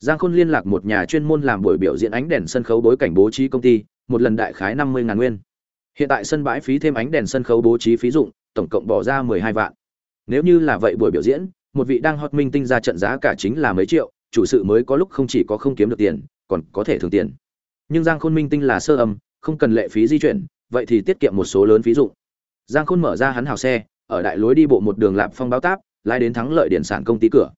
giang khôn liên lạc một nhà chuyên môn làm buổi biểu diễn ánh đèn sân khấu bối cảnh bố trí công ty, một lần đại khái năm mươi ngàn nguyên. Hiện tại sân bãi phí thêm ánh đèn sân khấu bố trí phí dụng, tổng cộng bỏ ra mười hai vạn. Nếu như là vậy buổi biểu diễn, một vị đang hot minh tinh ra trận giá cả chính là mấy triệu, chủ sự mới có lúc không chỉ có không kiếm được tiền, còn có thể thường tiền. Nhưng giang khôn minh tinh là sơ âm, không cần lệ phí di chuyển, vậy thì tiết kiệm một số lớn phí dụng. Giang khôn mở ra hắn hào xe, ở đại lối đi bộ một đường lạp phong báo táp, lái đến thắng lợi điện sản công ty cửa.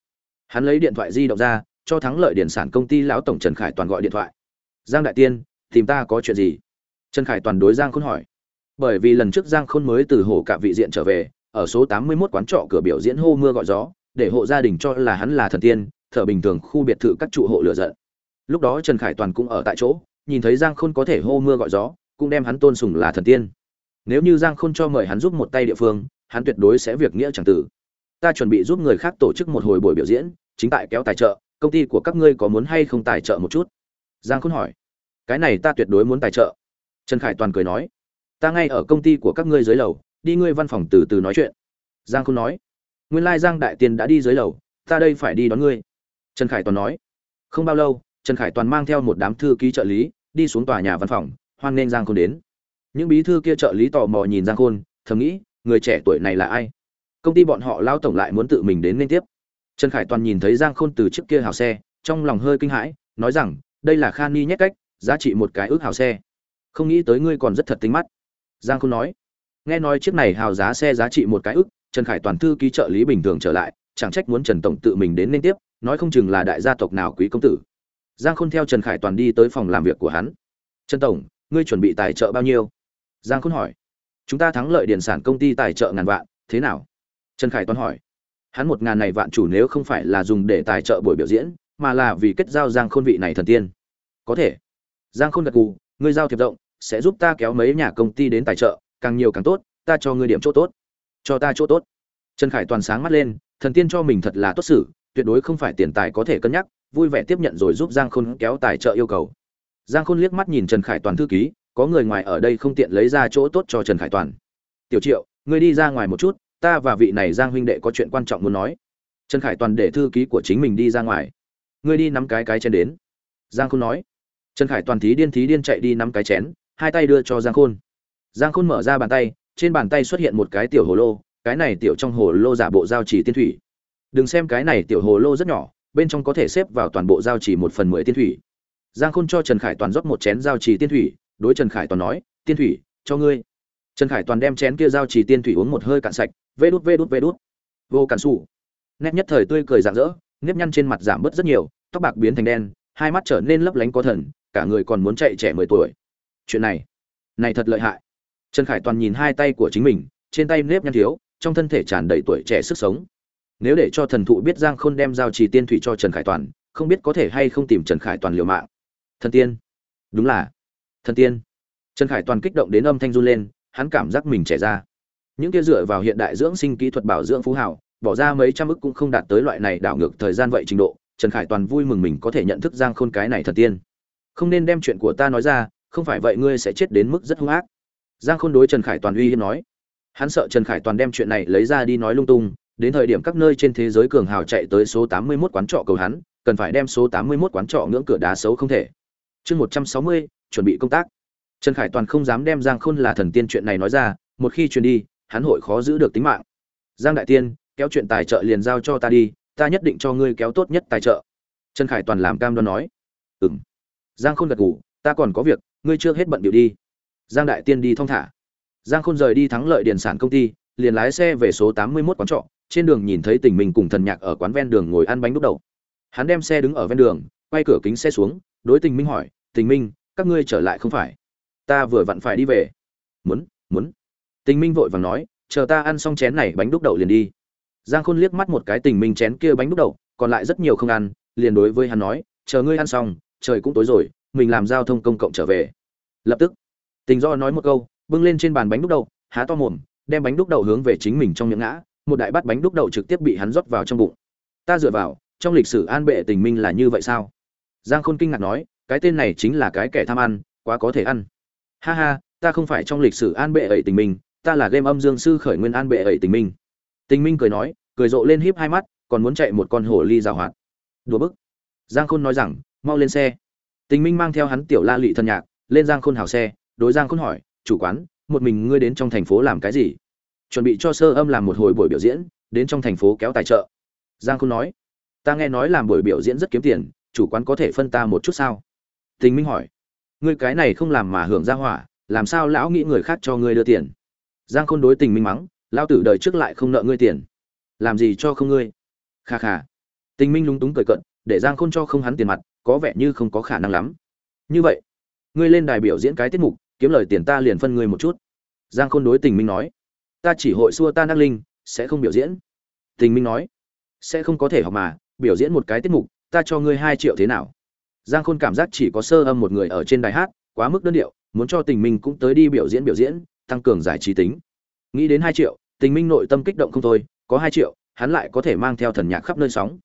Hắn lấy điện thoại di động ra cho thắng lợi điện sản công ty lão tổng trần khải toàn gọi điện thoại. Giang đại tiên, tìm ta có chuyện gì? Trần khải toàn đối giang khôn hỏi. Bởi vì lần trước giang khôn mới từ hồ cả vị diện trở về, ở số tám mươi 81 quán trọ cửa biểu diễn hô mưa gọi gió, để hộ gia đình cho là hắn là thần tiên, thở bình thường khu biệt thự các trụ hộ lửa giận. Lúc đó trần khải toàn cũng ở tại chỗ, nhìn thấy giang khôn có thể hô mưa gọi gió, cũng đem hắn tôn sùng là thần tiên. Nếu như giang khôn cho mời hắn giúp một tay địa phương, hắn tuyệt đối sẽ việc nghĩa chẳng tử. Ta chuẩn bị giúp người khác tổ chức một hồi buổi biểu diễn, chính tại kéo tài trợ công ty của các ngươi có muốn hay không tài trợ một chút? Giang khôn hỏi. Cái này ta tuyệt đối muốn tài trợ. Trần khải toàn cười nói. Ta ngay ở công ty của các ngươi dưới lầu, đi ngươi văn phòng từ từ nói chuyện. Giang khôn nói. Nguyên lai giang đại tiên đã đi dưới lầu, ta đây phải đi đón ngươi. Trần khải toàn nói. Không bao lâu, trần khải toàn mang theo một đám thư ký trợ lý, đi xuống tòa nhà văn phòng, hoan nghênh giang khôn đến. Những bí thư kia trợ lý tò mò nhìn giang khôn, thầm nghĩ, người trẻ tuổi này là ai? Công ty bọn họ lao tổng lại muốn tự mình đến liên tiếp trần khải toàn nhìn thấy giang khôn từ trước kia hào xe, trong lòng hơi kinh hãi, nói rằng, đây là khan ni nhét cách, giá trị một cái ước hào xe. Không nghĩ tới ngươi còn rất thật tính mắt. Giang khôn nói. Nghe nói chiếc này hào giá xe giá trị một cái ước, trần khải toàn thư ký trợ lý bình thường trở lại, chẳng trách muốn trần tổng tự mình đến liên tiếp, nói không chừng là đại gia tộc nào quý công tử. Giang khôn theo trần khải toàn đi tới phòng làm việc của hắn. Trần tổng, ngươi chuẩn bị tài trợ bao nhiêu? Giang khôn hỏi. Chúng ta thắng lợi điển sản công ty tài trợ ngàn vạn, thế nào? Trần khải toàn hỏi hắn một ngàn này vạn chủ nếu không phải là dùng để tài trợ buổi biểu diễn, mà là vì kết giao giang khôn vị này thần tiên. Có thể. Giang khôn gật cù ngươi giao thiệp rộng, sẽ giúp ta kéo mấy nhà công ty đến tài trợ, càng nhiều càng tốt, ta cho ngươi điểm chỗ tốt. Cho ta chỗ tốt. Trần khải toàn sáng mắt lên, thần tiên cho mình thật là tốt xử, tuyệt đối không phải tiền tài có thể cân nhắc, vui vẻ tiếp nhận rồi giúp giang khôn kéo tài trợ yêu cầu. Giang khôn liếc mắt nhìn trần khải toàn thư ký, có người ngoài ở đây không tiện lấy ra chỗ tốt cho trần khải toàn. Tiểu triệu, ngươi đi ra ngoài một chút ta và vị này giang huynh đệ có chuyện quan trọng muốn nói. Trần khải toàn để thư ký của chính mình đi ra ngoài. Ngươi đi nắm cái cái chén đến. Giang khôn nói. Trần khải toàn thí điên thí điên chạy đi nắm cái chén, hai tay đưa cho giang khôn. Giang khôn mở ra bàn tay, trên bàn tay xuất hiện một cái tiểu hồ lô, cái này tiểu trong hồ lô giả bộ giao chỉ tiên thủy. Đừng xem cái này tiểu hồ lô rất nhỏ, bên trong có thể xếp vào toàn bộ giao chỉ một phần mười tiên thủy. Giang khôn cho trần khải toàn rót một chén giao chỉ tiên thủy, đối trần khải toàn nói, tiên thủy, cho ngươi. Trần khải toàn đem chén kia giao chỉ tiên thủy uống một hơi cạn sạch vê đút vê đút vê đút. Vô cản xù nét nhất thời tươi cười rạng rỡ, nếp nhăn trên mặt giảm bớt rất nhiều, tóc bạc biến thành đen, hai mắt trở nên lấp lánh có thần, cả người còn muốn chạy trẻ mười tuổi. Chuyện này này thật lợi hại. Trần khải toàn nhìn hai tay của chính mình, trên tay nếp nhăn thiếu, trong thân thể tràn đầy tuổi trẻ sức sống. Nếu để cho thần thụ biết giang khôn đem giao trì tiên thủy cho trần khải toàn, không biết có thể hay không tìm trần khải toàn liều mạng. Thần tiên. Đúng là. Thần tiên. Trần khải toàn kích động đến âm thanh run lên, hắn cảm giác mình trẻ ra những kia dựa vào hiện đại dưỡng sinh kỹ thuật bảo dưỡng phú hảo bỏ ra mấy trăm ức cũng không đạt tới loại này đảo ngược thời gian vậy trình độ trần khải toàn vui mừng mình có thể nhận thức giang khôn cái này thần tiên. Không nên đem chuyện của ta nói ra không phải vậy ngươi sẽ chết đến mức rất hung ác. Giang khôn đối trần khải toàn uy hiếp nói. Hắn sợ trần khải toàn đem chuyện này lấy ra đi nói lung tung đến thời điểm các nơi trên thế giới cường hào chạy tới số 81 quán trọ cầu hắn cần phải đem số 81 quán trọ ngưỡng cửa đá xấu không thể. Chương 160, chuẩn bị công tác. Trần khải toàn không dám đem giang khôn là thần tiên chuyện này nói ra một khi truyền đi hắn hội khó giữ được tính mạng. Giang đại tiên, kéo chuyện tài trợ liền giao cho ta đi, ta nhất định cho ngươi kéo tốt nhất tài trợ. Trần khải toàn làm cam đoan nói. Ừm. Giang khôn gật gù, ta còn có việc, ngươi chưa hết bận điệu đi. Giang đại tiên đi thong thả. Giang khôn rời đi thắng lợi điền sản công ty, liền lái xe về số tám mươi 81 quán trọ, trên đường nhìn thấy tình mình cùng thần nhạc ở quán ven đường ngồi ăn bánh đúc đầu. Hắn đem xe đứng ở ven đường, quay cửa kính xe xuống, đối tình minh hỏi, tình minh, các ngươi trở lại không phải? Ta vừa vặn phải đi về. Muốn muốn tình minh vội vàng nói, chờ ta ăn xong chén này bánh đúc đậu liền đi. Giang khôn liếc mắt một cái tình minh chén kia bánh đúc đậu, còn lại rất nhiều không ăn, liền đối với hắn nói, chờ ngươi ăn xong, trời cũng tối rồi, mình làm giao thông công cộng trở về. Lập tức, tình do nói một câu, bưng lên trên bàn bánh đúc đậu, há to mồm, đem bánh đúc đậu hướng về chính mình trong miệng ngã, một đại bát bánh đúc đậu trực tiếp bị hắn rót vào trong bụng. Ta dựa vào, trong lịch sử an bệ tình minh là như vậy sao? Giang khôn kinh ngạc nói, cái tên này chính là cái kẻ tham ăn, quá có thể ăn. Ha ha, ta không phải trong lịch sử an bệ ấy tình minh ta là game âm dương sư khởi nguyên an bệ ẩy tình minh. Tình minh cười nói, cười rộ lên híp hai mắt, còn muốn chạy một con hổ ly rào hoạt. Đùa bức. Giang khôn nói rằng, mau lên xe. Tình minh mang theo hắn tiểu la lị thân nhạc, lên giang khôn hào xe, đối giang khôn hỏi, chủ quán, một mình ngươi đến trong thành phố làm cái gì? Chuẩn bị cho sơ âm làm một hồi buổi biểu diễn, đến trong thành phố kéo tài trợ. Giang khôn nói, ta nghe nói làm buổi biểu diễn rất kiếm tiền, chủ quán có thể phân ta một chút sao? Tình minh hỏi, ngươi cái này không làm mà hưởng ra hỏa, làm sao lão nghĩ người khác cho ngươi đưa tiền? Giang khôn đối tình minh mắng lao tử đời trước lại không nợ ngươi tiền. Làm gì cho không ngươi? Kha kha. Tình minh lúng túng cười cận để giang khôn cho không hắn tiền mặt, có vẻ như không có khả năng lắm. Như vậy, ngươi lên đài biểu diễn cái tiết mục, kiếm lời tiền ta liền phân ngươi một chút. Giang khôn đối tình minh nói, ta chỉ hội xua ta năng linh, sẽ không biểu diễn. Tình minh nói, sẽ không có thể học mà, biểu diễn một cái tiết mục, ta cho ngươi hai triệu thế nào? Giang khôn cảm giác chỉ có sơ âm một người ở trên đài hát, quá mức đơn điệu, muốn cho tình minh cũng tới đi biểu diễn biểu diễn tăng cường giải trí tính. Nghĩ đến hai triệu, tình minh nội tâm kích động không thôi, có hai triệu, hắn lại có thể mang theo thần nhạc khắp nơi sóng.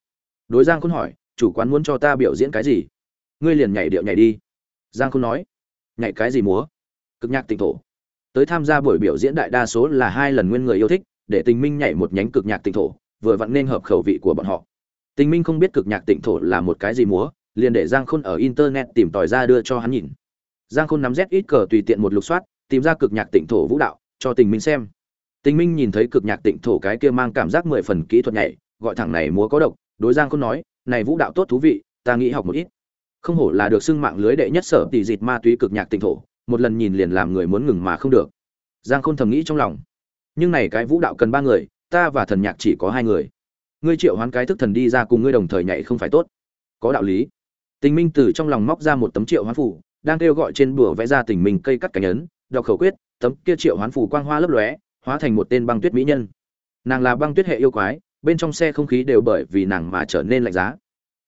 Đối giang khôn hỏi, chủ quán muốn cho ta biểu diễn cái gì? Ngươi liền nhảy điệu nhảy đi. Giang khôn nói, nhảy cái gì múa? Cực nhạc tịnh thổ. Tới tham gia buổi biểu diễn đại đa số là hai lần nguyên người yêu thích, để tình minh nhảy một nhánh cực nhạc tịnh thổ, vừa vặn nên hợp khẩu vị của bọn họ. Tình minh không biết cực nhạc tịnh thổ là một cái gì múa, liền để giang khôn ở internet tìm tòi ra đưa cho hắn nhìn. Giang khôn nắm z ít cờ tùy tiện một lục soát tìm ra cực nhạc tịnh thổ vũ đạo, cho tình minh xem. Tình minh nhìn thấy cực nhạc tịnh thổ cái kia mang cảm giác mười phần kỹ thuật nhảy, gọi thẳng này múa có độc, đối giang khôn nói, này vũ đạo tốt thú vị, ta nghĩ học một ít. Không hổ là được xưng mạng lưới đệ nhất sở tỷ dịt ma túy cực nhạc tịnh thổ, một lần nhìn liền làm người muốn ngừng mà không được. Giang khôn thầm nghĩ trong lòng. Nhưng này cái vũ đạo cần ba người, ta và thần nhạc chỉ có hai người. Ngươi triệu hoán cái thức thần đi ra cùng ngươi đồng thời nhảy không phải tốt. Có đạo lý. Tình minh từ trong lòng móc ra một tấm triệu hoán phủ đang kêu gọi trên bùa vẽ ra tình minh cây cắt cánh ấn đọc khẩu quyết, tấm kia triệu hoán phủ quang hoa lấp lóe, hóa thành một tên băng tuyết mỹ nhân. Nàng là băng tuyết hệ yêu quái, bên trong xe không khí đều bởi vì nàng mà trở nên lạnh giá.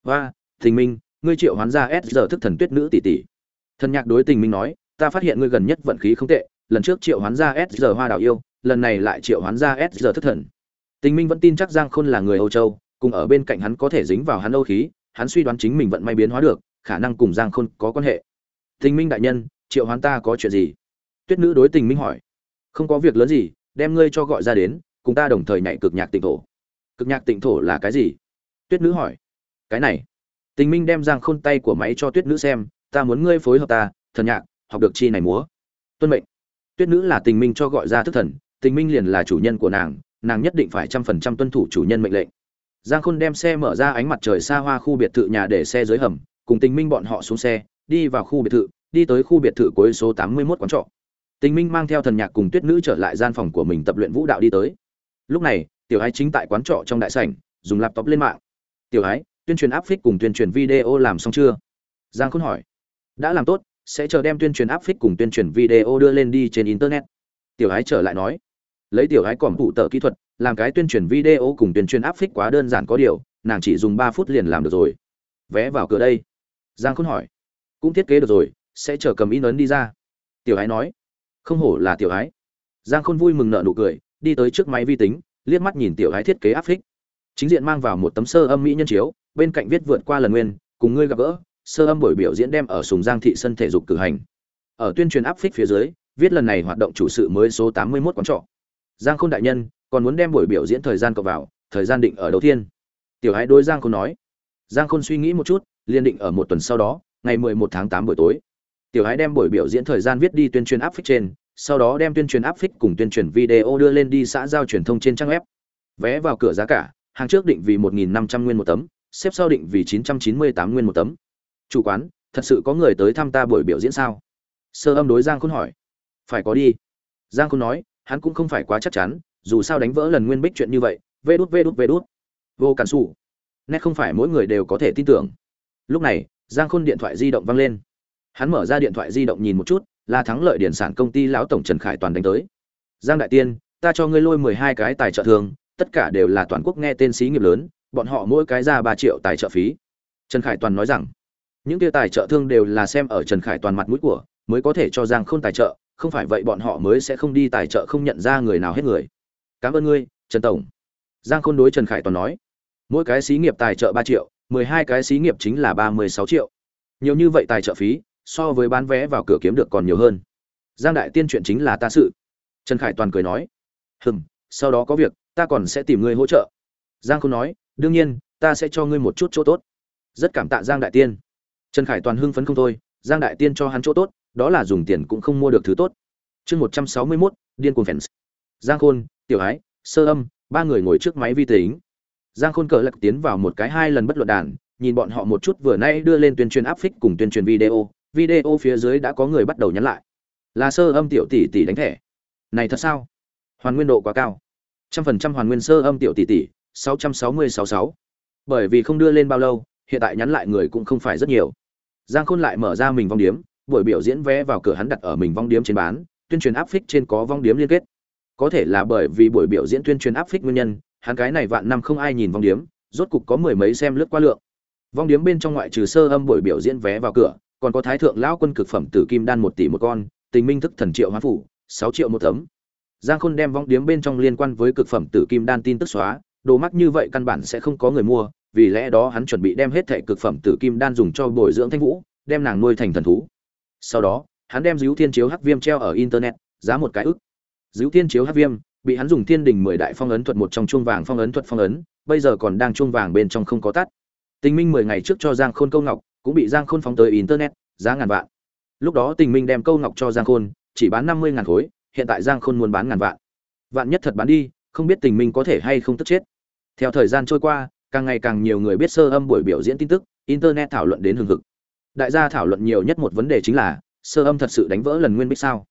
Hoa thình minh, ngươi triệu hoán ra s giờ thức thần tuyết nữ tỷ tỷ. Thần nhạc đối tình minh nói, ta phát hiện ngươi gần nhất vận khí không tệ, lần trước triệu hoán ra s giờ hoa đào yêu, lần này lại triệu hoán ra s giờ thức thần. Tình minh vẫn tin chắc giang khôn là người âu châu, cùng ở bên cạnh hắn có thể dính vào hắn âu khí, hắn suy đoán chính mình vận may biến hóa được, khả năng cùng giang khôn có quan hệ. Tình minh đại nhân, triệu hoán ta có chuyện gì? Tuyết nữ đối tình minh hỏi. Không có việc lớn gì, đem ngươi cho gọi ra đến, cùng ta đồng thời nhảy cực nhạc tịnh thổ. Cực nhạc tịnh thổ là cái gì? Tuyết nữ hỏi. Cái này. Tình minh đem giang khôn tay của máy cho tuyết nữ xem, ta muốn ngươi phối hợp ta, thần nhạc, học được chi này múa. Tuân mệnh. Tuyết nữ là tình minh cho gọi ra thức thần, tình minh liền là chủ nhân của nàng nàng nhất định phải trăm phần trăm tuân thủ chủ nhân mệnh lệnh. Giang khôn đem xe mở ra ánh mặt trời xa hoa khu biệt thự nhà để xe dưới hầm, cùng tình minh bọn họ xuống xe, đi vào khu biệt thự, đi tới khu biệt thự cuối số tám mươi 81 quán trọ tình minh mang theo thần nhạc cùng tuyết nữ trở lại gian phòng của mình tập luyện vũ đạo đi tới. Lúc này, tiểu ái chính tại quán trọ trong đại sảnh, dùng laptop lên mạng. Tiểu ái, tuyên truyền áp phích cùng tuyên truyền video làm xong chưa? Giang khôn hỏi. Đã làm tốt, sẽ chờ đem tuyên truyền áp phích cùng tuyên truyền video đưa lên đi trên internet. Tiểu ái trở lại nói. Lấy tiểu ái còm phụ tờ kỹ thuật, làm cái tuyên truyền video cùng tuyên truyền áp phích quá đơn giản có điều, nàng chỉ dùng ba phút liền làm được rồi. Vé vào cửa đây. Giang khôn hỏi. Cũng thiết kế được rồi, sẽ chờ cầm in ấn đi ra. Tiểu ái nói không hổ là tiểu ái. Giang khôn vui mừng nợ nụ cười, đi tới trước máy vi tính, liếc mắt nhìn tiểu ái thiết kế áp phích. Chính diện mang vào một tấm sơ âm mỹ nhân chiếu, bên cạnh viết vượt qua lần nguyên, cùng ngươi gặp gỡ, sơ âm buổi biểu diễn đem ở sùng giang thị sân thể dục cử hành. Ở tuyên truyền áp phích phía dưới, viết lần này hoạt động chủ sự mới số tám mươi 81 quán trọ. Giang khôn đại nhân, còn muốn đem buổi biểu diễn thời gian cộng vào, thời gian định ở đầu tiên. Tiểu ái đối giang khôn nói. Giang khôn suy nghĩ một chút liên định ở một tuần sau đó, ngày mười một tháng tám buổi tối. Tiểu ái đem buổi biểu diễn thời gian viết đi tuyên truyền áp phích trên sau đó đem tuyên truyền áp phích cùng tuyên truyền video đưa lên đi xã giao truyền thông trên trang web. Vé vào cửa giá cả, hàng trước định vì một nghìn năm trăm nguyên một tấm, xếp sau định vì chín trăm chín mươi tám nguyên một tấm. Chủ quán, thật sự có người tới thăm ta buổi biểu diễn sao? Sơ âm đối giang khôn hỏi. Phải có đi. Giang khôn nói, hắn cũng không phải quá chắc chắn, dù sao đánh vỡ lần nguyên bích chuyện như vậy, vê đút vê đút vê đút. Vô cản sủ. nét không phải mỗi người đều có thể tin tưởng. Lúc này, giang khôn điện thoại di động vang lên. Hắn mở ra điện thoại di động nhìn một chút là thắng lợi điển sản công ty lão tổng trần khải toàn đánh tới. Giang đại tiên, ta cho ngươi lôi mười hai cái tài trợ thường, tất cả đều là toàn quốc nghe tên xí nghiệp lớn, bọn họ mỗi cái ra ba triệu tài trợ phí. Trần khải toàn nói rằng, những kia tài trợ thương đều là xem ở trần khải toàn mặt mũi của, mới có thể cho giang khôn tài trợ, không phải vậy bọn họ mới sẽ không đi tài trợ không nhận ra người nào hết người. Cảm ơn ngươi, trần tổng. Giang khôn đối trần khải toàn nói, mỗi cái xí nghiệp tài trợ ba triệu, mười hai cái xí nghiệp chính là ba mươi sáu triệu. Nhiều như vậy tài trợ phí so với bán vé vào cửa kiếm được còn nhiều hơn. Giang đại tiên chuyện chính là ta sự. Trần khải toàn cười nói, hừm, sau đó có việc, ta còn sẽ tìm ngươi hỗ trợ. Giang khôn nói, đương nhiên, ta sẽ cho ngươi một chút chỗ tốt. Rất cảm tạ giang đại tiên. Trần khải toàn hưng phấn không thôi, giang đại tiên cho hắn chỗ tốt, đó là dùng tiền cũng không mua được thứ tốt. Chương một trăm sáu mươi mốt, điên cuồng fans giang khôn, tiểu ái, sơ âm, ba người ngồi trước máy vi tính. Giang khôn cờ lật tiến vào một cái hai lần bất luận đàn, nhìn bọn họ một chút vừa nay đưa lên tuyên truyền áp phích cùng tuyên truyền video video phía dưới đã có người bắt đầu nhắn lại. Là sơ âm tiểu tỷ tỷ đánh thẻ. Này thật sao? Hoàn nguyên độ quá cao. Trăm phần trăm hoàn nguyên sơ âm tiểu tỷ tỷ, sáu trăm sáu mươi sáu sáu. Bởi vì không đưa lên bao lâu, hiện tại nhắn lại người cũng không phải rất nhiều. Giang khôn lại mở ra mình vong điếm, buổi biểu diễn vé vào cửa hắn đặt ở mình vong điếm trên bán, tuyên truyền áp phích trên có vong điếm liên kết. Có thể là bởi vì buổi biểu diễn tuyên truyền áp phích nguyên nhân, hắn cái này vạn năm không ai nhìn vong điếm, rốt cục có mười mấy xem lướt qua lượng. Vong điếm bên trong ngoại trừ sơ âm buổi biểu diễn vé vào cửa còn có thái thượng lão quân cực phẩm tử kim đan một tỷ một con, tình minh thức thần triệu hóa phủ, sáu triệu một tấm. Giang khôn đem vong điếm bên trong liên quan với cực phẩm tử kim đan tin tức xóa, đồ mắc như vậy căn bản sẽ không có người mua, vì lẽ đó hắn chuẩn bị đem hết thảy cực phẩm tử kim đan dùng cho bồi dưỡng thanh vũ, đem nàng nuôi thành thần thú. Sau đó, hắn đem díu thiên chiếu hắc viêm treo ở internet, giá một cái ức. Díu thiên chiếu hắc viêm, bị hắn dùng thiên đình mười đại phong ấn thuật một trong chuông vàng phong ấn thuật phong ấn, bây giờ còn đang chuông vàng bên trong không có tắt. Tình minh mười ngày trước cho giang khôn câu ngọc cũng bị giang khôn phóng tới internet, giá ngàn vạn. Lúc đó tình minh đem câu ngọc cho giang khôn, chỉ bán năm mươi ngàn khối, hiện tại giang khôn muốn bán ngàn vạn. Vạn nhất thật bán đi, không biết tình minh có thể hay không tức chết. Theo thời gian trôi qua, càng ngày càng nhiều người biết sơ âm buổi biểu diễn tin tức, internet thảo luận đến hừng hực. Đại gia thảo luận nhiều nhất một vấn đề chính là, sơ âm thật sự đánh vỡ lần nguyên bích sao?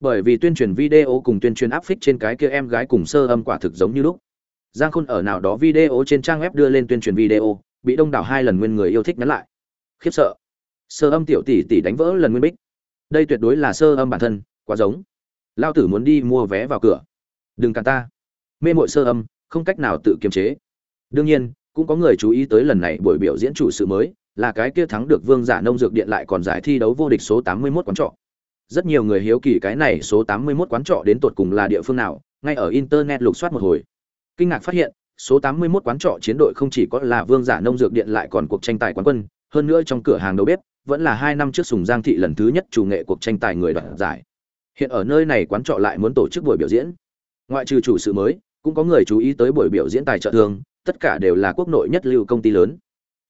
Bởi vì tuyên truyền video cùng tuyên truyền áp phích trên cái kia em gái cùng sơ âm quả thực giống như lúc. Giang khôn ở nào đó video trên trang web đưa lên tuyên truyền video, bị đông đảo hai lần nguyên người yêu thích nhắn lại khiếp sợ. Sơ âm tiểu tỷ tỷ đánh vỡ lần nguyên bích. Đây tuyệt đối là sơ âm bản thân, quá giống. Lao tử muốn đi mua vé vào cửa. Đừng cản ta. Mê mội sơ âm, không cách nào tự kiềm chế. Đương nhiên, cũng có người chú ý tới lần này buổi biểu diễn chủ sự mới, là cái kia thắng được vương giả nông dược điện lại còn giải thi đấu vô địch số 81 quán trọ. Rất nhiều người hiếu kỳ cái này số 81 quán trọ đến tột cùng là địa phương nào, ngay ở internet lục soát một hồi. Kinh ngạc phát hiện, số 81 quán trọ chiến đội không chỉ có là vương giả nông dược điện lại còn cuộc tranh tài quán quân hơn nữa trong cửa hàng đầu bếp, vẫn là hai năm trước sùng giang thị lần thứ nhất chủ nghệ cuộc tranh tài người đoạt giải. Hiện ở nơi này quán trọ lại muốn tổ chức buổi biểu diễn. Ngoại trừ chủ sự mới, cũng có người chú ý tới buổi biểu diễn tài trợ thường, tất cả đều là quốc nội nhất lưu công ty lớn.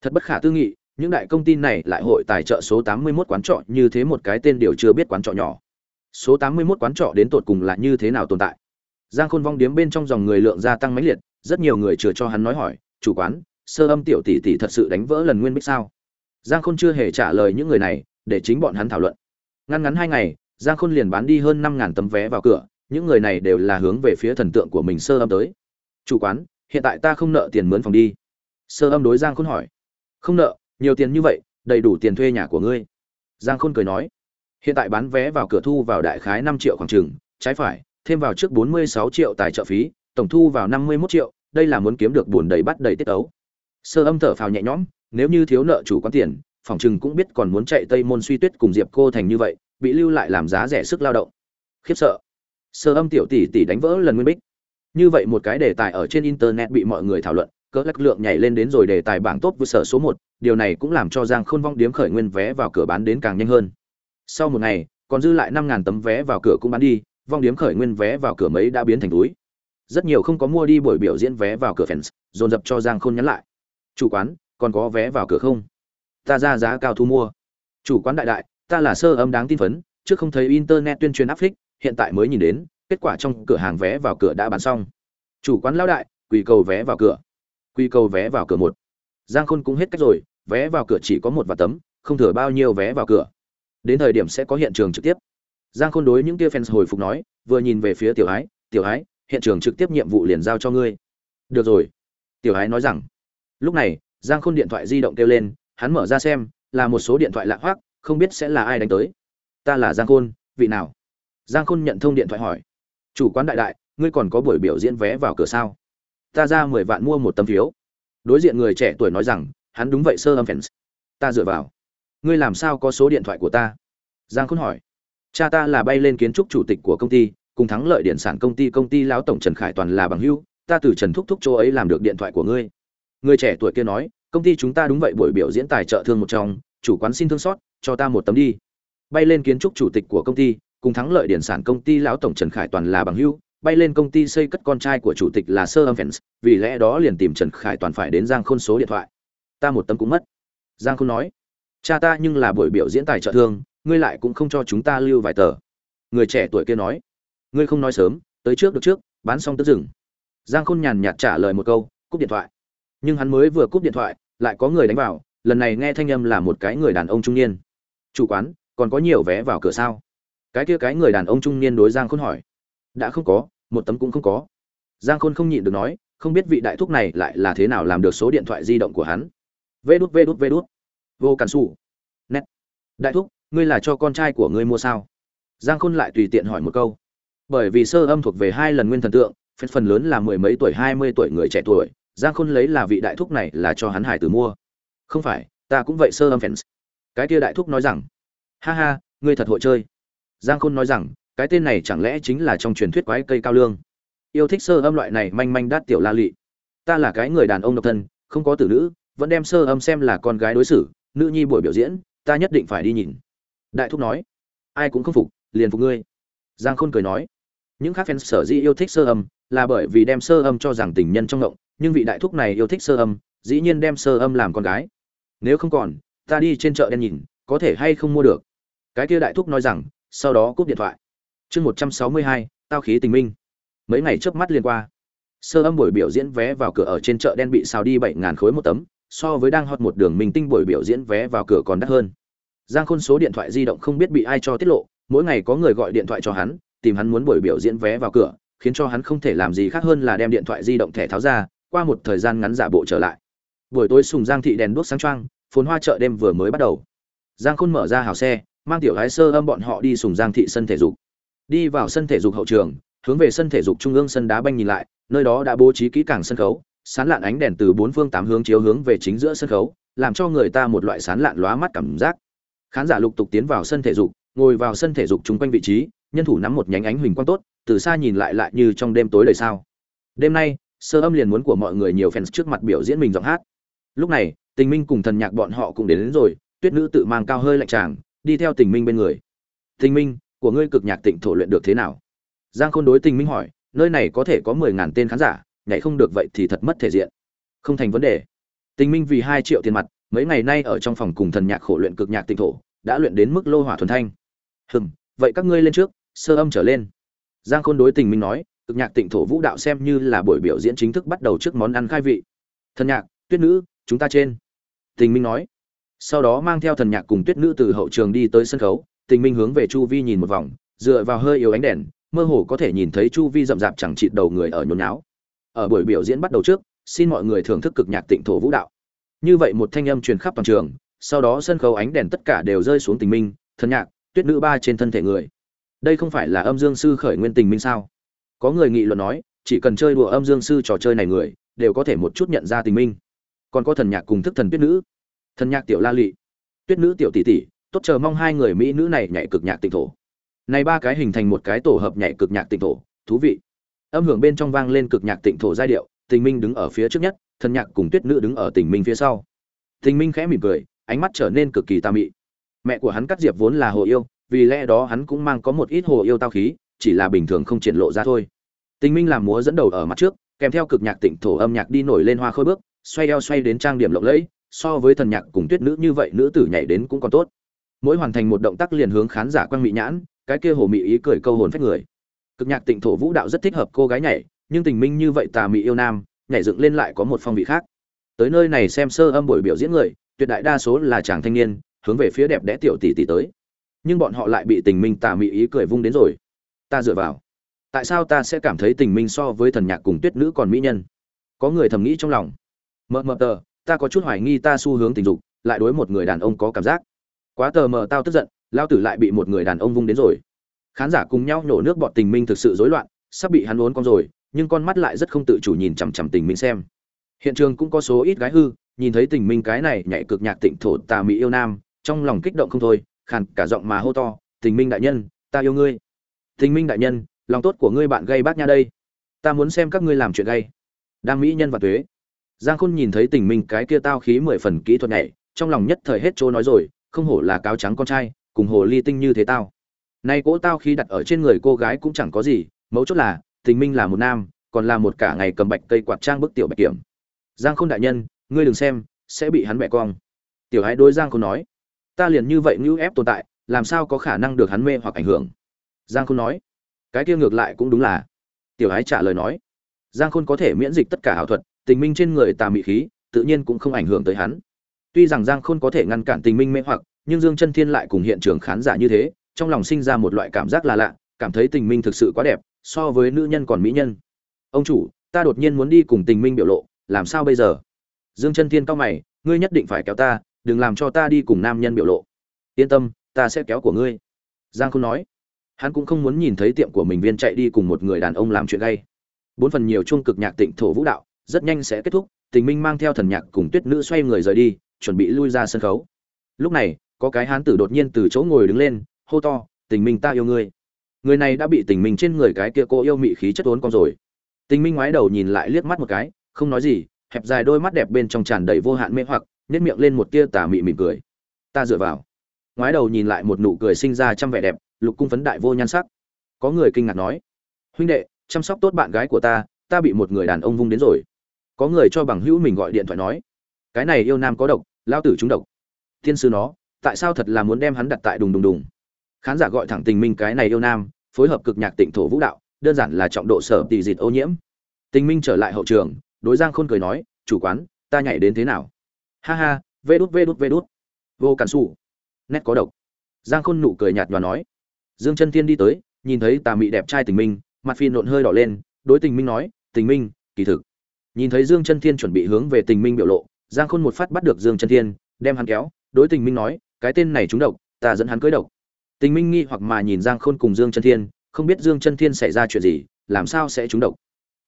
Thật bất khả tư nghị, những đại công ty này lại hội tài trợ số 81 quán trọ như thế một cái tên điều chưa biết quán trọ nhỏ. Số 81 quán trọ đến tột cùng là như thế nào tồn tại? Giang khôn vong điếm bên trong dòng người lượng gia tăng mãnh liệt, rất nhiều người chừa cho hắn nói hỏi, chủ quán, sơ âm tiểu tỷ tỷ thật sự đánh vỡ lần nguyên bích sao? Giang khôn chưa hề trả lời những người này, để chính bọn hắn thảo luận. Ngăn ngắn hai ngày, giang khôn liền bán đi hơn năm ngàn tấm vé vào cửa, những người này đều là hướng về phía thần tượng của mình sơ âm tới. Chủ quán, hiện tại ta không nợ tiền mướn phòng đi. Sơ âm đối giang khôn hỏi. Không nợ, nhiều tiền như vậy, đầy đủ tiền thuê nhà của ngươi. Giang khôn cười nói. Hiện tại bán vé vào cửa thu vào đại khái năm triệu khoảng trừng trái phải, thêm vào trước bốn mươi sáu triệu tài trợ phí, tổng thu vào năm mươi 51 triệu, đây là muốn kiếm được buồn đầy bắt đầy tiết ấu. Sơ âm thở phào nhẹ nhõm nếu như thiếu nợ chủ quán tiền, phòng chừng cũng biết còn muốn chạy tây môn suy tuyết cùng diệp cô thành như vậy, bị lưu lại làm giá rẻ sức lao động. Khiếp sợ. Sơ âm tiểu tỷ tỷ đánh vỡ lần nguyên bích. Như vậy một cái đề tài ở trên internet bị mọi người thảo luận, cỡ lắc lượng nhảy lên đến rồi đề tài bảng tốt vừa sở số một, điều này cũng làm cho giang khôn vong điếm khởi nguyên vé vào cửa bán đến càng nhanh hơn. Sau một ngày, còn dư lại năm ngàn tấm vé vào cửa cũng bán đi, vong điếm khởi nguyên vé vào cửa mấy đã biến thành túi. Rất nhiều không có mua đi buổi biểu diễn vé vào cửa fans, dồn dập cho giang khôn nhắn lại. Chủ quán còn có vé vào cửa không? Ta ra giá cao thu mua. Chủ quán đại đại, ta là sơ âm đáng tin phấn, trước không thấy internet tuyên truyền áp phích, hiện tại mới nhìn đến, kết quả trong cửa hàng vé vào cửa đã bán xong. Chủ quán lão đại, quỳ cầu vé vào cửa. Quy cầu vé vào cửa một. Giang khôn cũng hết cách rồi, vé vào cửa chỉ có một và tấm, không thừa bao nhiêu vé vào cửa. Đến thời điểm sẽ có hiện trường trực tiếp. Giang khôn đối những kia fans hồi phục nói, vừa nhìn về phía tiểu ái tiểu ái, hiện trường trực tiếp nhiệm vụ liền giao cho ngươi. Được rồi. Tiểu ái nói rằng, lúc này giang khôn điện thoại di động kêu lên, hắn mở ra xem, là một số điện thoại lạ hoắc, không biết sẽ là ai đánh tới. Ta là giang khôn, vị nào? Giang khôn nhận thông điện thoại hỏi. Chủ quán đại đại, ngươi còn có buổi biểu diễn vé vào cửa sao? Ta ra mười vạn mua một tấm phiếu. Đối diện người trẻ tuổi nói rằng, hắn đúng vậy sơ âm fans. Ta dựa vào. Ngươi làm sao có số điện thoại của ta? Giang khôn hỏi. Cha ta là bay lên kiến trúc chủ tịch của công ty, cùng thắng lợi điện sản công ty công ty lão tổng trần khải toàn là bằng hữu, ta từ trần thúc thúc chỗ ấy làm được điện thoại của ngươi người trẻ tuổi kia nói, công ty chúng ta đúng vậy, buổi biểu diễn tài trợ thương một trong, chủ quán xin thương xót, cho ta một tấm đi. Bay lên kiến trúc chủ tịch của công ty, cùng thắng lợi điển sản công ty lão tổng trần khải toàn là bằng hữu. Bay lên công ty xây cất con trai của chủ tịch là sơ âm fans vì lẽ đó liền tìm trần khải toàn phải đến giang khôn số điện thoại. Ta một tấm cũng mất. Giang khôn nói, cha ta nhưng là buổi biểu diễn tài trợ thương, ngươi lại cũng không cho chúng ta lưu vài tờ. Người trẻ tuổi kia nói, ngươi không nói sớm, tới trước được trước, bán xong tức dừng. Giang khôn nhàn nhạt trả lời một câu, cúp điện thoại nhưng hắn mới vừa cúp điện thoại, lại có người đánh vào, lần này nghe thanh âm là một cái người đàn ông trung niên. Chủ quán, còn có nhiều vé vào cửa sao? Cái kia cái người đàn ông trung niên đối giang khôn hỏi. Đã không có, một tấm cũng không có. Giang khôn không nhịn được nói, không biết vị đại thúc này lại là thế nào làm được số điện thoại di động của hắn. Vê đút vê đút vê đút. Vô cản xù. Nét. Đại thúc, ngươi là cho con trai của ngươi mua sao? Giang khôn lại tùy tiện hỏi một câu. Bởi vì sơ âm thuộc về hai lần nguyên thần tượng phần phần lớn là mười mấy tuổi, hai mươi tuổi người trẻ tuổi giang khôn lấy là vị đại thúc này là cho hắn hải tử mua. Không phải, ta cũng vậy sơ âm fans cái kia đại thúc nói rằng, ha ha, ngươi thật hội chơi. Giang khôn nói rằng, cái tên này chẳng lẽ chính là trong truyền thuyết quái cây cao lương? Yêu thích sơ âm loại này manh manh đát tiểu la lị. Ta là cái người đàn ông độc thân, không có tử nữ, vẫn đem sơ âm xem là con gái đối xử, nữ nhi buổi biểu diễn, ta nhất định phải đi nhìn. Đại thúc nói, ai cũng không phục, liền phục ngươi. Giang khôn cười nói, những khác fans sở di yêu thích sơ âm là bởi vì đem sơ âm cho rằng tình nhân trong ngộng nhưng vị đại thúc này yêu thích sơ âm, dĩ nhiên đem sơ âm làm con gái. Nếu không còn, ta đi trên chợ đen nhìn, có thể hay không mua được. Cái kia đại thúc nói rằng, sau đó cúp điện thoại. Chương một trăm sáu mươi hai, tao khí tình minh. Mấy ngày trước mắt liên qua. Sơ âm buổi biểu diễn vé vào cửa ở trên chợ đen bị xào đi bảy ngàn khối một tấm, so với đang hot một đường minh tinh buổi biểu diễn vé vào cửa còn đắt hơn. Giang khôn số điện thoại di động không biết bị ai cho tiết lộ, mỗi ngày có người gọi điện thoại cho hắn, tìm hắn muốn buổi biểu diễn vé vào cửa, khiến cho hắn không thể làm gì khác hơn là đem điện thoại di động thẻ tháo ra qua một thời gian ngắn giả bộ trở lại. Buổi tối sùng giang thị đèn đuốc sáng trăng phồn hoa chợ đêm vừa mới bắt đầu. Giang khôn mở ra hào xe, mang tiểu gái sơ âm bọn họ đi sùng giang thị sân thể dục. Đi vào sân thể dục hậu trường, hướng về sân thể dục trung ương sân đá banh nhìn lại, nơi đó đã bố trí kỹ càng sân khấu, sán lạn ánh đèn từ bốn phương tám hướng chiếu hướng về chính giữa sân khấu, làm cho người ta một loại sán lạn lóa mắt cảm giác. Khán giả lục tục tiến vào sân thể dục, ngồi vào sân thể dục chung quanh vị trí, nhân thủ nắm một nhánh ánh huỳnh quang tốt, từ xa nhìn lại lại như trong đêm tối đời sao. Đêm nay sơ âm liền muốn của mọi người nhiều fans trước mặt biểu diễn mình giọng hát. Lúc này tình minh cùng thần nhạc bọn họ cũng đến, đến rồi tuyết nữ tự mang cao hơi lạnh tràng đi theo tình minh bên người. Tình minh của ngươi cực nhạc tịnh thổ luyện được thế nào? Giang khôn đối tình minh hỏi nơi này có thể có mười ngàn tên khán giả nhảy không được vậy thì thật mất thể diện. Không thành vấn đề. Tình minh vì hai triệu tiền mặt mấy ngày nay ở trong phòng cùng thần nhạc khổ luyện cực nhạc tịnh thổ đã luyện đến mức lô hỏa thuần thanh. Hừm vậy các ngươi lên trước sơ âm trở lên. Giang khôn đối tình minh nói cực nhạc tịnh thổ vũ đạo xem như là buổi biểu diễn chính thức bắt đầu trước món ăn khai vị. Thần nhạc, tuyết nữ, chúng ta trên. Tình minh nói. Sau đó mang theo thần nhạc cùng tuyết nữ từ hậu trường đi tới sân khấu. Tình minh hướng về chu vi nhìn một vòng, dựa vào hơi yếu ánh đèn, mơ hồ có thể nhìn thấy chu vi rậm rạp chẳng chịt đầu người ở nhốn nháo. Ở buổi biểu diễn bắt đầu trước, xin mọi người thưởng thức cực nhạc tịnh thổ vũ đạo. Như vậy một thanh âm truyền khắp toàn trường, sau đó sân khấu ánh đèn tất cả đều rơi xuống tình minh, thần nhạc, tuyết nữ ba trên thân thể người. Đây không phải là âm dương sư khởi nguyên tình minh sao? Có người nghị luận nói, chỉ cần chơi đùa âm dương sư trò chơi này người, đều có thể một chút nhận ra tình minh. Còn có thần nhạc cùng thức thần tuyết nữ. Thần nhạc tiểu la lị, tuyết nữ tiểu tỷ tỷ, tốt chờ mong hai người mỹ nữ này nhảy cực nhạc tịnh thổ. Này ba cái hình thành một cái tổ hợp nhảy cực nhạc tịnh thổ, thú vị. Âm hưởng bên trong vang lên cực nhạc tịnh thổ giai điệu, tình minh đứng ở phía trước nhất, thần nhạc cùng tuyết nữ đứng ở tình minh phía sau. Tình minh khẽ mỉm cười, ánh mắt trở nên cực kỳ tà mị. Mẹ của hắn cắt diệp vốn là hồ yêu, vì lẽ đó hắn cũng mang có một ít hồ yêu tao khí chỉ là bình thường không triển lộ ra thôi. Tình minh làm múa dẫn đầu ở mặt trước, kèm theo cực nhạc tịnh thổ âm nhạc đi nổi lên hoa khôi bước, xoay eo xoay đến trang điểm lộng lẫy, so với thần nhạc cùng tuyết nữ như vậy nữ tử nhảy đến cũng còn tốt. Mỗi hoàn thành một động tác liền hướng khán giả quang mị nhãn, cái kia hồ mị ý cười câu hồn phách người. Cực nhạc tịnh thổ vũ đạo rất thích hợp cô gái nhảy, nhưng tình minh như vậy tà mị yêu nam, nhảy dựng lên lại có một phong vị khác. Tới nơi này xem sơ âm buổi biểu diễn người, tuyệt đại đa số là chàng thanh niên, hướng về phía đẹp đẽ tiểu tỷ tỷ tới. Nhưng bọn họ lại bị tình minh tà mị ý cười vung đến rồi ta dựa vào. Tại sao ta sẽ cảm thấy tình minh so với thần nhạc cùng tuyết nữ còn mỹ nhân? Có người thầm nghĩ trong lòng. Mờ mờ tờ, ta có chút hoài nghi ta xu hướng tình dục, lại đối một người đàn ông có cảm giác. Quá tờ mờ tao tức giận, lao tử lại bị một người đàn ông vung đến rồi. Khán giả cùng nhau nổ nước bọn tình minh thực sự rối loạn, sắp bị hắn uốn con rồi, nhưng con mắt lại rất không tự chủ nhìn chằm chằm tình minh xem. Hiện trường cũng có số ít gái hư, nhìn thấy tình minh cái này nhảy cực nhạc tịnh thổ tà mỹ yêu nam, trong lòng kích động không thôi, khàn cả giọng mà hô to, tình minh đại nhân, ta yêu ngươi tình minh đại nhân, lòng tốt của ngươi bạn gây bác nha đây. Ta muốn xem các ngươi làm chuyện gây đang mỹ nhân và tuế. Giang khôn nhìn thấy tình minh cái kia tao khí mười phần kỹ thuật này trong lòng nhất thời hết chỗ nói rồi, không hổ là cáo trắng con trai, cùng hồ ly tinh như thế tao. Nay cỗ tao khí đặt ở trên người cô gái cũng chẳng có gì, mấu chốt là tình minh là một nam, còn là một cả ngày cầm bạch cây quạt trang bức tiểu bạch kiểm. Giang khôn đại nhân, ngươi đừng xem, sẽ bị hắn bẻ cong. Tiểu Hải đối giang khôn nói, ta liền như vậy ngưu ép tồn tại, làm sao có khả năng được hắn mê hoặc ảnh hưởng giang khôn nói, cái kia ngược lại cũng đúng là. Tiểu hái trả lời nói, giang khôn có thể miễn dịch tất cả ảo thuật, tình minh trên người tà mị khí, tự nhiên cũng không ảnh hưởng tới hắn. Tuy rằng giang khôn có thể ngăn cản tình minh mê hoặc, nhưng dương chân thiên lại cùng hiện trường khán giả như thế, trong lòng sinh ra một loại cảm giác là lạ, cảm thấy tình minh thực sự quá đẹp, so với nữ nhân còn mỹ nhân. Ông chủ, ta đột nhiên muốn đi cùng tình minh biểu lộ, làm sao bây giờ? Dương chân thiên cao mày, ngươi nhất định phải kéo ta, đừng làm cho ta đi cùng nam nhân biểu lộ. Yên tâm, ta sẽ kéo của ngươi. Giang Khôn nói hắn cũng không muốn nhìn thấy tiệm của mình viên chạy đi cùng một người đàn ông làm chuyện gay. Bốn phần nhiều chung cực nhạc tịnh thổ vũ đạo, rất nhanh sẽ kết thúc, tình minh mang theo thần nhạc cùng tuyết nữ xoay người rời đi, chuẩn bị lui ra sân khấu. Lúc này, có cái hán tử đột nhiên từ chỗ ngồi đứng lên, hô to, tình minh ta yêu ngươi. Người này đã bị tình minh trên người cái kia cô yêu mị khí chất ốn con rồi. Tình minh ngoái đầu nhìn lại liếc mắt một cái, không nói gì, hẹp dài đôi mắt đẹp bên trong tràn đầy vô hạn mê hoặc nhét miệng lên một tia tà mị mỉm cười. Ta dựa vào. Ngoái đầu nhìn lại một nụ cười sinh ra trăm vẻ đẹp lục cung phấn đại vô nhan sắc. Có người kinh ngạc nói, huynh đệ, chăm sóc tốt bạn gái của ta ta bị một người đàn ông vung đến rồi. Có người cho bằng hữu mình gọi điện thoại nói, cái này yêu nam có độc, lao tử trúng độc. Thiên sư nó, tại sao thật là muốn đem hắn đặt tại đùng đùng đùng? Khán giả gọi thẳng tình minh cái này yêu nam, phối hợp cực nhạc tịnh thổ vũ đạo, đơn giản là trọng độ sở tỷ dịt ô nhiễm. Tình minh trở lại hậu trường, đối giang khôn cười nói, chủ quán, ta nhảy đến thế nào? Ha ha, vê đút vê đút vê đút. Vô cản xù nét có độc. Giang khôn nụ cười nhạt nhòa nói dương chân thiên đi tới, nhìn thấy tà mị đẹp trai tình minh, mặt phi nộn hơi đỏ lên, đối tình minh nói, tình minh, kỳ thực. Nhìn thấy dương chân thiên chuẩn bị hướng về tình minh biểu lộ, giang khôn một phát bắt được dương chân thiên, đem hắn kéo, đối tình minh nói, cái tên này trúng độc, ta dẫn hắn cưới độc. Tình minh nghi hoặc mà nhìn giang khôn cùng dương chân thiên, không biết dương chân thiên xảy ra chuyện gì, làm sao sẽ trúng độc.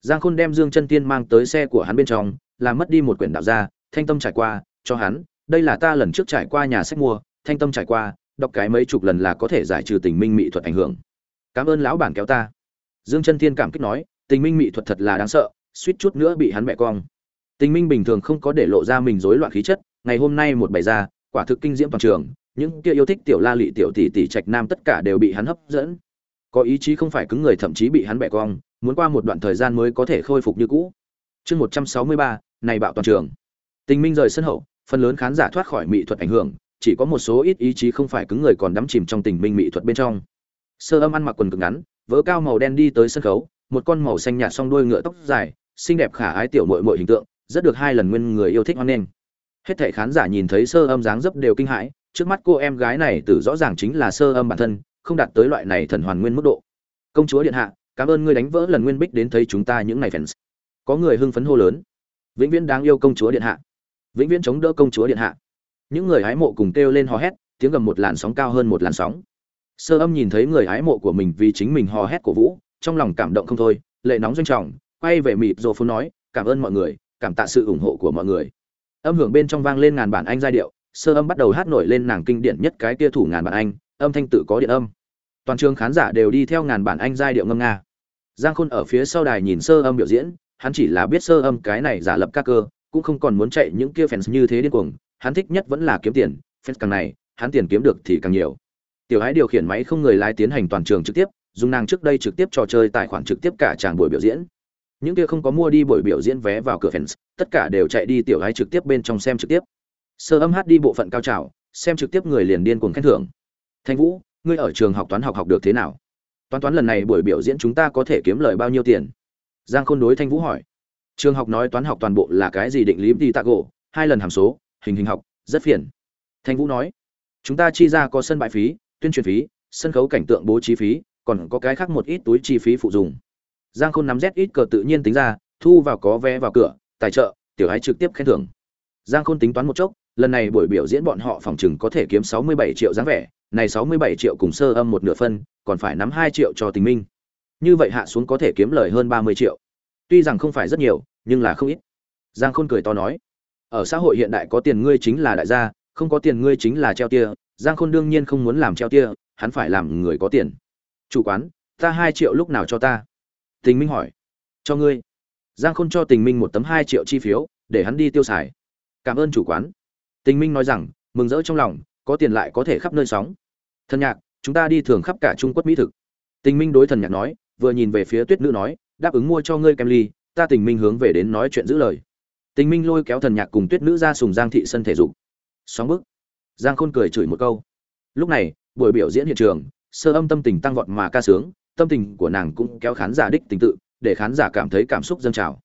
Giang khôn đem dương chân thiên mang tới xe của hắn bên trong, làm mất đi một quyển đạo gia, thanh tâm trải qua, cho hắn, đây là ta lần trước trải qua nhà sách mua, thanh tâm trải qua đọc cái mấy chục lần là có thể giải trừ tình minh mỹ thuật ảnh hưởng. Cảm ơn lão bản kéo ta. Dương chân thiên cảm kích nói, tình minh mỹ thuật thật là đáng sợ, suýt chút nữa bị hắn mẹ cong. Tình minh bình thường không có để lộ ra mình rối loạn khí chất, ngày hôm nay một bài ra, quả thực kinh diễm toàn trường, những kia yêu thích tiểu la lị tiểu tỷ tỷ trạch nam tất cả đều bị hắn hấp dẫn. Có ý chí không phải cứng người thậm chí bị hắn bẻ cong, muốn qua một đoạn thời gian mới có thể khôi phục như cũ. Chương một trăm sáu mươi ba, này bạo toàn trường. Tình minh rời sân hậu, phần lớn khán giả thoát khỏi mỹ thuật ảnh hưởng chỉ có một số ít ý chí không phải cứng người còn đắm chìm trong tình minh mỹ thuật bên trong. Sơ âm ăn mặc quần cực ngắn, vớ cao màu đen đi tới sân khấu, một con màu xanh nhạt song đuôi ngựa tóc dài, xinh đẹp khả ái tiểu mội mội hình tượng, rất được hai lần nguyên người yêu thích hoan nghênh. Hết thảy khán giả nhìn thấy sơ âm dáng dấp đều kinh hãi, trước mắt cô em gái này tự rõ ràng chính là sơ âm bản thân, không đạt tới loại này thần hoàn nguyên mức độ. Công chúa điện hạ, cảm ơn ngươi đánh vỡ lần nguyên bích đến thấy chúng ta những ngày fans. Có người hưng phấn hô lớn. Vĩnh viễn đáng yêu công chúa điện hạ. Vĩnh viễn chống đỡ công chúa điện hạ những người hái mộ cùng kêu lên hò hét, tiếng gầm một làn sóng cao hơn một làn sóng. Sơ âm nhìn thấy người hái mộ của mình vì chính mình hò hét cổ vũ, trong lòng cảm động không thôi, lệ nóng doanh trọng, quay về mịp rồ phú nói, cảm ơn mọi người, cảm tạ sự ủng hộ của mọi người. Âm hưởng bên trong vang lên ngàn bản anh giai điệu, sơ âm bắt đầu hát nổi lên nàng kinh điển nhất cái kia thủ ngàn bản anh, âm thanh tự có điện âm. Toàn trường khán giả đều đi theo ngàn bản anh giai điệu ngâm nga. Giang khôn ở phía sau đài nhìn sơ âm biểu diễn, hắn chỉ là biết sơ âm cái này giả lập các cơ, cũng không còn muốn chạy những kia fans như thế điên cuồng hắn thích nhất vẫn là kiếm tiền, fans càng này, hắn tiền kiếm được thì càng nhiều. Tiểu ái điều khiển máy không người lái tiến hành toàn trường trực tiếp, dùng nàng trước đây trực tiếp trò chơi tài khoản trực tiếp cả tràng buổi biểu diễn. Những kia không có mua đi buổi biểu diễn vé vào cửa fans, tất cả đều chạy đi tiểu ái trực tiếp bên trong xem trực tiếp. Sơ âm hát đi bộ phận cao trào, xem trực tiếp người liền điên cuồng khen thưởng. Thanh vũ, ngươi ở trường học toán học học được thế nào? Toán toán lần này buổi biểu diễn chúng ta có thể kiếm lời bao nhiêu tiền? Giang khôn đối thanh vũ hỏi. Trường học nói toán học toàn bộ là cái gì định lý đi gỗ hai lần hàm số hình hình học, rất phiền. Thanh vũ nói, chúng ta chi ra có sân bãi phí, tuyên truyền phí, sân khấu cảnh tượng bố trí phí, còn có cái khác một ít túi chi phí phụ dùng. Giang khôn nắm rét ít cờ tự nhiên tính ra, thu vào có vé vào cửa, tài trợ, tiểu hái trực tiếp khen thưởng. Giang khôn tính toán một chốc, lần này buổi biểu diễn bọn họ phòng chừng có thể kiếm sáu mươi bảy triệu dáng vẻ, này sáu mươi bảy triệu cùng sơ âm một nửa phân, còn phải nắm hai triệu cho tình minh. Như vậy hạ xuống có thể kiếm lời hơn ba mươi triệu. Tuy rằng không phải rất nhiều, nhưng là không ít. Giang khôn cười to nói ở xã hội hiện đại có tiền ngươi chính là đại gia, không có tiền ngươi chính là treo tia, giang khôn đương nhiên không muốn làm treo tia, hắn phải làm người có tiền. Chủ quán, ta hai triệu lúc nào cho ta? Tình minh hỏi. Cho ngươi. Giang khôn cho tình minh một tấm hai triệu chi phiếu, để hắn đi tiêu xài. Cảm ơn chủ quán. Tình minh nói rằng, mừng rỡ trong lòng, có tiền lại có thể khắp nơi sóng. Thần nhạc, chúng ta đi thường khắp cả trung quốc mỹ thực. Tình minh đối thần nhạc nói, vừa nhìn về phía tuyết nữ nói, đáp ứng mua cho ngươi kem ly, ta tình minh hướng về đến nói chuyện giữ lời tình minh lôi kéo thần nhạc cùng tuyết nữ ra sùng giang thị sân thể dục. Sóng bước. giang khôn cười chửi một câu. Lúc này, buổi biểu diễn hiện trường, sơ âm tâm tình tăng vọt mà ca sướng, tâm tình của nàng cũng kéo khán giả đích tình tự, để khán giả cảm thấy cảm xúc dâng trào.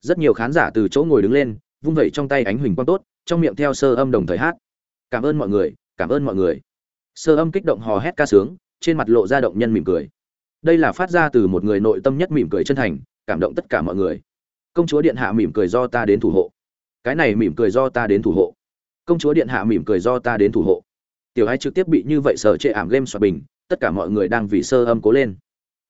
Rất nhiều khán giả từ chỗ ngồi đứng lên, vung vẩy trong tay ánh huỳnh quang tốt, trong miệng theo sơ âm đồng thời hát. Cảm ơn mọi người, cảm ơn mọi người. Sơ âm kích động hò hét ca sướng, trên mặt lộ ra động nhân mỉm cười. Đây là phát ra từ một người nội tâm nhất mỉm cười chân thành, cảm động tất cả mọi người công chúa điện hạ mỉm cười do ta đến thủ hộ. Cái này mỉm cười do ta đến thủ hộ. Công chúa điện hạ mỉm cười do ta đến thủ hộ. Tiểu hai trực tiếp bị như vậy sở trệ ảm game xoạt bình, tất cả mọi người đang vì sơ âm cố lên.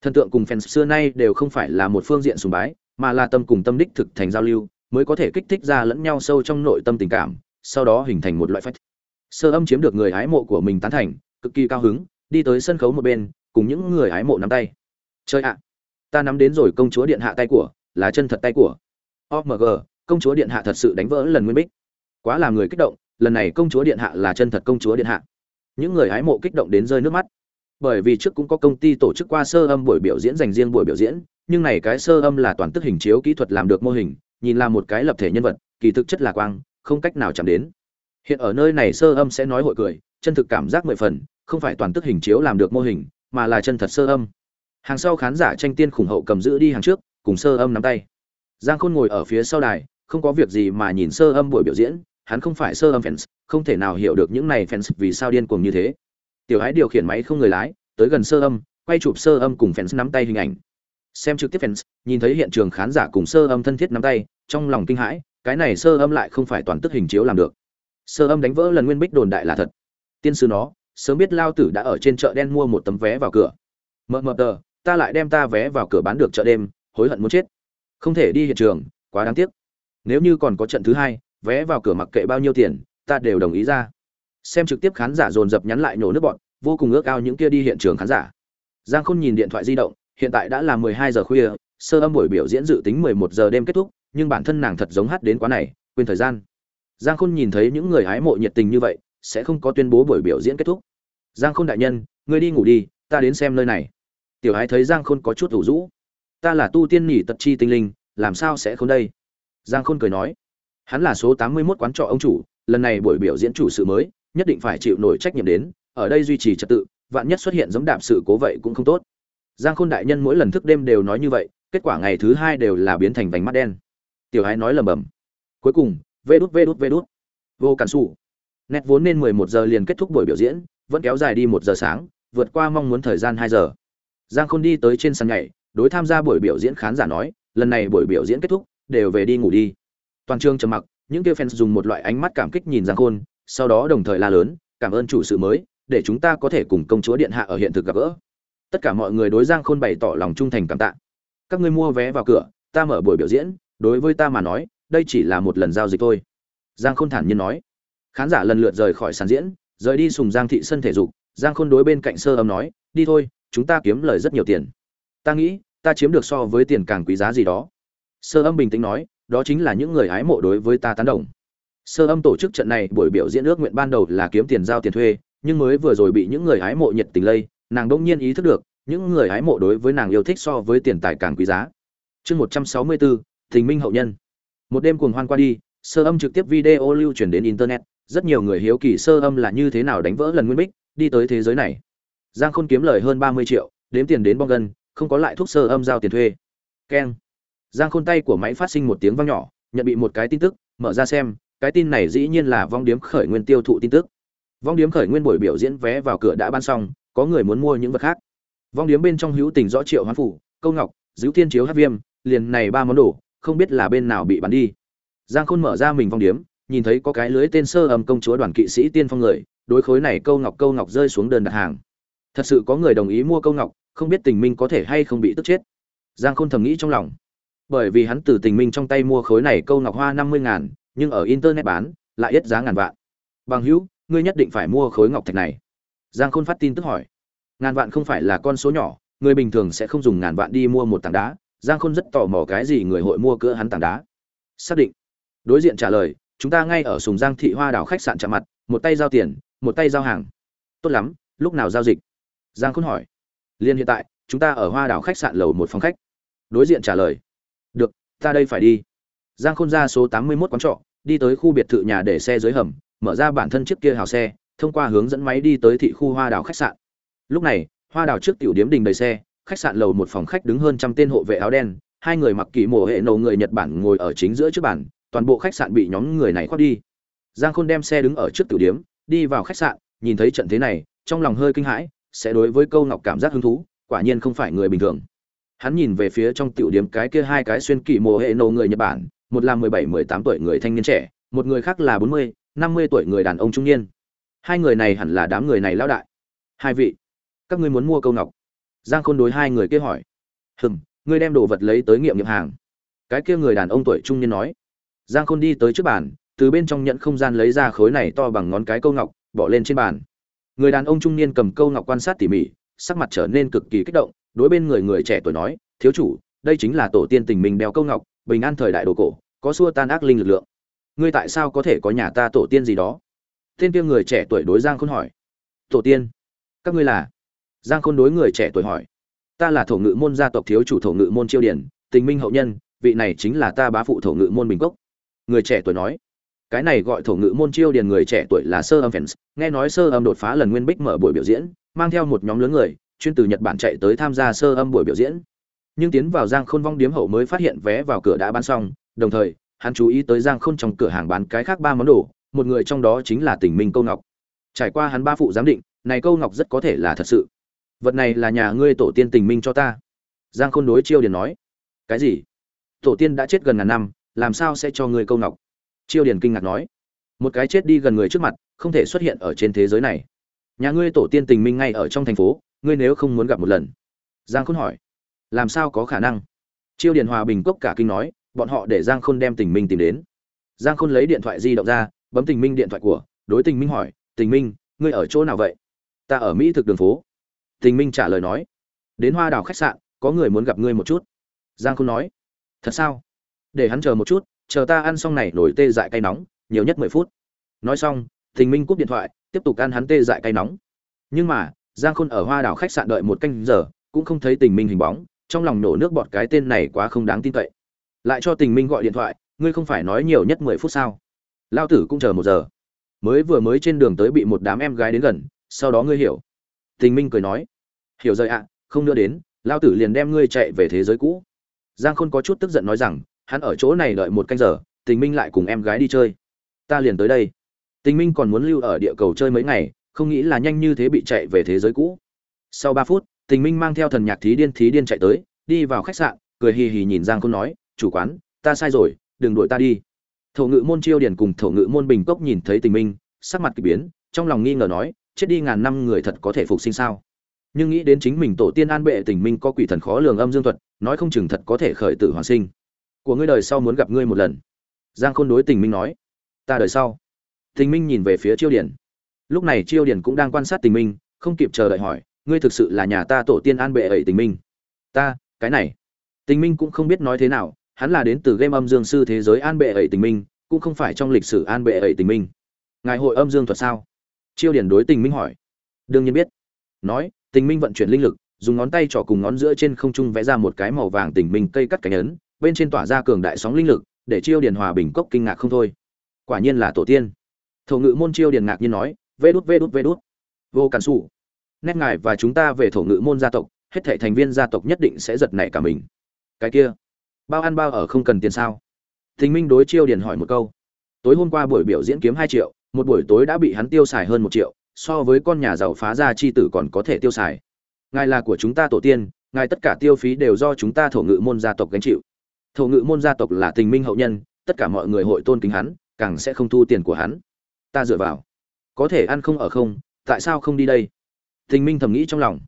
Thần tượng cùng fans xưa nay đều không phải là một phương diện sùng bái, mà là tâm cùng tâm đích thực thành giao lưu, mới có thể kích thích ra lẫn nhau sâu trong nội tâm tình cảm, sau đó hình thành một loại phách. Sơ âm chiếm được người hái mộ của mình tán thành, cực kỳ cao hứng, đi tới sân khấu một bên, cùng những người hái mộ nắm tay. Chơi ạ, ta nắm đến rồi công chúa điện hạ tay của là chân thật tay của. Omg công chúa điện hạ thật sự đánh vỡ lần nguyên bích. Quá làm người kích động, lần này công chúa điện hạ là chân thật công chúa điện hạ. Những người hái mộ kích động đến rơi nước mắt. Bởi vì trước cũng có công ty tổ chức qua sơ âm buổi biểu diễn dành riêng buổi biểu diễn, nhưng này cái sơ âm là toàn tức hình chiếu kỹ thuật làm được mô hình, nhìn là một cái lập thể nhân vật, kỳ thực chất là quang, không cách nào chạm đến. Hiện ở nơi này sơ âm sẽ nói hội cười, chân thực cảm giác mười phần, không phải toàn tức hình chiếu làm được mô hình, mà là chân thật sơ âm. Hàng sau khán giả tranh tiên khủng hậu cầm giữ đi hàng trước cùng sơ âm nắm tay. Giang khôn ngồi ở phía sau đài, không có việc gì mà nhìn sơ âm buổi biểu diễn, hắn không phải sơ âm fans, không thể nào hiểu được những này fans vì sao điên cuồng như thế. Tiểu hái điều khiển máy không người lái, tới gần sơ âm, quay chụp sơ âm cùng fans nắm tay hình ảnh. Xem trực tiếp fans, nhìn thấy hiện trường khán giả cùng sơ âm thân thiết nắm tay, trong lòng kinh hãi, cái này sơ âm lại không phải toàn tức hình chiếu làm được. Sơ âm đánh vỡ lần nguyên bích đồn đại là thật. Tiên sư nó, sớm biết lao tử đã ở trên chợ đen mua một tấm vé vào cửa. Mờ mờ tờ, ta lại đem ta vé vào cửa bán được chợ đêm hối hận muốn chết. Không thể đi hiện trường, quá đáng tiếc. Nếu như còn có trận thứ hai, vé vào cửa mặc kệ bao nhiêu tiền, ta đều đồng ý ra. Xem trực tiếp khán giả dồn dập nhắn lại nhổ nước bọn, vô cùng ước ao những kia đi hiện trường khán giả. Giang khôn nhìn điện thoại di động, hiện tại đã là mười hai giờ khuya, sơ âm buổi biểu diễn dự tính mười một giờ đêm kết thúc, nhưng bản thân nàng thật giống hát đến quá này, quên thời gian. Giang khôn nhìn thấy những người hái mộ nhiệt tình như vậy, sẽ không có tuyên bố buổi biểu diễn kết thúc. Giang khôn đại nhân, ngươi đi ngủ đi, ta đến xem nơi này. Tiểu hái thấy giang khôn có chút ủ rũ ta là tu tiên nhỉ tật chi tinh linh, làm sao sẽ không đây? Giang khôn cười nói, hắn là số tám mươi 81 quán trọ ông chủ, lần này buổi biểu diễn chủ sự mới, nhất định phải chịu nổi trách nhiệm đến, ở đây duy trì trật tự, vạn nhất xuất hiện giống đạp sự cố vậy cũng không tốt. Giang khôn đại nhân mỗi lần thức đêm đều nói như vậy, kết quả ngày thứ hai đều là biến thành vành mắt đen. Tiểu hái nói lầm bầm cuối cùng, vê đút vê đút vê đút. Vô cản xù nét vốn nên mười một giờ liền kết thúc buổi biểu diễn, vẫn kéo dài đi một giờ sáng, vượt qua mong muốn thời gian hai giờ. Giang khôn đi tới trên sàn nhảy đối tham gia buổi biểu diễn khán giả nói, lần này buổi biểu diễn kết thúc, đều về đi ngủ đi. Toàn trường trầm mặc, những kia fans dùng một loại ánh mắt cảm kích nhìn giang khôn, sau đó đồng thời la lớn, cảm ơn chủ sự mới, để chúng ta có thể cùng công chúa điện hạ ở hiện thực gặp gỡ. Tất cả mọi người đối giang khôn bày tỏ lòng trung thành cảm tạ. Các ngươi mua vé vào cửa, ta mở buổi biểu diễn, đối với ta mà nói, đây chỉ là một lần giao dịch thôi. Giang khôn thản nhiên nói. Khán giả lần lượt rời khỏi sàn diễn, rời đi sùng giang thị sân thể dục, giang khôn đối bên cạnh sơ âm nói, đi thôi, chúng ta kiếm lời rất nhiều tiền ta nghĩ, ta chiếm được so với tiền càng quý giá gì đó. Sơ âm bình tĩnh nói, đó chính là những người hái mộ đối với ta tán đồng. Sơ âm tổ chức trận này buổi biểu diễn ước nguyện ban đầu là kiếm tiền giao tiền thuê, nhưng mới vừa rồi bị những người hái mộ nhiệt tình lây, nàng đông nhiên ý thức được, những người hái mộ đối với nàng yêu thích so với tiền tài càng quý giá. Chương một trăm sáu mươi bốn thình minh hậu nhân. Một đêm cuồng hoan qua đi, sơ âm trực tiếp video lưu truyền đến internet, rất nhiều người hiếu kỳ sơ âm là như thế nào đánh vỡ lần nguyên bích, đi tới thế giới này. Giang khôn kiếm lời hơn ba mươi triệu, đếm tiền đến bong gân không có lại thuốc sơ âm giao tiền thuê. Keng. Giang khôn tay của máy phát sinh một tiếng vang nhỏ, nhận bị một cái tin tức, mở ra xem, cái tin này dĩ nhiên là vong điếm khởi nguyên tiêu thụ tin tức. Vong điếm khởi nguyên buổi biểu diễn vé vào cửa đã ban xong, có người muốn mua những vật khác. Vong điếm bên trong hữu tình rõ triệu hoán phủ, câu ngọc giữ thiên chiếu hát viêm, liền này ba món đồ, không biết là bên nào bị bắn đi. Giang khôn mở ra mình vong điếm, nhìn thấy có cái lưới tên sơ âm công chúa đoàn kỵ sĩ tiên phong người, đối khối này câu ngọc câu ngọc rơi xuống đơn đặt hàng. Thật sự có người đồng ý mua câu ngọc không biết tình minh có thể hay không bị tức chết. Giang khôn thầm nghĩ trong lòng. Bởi vì hắn từ tình minh trong tay mua khối này câu ngọc hoa năm mươi ngàn, nhưng ở internet bán, lại ít giá ngàn vạn. Bằng hữu, ngươi nhất định phải mua khối ngọc thạch này. Giang khôn phát tin tức hỏi. Ngàn vạn không phải là con số nhỏ, người bình thường sẽ không dùng ngàn vạn đi mua một tảng đá. Giang khôn rất tò mò cái gì người hội mua cỡ hắn tảng đá. Xác định. Đối diện trả lời, chúng ta ngay ở sùng giang thị hoa đảo khách sạn chạm mặt, một tay giao tiền, một tay giao hàng. Tốt lắm, lúc nào giao dịch? Giang khôn hỏi liên hiện tại, chúng ta ở hoa đảo khách sạn lầu một phòng khách. Đối diện trả lời. Được, ta đây phải đi. Giang khôn ra số tám mươi mốt quán trọ, đi tới khu biệt thự nhà để xe dưới hầm, mở ra bản thân chiếc kia hào xe, thông qua hướng dẫn máy đi tới thị khu hoa đào khách sạn. Lúc này, hoa đào trước tiểu điếm đình đầy xe, khách sạn lầu một phòng khách đứng hơn trăm tên hộ vệ áo đen, hai người mặc kỳ mổ hệ nổ người nhật bản ngồi ở chính giữa trước bàn, toàn bộ khách sạn bị nhóm người này khoác đi. Giang khôn đem xe đứng ở trước tiểu điếm, đi vào khách sạn, nhìn thấy trận thế này, trong lòng hơi kinh hãi sẽ đối với câu ngọc cảm giác hứng thú, quả nhiên không phải người bình thường. Hắn nhìn về phía trong tiểu điểm cái kia hai cái xuyên kỳ mồ hệ nổ người nhật bản, một là mười bảy, mười tám tuổi người thanh niên trẻ, một người khác là bốn mươi, năm mươi tuổi người đàn ông trung niên. Hai người này hẳn là đám người này lão đại. Hai vị, các ngươi muốn mua câu ngọc? Giang khôn đối hai người kia hỏi. Hừm, ngươi đem đồ vật lấy tới nghiệm nghiệm hàng. Cái kia người đàn ông tuổi trung niên nói. Giang khôn đi tới trước bàn, từ bên trong nhận không gian lấy ra khối này to bằng ngón cái câu ngọc, bỏ lên trên bàn người đàn ông trung niên cầm câu ngọc quan sát tỉ mỉ, sắc mặt trở nên cực kỳ kích động, đối bên người người trẻ tuổi nói, thiếu chủ, đây chính là tổ tiên tình mình đeo câu ngọc, bình an thời đại đồ cổ, có xua tan ác linh lực lượng. Ngươi tại sao có thể có nhà ta tổ tiên gì đó? Tên kia người trẻ tuổi đối giang khôn hỏi. Tổ tiên? Các ngươi là? Giang khôn đối người trẻ tuổi hỏi. Ta là thổ ngự môn gia tộc thiếu chủ thổ ngự môn chiêu điển, tình minh hậu nhân, vị này chính là ta bá phụ thổ ngự môn bình cốc. Người trẻ tuổi nói cái này gọi thổ ngữ môn chiêu điền người trẻ tuổi là sơ âm fans nghe nói sơ âm đột phá lần nguyên bích mở buổi biểu diễn, mang theo một nhóm lớn người, chuyên từ nhật bản chạy tới tham gia sơ âm buổi biểu diễn. Nhưng tiến vào giang khôn vong điếm hậu mới phát hiện vé vào cửa đã bán xong, đồng thời, hắn chú ý tới giang khôn trong cửa hàng bán cái khác ba món đồ, một người trong đó chính là tình minh câu ngọc. Trải qua hắn ba phụ giám định, này câu ngọc rất có thể là thật sự. Vật này là nhà ngươi tổ tiên tình minh cho ta. Giang khôn đối chiêu điền nói. Cái gì? Tổ tiên đã chết gần ngàn năm, làm sao sẽ cho ngươi câu ngọc? Chiêu điền kinh ngạc nói, một cái chết đi gần người trước mặt, không thể xuất hiện ở trên thế giới này. Nhà ngươi tổ tiên tình minh ngay ở trong thành phố, ngươi nếu không muốn gặp một lần. Giang khôn hỏi, làm sao có khả năng? Chiêu điền hòa bình cốc cả kinh nói, bọn họ để giang khôn đem tình minh tìm đến. Giang khôn lấy điện thoại di động ra, bấm tình minh điện thoại của, đối tình minh hỏi, tình minh, ngươi ở chỗ nào vậy? Ta ở mỹ thực đường phố. Tình minh trả lời nói, đến hoa đào khách sạn, có người muốn gặp ngươi một chút. Giang khôn nói, thật sao? Để hắn chờ một chút chờ ta ăn xong này nổi tê dại cay nóng, nhiều nhất mười phút. Nói xong, Thình minh cúp điện thoại, tiếp tục ăn hắn tê dại cay nóng. Nhưng mà, giang khôn ở hoa đảo khách sạn đợi một canh giờ, cũng không thấy tình minh hình bóng, trong lòng nổ nước bọt cái tên này quá không đáng tin cậy. Lại cho tình minh gọi điện thoại, ngươi không phải nói nhiều nhất mười phút sao? Lao tử cũng chờ một giờ. Mới vừa mới trên đường tới bị một đám em gái đến gần, sau đó ngươi hiểu. Tình minh cười nói, hiểu rồi ạ, không nữa đến, lao tử liền đem ngươi chạy về thế giới cũ. Giang khôn có chút tức giận nói rằng hắn ở chỗ này đợi một canh giờ, tình minh lại cùng em gái đi chơi. Ta liền tới đây. Tình minh còn muốn lưu ở địa cầu chơi mấy ngày, không nghĩ là nhanh như thế bị chạy về thế giới cũ. Sau ba phút, tình minh mang theo thần nhạc thí điên thí điên chạy tới, đi vào khách sạn, cười hì hì nhìn giang khôn nói, chủ quán, ta sai rồi, đừng đuổi ta đi. Thổ ngự môn chiêu điển cùng thổ ngự môn bình cốc nhìn thấy tình minh, sắc mặt kỳ biến, trong lòng nghi ngờ nói, chết đi ngàn năm người thật có thể phục sinh sao? Nhưng nghĩ đến chính mình tổ tiên an bệ tình minh có quỷ thần khó lường âm dương thuật, nói không chừng thật có thể khởi tử hoàn sinh của ngươi đời sau muốn gặp ngươi một lần. Giang khôn đối tình minh nói, ta đời sau. Tình minh nhìn về phía chiêu điển lúc này chiêu điển cũng đang quan sát tình minh, không kịp chờ đợi hỏi, ngươi thực sự là nhà ta tổ tiên an bệ ẩy tình minh? Ta, cái này. Tình minh cũng không biết nói thế nào, hắn là đến từ game âm dương sư thế giới an bệ ẩy tình minh, cũng không phải trong lịch sử an bệ ẩy tình minh. Ngài hội âm dương thuật sao? Chiêu điển đối tình minh hỏi. Đương nhiên biết. Nói, tình minh vận chuyển linh lực, dùng ngón tay trỏ cùng ngón giữa trên không trung vẽ ra một cái màu vàng tình minh cây cắt cánh ấn bên trên tỏa ra cường đại sóng linh lực, để chiêu điển hòa bình cốc kinh ngạc không thôi. Quả nhiên là tổ tiên. Thổ ngự môn chiêu điển ngạc nhiên nói, vê đút vê đút vê đút. Vô cản xù nét ngài và chúng ta về thổ ngự môn gia tộc, hết thảy thành viên gia tộc nhất định sẽ giật nảy cả mình. Cái kia, bao ăn bao ở không cần tiền sao? Thình minh đối chiêu điển hỏi một câu. Tối hôm qua buổi biểu diễn kiếm hai triệu, một buổi tối đã bị hắn tiêu xài hơn một triệu, so với con nhà giàu phá ra chi tử còn có thể tiêu xài. Ngài là của chúng ta tổ tiên, ngài tất cả tiêu phí đều do chúng ta thổ ngự môn gia tộc gánh chịu thổ ngự môn gia tộc là tình minh hậu nhân, tất cả mọi người hội tôn kính hắn, càng sẽ không thu tiền của hắn. Ta dựa vào. Có thể ăn không ở không, tại sao không đi đây? Tình minh thầm nghĩ trong lòng.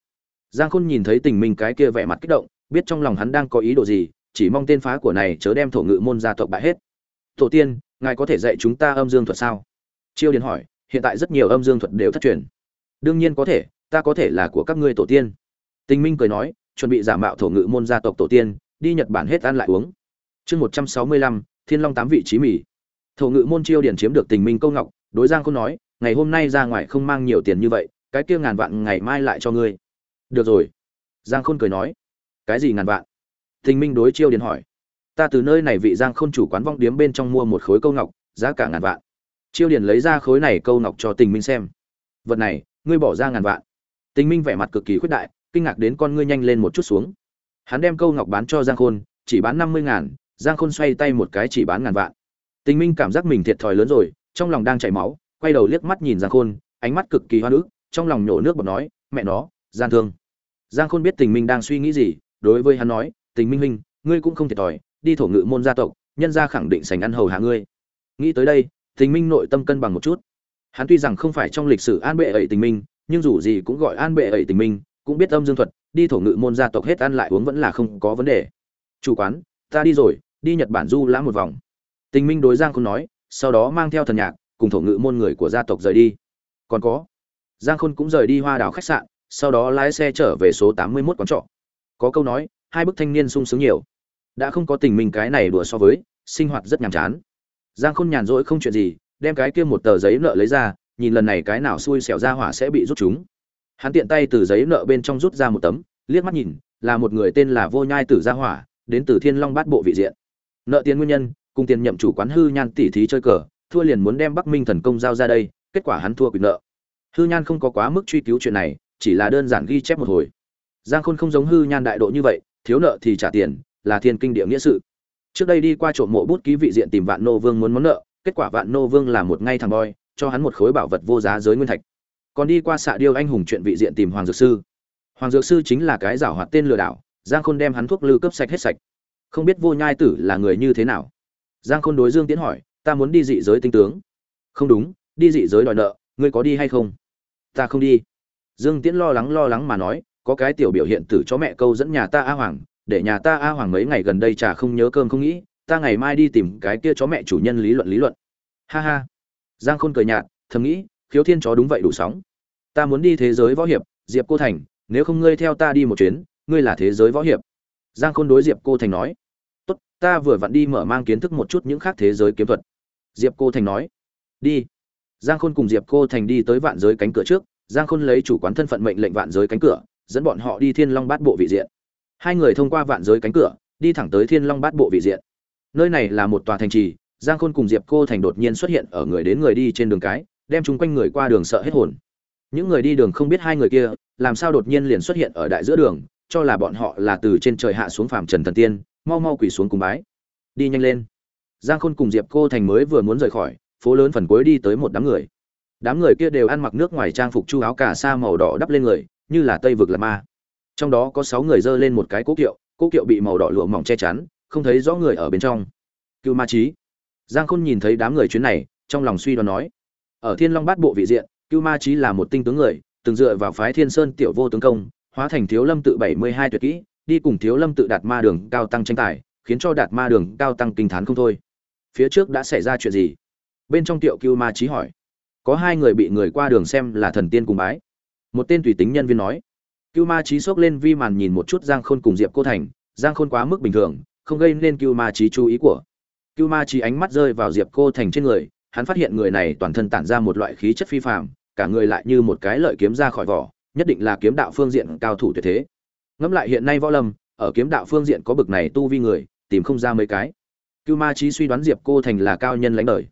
Giang khôn nhìn thấy tình minh cái kia vẻ mặt kích động, biết trong lòng hắn đang có ý đồ gì, chỉ mong tên phá của này chớ đem thổ ngự môn gia tộc bại hết. Tổ tiên, ngài có thể dạy chúng ta âm dương thuật sao? Chiêu điền hỏi, hiện tại rất nhiều âm dương thuật đều thất truyền. Đương nhiên có thể, ta có thể là của các ngươi tổ tiên. Tình minh cười nói, chuẩn bị giả mạo thổ ngự môn gia tộc tổ tiên đi nhật bản hết ăn lại uống. Chương một trăm sáu mươi lăm, thiên long tám vị trí mỉ thổ ngự môn chiêu điển chiếm được tình minh câu ngọc, đối giang khôn nói, ngày hôm nay ra ngoài không mang nhiều tiền như vậy, cái kia ngàn vạn ngày mai lại cho ngươi. Được rồi. Giang khôn cười nói. Cái gì ngàn vạn? Tình minh đối chiêu điển hỏi. Ta từ nơi này vị giang khôn chủ quán vong điếm bên trong mua một khối câu ngọc, giá cả ngàn vạn. Chiêu điển lấy ra khối này câu ngọc cho tình minh xem. Vật này, ngươi bỏ ra ngàn vạn. Tình minh vẻ mặt cực kỳ khuyết đại, kinh ngạc đến con ngươi nhanh lên một chút xuống hắn đem câu ngọc bán cho giang khôn, chỉ bán năm mươi ngàn, giang khôn xoay tay một cái chỉ bán ngàn vạn. Tình minh cảm giác mình thiệt thòi lớn rồi, trong lòng đang chảy máu, quay đầu liếc mắt nhìn giang khôn, ánh mắt cực kỳ hoa nữ trong lòng nhổ nước bọt nói, mẹ nó gian thương. Giang khôn biết tình minh đang suy nghĩ gì, đối với hắn nói, tình minh huynh, ngươi cũng không thiệt thòi, đi thổ ngự môn gia tộc, nhân gia khẳng định sành ăn hầu hạ ngươi. Nghĩ tới đây, tình minh nội tâm cân bằng một chút. Hắn tuy rằng không phải trong lịch sử an bệ ấy tình minh, nhưng dù gì cũng gọi an bệ ấy tình minh, cũng biết âm dương thuật đi thổ ngự môn gia tộc hết ăn lại uống vẫn là không có vấn đề. Chủ quán, ta đi rồi, đi nhật bản du lãm một vòng. Tình minh đối giang khôn nói, sau đó mang theo thần nhạc, cùng thổ ngự môn người của gia tộc rời đi. Còn có, giang khôn cũng rời đi hoa đảo khách sạn, sau đó lái xe trở về số tám mươi 81 quán trọ. Có câu nói, hai bức thanh niên sung sướng nhiều. Đã không có tình mình cái này đùa so với, sinh hoạt rất nhàm chán. Giang khôn nhàn rỗi không chuyện gì, đem cái kia một tờ giấy nợ lấy ra, nhìn lần này cái nào xui xẻo ra hỏa sẽ bị rút chúng hắn tiện tay từ giấy nợ bên trong rút ra một tấm, liếc mắt nhìn, là một người tên là vô nhai tử gia hỏa, đến từ thiên long bát bộ vị diện. Nợ tiền nguyên nhân, cùng tiền nhậm chủ quán hư nhan tỉ thí chơi cờ, thua liền muốn đem bắc minh thần công giao ra đây, kết quả hắn thua quyền nợ. Hư nhan không có quá mức truy cứu chuyện này, chỉ là đơn giản ghi chép một hồi. Giang khôn không giống hư nhan đại độ như vậy, thiếu nợ thì trả tiền, là thiên kinh địa nghĩa sự. Trước đây đi qua trộm mộ bút ký vị diện tìm vạn nô vương muốn món nợ, kết quả vạn nô vương là một ngay thằng boy cho hắn một khối bảo vật vô giá giới nguyên thạch còn đi qua xạ điêu anh hùng chuyện vị diện tìm hoàng dược sư. Hoàng dược sư chính là cái giảo hoạt tên lừa đảo, giang khôn đem hắn thuốc lư cấp sạch hết sạch. Không biết vô nhai tử là người như thế nào? Giang khôn đối dương tiến hỏi, ta muốn đi dị giới tinh tướng. Không đúng, đi dị giới đòi nợ, ngươi có đi hay không? Ta không đi. Dương tiễn lo lắng lo lắng mà nói, có cái tiểu biểu hiện tử chó mẹ câu dẫn nhà ta a hoàng, để nhà ta a hoàng mấy ngày gần đây chả không nhớ cơm không nghĩ, ta ngày mai đi tìm cái kia chó mẹ chủ nhân lý luận lý luận. Ha ha. Giang khôn cười nhạt, thầm nghĩ khiếu thiên chó đúng vậy đủ sóng. Ta muốn đi thế giới võ hiệp, diệp cô thành, nếu không ngươi theo ta đi một chuyến, ngươi là thế giới võ hiệp. Giang khôn đối diệp cô thành nói. Tốt, ta vừa vặn đi mở mang kiến thức một chút những khác thế giới kiếm thuật. Diệp cô thành nói. Đi. Giang khôn cùng diệp cô thành đi tới vạn giới cánh cửa trước. Giang khôn lấy chủ quán thân phận mệnh lệnh vạn giới cánh cửa, dẫn bọn họ đi thiên long bát bộ vị diện. Hai người thông qua vạn giới cánh cửa, đi thẳng tới thiên long bát bộ vị diện. Nơi này là một tòa thành trì. Giang khôn cùng diệp cô thành đột nhiên xuất hiện ở người đến người đi trên đường cái đem chúng quanh người qua đường sợ hết hồn. Những người đi đường không biết hai người kia, làm sao đột nhiên liền xuất hiện ở đại giữa đường, cho là bọn họ là từ trên trời hạ xuống phàm trần thần tiên, mau mau quỳ xuống cùng bái. Đi nhanh lên. Giang khôn cùng diệp cô thành mới vừa muốn rời khỏi, phố lớn phần cuối đi tới một đám người. Đám người kia đều ăn mặc nước ngoài trang phục chu áo cà sa màu đỏ đắp lên người, như là tây vực là ma. Trong đó có sáu người dơ lên một cái cố kiệu cố kiệu bị màu đỏ lụa mỏng che chắn, không thấy rõ người ở bên trong. Cưu ma trí giang khôn nhìn thấy đám người chuyến này, trong lòng suy đoán nói ở thiên long bát bộ vị diện, cưu ma trí là một tinh tướng người, từng dựa vào phái thiên sơn tiểu vô tướng công, hóa thành thiếu lâm tự bảy mươi hai tuyệt kỹ, đi cùng thiếu lâm tự đạt ma đường cao tăng tranh tài, khiến cho đạt ma đường cao tăng kinh thán không thôi. Phía trước đã xảy ra chuyện gì? Bên trong tiểu cưu ma trí hỏi. Có hai người bị người qua đường xem là thần tiên cùng bái. Một tên tùy tính nhân viên nói. Cưu ma trí xốc lên vi màn nhìn một chút giang khôn cùng diệp cô thành, giang khôn quá mức bình thường, không gây nên cưu ma trí chú ý của. Cưu ma trí ánh mắt rơi vào diệp cô thành trên người hắn phát hiện người này toàn thân tản ra một loại khí chất phi phàm cả người lại như một cái lợi kiếm ra khỏi vỏ nhất định là kiếm đạo phương diện cao thủ tuyệt thế. Ngẫm lại hiện nay võ lâm ở kiếm đạo phương diện có bực này tu vi người tìm không ra mấy cái. Cưu ma Chí suy đoán diệp cô thành là cao nhân lãnh đời.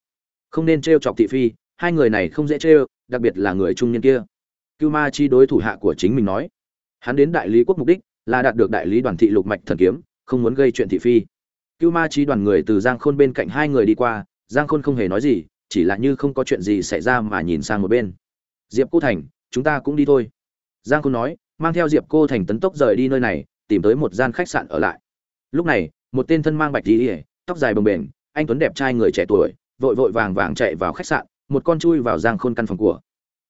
Không nên trêu chọc thị phi hai người này không dễ trêu, đặc biệt là người trung niên kia. Cưu ma Chí đối thủ hạ của chính mình nói hắn đến đại lý quốc mục đích là đạt được đại lý đoàn thị lục mạch thần kiếm không muốn gây chuyện thị phi. Cưu ma Chí đoàn người từ giang khôn bên cạnh hai người đi qua giang khôn không hề nói gì chỉ là như không có chuyện gì xảy ra mà nhìn sang một bên. Diệp cô thành, chúng ta cũng đi thôi. Giang khôn nói, mang theo diệp cô thành tấn tốc rời đi nơi này, tìm tới một gian khách sạn ở lại. Lúc này, một tên thân mang bạch tí ỉa tóc dài bồng bềnh, anh tuấn đẹp trai người trẻ tuổi, vội vội vàng vàng chạy vào khách sạn, một con chui vào giang khôn căn phòng của.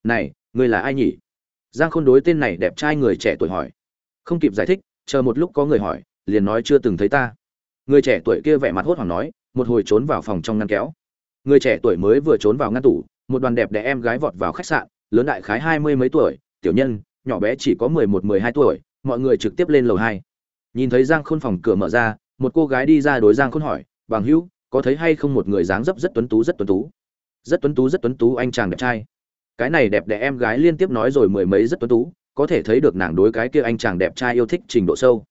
Này, người là ai nhỉ? Giang khôn đối tên này đẹp trai người trẻ tuổi hỏi. Không kịp giải thích, chờ một lúc có người hỏi, liền nói, chưa từng thấy ta. Người trẻ tuổi kia vẻ mặt hốt hoảng nói, một hồi trốn vào phòng trong ngăn kéo người trẻ tuổi mới vừa trốn vào ngăn tủ, một đoàn đẹp đẽ em gái vọt vào khách sạn, lớn đại khái hai mươi mấy tuổi, tiểu nhân, nhỏ bé chỉ có mười một, mười hai tuổi, mọi người trực tiếp lên lầu hai. Nhìn thấy giang khôn phòng cửa mở ra, một cô gái đi ra đối giang khôn hỏi, bằng hữu, có thấy hay không một người dáng dấp rất tuấn tú, rất tuấn tú? Rất tuấn tú, rất tuấn tú, anh chàng đẹp trai. Cái này đẹp đẽ em gái liên tiếp nói rồi mười mấy rất tuấn tú, có thể thấy được nàng đối cái kia anh chàng đẹp trai yêu thích trình độ sâu.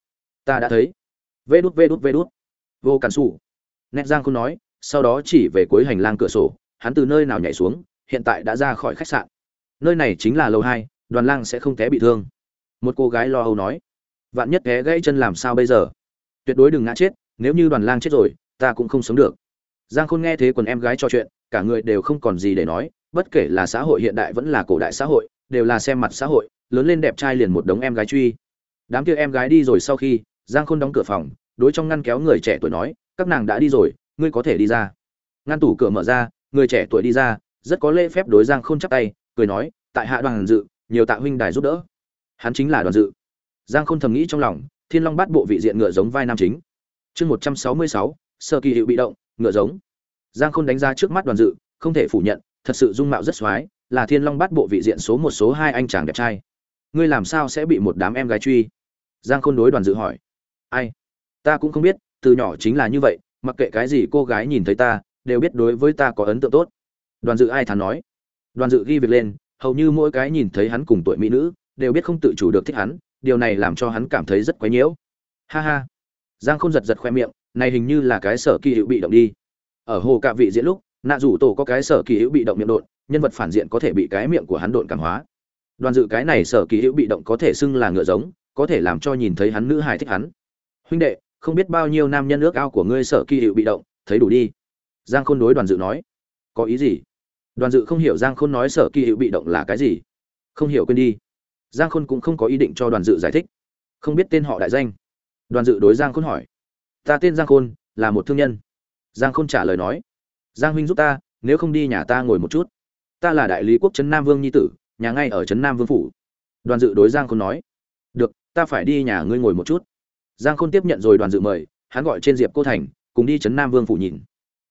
Ta đã thấy. Vê đút vê đút vê đút. Vô cản xù nét giang không nói sau đó chỉ về cuối hành lang cửa sổ, hắn từ nơi nào nhảy xuống, hiện tại đã ra khỏi khách sạn. Nơi này chính là lầu hai, đoàn lang sẽ không té bị thương. Một cô gái lo âu nói, vạn nhất té gãy chân làm sao bây giờ? Tuyệt đối đừng ngã chết, nếu như đoàn lang chết rồi, ta cũng không sống được. Giang khôn nghe thế quần em gái trò chuyện, cả người đều không còn gì để nói, bất kể là xã hội hiện đại vẫn là cổ đại xã hội, đều là xem mặt xã hội, lớn lên đẹp trai liền một đống em gái truy. Đám kia em gái đi rồi sau khi, giang khôn đóng cửa phòng, đối trong ngăn kéo người trẻ tuổi nói, các nàng đã đi rồi ngươi có thể đi ra. Ngăn tủ cửa mở ra, người trẻ tuổi đi ra, rất có lễ phép đối giang khôn chắp tay, cười nói, tại hạ đoàn dự, nhiều tạ huynh đài giúp đỡ. Hắn chính là đoàn dự. Giang khôn thầm nghĩ trong lòng, thiên long bát bộ vị diện ngựa giống vai nam chính. Chương một trăm sáu mươi sáu, sơ kỳ hiệu bị động, ngựa giống. Giang khôn đánh ra trước mắt đoàn dự, không thể phủ nhận, thật sự dung mạo rất x là thiên long bát bộ vị diện số một số hai anh chàng đẹp trai. Ngươi làm sao sẽ bị một đám em gái truy? Giang khôn đối đoàn dự hỏi. Ai? Ta cũng không biết, từ nhỏ chính là như vậy mặc kệ cái gì cô gái nhìn thấy ta, đều biết đối với ta có ấn tượng tốt. Đoàn dự ai thắn nói. Đoàn dự ghi việc lên, hầu như mỗi cái nhìn thấy hắn cùng tuổi mỹ nữ, đều biết không tự chủ được thích hắn, điều này làm cho hắn cảm thấy rất quấy nhiễu. Ha ha. Giang không giật giật khoe miệng, này hình như là cái sở kỳ hữu bị động đi. Ở hồ cạ vị diễn lúc, nạ rủ tổ có cái sở kỳ hữu bị động miệng đột nhân vật phản diện có thể bị cái miệng của hắn độn cảm hóa. Đoàn dự cái này sở kỳ hữu bị động có thể xưng là ngựa giống, có thể làm cho nhìn thấy hắn nữ hài thích hắn. Huynh đệ không biết bao nhiêu nam nhân ước ao của ngươi sợ kỳ hiệu bị động, thấy đủ đi. Giang khôn đối đoàn dự nói. Có ý gì? Đoàn dự không hiểu giang khôn nói sở kỳ hiệu bị động là cái gì. Không hiểu quên đi. Giang khôn cũng không có ý định cho đoàn dự giải thích. Không biết tên họ đại danh. Đoàn dự đối giang khôn hỏi. Ta tên giang khôn, là một thương nhân. Giang khôn trả lời nói. Giang huynh giúp ta, nếu không đi nhà ta ngồi một chút. Ta là đại lý quốc trấn nam vương nhi tử, nhà ngay ở trấn nam vương phủ. Đoàn dự đối giang khôn nói. Được, ta phải đi nhà ngươi ngồi một chút giang khôn tiếp nhận rồi đoàn dự mời, hắn gọi trên diệp cô thành, cùng đi trấn nam vương phủ nhìn.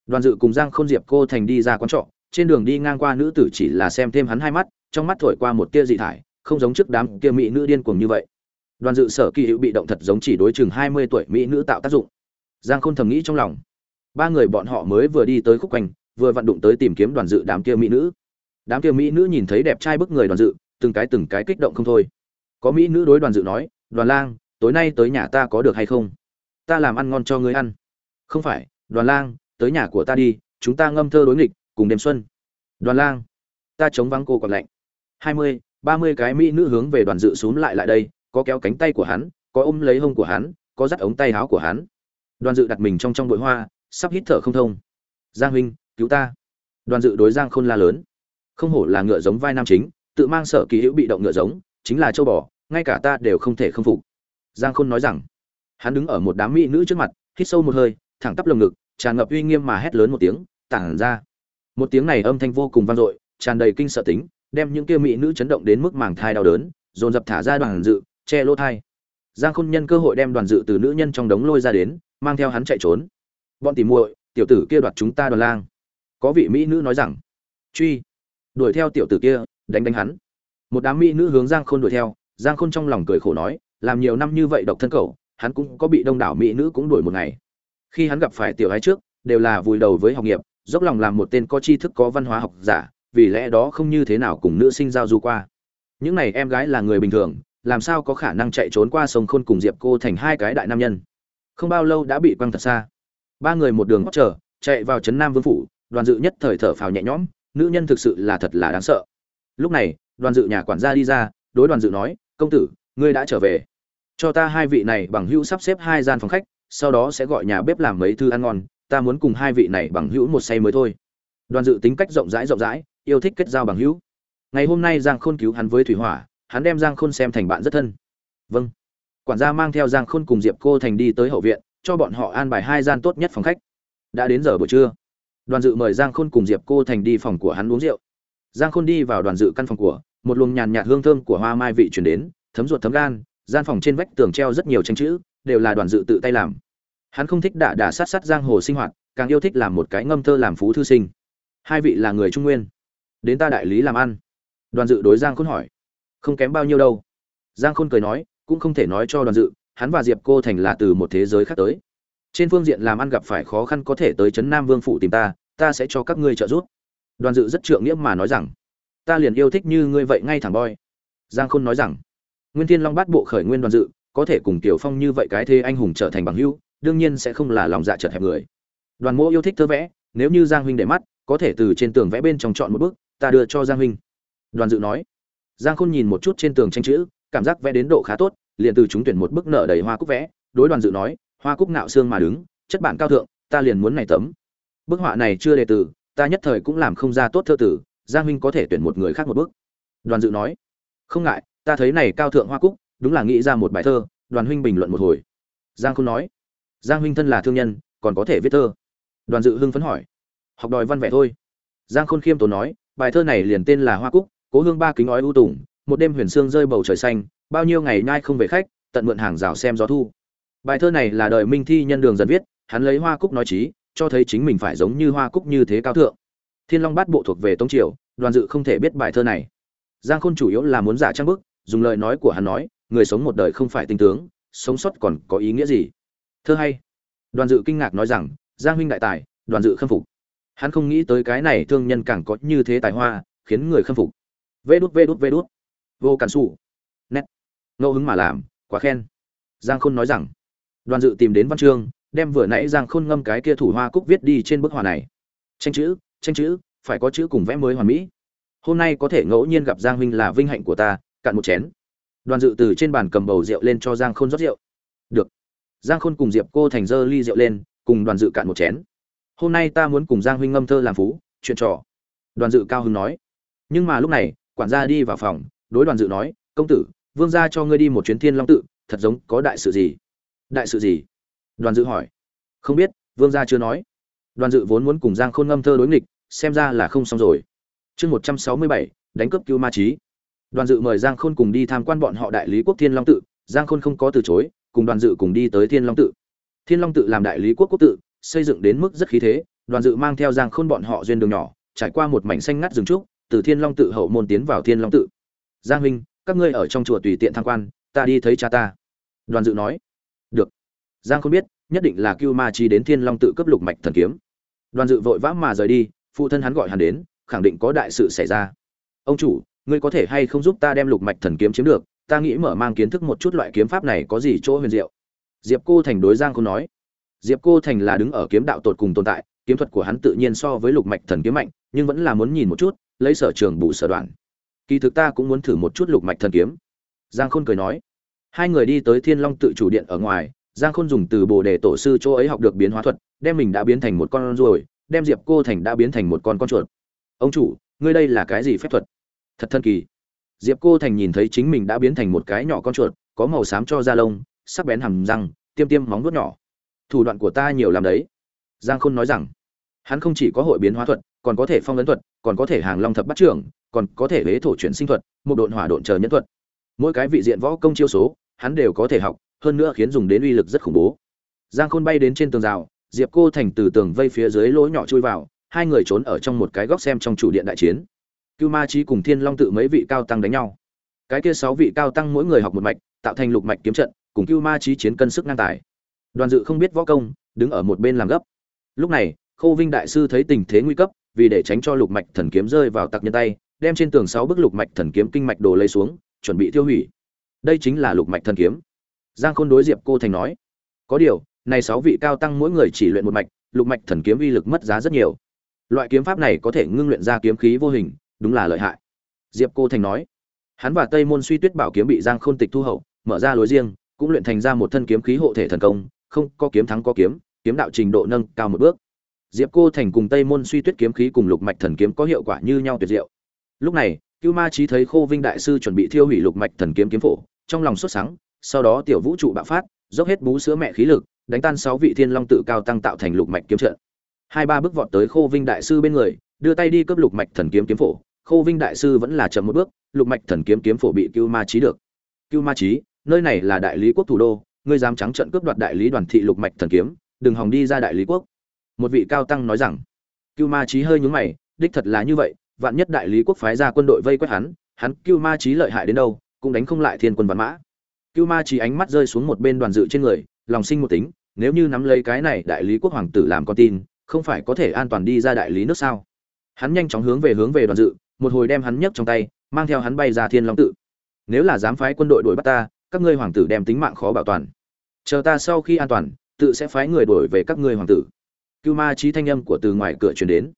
Đoàn dự cùng giang khôn diệp cô thành đi ra quán trọ, trên đường đi ngang qua nữ tử chỉ là xem thêm hắn hai mắt, trong mắt thổi qua một tia dị thải, không giống trước đám kia mỹ nữ điên cuồng như vậy. Đoàn dự sở kỳ hữu bị động thật giống chỉ đối chừng hai mươi tuổi mỹ nữ tạo tác dụng. Giang khôn thầm nghĩ trong lòng. Ba người bọn họ mới vừa đi tới khúc quanh, vừa vận đụng tới tìm kiếm đoàn dự đám kia mỹ nữ. Đám kia mỹ nữ nhìn thấy đẹp trai bức người đoàn dự, từng cái từng cái kích động không thôi. Có mỹ nữ đối đoàn dự nói, đoàn lang tối nay tới nhà ta có được hay không? Ta làm ăn ngon cho ngươi ăn. Không phải, đoàn lang, tới nhà của ta đi, chúng ta ngâm thơ đối nghịch, cùng đêm xuân. Đoàn lang, ta chống vắng cô còn lạnh. Hai mươi, ba mươi cái mỹ nữ hướng về đoàn dự xúm lại lại đây, có kéo cánh tay của hắn, có ôm lấy hông của hắn, có dắt ống tay áo của hắn. Đoàn dự đặt mình trong trong bụi hoa, sắp hít thở không thông. Giang huynh, cứu ta. Đoàn dự đối giang khôn la lớn. Không hổ là ngựa giống vai nam chính, tự mang sở kỳ hữu bị động ngựa giống, chính là châu bò, ngay cả ta đều không thể không phục giang khôn nói rằng, hắn đứng ở một đám mỹ nữ trước mặt, hít sâu một hơi, thẳng tắp lồng ngực, tràn ngập uy nghiêm mà hét lớn một tiếng, tản ra. Một tiếng này âm thanh vô cùng vang dội, tràn đầy kinh sợ tính, đem những kia mỹ nữ chấn động đến mức màng thai đau đớn, dồn dập thả ra đoàn dự, che lỗ thai. Giang khôn nhân cơ hội đem đoàn dự từ nữ nhân trong đống lôi ra đến, mang theo hắn chạy trốn. Bọn tỉ muội, tiểu tử kia đoạt chúng ta đoàn lang. Có vị mỹ nữ nói rằng, truy, đuổi theo tiểu tử kia, đánh đánh hắn. Một đám mỹ nữ hướng giang khôn đuổi theo, giang khôn trong lòng cười khổ nói làm nhiều năm như vậy độc thân cậu, hắn cũng có bị đông đảo mỹ nữ cũng đuổi một ngày. Khi hắn gặp phải tiểu ái trước, đều là vùi đầu với học nghiệp, dốc lòng làm một tên có tri thức có văn hóa học giả, vì lẽ đó không như thế nào cùng nữ sinh giao du qua. Những này em gái là người bình thường, làm sao có khả năng chạy trốn qua sông khôn cùng diệp cô thành hai cái đại nam nhân? Không bao lâu đã bị quăng thật xa. Ba người một đường hót chờ chạy vào trấn nam vương phủ, đoàn dự nhất thời thở phào nhẹ nhõm, nữ nhân thực sự là thật là đáng sợ. Lúc này, đoàn dự nhà quản gia đi ra, đối đoàn dự nói, công tử, ngươi đã trở về cho ta hai vị này bằng hữu sắp xếp hai gian phòng khách, sau đó sẽ gọi nhà bếp làm mấy thứ ăn ngon, ta muốn cùng hai vị này bằng hữu một say mới thôi. Đoàn dự tính cách rộng rãi rộng rãi, yêu thích kết giao bằng hữu. Ngày hôm nay giang khôn cứu hắn với thủy hỏa, hắn đem giang khôn xem thành bạn rất thân. Vâng. Quản gia mang theo giang khôn cùng diệp cô thành đi tới hậu viện, cho bọn họ an bài hai gian tốt nhất phòng khách. Đã đến giờ buổi trưa. Đoàn dự mời giang khôn cùng diệp cô thành đi phòng của hắn uống rượu. Giang khôn đi vào đoàn dự căn phòng của, một luồng nhàn nhạt hương thơm của hoa mai vị chuyển đến, thấm ruột thấm gan gian phòng trên vách tường treo rất nhiều tranh chữ, đều là đoàn dự tự tay làm. Hắn không thích đả đả sát sát giang hồ sinh hoạt, càng yêu thích làm một cái ngâm thơ làm phú thư sinh. Hai vị là người trung nguyên. Đến ta đại lý làm ăn. Đoàn dự đối giang khôn hỏi. Không kém bao nhiêu đâu. Giang khôn cười nói, cũng không thể nói cho đoàn dự, hắn và diệp cô thành là từ một thế giới khác tới. Trên phương diện làm ăn gặp phải khó khăn có thể tới trấn nam vương phủ tìm ta ta sẽ cho các ngươi trợ giúp. Đoàn dự rất trượng nghĩa mà nói rằng, ta liền yêu thích như ngươi vậy ngay thẳng boy. Giang khôn nói rằng nguyên thiên long bát bộ khởi nguyên đoàn dự, có thể cùng tiểu phong như vậy cái thế anh hùng trở thành bằng hữu, đương nhiên sẽ không là lòng dạ chật hẹp người. Đoàn mỗ yêu thích thơ vẽ, nếu như giang huynh để mắt, có thể từ trên tường vẽ bên trong chọn một bức, ta đưa cho giang huynh. Đoàn dự nói. Giang khôn nhìn một chút trên tường tranh chữ, cảm giác vẽ đến độ khá tốt, liền từ chúng tuyển một bức nợ đầy hoa cúc vẽ, đối đoàn dự nói, hoa cúc nạo xương mà đứng, chất bản cao thượng, ta liền muốn này tấm. Bức họa này chưa đề từ, ta nhất thời cũng làm không ra tốt thơ tử, giang huynh có thể tuyển một người khác một bức. Đoàn dự nói. Không ngại ta thấy này cao thượng hoa cúc, đúng là nghĩ ra một bài thơ, đoàn huynh bình luận một hồi. Giang khôn nói, giang huynh thân là thương nhân, còn có thể viết thơ. Đoàn dự hưng phấn hỏi, học đòi văn vẻ thôi. Giang khôn khiêm tốn nói, bài thơ này liền tên là hoa cúc, cố hương ba kính ói ưu tùng, một đêm huyền sương rơi bầu trời xanh, bao nhiêu ngày nhai không về khách, tận mượn hàng rào xem gió thu. Bài thơ này là đời minh thi nhân đường dần viết, hắn lấy hoa cúc nói trí cho thấy chính mình phải giống như hoa cúc như thế cao thượng. Thiên long bát bộ thuộc về tống triều, đoàn dự không thể biết bài thơ này. Giang khôn chủ yếu là muốn giả trang bức dùng lời nói của hắn nói, người sống một đời không phải tinh tướng, sống sót còn có ý nghĩa gì? Thơ hay. Đoàn dự kinh ngạc nói rằng, giang huynh đại tài, đoàn dự khâm phục. Hắn không nghĩ tới cái này thương nhân càng có như thế tài hoa, khiến người khâm phục. Vê đút vê đút vê đút. Vô cản xù nét. Ngẫu hứng mà làm, quá khen. Giang khôn nói rằng, đoàn dự tìm đến văn chương, đem vừa nãy giang khôn ngâm cái kia thủ hoa cúc viết đi trên bức họa này. Tranh chữ tranh chữ, phải có chữ cùng vẽ mới hoàn mỹ. Hôm nay có thể ngẫu nhiên gặp giang huynh là vinh hạnh của ta cạn một chén. Đoàn dự từ trên bàn cầm bầu rượu lên cho giang khôn rót rượu. Được. Giang khôn cùng diệp cô thành dơ ly rượu lên, cùng đoàn dự cạn một chén. Hôm nay ta muốn cùng giang huynh ngâm thơ làm phú, chuyện trò. Đoàn dự cao hưng nói. Nhưng mà lúc này, quản gia đi vào phòng, đối đoàn dự nói, công tử, vương gia cho ngươi đi một chuyến thiên long tự, thật giống có đại sự gì? Đại sự gì? Đoàn dự hỏi. Không biết, vương gia chưa nói. Đoàn dự vốn muốn cùng giang khôn ngâm thơ đối nghịch, xem ra là không xong rồi. Chương một trăm sáu mươi bảy, đánh cướp cứu ma trí đoàn dự mời giang khôn cùng đi tham quan bọn họ đại lý quốc thiên long tự. Giang khôn không có từ chối, cùng đoàn dự cùng đi tới thiên long tự. Thiên long tự làm đại lý quốc quốc tự, xây dựng đến mức rất khí thế, đoàn dự mang theo giang khôn bọn họ duyên đường nhỏ, trải qua một mảnh xanh ngắt rừng trúc, từ thiên long tự hậu môn tiến vào thiên long tự. Giang huynh, các ngươi ở trong chùa tùy tiện tham quan, ta đi thấy cha ta. Đoàn dự nói. Được. Giang khôn biết, nhất định là cưu ma chi đến thiên long tự cấp lục mạch thần kiếm. Đoàn dự vội vã mà rời đi, phụ thân hắn gọi hắn đến, khẳng định có đại sự xảy ra. Ông chủ ngươi có thể hay không giúp ta đem lục mạch thần kiếm chiếm được, ta nghĩ mở mang kiến thức một chút loại kiếm pháp này có gì chỗ huyền diệu. Diệp cô thành đối giang khôn nói. Diệp cô thành là đứng ở kiếm đạo tột cùng tồn tại, kiếm thuật của hắn tự nhiên so với lục mạch thần kiếm mạnh, nhưng vẫn là muốn nhìn một chút, lấy sở trường bù sở đoạn. Kỳ thực ta cũng muốn thử một chút lục mạch thần kiếm. Giang khôn cười nói. Hai người đi tới thiên long tự chủ điện ở ngoài, giang khôn dùng từ bồ đề tổ sư chỗ ấy học được biến hóa thuật, đem mình đã biến thành một con ruồi, đem diệp cô thành đã biến thành một con con chuột. Ông chủ, ngươi đây là cái gì phép thuật? Thật thân kỳ. Diệp cô thành nhìn thấy chính mình đã biến thành một cái nhỏ con chuột, có màu xám cho da lông, sắc bén hầm răng, tiêm tiêm móng vuốt nhỏ. Thủ đoạn của ta nhiều làm đấy. Giang khôn nói rằng, hắn không chỉ có hội biến hóa thuật, còn có thể phong ấn thuật, còn có thể hàng long thập bắt trưởng, còn có thể huế thổ chuyển sinh thuật, một độn hỏa độn chờ nhân thuật. Mỗi cái vị diện võ công chiêu số, hắn đều có thể học, hơn nữa khiến dùng đến uy lực rất khủng bố. Giang khôn bay đến trên tường rào, diệp cô thành từ tường vây phía dưới lỗ nhỏ chui vào, hai người trốn ở trong một cái góc xem trong chủ điện đại chiến cưu ma trí cùng thiên long tự mấy vị cao tăng đánh nhau. Cái kia sáu vị cao tăng mỗi người học một mạch, tạo thành lục mạch kiếm trận, cùng cưu ma trí chiến cân sức ngang tài. Đoàn dự không biết võ công, đứng ở một bên làm gấp. Lúc này khâu vinh đại sư thấy tình thế nguy cấp, vì để tránh cho lục mạch thần kiếm rơi vào tặc nhân tay, đem trên tường sáu bức lục mạch thần kiếm kinh mạch đồ lấy xuống, chuẩn bị tiêu hủy. Đây chính là lục mạch thần kiếm. Giang khôn đối diệp cô thành nói, có điều, này sáu vị cao tăng mỗi người chỉ luyện một mạch, lục mạch thần kiếm uy lực mất giá rất nhiều. Loại kiếm pháp này có thể ngưng luyện ra kiếm khí vô hình đúng là lợi hại. Diệp cô thành nói. Hắn và tây môn suy tuyết bảo kiếm bị giang khôn tịch thu hậu, mở ra lối riêng, cũng luyện thành ra một thân kiếm khí hộ thể thần công, không, có kiếm thắng có kiếm kiếm đạo trình độ nâng cao một bước. Diệp cô thành cùng tây môn suy tuyết kiếm khí cùng lục mạch thần kiếm có hiệu quả như nhau tuyệt diệu. Lúc này, cưu ma trí thấy khô vinh đại sư chuẩn bị thiêu hủy lục mạch thần kiếm kiếm phổ, trong lòng sốt sắng, sau đó tiểu vũ trụ bạo phát, dốc hết bú sữa mẹ khí lực, đánh tan sáu vị thiên long tự cao tăng tạo thành lục mạch kiếm trận. Hai ba bước vọt tới khô vinh đại sư bên người, đưa tay đi cướp lục mạch thần kiếm kiếm phổ khô vinh đại sư vẫn là chậm một bước lục mạch thần kiếm kiếm phổ bị cưu ma Chí được. Cưu ma Chí, nơi này là đại lý quốc thủ đô ngươi dám trắng trận cướp đoạt đại lý đoàn thị lục mạch thần kiếm đừng hòng đi ra đại lý quốc. Một vị cao tăng nói rằng. Cưu ma Chí hơi nhướng mày đích thật là như vậy vạn nhất đại lý quốc phái ra quân đội vây quét hắn hắn cưu ma Chí lợi hại đến đâu cũng đánh không lại thiên quân văn mã. Cưu ma Chí ánh mắt rơi xuống một bên đoàn dự trên người lòng sinh một tính nếu như nắm lấy cái này đại lý quốc hoàng tử làm con tin không phải có thể an toàn đi ra đại lý nước sao? Hắn nhanh chóng hướng về hướng về đoàn dự một hồi đem hắn nhấc trong tay, mang theo hắn bay ra thiên long tự. Nếu là dám phái quân đội đuổi bắt ta, các ngươi hoàng tử đem tính mạng khó bảo toàn. Chờ ta sau khi an toàn, tự sẽ phái người đuổi về các ngươi hoàng tử. Cưu ma trí thanh âm của từ ngoài cửa truyền đến.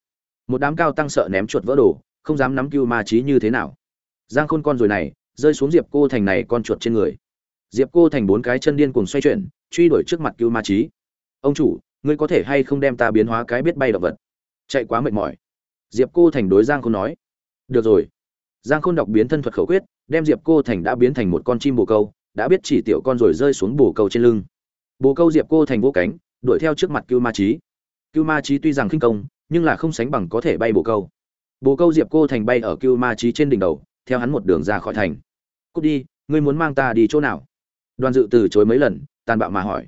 Một đám cao tăng sợ ném chuột vỡ đồ, không dám nắm cưu ma trí như thế nào. Giang khôn con rồi này, rơi xuống diệp cô thành này con chuột trên người. Diệp cô thành bốn cái chân điên cuồng xoay chuyển, truy đuổi trước mặt cưu ma trí ông chủ, ngươi có thể hay không đem ta biến hóa cái biết bay động vật? Chạy quá mệt mỏi. Diệp cô thành đối giang khôn nói được rồi. Giang khôn đọc biến thân thuật khẩu quyết, đem diệp cô thành đã biến thành một con chim bồ câu, đã biết chỉ tiểu con rồi rơi xuống bồ câu trên lưng. Bồ câu diệp cô thành vô cánh, đuổi theo trước mặt cưu ma trí cưu ma trí tuy rằng khinh công, nhưng là không sánh bằng có thể bay bồ câu. Bồ câu diệp cô thành bay ở cưu ma trí trên đỉnh đầu, theo hắn một đường ra khỏi thành. Cút đi, ngươi muốn mang ta đi chỗ nào? Đoàn dự từ chối mấy lần, tàn bạo mà hỏi.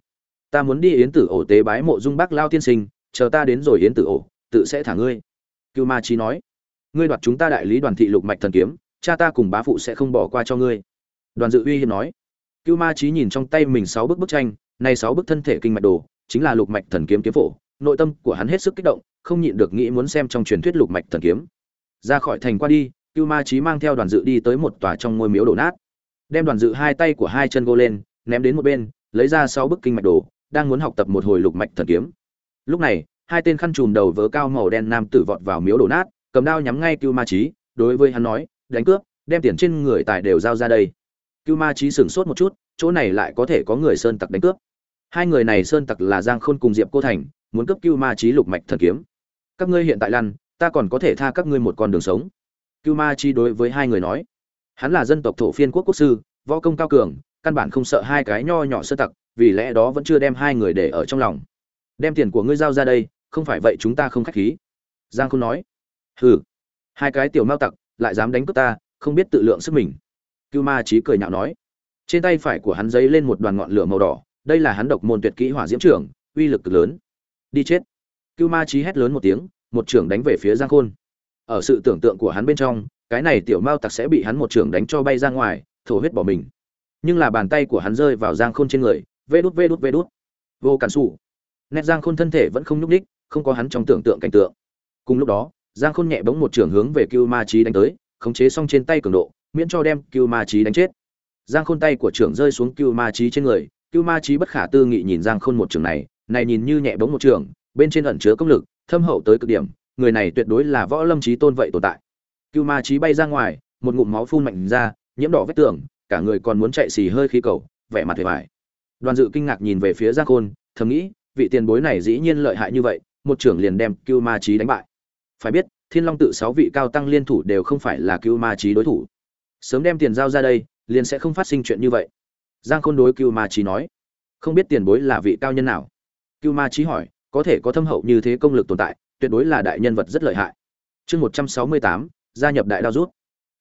Ta muốn đi yến tử ổ tế bái mộ dung bác lao tiên sinh, chờ ta đến rồi yến tử ổ, tự sẽ thả ngươi. Cưu ma trí nói ngươi đoạt chúng ta đại lý đoàn thị lục mạch thần kiếm, cha ta cùng bá phụ sẽ không bỏ qua cho ngươi. Đoàn dự uy hiền nói. Cưu ma trí nhìn trong tay mình sáu bức bức tranh, này sáu bức thân thể kinh mạch đồ, chính là lục mạch thần kiếm kiếm phổ, nội tâm của hắn hết sức kích động, không nhịn được nghĩ muốn xem trong truyền thuyết lục mạch thần kiếm. Ra khỏi thành qua đi, cưu ma trí mang theo đoàn dự đi tới một tòa trong ngôi miếu đổ nát. Đem đoàn dự hai tay của hai chân gô lên, ném đến một bên, lấy ra sáu bức kinh mạch đồ, đang muốn học tập một hồi lục mạch thần kiếm. Lúc này, hai tên khăn trùm đầu vớ cao màu đen nam tử vọt vào miếu đổ nát cầm đao nhắm ngay cưu ma trí đối với hắn nói, đánh cướp, đem tiền trên người tài đều giao ra đây. Cưu ma trí sửng sốt một chút, chỗ này lại có thể có người sơn tặc đánh cướp. Hai người này sơn tặc là giang khôn cùng diệp cô thành, muốn cướp cưu ma trí lục mạch thần kiếm. Các ngươi hiện tại lăn, ta còn có thể tha các ngươi một con đường sống. Cưu ma trí đối với hai người nói, hắn là dân tộc thổ phiên quốc quốc sư, võ công cao cường, căn bản không sợ hai cái nho nhỏ sơ tặc, vì lẽ đó vẫn chưa đem hai người để ở trong lòng. Đem tiền của ngươi giao ra đây, không phải vậy chúng ta không khách khí. Giang khôn nói hừ. Hai cái tiểu mao tặc lại dám đánh cướp ta, không biết tự lượng sức mình. Cưu ma trí cười nhạo nói. Trên tay phải của hắn giấy lên một đoàn ngọn lửa màu đỏ, đây là hắn độc môn tuyệt kỹ hỏa diễm trưởng, uy lực cực lớn. Đi chết. Cưu ma trí hét lớn một tiếng, một trưởng đánh về phía giang khôn. Ở sự tưởng tượng của hắn bên trong, cái này tiểu mao tặc sẽ bị hắn một trưởng đánh cho bay ra ngoài, thổ huyết bỏ mình. Nhưng là bàn tay của hắn rơi vào giang khôn trên người, vê đút vê đút vê đút. Vô cản xù nét giang khôn thân thể vẫn không nhúc ních không có hắn trong tưởng tượng cảnh tượng. Cùng lúc đó giang khôn nhẹ bỗng một trường hướng về cưu ma trí đánh tới, khống chế xong trên tay cường độ, miễn cho đem cưu ma trí đánh chết. Giang khôn tay của trưởng rơi xuống cưu ma trí trên người, cưu ma trí bất khả tư nghị nhìn giang khôn một trường này này nhìn như nhẹ bóng một trường, bên trên ẩn chứa công lực, thâm hậu tới cực điểm, người này tuyệt đối là võ lâm trí tôn vậy tồn tại. Cưu ma trí bay ra ngoài, một ngụm máu phun mạnh ra, nhiễm đỏ vết tường, cả người còn muốn chạy xì hơi khí cầu, vẻ mặt thiệt vải đoàn dự kinh ngạc nhìn về phía giang khôn, thầm nghĩ, vị tiền bối này dĩ nhiên lợi hại như vậy, một trưởng liền đem cưu ma trí đánh bại phải biết, thiên long tự sáu vị cao tăng liên thủ đều không phải là cưu ma trí đối thủ. Sớm đem tiền giao ra đây, liền sẽ không phát sinh chuyện như vậy. Giang khôn đối cưu ma trí nói, không biết tiền bối là vị cao nhân nào? Cưu ma trí hỏi, có thể có thâm hậu như thế công lực tồn tại, tuyệt đối là đại nhân vật rất lợi hại. Chương một trăm sáu mươi tám, gia nhập đại đao rút.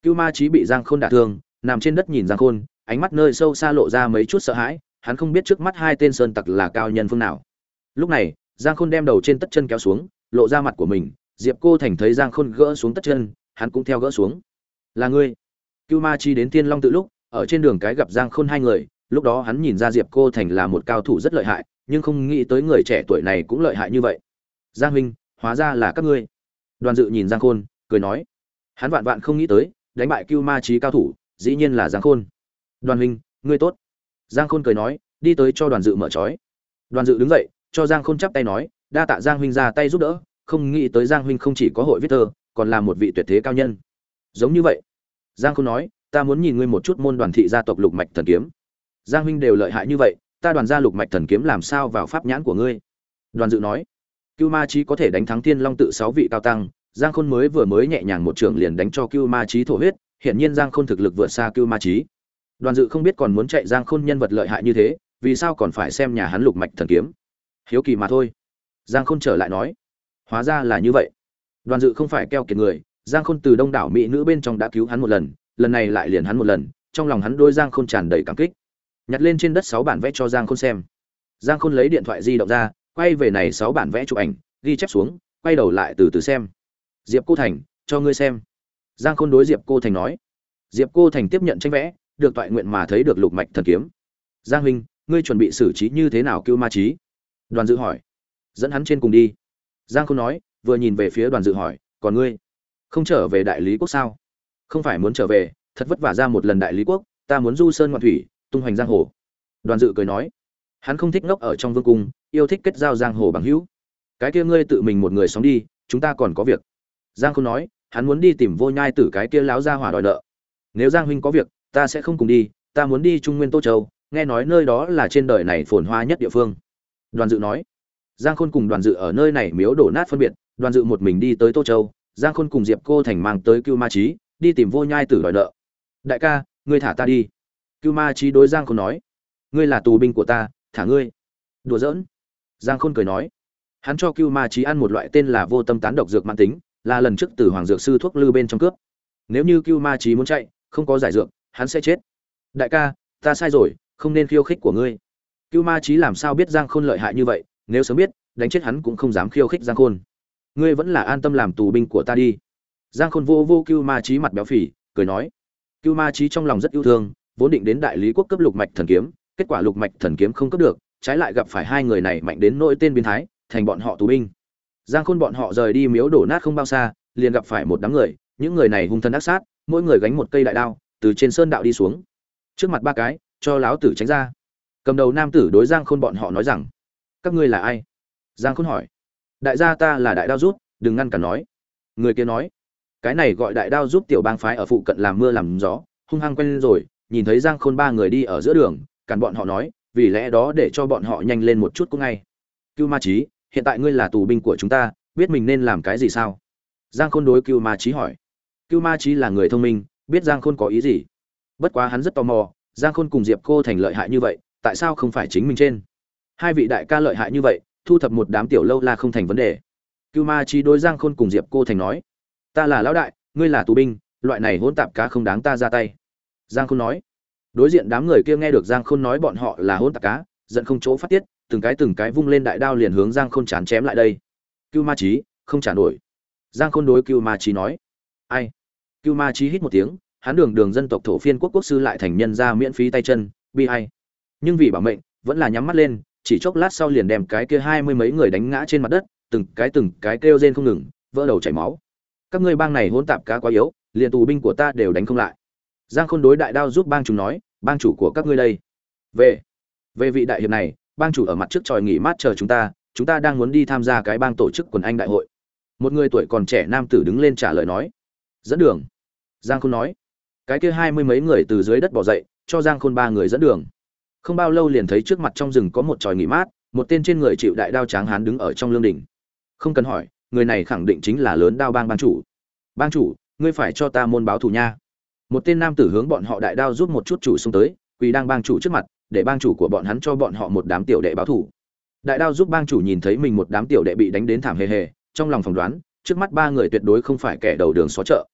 Cưu ma trí bị giang khôn đả thương, nằm trên đất nhìn giang khôn, ánh mắt nơi sâu xa lộ ra mấy chút sợ hãi, hắn không biết trước mắt hai tên sơn tặc là cao nhân phương nào. Lúc này, giang khôn đem đầu trên tất chân kéo xuống, lộ ra mặt của mình diệp cô thành thấy giang khôn gỡ xuống tất chân, hắn cũng theo gỡ xuống. Là ngươi. Cưu ma chi đến thiên long tự lúc, ở trên đường cái gặp giang khôn hai người, lúc đó hắn nhìn ra diệp cô thành là một cao thủ rất lợi hại, nhưng không nghĩ tới người trẻ tuổi này cũng lợi hại như vậy. Giang huynh, hóa ra là các ngươi. Đoàn dự nhìn giang khôn, cười nói. Hắn vạn vạn không nghĩ tới, đánh bại cưu ma trí cao thủ, dĩ nhiên là giang khôn. Đoàn huynh, ngươi tốt. Giang khôn cười nói, đi tới cho đoàn dự mở trói. Đoàn dự đứng dậy, cho giang khôn chắp tay nói, đa tạ giang huynh ra tay giúp đỡ không nghĩ tới giang huynh không chỉ có hội viết thơ, còn là một vị tuyệt thế cao nhân. Giống như vậy, giang khôn nói, ta muốn nhìn ngươi một chút môn đoàn thị gia tộc lục mạch thần kiếm. Giang huynh đều lợi hại như vậy, ta đoàn gia lục mạch thần kiếm làm sao vào pháp nhãn của ngươi? Đoàn dự nói, cưu ma trí có thể đánh thắng thiên long tự sáu vị cao tăng, giang khôn mới vừa mới nhẹ nhàng một trường liền đánh cho cưu ma trí thổ huyết hiện nhiên giang khôn thực lực vượt xa cưu ma trí đoàn dự không biết còn muốn chạy giang khôn nhân vật lợi hại như thế, vì sao còn phải xem nhà hắn lục mạch thần kiếm. Hiếu kỳ mà thôi. Giang khôn trở lại nói hóa ra là như vậy. Đoàn dự không phải keo kiệt người, giang khôn từ đông đảo mỹ nữ bên trong đã cứu hắn một lần lần này lại liền hắn một lần, trong lòng hắn đôi giang khôn tràn đầy cảm kích. Nhặt lên trên đất sáu bản vẽ cho giang khôn xem. Giang khôn lấy điện thoại di động ra, quay về này sáu bản vẽ chụp ảnh, ghi chép xuống, quay đầu lại từ từ xem. Diệp cô thành, cho ngươi xem. Giang khôn đối diệp cô thành nói. Diệp cô thành tiếp nhận tranh vẽ, được toại nguyện mà thấy được lục mạch thần kiếm. Giang huynh, ngươi chuẩn bị xử trí như thế nào cứu ma trí đoàn dự hỏi. Dẫn hắn trên cùng đi giang khôn nói, vừa nhìn về phía đoàn dự hỏi, còn ngươi không trở về đại lý quốc sao? Không phải muốn trở về, thật vất vả ra một lần đại lý quốc, ta muốn du sơn ngoạn thủy, tung hoành giang hồ. Đoàn dự cười nói, hắn không thích ngốc ở trong vương cung, yêu thích kết giao giang hồ bằng hữu. Cái kia ngươi tự mình một người sống đi, chúng ta còn có việc. Giang khôn nói, hắn muốn đi tìm vô nhai tử cái kia láo ra hỏa đòi nợ. Nếu giang huynh có việc, ta sẽ không cùng đi, ta muốn đi trung nguyên tô châu, nghe nói nơi đó là trên đời này phồn hoa nhất địa phương. Đoàn dự nói giang khôn cùng đoàn dự ở nơi này miếu đổ nát phân biệt, đoàn dự một mình đi tới tô châu, giang khôn cùng diệp cô thành mang tới cưu ma trí đi tìm vô nhai tử đòi nợ. Đại ca, ngươi thả ta đi. Cưu ma trí đối giang khôn nói. Ngươi là tù binh của ta, thả ngươi. Đùa giỡn. Giang khôn cười nói. Hắn cho cưu ma trí ăn một loại tên là vô tâm tán độc dược mãn tính, là lần trước từ hoàng dược sư thuốc lư bên trong cướp. Nếu như cưu ma trí muốn chạy, không có giải dược, hắn sẽ chết. Đại ca, ta sai rồi, không nên khiêu khích của ngươi. Cưu ma trí làm sao biết giang khôn lợi hại như vậy nếu sớm biết, đánh chết hắn cũng không dám khiêu khích giang khôn. Ngươi vẫn là an tâm làm tù binh của ta đi. Giang khôn vô vô cưu ma trí mặt béo phì, cười nói. Cưu ma trí trong lòng rất yêu thương, vốn định đến đại lý quốc cấp lục mạch thần kiếm, kết quả lục mạch thần kiếm không cấp được, trái lại gặp phải hai người này mạnh đến nỗi tên biến thái, thành bọn họ tù binh. Giang khôn bọn họ rời đi miếu đổ nát không bao xa, liền gặp phải một đám người, những người này hung thân ác sát, mỗi người gánh một cây đại đao, từ trên sơn đạo đi xuống. Trước mặt ba cái, cho láo tử tránh ra. Cầm đầu nam tử đối giang khôn bọn họ nói rằng các ngươi là ai? Giang khôn hỏi. Đại gia ta là đại đao rút, đừng ngăn cản nói. Người kia nói. Cái này gọi đại đao giúp tiểu bang phái ở phụ cận làm mưa làm gió, hung hăng quen lên rồi, nhìn thấy giang khôn ba người đi ở giữa đường, cản bọn họ nói, vì lẽ đó để cho bọn họ nhanh lên một chút cũng ngay. Cưu ma trí hiện tại ngươi là tù binh của chúng ta, biết mình nên làm cái gì sao? Giang khôn đối cưu ma trí hỏi. Cưu ma trí là người thông minh, biết giang khôn có ý gì. Bất quá hắn rất tò mò, giang khôn cùng diệp cô thành lợi hại như vậy, tại sao không phải chính mình trên? Hai vị đại ca lợi hại như vậy, thu thập một đám tiểu lâu la không thành vấn đề. Cưu ma trí đối giang khôn cùng diệp cô thành nói, ta là lão đại, ngươi là tù binh, loại này hỗn tạp cá không đáng ta ra tay. Giang khôn nói, đối diện đám người kia nghe được giang khôn nói bọn họ là hỗn tạp cá, giận không chỗ phát tiết, từng cái từng cái vung lên đại đao liền hướng giang khôn chán chém lại đây. Cưu ma trí không trả nổi. Giang khôn đối cưu ma trí nói, ai? Cưu ma trí hít một tiếng hắn đường đường dân tộc thổ phiên quốc quốc sư lại thành nhân ra miễn phí tay chân, bi hay nhưng vì bảo mệnh, vẫn là nhắm mắt lên chỉ chốc lát sau liền đem cái kia hai mươi mấy người đánh ngã trên mặt đất, từng cái từng cái kêu rên không ngừng, vỡ đầu chảy máu. Các ngươi bang này hỗn tạp cá quá yếu, liền tù binh của ta đều đánh không lại. Giang khôn đối đại đao giúp bang chúng nói, bang chủ của các ngươi đây. Về về vị đại hiệp này, bang chủ ở mặt trước tròi nghỉ mát chờ chúng ta chúng ta đang muốn đi tham gia cái bang tổ chức quần anh đại hội. Một người tuổi còn trẻ nam tử đứng lên trả lời nói. Dẫn đường. Giang khôn nói. Cái kia hai mươi mấy người từ dưới đất bỏ dậy, cho giang khôn ba người dẫn đường không bao lâu liền thấy trước mặt trong rừng có một tròi nghỉ mát, một tên trên người chịu đại đao tráng hán đứng ở trong lương đỉnh. Không cần hỏi, người này khẳng định chính là lớn đao bang bang chủ. Bang chủ, ngươi phải cho ta môn báo thù nha. Một tên nam tử hướng bọn họ đại đao giúp một chút chủ xuống tới, quỳ đang bang chủ trước mặt, để bang chủ của bọn hắn cho bọn họ một đám tiểu đệ báo thù đại đao giúp bang chủ nhìn thấy mình một đám tiểu đệ bị đánh đến thảm hề hề, trong lòng phỏng đoán, trước mắt ba người tuyệt đối không phải kẻ đầu đường xó chợ.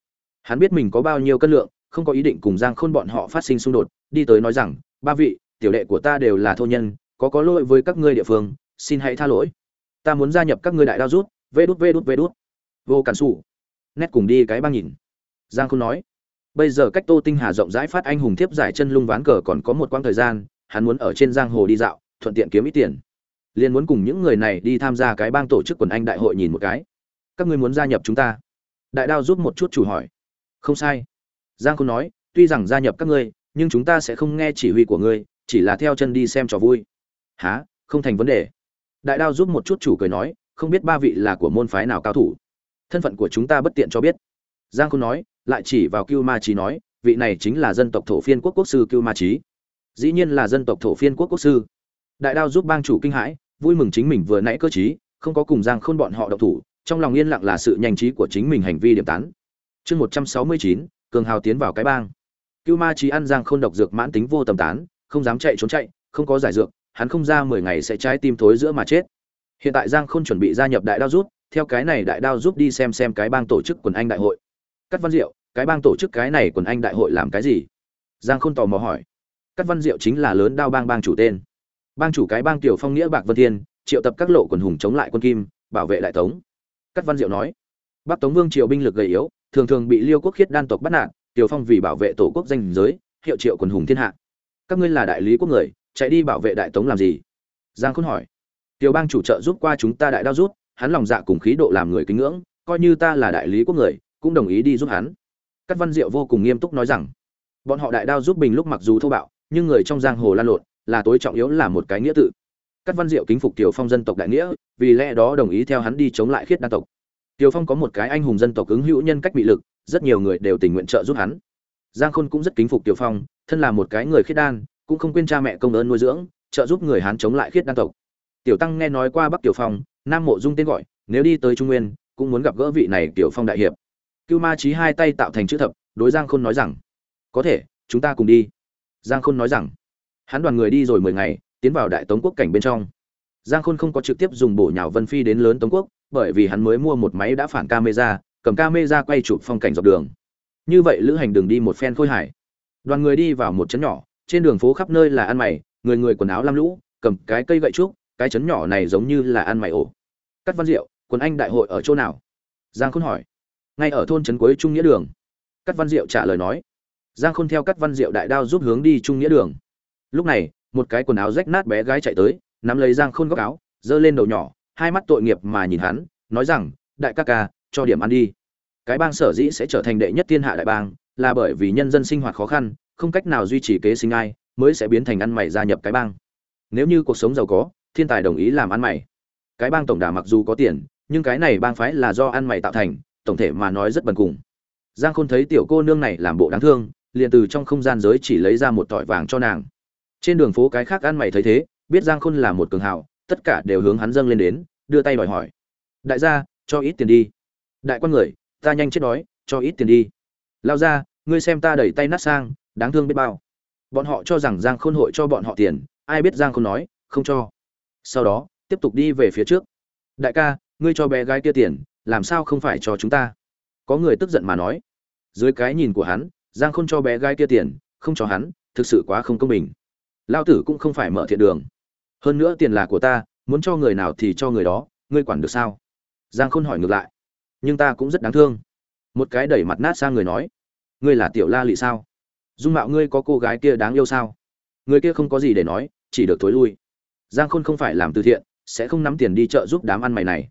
Hắn biết mình có bao nhiêu cân lượng, không có ý định cùng giang khôn bọn họ phát sinh xung đột, đi tới nói rằng, ba vị tiểu đệ của ta đều là thô nhân, có có lỗi với các ngươi địa phương, xin hãy tha lỗi. Ta muốn gia nhập các ngươi đại đao rút, vê đút vê đút vê đút. Vô cản xù nét cùng đi cái băng nhìn. Giang khôn nói, bây giờ cách tô tinh hà rộng rãi phát anh hùng thiếp giải chân lung ván cờ còn có một quãng thời gian, hắn muốn ở trên giang hồ đi dạo, thuận tiện kiếm ít tiền. Liền muốn cùng những người này đi tham gia cái bang tổ chức quần anh đại hội nhìn một cái. Các ngươi muốn gia nhập chúng ta? Đại đao giúp một chút chủ hỏi. Không sai. Giang khôn nói, tuy rằng gia nhập các ngươi, nhưng chúng ta sẽ không nghe chỉ huy của ngươi chỉ là theo chân đi xem trò vui. Há không thành vấn đề. Đại đao giúp một chút chủ cười nói, không biết ba vị là của môn phái nào cao thủ. Thân phận của chúng ta bất tiện cho biết. Giang khôn nói, lại chỉ vào cưu ma trí nói, vị này chính là dân tộc thổ phiên quốc quốc sư cưu ma trí dĩ nhiên là dân tộc thổ phiên quốc quốc sư. Đại đao giúp bang chủ kinh hãi, vui mừng chính mình vừa nãy cơ chí không có cùng giang khôn bọn họ độc thủ, trong lòng yên lặng là sự nhanh trí của chính mình hành vi điểm tán. Chương một trăm sáu mươi chín, cường hào tiến vào cái bang. Cưu ma trí ăn giang khôn độc dược mãn tính vô tầm tán không dám chạy trốn chạy, không có giải dược, hắn không ra mười ngày sẽ trái tim thối giữa mà chết. Hiện tại giang khôn chuẩn bị gia nhập đại đao rút theo cái này đại đao giúp đi xem xem cái bang tổ chức quần anh đại hội. Cắt văn diệu, cái bang tổ chức cái này quần anh đại hội làm cái gì? Giang khôn tò mò hỏi. Cắt văn diệu chính là lớn đao bang bang chủ tên. Bang chủ cái bang tiểu phong nghĩa bạc vân thiên, triệu tập các lộ quần hùng chống lại quân kim, bảo vệ đại tống. Cắt văn diệu nói. Bắc tống vương triều binh lực gầy yếu, thường thường bị liêu quốc khiết đan tộc bắt nạt, tiểu phong vì bảo vệ tổ quốc danh giới, hiệu triệu quần hùng thiên hạ các ngươi là đại lý quốc người chạy đi bảo vệ đại tống làm gì giang khôn hỏi tiểu bang chủ trợ giúp qua chúng ta đại đao rút hắn lòng dạ cùng khí độ làm người kính ngưỡng coi như ta là đại lý quốc người cũng đồng ý đi giúp hắn Cát Văn Diệu vô cùng nghiêm túc nói rằng, bọn họ đại đao giúp bình lúc mặc dù thô bạo, nhưng người trong giang hồ lan lộn, là tối trọng yếu là một cái nghĩa tự. Cát Văn Diệu kính phục Tiểu Phong dân tộc đại nghĩa, vì lẽ đó đồng ý theo hắn đi chống lại khiết đan tộc. Tiểu Phong có một cái anh hùng dân tộc ứng hữu nhân cách bị lực, rất nhiều người đều tình nguyện trợ giúp hắn. Giang Khôn cũng rất kính phục Tiểu Phong, thân là một cái người khiết đan, cũng không quên cha mẹ công ơn nuôi dưỡng, trợ giúp người Hán chống lại khiết đan tộc. Tiểu Tăng nghe nói qua Bắc Tiểu Phong, Nam Mộ Dung tên gọi, nếu đi tới Trung Nguyên, cũng muốn gặp gỡ vị này Tiểu Phong đại hiệp. Cưu Ma Chí hai tay tạo thành chữ thập, đối Giang Khôn nói rằng: "Có thể, chúng ta cùng đi." Giang Khôn nói rằng: Hắn đoàn người đi rồi mười ngày, tiến vào Đại Tống quốc cảnh bên trong. Giang Khôn không có trực tiếp dùng bổ nhào Vân Phi đến lớn Tống quốc, bởi vì hắn mới mua một máy đã phản camera, cầm camera quay chụp phong cảnh dọc đường. Như vậy lữ hành đường đi một phen khôi hải. Đoàn người đi vào một trấn nhỏ, trên đường phố khắp nơi là ăn mày, người người quần áo lam lũ, cầm cái cây gậy trúc, cái trấn nhỏ này giống như là ăn mày ổ. Cắt Văn Diệu, quần anh đại hội ở chỗ nào? Giang Khôn hỏi. Ngay ở thôn trấn cuối Trung Nghĩa đường. Cắt Văn Diệu trả lời nói. Giang Khôn theo Cắt Văn Diệu đại đao giúp hướng đi Trung Nghĩa đường. Lúc này, một cái quần áo rách nát bé gái chạy tới, nắm lấy Giang Khôn góc áo, giơ lên đầu nhỏ, hai mắt tội nghiệp mà nhìn hắn, nói rằng, đại ca ca, cho điểm ăn đi. Cái bang sở dĩ sẽ trở thành đệ nhất thiên hạ đại bang, là bởi vì nhân dân sinh hoạt khó khăn, không cách nào duy trì kế sinh ai, mới sẽ biến thành ăn mày gia nhập cái bang. Nếu như cuộc sống giàu có, thiên tài đồng ý làm ăn mày. Cái bang tổng đà mặc dù có tiền, nhưng cái này bang phái là do ăn mày tạo thành, tổng thể mà nói rất bần cùng. Giang Khôn thấy tiểu cô nương này làm bộ đáng thương, liền từ trong không gian giới chỉ lấy ra một tỏi vàng cho nàng. Trên đường phố cái khác ăn mày thấy thế, biết Giang Khôn là một cường hào, tất cả đều hướng hắn dâng lên đến, đưa tay đòi hỏi. Đại gia, cho ít tiền đi. Đại quan người, ta nhanh chết đói, cho ít tiền đi. Lao ra, ngươi xem ta đẩy tay nát sang, đáng thương biết bao. Bọn họ cho rằng Giang Khôn hội cho bọn họ tiền, ai biết Giang Khôn nói, không cho. Sau đó, tiếp tục đi về phía trước. Đại ca, ngươi cho bé gái kia tiền, làm sao không phải cho chúng ta? Có người tức giận mà nói. Dưới cái nhìn của hắn, Giang Khôn cho bé gái kia tiền, không cho hắn, thực sự quá không công bình. Lao tử cũng không phải mở thiện đường. Hơn nữa tiền là của ta, muốn cho người nào thì cho người đó, ngươi quản được sao? Giang Khôn hỏi ngược lại. Nhưng ta cũng rất đáng thương. Một cái đẩy mặt nát sang người nói, ngươi là tiểu La Lị sao? dung mạo ngươi có cô gái kia đáng yêu sao người kia không có gì để nói chỉ được thối lui giang khôn không phải làm từ thiện sẽ không nắm tiền đi chợ giúp đám ăn mày này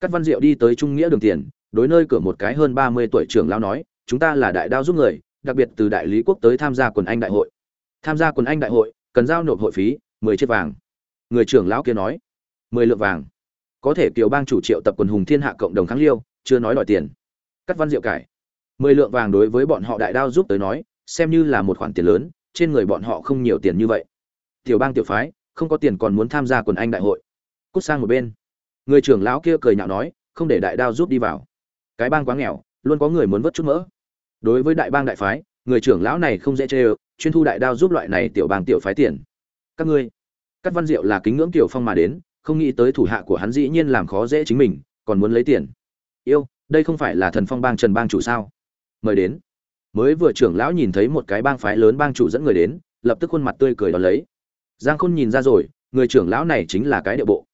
Cát Văn Diệu đi tới trung nghĩa đường tiền, đối nơi cửa một cái hơn ba mươi tuổi trưởng lão nói, chúng ta là đại đao giúp người, đặc biệt từ đại lý quốc tới tham gia quần anh đại hội. Tham gia quần anh đại hội, cần giao nộp hội phí, mười chiếc vàng. Người trưởng lão kia nói, mười lượng vàng. Có thể kiều bang chủ triệu tập quần hùng thiên hạ cộng đồng kháng liêu, chưa nói đòi tiền cắt Văn Diệu cải. mười lượng vàng đối với bọn họ đại đao giúp tới nói, xem như là một khoản tiền lớn trên người bọn họ không nhiều tiền như vậy. Tiểu bang tiểu phái không có tiền còn muốn tham gia quần anh đại hội. Cút sang một bên. Người trưởng lão kia cười nhạo nói không để đại đao giúp đi vào. Cái bang quá nghèo luôn có người muốn vớt chút mỡ. Đối với đại bang đại phái người trưởng lão này không dễ chê ơ chuyên thu đại đao giúp loại này tiểu bang tiểu phái tiền. Các ngươi các văn diệu là kính ngưỡng tiểu phong mà đến không nghĩ tới thủ hạ của hắn dĩ nhiên làm khó dễ chính mình còn muốn lấy tiền. Yêu đây không phải là thần phong bang trần bang chủ sao? Mời đến. Mới vừa trưởng lão nhìn thấy một cái bang phái lớn bang chủ dẫn người đến, lập tức khuôn mặt tươi cười đón lấy. Giang khôn nhìn ra rồi, người trưởng lão này chính là cái địa bộ.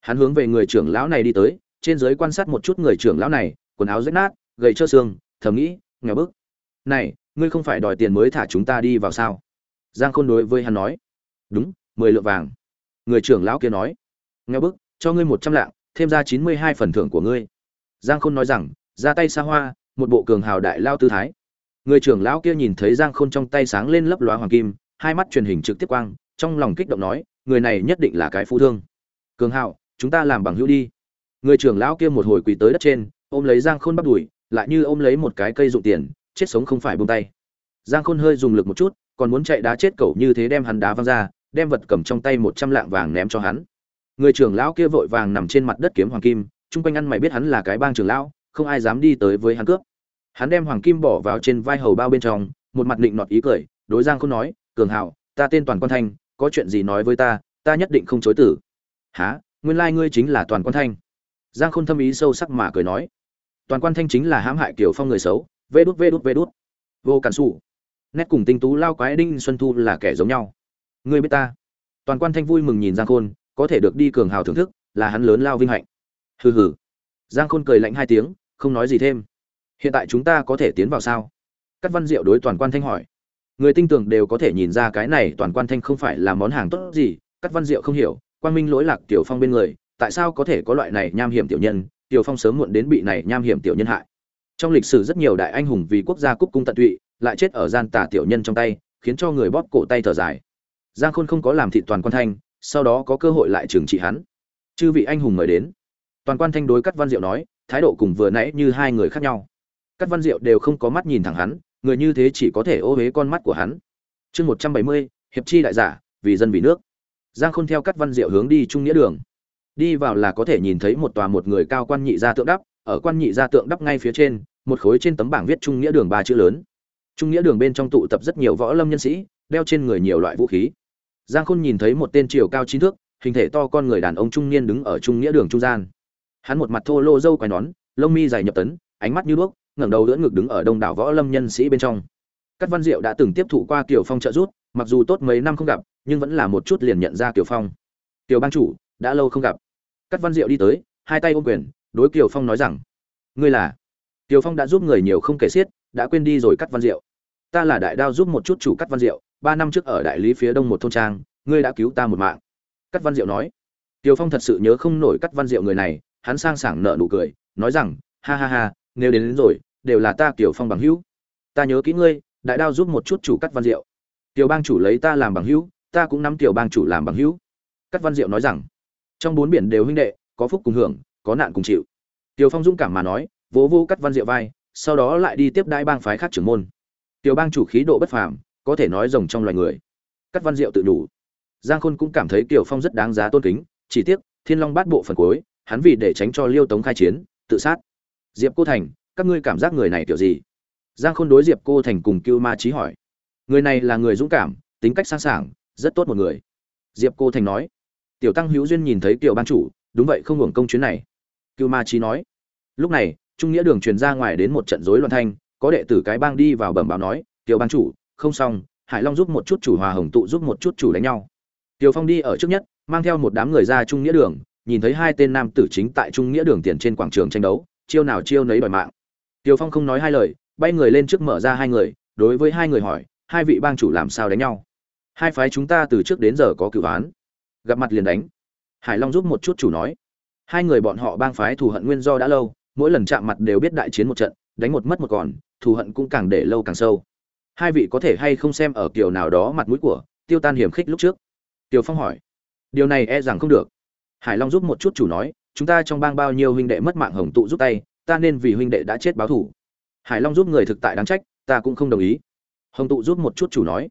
Hắn hướng về người trưởng lão này đi tới, trên giới quan sát một chút người trưởng lão này, quần áo rách nát, gầy trơ xương, thầm nghĩ, nghèo bức. Này, ngươi không phải đòi tiền mới thả chúng ta đi vào sao? Giang khôn đối với hắn nói. Đúng, mười lượng vàng. Người trưởng lão kia nói. Nghèo bức, cho ngươi một trăm lạng, thêm ra chín mươi hai phần thưởng của ngươi giang khôn nói rằng ra tay xa hoa một bộ cường hào đại lao tư thái. Người trưởng lão kia nhìn thấy giang khôn trong tay sáng lên lấp lóa hoàng kim hai mắt truyền hình trực tiếp quang trong lòng kích động nói người này nhất định là cái phú thương. Cường hào, chúng ta làm bằng hữu đi. Người trưởng lão kia một hồi quỳ tới đất trên ôm lấy giang khôn bắt đùi lại như ôm lấy một cái cây dụng tiền chết sống không phải buông tay. Giang khôn hơi dùng lực một chút còn muốn chạy đá chết cẩu như thế đem hắn đá văng ra đem vật cầm trong tay một trăm lạng vàng ném cho hắn. Người trưởng lão kia vội vàng nằm trên mặt đất kiếm hoàng kim chung quanh ăn mày biết hắn là cái bang trưởng lão, không ai dám đi tới với hắn cướp. Hắn đem hoàng kim bỏ vào trên vai hầu bao bên trong, một mặt định nọt ý cười, đối giang không nói, cường hảo ta tên toàn quan thanh, có chuyện gì nói với ta ta nhất định không chối tử. Há nguyên lai ngươi chính là toàn quan thanh. Giang khôn thâm ý sâu sắc mà cười nói, toàn quan thanh chính là hãm hại kiểu phong người xấu, vê đút vê đút vê đút. Vô cản xù nét cùng tinh tú lao quái đinh xuân thu là kẻ giống nhau. Ngươi biết ta. Toàn quan thanh vui mừng nhìn giang khôn, có thể được đi cường hào thưởng thức, là hắn lớn lao vinh hạnh hừ hừ. Giang khôn cười lạnh hai tiếng, không nói gì thêm. Hiện tại chúng ta có thể tiến vào sao? Cắt văn diệu đối toàn quan thanh hỏi. Người tinh tường đều có thể nhìn ra cái này toàn quan thanh không phải là món hàng tốt gì cắt văn diệu không hiểu quan minh lỗi lạc tiểu phong bên người, tại sao có thể có loại này nham hiểm tiểu nhân, tiểu phong sớm muộn đến bị này nham hiểm tiểu nhân hại. Trong lịch sử rất nhiều đại anh hùng vì quốc gia cúc cung tận tụy, lại chết ở gian tả tiểu nhân trong tay, khiến cho người bóp cổ tay thở dài. Giang khôn không có làm thị toàn quan thanh, sau đó có cơ hội lại trừng trị hắn. Chư vị anh hùng mời đến toàn quan thanh đối cắt văn diệu nói, thái độ cùng vừa nãy như hai người khác nhau. Cắt văn diệu đều không có mắt nhìn thẳng hắn, người như thế chỉ có thể ô huế con mắt của hắn. Chương một trăm bảy mươi, hiệp chi đại giả, vì dân vì nước. Giang khôn theo cắt văn diệu hướng đi trung nghĩa đường. Đi vào là có thể nhìn thấy một tòa một người cao quan nhị gia tượng đắp, ở quan nhị gia tượng đắp ngay phía trên, một khối trên tấm bảng viết trung nghĩa đường ba chữ lớn. Trung nghĩa đường bên trong tụ tập rất nhiều võ lâm nhân sĩ, đeo trên người nhiều loại vũ khí. Giang khôn nhìn thấy một tên chiều cao chín thước, hình thể to con người đàn ông trung niên đứng ở trung nghĩa đường trung gian hắn một mặt thô lô dâu quai nón lông mi dày nhập tấn ánh mắt như đuốc ngẩng đầu đỡ ngực đứng ở đông đảo võ lâm nhân sĩ bên trong Cát Văn Diệu đã từng tiếp thụ qua Kiều Phong trợ giúp, mặc dù tốt mấy năm không gặp, nhưng vẫn là một chút liền nhận ra Kiều Phong. Kiều bang chủ, đã lâu không gặp. Cát Văn Diệu đi tới, hai tay ôm quyền, đối Kiều Phong nói rằng: "Ngươi là?" Kiều Phong đã giúp người nhiều không kể xiết, đã quên đi rồi Cát Văn Diệu. "Ta là đại đao giúp một chút chủ Cát Văn Diệu, ba năm trước ở đại lý phía đông một thôn trang, ngươi đã cứu ta một mạng." Cát Văn Diệu nói. Kiều Phong thật sự nhớ không nổi Cát Văn Diệu người này, hắn sang sảng nở nụ cười, nói rằng: "Ha ha ha, nếu đến, đến rồi, đều là ta kiểu Phong bằng hữu. Ta nhớ kỹ ngươi, đại đao giúp một chút chủ cắt văn diệu. Tiểu bang chủ lấy ta làm bằng hữu ta cũng nắm tiểu bang chủ làm bằng hữu. Cắt văn diệu nói rằng trong bốn biển đều huynh đệ có phúc cùng hưởng có nạn cùng chịu. Tiểu phong dũng cảm mà nói vỗ vô cắt văn diệu vai sau đó lại đi tiếp đai bang phái khác trưởng môn. Tiểu bang chủ khí độ bất phàm có thể nói rồng trong loài người. Cắt văn diệu tự đủ. Giang khôn cũng cảm thấy tiểu phong rất đáng giá tôn kính chỉ tiếc thiên long bát bộ phần cuối hắn vì để tránh cho liêu tống khai chiến, tự sát. Diệp cô thành, các ngươi cảm giác người này kiểu gì? Giang khôn đối diệp cô thành cùng cưu ma trí hỏi. Người này là người dũng cảm, tính cách sáng sảng, rất tốt một người. Diệp cô thành nói. Tiểu tăng hữu duyên nhìn thấy tiểu ban chủ, đúng vậy không hưởng công chuyến này. Cưu ma trí nói. Lúc này, trung nghĩa đường truyền ra ngoài đến một trận rối loạn thanh, có đệ tử cái bang đi vào bẩm báo nói, tiểu ban chủ, không xong, hải long giúp một chút chủ hòa hồng tụ giúp một chút chủ đánh nhau. Tiểu phong đi ở trước nhất, mang theo một đám người ra trung nghĩa đường nhìn thấy hai tên nam tử chính tại trung nghĩa đường tiền trên quảng trường tranh đấu, chiêu nào chiêu nấy đòi mạng. Tiều phong không nói hai lời, bay người lên trước mở ra hai người, đối với hai người hỏi, hai vị bang chủ làm sao đánh nhau? Hai phái chúng ta từ trước đến giờ có cửu án gặp mặt liền đánh. Hải long giúp một chút chủ nói. Hai người bọn họ bang phái thù hận nguyên do đã lâu, mỗi lần chạm mặt đều biết đại chiến một trận, đánh một mất một còn, thù hận cũng càng để lâu càng sâu. Hai vị có thể hay không xem ở kiểu nào đó mặt mũi của tiêu tan hiểm khích lúc trước? Tiêu phong hỏi. Điều này e rằng không được hải long giúp một chút chủ nói, chúng ta trong bang bao nhiêu huynh đệ mất mạng hồng tụ giúp tay, ta nên vì huynh đệ đã chết báo thù. hải long giúp người thực tại đáng trách, ta cũng không đồng ý. Hồng tụ giúp một chút chủ nói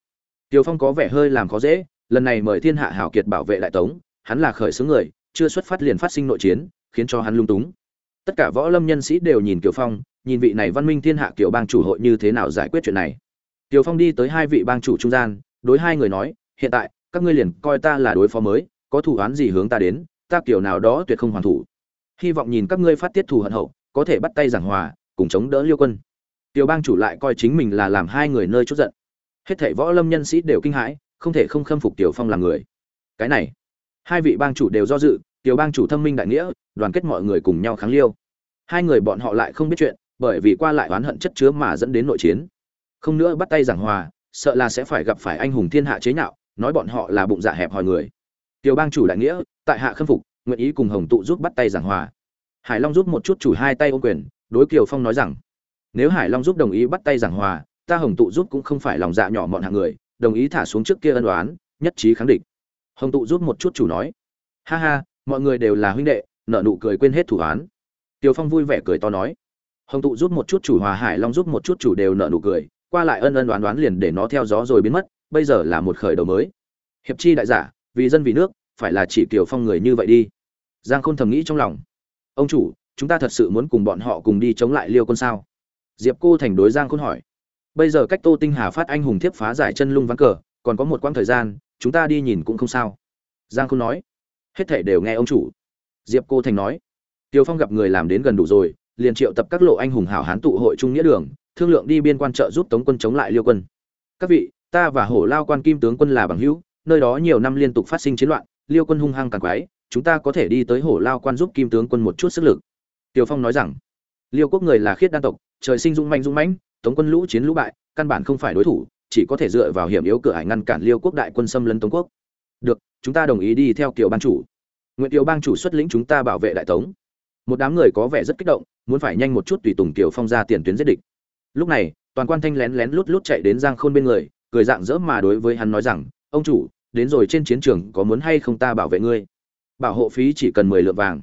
Tiêu phong có vẻ hơi làm khó dễ, lần này mời thiên hạ hảo kiệt bảo vệ đại tống, hắn là khởi xướng người, chưa xuất phát liền phát sinh nội chiến, khiến cho hắn lung túng. Tất cả võ lâm nhân sĩ đều nhìn kiều phong, nhìn vị này văn minh thiên hạ kiểu bang chủ hội như thế nào giải quyết chuyện này. Kiều phong đi tới hai vị bang chủ trung gian, đối hai người nói, hiện tại, các ngươi liền coi ta là đối phó mới, có thủ án gì hướng ta đến ta kiểu nào đó tuyệt không hoàn thủ. Hy vọng nhìn các ngươi phát tiết thù hận hậu, có thể bắt tay giảng hòa, cùng chống đỡ liêu quân. Tiểu bang chủ lại coi chính mình là làm hai người nơi chốt giận. Hết thảy võ lâm nhân sĩ đều kinh hãi, không thể không khâm phục tiểu phong làm người. Cái này, hai vị bang chủ đều do dự, tiểu bang chủ thâm minh đại nghĩa, đoàn kết mọi người cùng nhau kháng liêu. Hai người bọn họ lại không biết chuyện, bởi vì qua lại oán hận chất chứa mà dẫn đến nội chiến. Không nữa bắt tay giảng hòa, sợ là sẽ phải gặp phải anh hùng thiên hạ chế nhạo, nói bọn họ là bụng dạ hẹp hòi người. Tiểu bang chủ đại nghĩa tại hạ khâm phục, nguyện ý cùng hồng tụ giúp bắt tay giảng hòa. Hải long giúp một chút chủ hai tay ô quyền, đối kiều phong nói rằng, nếu hải long giúp đồng ý bắt tay giảng hòa, ta hồng tụ giúp cũng không phải lòng dạ nhỏ mọn hạng người, đồng ý thả xuống trước kia ân đoán nhất trí kháng địch hồng tụ giúp một chút chủ nói, ha ha, mọi người đều là huynh đệ, nợ nụ cười quên hết thủ án tiều phong vui vẻ cười to nói, hồng tụ giúp một chút chủ hòa, hải long giúp một chút chủ đều nợ nụ cười, qua lại ân ân đoán đoán liền để nó theo gió rồi biến mất, bây giờ là một khởi đầu mới. Hiệp chi đại giả, vì dân vì nước phải là chỉ kiều phong người như vậy đi. Giang khôn thầm nghĩ trong lòng. Ông chủ, chúng ta thật sự muốn cùng bọn họ cùng đi chống lại liêu quân sao? Diệp cô thành đối giang khôn hỏi. Bây giờ cách tô tinh hà phát anh hùng thiếp phá giải chân lung ván cờ, còn có một quãng thời gian, chúng ta đi nhìn cũng không sao. Giang khôn nói. Hết thể đều nghe ông chủ. Diệp cô thành nói. Tiểu phong gặp người làm đến gần đủ rồi, liền triệu tập các lộ anh hùng hảo hán tụ hội trung nghĩa đường, thương lượng đi biên quan trợ giúp tống quân chống lại liêu quân. Các vị, ta và hổ lao quan kim tướng quân là bằng hữu, nơi đó nhiều năm liên tục phát sinh chiến loạn liêu quân hung hăng càng quái chúng ta có thể đi tới hổ lao quan giúp kim tướng quân một chút sức lực tiều Phong nói rằng, Liêu quốc người là khiết đan tộc, trời sinh dũng manh dũng mãnh, Tống quân lũ chiến lũ bại, căn bản không phải đối thủ, chỉ có thể dựa vào hiểm yếu cửa ải ngăn cản Liêu quốc đại quân xâm lấn Tống quốc. Được, chúng ta đồng ý đi theo Kiều ban chủ. Nguyện Kiều bang chủ xuất lĩnh chúng ta bảo vệ đại tống. Một đám người có vẻ rất kích động, muốn phải nhanh một chút tùy tùng Kiều Phong ra tiền tuyến giết địch. Lúc này, toàn quan thanh lén lén lút lút chạy đến Giang Khôn bên người, cười dạng dỡ mà đối với hắn nói rằng, ông chủ, đến rồi trên chiến trường có muốn hay không ta bảo vệ ngươi? Bảo hộ phí chỉ cần mười lượng vàng.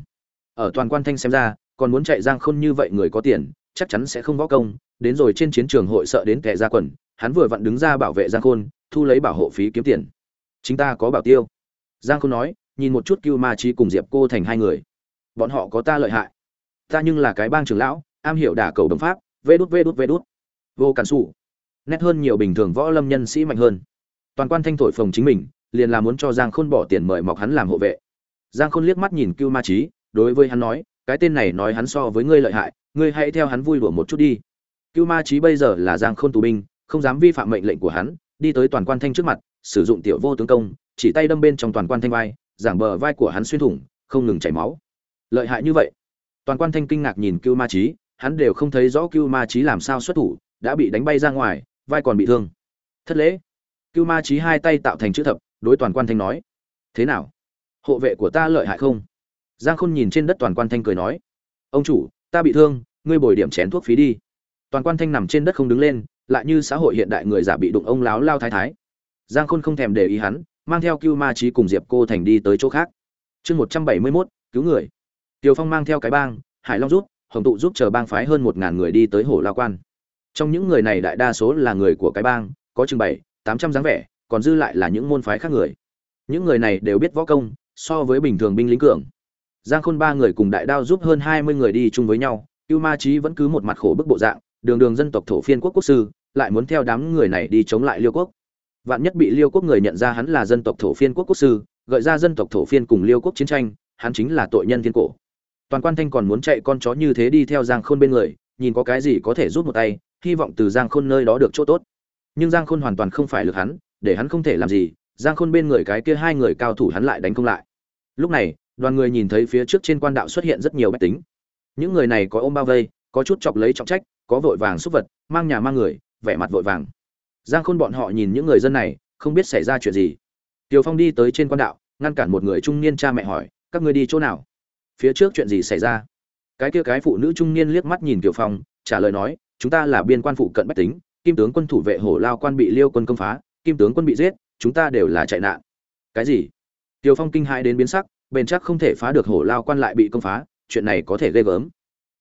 Ở toàn quan thanh xem ra, còn muốn chạy giang khôn như vậy người có tiền chắc chắn sẽ không võ công. Đến rồi trên chiến trường hội sợ đến kẻ ra quần hắn vừa vặn đứng ra bảo vệ giang khôn thu lấy bảo hộ phí kiếm tiền. Chính ta có bảo tiêu. Giang khôn nói nhìn một chút cưu ma trí cùng diệp cô thành hai người. Bọn họ có ta lợi hại. Ta nhưng là cái bang trưởng lão am hiểu đả cầu đồng pháp. Vê đút vê đút vê đút. Vô cản xù nét hơn nhiều bình thường võ lâm nhân sĩ mạnh hơn. Toàn quan thanh thổi phồng chính mình liền là muốn cho giang khôn bỏ tiền mời mọc hắn làm hộ vệ. Giang khôn liếc mắt nhìn cưu ma Chí, đối với hắn nói cái tên này nói hắn so với ngươi lợi hại ngươi hãy theo hắn vui đùa một chút đi. Cưu ma Chí bây giờ là giang khôn tù binh không dám vi phạm mệnh lệnh của hắn đi tới toàn quan thanh trước mặt sử dụng tiểu vô tướng công chỉ tay đâm bên trong toàn quan thanh vai giảng bờ vai của hắn xuyên thủng không ngừng chảy máu. Lợi hại như vậy. Toàn quan thanh kinh ngạc nhìn cưu ma Chí, hắn đều không thấy rõ cưu ma Chí làm sao xuất thủ đã bị đánh bay ra ngoài vai còn bị thương. Thất lễ. Cưu ma Chí hai tay tạo thành chữ thập đối toàn quan thanh nói, thế nào? Hộ vệ của ta lợi hại không? Giang khôn nhìn trên đất toàn quan thanh cười nói, ông chủ, ta bị thương, ngươi bồi điểm chén thuốc phí đi. Toàn quan thanh nằm trên đất không đứng lên, lại như xã hội hiện đại người giả bị đụng ông láo lao thái thái. Giang khôn không thèm để ý hắn, mang theo cưu ma trí cùng diệp cô thành đi tới chỗ khác. Chương một trăm bảy mươi mốt, cứu người. Tiều phong mang theo cái bang, hải long rút hồng tụ giúp chờ bang phái hơn một ngàn người đi tới hồ lao quan. Trong những người này đại đa số là người của cái bang, có chừng bảy, tám trăm dáng vẻ còn dư lại là những môn phái khác người. Những người này đều biết võ công, so với bình thường binh lính cường. Giang khôn ba người cùng đại đao giúp hơn hai mươi người đi chung với nhau cưu ma trí vẫn cứ một mặt khổ bức bộ dạng, đường đường dân tộc thổ phiên quốc quốc sư, lại muốn theo đám người này đi chống lại liêu quốc. Vạn nhất bị liêu quốc người nhận ra hắn là dân tộc thổ phiên quốc quốc sư, gợi ra dân tộc thổ phiên cùng liêu quốc chiến tranh, hắn chính là tội nhân thiên cổ. Toàn quan thanh còn muốn chạy con chó như thế đi theo giang khôn bên người, nhìn có cái gì có thể rút một tay, hy vọng từ giang khôn nơi đó được chỗ tốt. Nhưng giang khôn hoàn toàn không phải lực hắn để hắn không thể làm gì, giang khôn bên người cái kia hai người cao thủ hắn lại đánh không lại. Lúc này, đoàn người nhìn thấy phía trước trên quan đạo xuất hiện rất nhiều bách tính. Những người này có ôm bao vây, có chút chọc lấy trọng trách, có vội vàng xúc vật, mang nhà mang người, vẻ mặt vội vàng. Giang khôn bọn họ nhìn những người dân này, không biết xảy ra chuyện gì. Tiều phong đi tới trên quan đạo, ngăn cản một người trung niên cha mẹ hỏi, các ngươi đi chỗ nào? Phía trước chuyện gì xảy ra? Cái kia cái phụ nữ trung niên liếc mắt nhìn tiều phong, trả lời nói, chúng ta là biên quan phụ cận bách tính, kim tướng quân thủ vệ hổ lao quan bị liêu quân công phá kim tướng quân bị giết, chúng ta đều là chạy nạn. Cái gì? Tiều phong kinh hãi đến biến sắc, bền chắc không thể phá được hổ lao quan lại bị công phá, chuyện này có thể ghê gớm.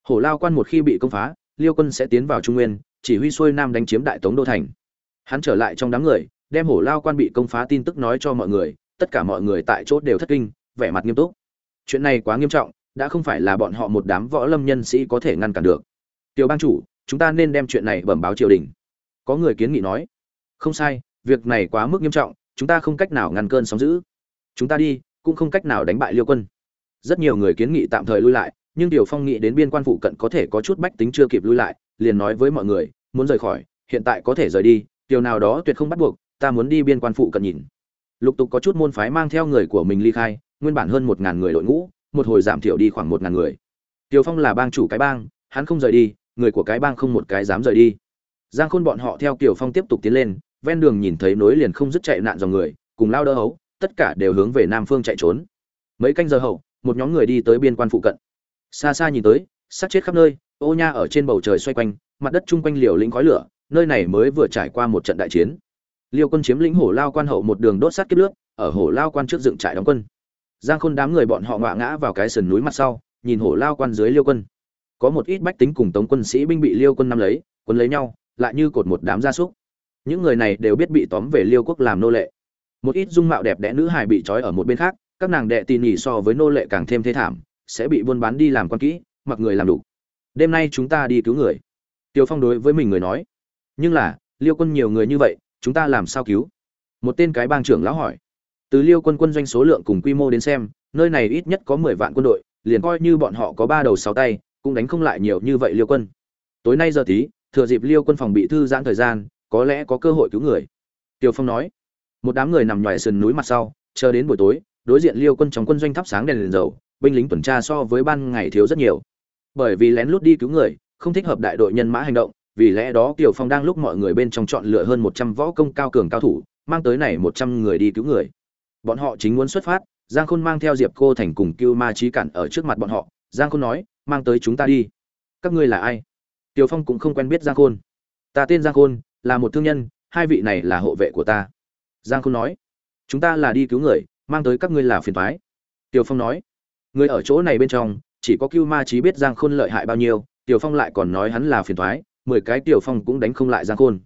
Hổ lao quan một khi bị công phá, liêu quân sẽ tiến vào trung nguyên, chỉ huy xuôi nam đánh chiếm đại tống đô thành. Hắn trở lại trong đám người, đem hổ lao quan bị công phá tin tức nói cho mọi người, tất cả mọi người tại chốt đều thất kinh, vẻ mặt nghiêm túc. Chuyện này quá nghiêm trọng, đã không phải là bọn họ một đám võ lâm nhân sĩ có thể ngăn cản được. Tiểu bang chủ, chúng ta nên đem chuyện này bẩm báo triều đình. Có người kiến nghị nói, không sai việc này quá mức nghiêm trọng, chúng ta không cách nào ngăn cơn sóng giữ chúng ta đi, cũng không cách nào đánh bại liêu quân. Rất nhiều người kiến nghị tạm thời lui lại, nhưng điều phong nghĩ đến biên quan phụ cận có thể có chút bách tính chưa kịp lui lại, liền nói với mọi người, muốn rời khỏi, hiện tại có thể rời đi, điều nào đó tuyệt không bắt buộc, ta muốn đi biên quan phụ cận nhìn. Lục tục có chút môn phái mang theo người của mình ly khai, nguyên bản hơn một ngàn người đội ngũ, một hồi giảm thiểu đi khoảng một ngàn người. Tiều phong là bang chủ cái bang, hắn không rời đi, người của cái bang không một cái dám rời đi. Giang khôn bọn họ theo kiều phong tiếp tục tiến lên ven đường nhìn thấy nối liền không dứt chạy nạn dòng người, cùng lao đỡ hấu, tất cả đều hướng về nam phương chạy trốn. Mấy canh giờ hậu, một nhóm người đi tới biên quan phụ cận. Xa xa nhìn tới sát chết khắp nơi, ô nha ở trên bầu trời xoay quanh, mặt đất chung quanh liều lĩnh khói lửa, nơi này mới vừa trải qua một trận đại chiến. Liêu quân chiếm lĩnh hổ lao quan hậu một đường đốt sát kiếp nước, ở hổ lao quan trước dựng trại đóng quân. Giang khôn đám người bọn họ ngã ngã vào cái sườn núi mặt sau, nhìn hổ lao quan dưới liêu quân. Có một ít bách tính cùng tống quân sĩ binh bị liêu quân nắm lấy quân lấy nhau, lại như cột một đám gia súc những người này đều biết bị tóm về liêu quốc làm nô lệ. Một ít dung mạo đẹp đẽ nữ hài bị trói ở một bên khác, các nàng đệ tỉ nỉ so với nô lệ càng thêm thế thảm, sẽ bị buôn bán đi làm quan kỹ, mặc người làm đủ đêm nay chúng ta đi cứu người. Tiêu phong đối với mình người nói. Nhưng là, liêu quân nhiều người như vậy, chúng ta làm sao cứu? Một tên cái bang trưởng lão hỏi. Từ liêu quân quân doanh số lượng cùng quy mô đến xem, nơi này ít nhất có mười vạn quân đội, liền coi như bọn họ có ba đầu sáu tay, cũng đánh không lại nhiều như vậy liêu quân. Tối nay giờ tí, thừa dịp liêu quân phòng bị thư giãn thời gian có lẽ có cơ hội cứu người tiều phong nói một đám người nằm ngoài sườn núi mặt sau chờ đến buổi tối đối diện liêu quân trong quân doanh thắp sáng đèn liền dầu binh lính tuần tra so với ban ngày thiếu rất nhiều bởi vì lén lút đi cứu người không thích hợp đại đội nhân mã hành động vì lẽ đó Kiều Phong đang lúc mọi người bên trong chọn lựa hơn 100 võ công cao cường cao thủ, mang tới này 100 người đi cứu người. Bọn họ chính muốn xuất phát, Giang Khôn mang theo Diệp Cô Thành cùng Cưu Ma Chí cản ở trước mặt bọn họ, Giang Khôn nói, mang tới chúng ta đi. Các ngươi là ai? Kiều Phong cũng không quen biết Giang Khôn. Ta tên Giang Khôn, là một thương nhân, hai vị này là hộ vệ của ta. Giang Khôn nói, chúng ta là đi cứu người, mang tới các ngươi là phiền toái. Kiều Phong nói, người ở chỗ này bên trong, chỉ có cưu ma trí biết giang khôn lợi hại bao nhiêu tiểu phong lại còn nói hắn là phiền thoái mười cái tiểu phong cũng đánh không lại giang khôn.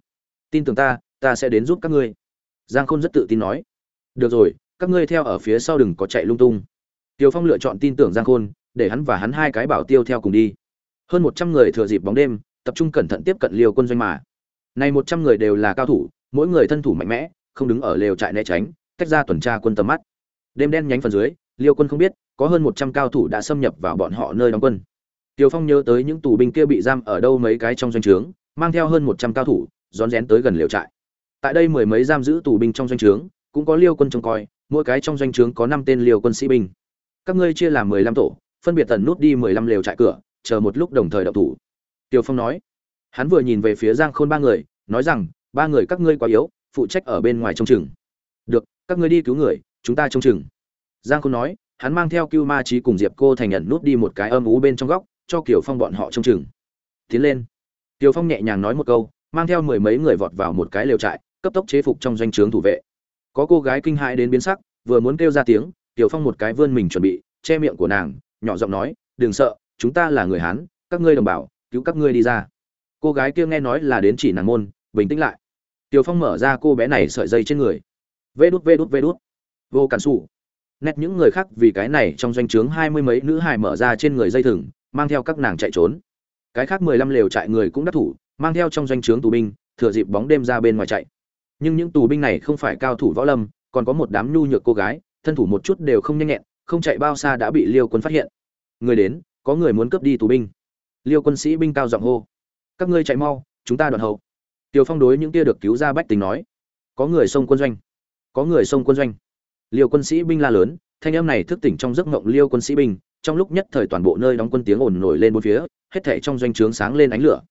Tin tưởng ta ta sẽ đến giúp các ngươi. Giang khôn rất tự tin nói được rồi các ngươi theo ở phía sau đừng có chạy lung tung. Tiểu phong lựa chọn tin tưởng giang khôn để hắn và hắn hai cái bảo tiêu theo cùng đi. Hơn một trăm người thừa dịp bóng đêm tập trung cẩn thận tiếp cận liều quân doanh mà này một trăm người đều là cao thủ mỗi người thân thủ mạnh mẽ không đứng ở lều trại né tránh tách ra tuần tra quân tầm mắt đêm đen nhánh phần dưới liêu quân không biết có hơn một trăm cao thủ đã xâm nhập vào bọn họ nơi đóng quân Tiêu Phong nhớ tới những tù binh kia bị giam ở đâu mấy cái trong doanh trướng, mang theo hơn một trăm cao thủ, rón rén tới gần liều trại. Tại đây mười mấy giam giữ tù binh trong doanh trướng, cũng có liêu quân trông coi, mỗi cái trong doanh trướng có năm tên liều quân sĩ binh. Các ngươi chia làm mười lăm tổ, phân biệt tận nút đi mười lăm liều trại cửa, chờ một lúc đồng thời động thủ. Tiêu Phong nói. Hắn vừa nhìn về phía Giang Khôn ba người, nói rằng, ba người các ngươi quá yếu, phụ trách ở bên ngoài trông chừng. Được, các ngươi đi cứu người, chúng ta trông chừng. Giang Khôn nói, hắn mang theo Cưu Ma trí cùng Diệp Cô thành nhận nút đi một cái âm ú bên trong góc, cho Kiều Phong bọn họ trông chừng. Tiến lên. Kiều Phong nhẹ nhàng nói một câu, mang theo mười mấy người vọt vào một cái lều trại, cấp tốc chế phục trong doanh trướng thủ vệ. Có cô gái kinh hãi đến biến sắc, vừa muốn kêu ra tiếng, Kiều Phong một cái vươn mình chuẩn bị, che miệng của nàng, nhỏ giọng nói, "Đừng sợ, chúng ta là người Hán, các ngươi đồng bào, cứu các ngươi đi ra." Cô gái kia nghe nói là đến chỉ nàng môn, bình tĩnh lại. tiểu Phong mở ra cô bé này sợi dây trên người. Vê đút vê đút vê đút. Vô cản xù Nét những người khác vì cái này trong doanh trướng hai mươi mấy nữ hài mở ra trên người dây thừng, mang theo các nàng chạy trốn cái khác mười lăm lều trại người cũng đắc thủ mang theo trong doanh trướng tù binh thừa dịp bóng đêm ra bên ngoài chạy nhưng những tù binh này không phải cao thủ võ lâm còn có một đám nhu nhược cô gái thân thủ một chút đều không nhanh nhẹn không chạy bao xa đã bị liêu quân phát hiện người đến có người muốn cướp đi tù binh liêu quân sĩ binh cao giọng hô các ngươi chạy mau, chúng ta đoạn hậu. Tiều phong đối những kia được cứu ra bách tính nói, có người xông quân doanh, có người xông quân doanh. Liêu quân sĩ binh la lớn, thanh âm này thức tỉnh trong giấc mộng liêu quân sĩ binh, trong lúc nhất thời toàn bộ nơi đóng quân tiếng ồn nổi lên bốn phía, hết thảy trong doanh trướng sáng lên ánh lửa.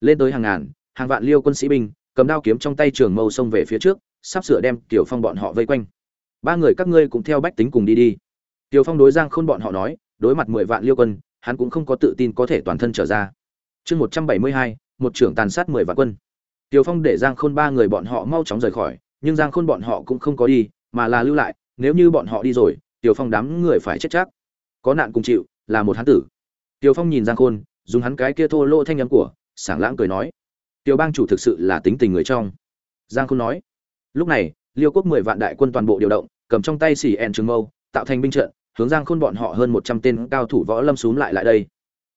Lên tới hàng ngàn, hàng vạn liêu quân sĩ binh, cầm đao kiếm trong tay trường mâu xông về phía trước, sắp sửa đem tiểu phong bọn họ vây quanh. Ba người các ngươi cũng theo bách tính cùng đi đi. Tiểu phong đối giang khôn bọn họ nói, đối mặt mười vạn liêu quân, hắn cũng không có tự tin có thể toàn thân trở ra chương một trăm bảy mươi hai, một trưởng tàn sát mười vạn quân. Tiểu phong để giang khôn ba người bọn họ mau chóng rời khỏi, nhưng giang khôn bọn họ cũng không có đi, mà là lưu lại, nếu như bọn họ đi rồi, tiểu phong đám người phải chết chắc. Có nạn cùng chịu, là một hán tử. Tiều phong nhìn giang khôn, dùng hắn cái kia thô lỗ thanh nhắn của, sảng lãng cười nói, tiểu bang chủ thực sự là tính tình người trong. Giang khôn nói, lúc này, liêu quốc mười vạn đại quân toàn bộ điều động, cầm trong tay xỉ ẹn trường mâu, tạo thành binh trận, hướng giang khôn bọn họ hơn một trăm tên cao thủ võ lâm xúm lại lại đây.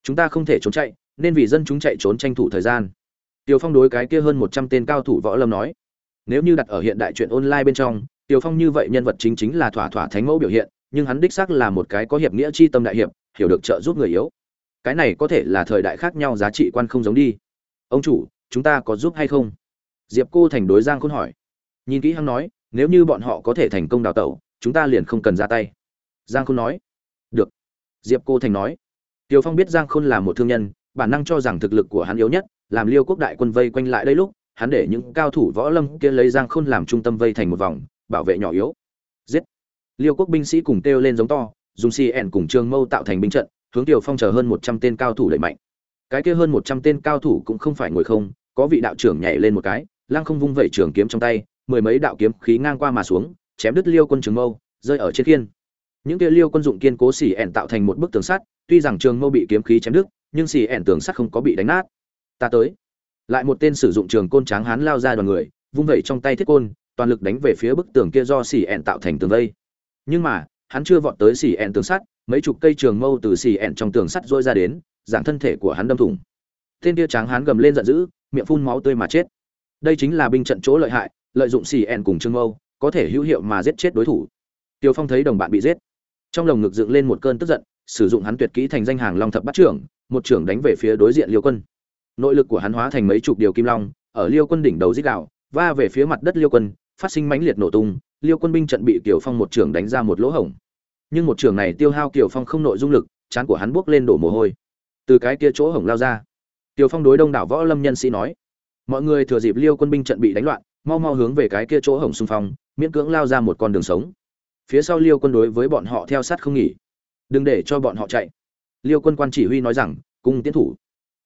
Chúng ta không thể trốn chạy nên vì dân chúng chạy trốn tranh thủ thời gian Tiêu Phong đối cái kia hơn một trăm tên cao thủ võ lâm nói, nếu như đặt ở hiện đại chuyện online bên trong, Tiêu Phong như vậy nhân vật chính chính là thỏa thỏa thánh mẫu biểu hiện, nhưng hắn đích xác là một cái có hiệp nghĩa chi tâm đại hiệp, hiểu được trợ giúp người yếu. Cái này có thể là thời đại khác nhau giá trị quan không giống đi. Ông chủ, chúng ta có giúp hay không? Diệp Cô Thành đối Giang Khôn hỏi. Nhìn kỹ hắn nói, nếu như bọn họ có thể thành công đào tẩu, chúng ta liền không cần ra tay. Giang Khôn nói. Được. Diệp Cô Thành nói. Tiêu Phong biết Giang Khôn là một thương nhân, bản năng cho rằng thực lực của hắn yếu nhất, làm Liêu Quốc đại quân vây quanh lại đây lúc, hắn để những cao thủ võ lâm kia lấy Giang Khôn làm trung tâm vây thành một vòng, bảo vệ nhỏ yếu. Giết liêu quốc binh sĩ cùng kêu lên giống to dùng xì ẻn cùng trường mâu tạo thành binh trận hướng tiểu phong chờ hơn một trăm tên cao thủ đẩy mạnh cái kia hơn một trăm tên cao thủ cũng không phải ngồi không có vị đạo trưởng nhảy lên một cái lăng không vung vẩy trường kiếm trong tay mười mấy đạo kiếm khí ngang qua mà xuống chém đứt liêu quân trường mâu rơi ở trên thiên. những kia liêu quân dụng kiên cố xì ẻn tạo thành một bức tường sắt tuy rằng trường mâu bị kiếm khí chém đứt nhưng xì ẻn tường sắt không có bị đánh nát. Ta tới. Lại một tên sử dụng trường côn tráng hán lao ra đoàn người, vung vẩy trong tay thiết côn, toàn lực đánh về phía bức tường kia do xì ẻn tạo thành tường vây. Nhưng mà, hắn chưa vọt tới xì ẻn tường sắt, mấy chục cây trường mâu từ xì ẻn trong tường sắt rôi ra đến, dạng thân thể của hắn đâm thủng. Tên kia tráng hắn gầm lên giận dữ, miệng phun máu tươi mà chết. Đây chính là binh trận chỗ lợi hại, lợi dụng xì ẻn cùng trường mâu, có thể hữu hiệu mà giết chết đối thủ. Tiêu phong thấy đồng bạn bị giết, trong lồng ngực dựng lên một cơn tức giận sử dụng hắn tuyệt kỹ thành danh hàng long thập bát trưởng, một trưởng đánh về phía đối diện liêu quân. Nội lực của hắn hóa thành mấy chục điều kim long, ở liêu quân đỉnh đầu dích đạo va về phía mặt đất liêu quân, phát sinh mãnh liệt nổ tung, liêu quân binh trận bị kiều phong một trưởng đánh ra một lỗ hổng. Nhưng một trưởng này tiêu hao kiều phong không nội dung lực, chán của hắn buốc lên đổ mồ hôi. Từ cái kia chỗ hổng lao ra, kiều phong đối đông đảo võ lâm nhân sĩ nói, mọi người thừa dịp liêu quân binh trận bị đánh loạn, mau mau hướng về cái kia chỗ hổng xung phong, miễn cưỡng lao ra một con đường sống. Phía sau liêu quân đối với bọn họ theo sát không nghỉ đừng để cho bọn họ chạy liêu quân quan chỉ huy nói rằng cung tiến thủ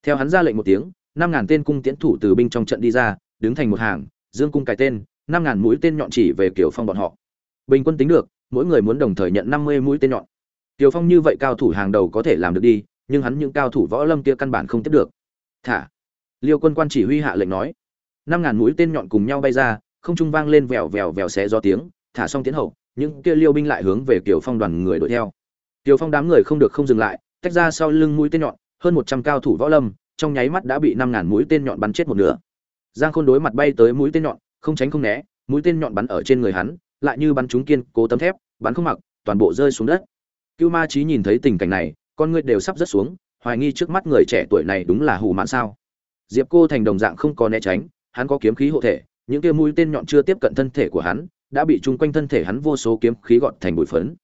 theo hắn ra lệnh một tiếng năm ngàn tên cung tiến thủ từ binh trong trận đi ra đứng thành một hàng dương cung cài tên năm ngàn mũi tên nhọn chỉ về kiểu phong bọn họ bình quân tính được mỗi người muốn đồng thời nhận năm mươi mũi tên nhọn Tiểu Phong như vậy cao thủ hàng đầu có thể làm được đi, nhưng hắn những cao thủ võ lâm kia căn bản không tiếp được. Thả. Liêu Quân quan chỉ huy hạ lệnh nói. năm ngàn mũi tên nhọn cùng nhau bay ra, không trung vang lên vèo vèo vèo xé gió tiếng, thả xong tiến hậu, những kia Liêu binh lại hướng về Kiều Phong đoàn người đuổi theo. Tiêu Phong đám người không được không dừng lại, tách ra sau lưng mũi tên nhọn, hơn một trăm cao thủ võ lâm, trong nháy mắt đã bị năm ngàn mũi tên nhọn bắn chết một nửa. Giang Khôn đối mặt bay tới mũi tên nhọn, không tránh không né, mũi tên nhọn bắn ở trên người hắn, lại như bắn trúng kiên cố tấm thép, bắn không mặc, toàn bộ rơi xuống đất. Cưu Ma Chí nhìn thấy tình cảnh này, con người đều sắp rớt xuống, hoài nghi trước mắt người trẻ tuổi này đúng là hù mãn sao? Diệp Cô Thành đồng dạng không có né tránh, hắn có kiếm khí hộ thể, những kia mũi tên nhọn chưa tiếp cận thân thể của hắn, đã bị chung quanh thân thể hắn vô số kiếm khí gọt thành bụi phấn.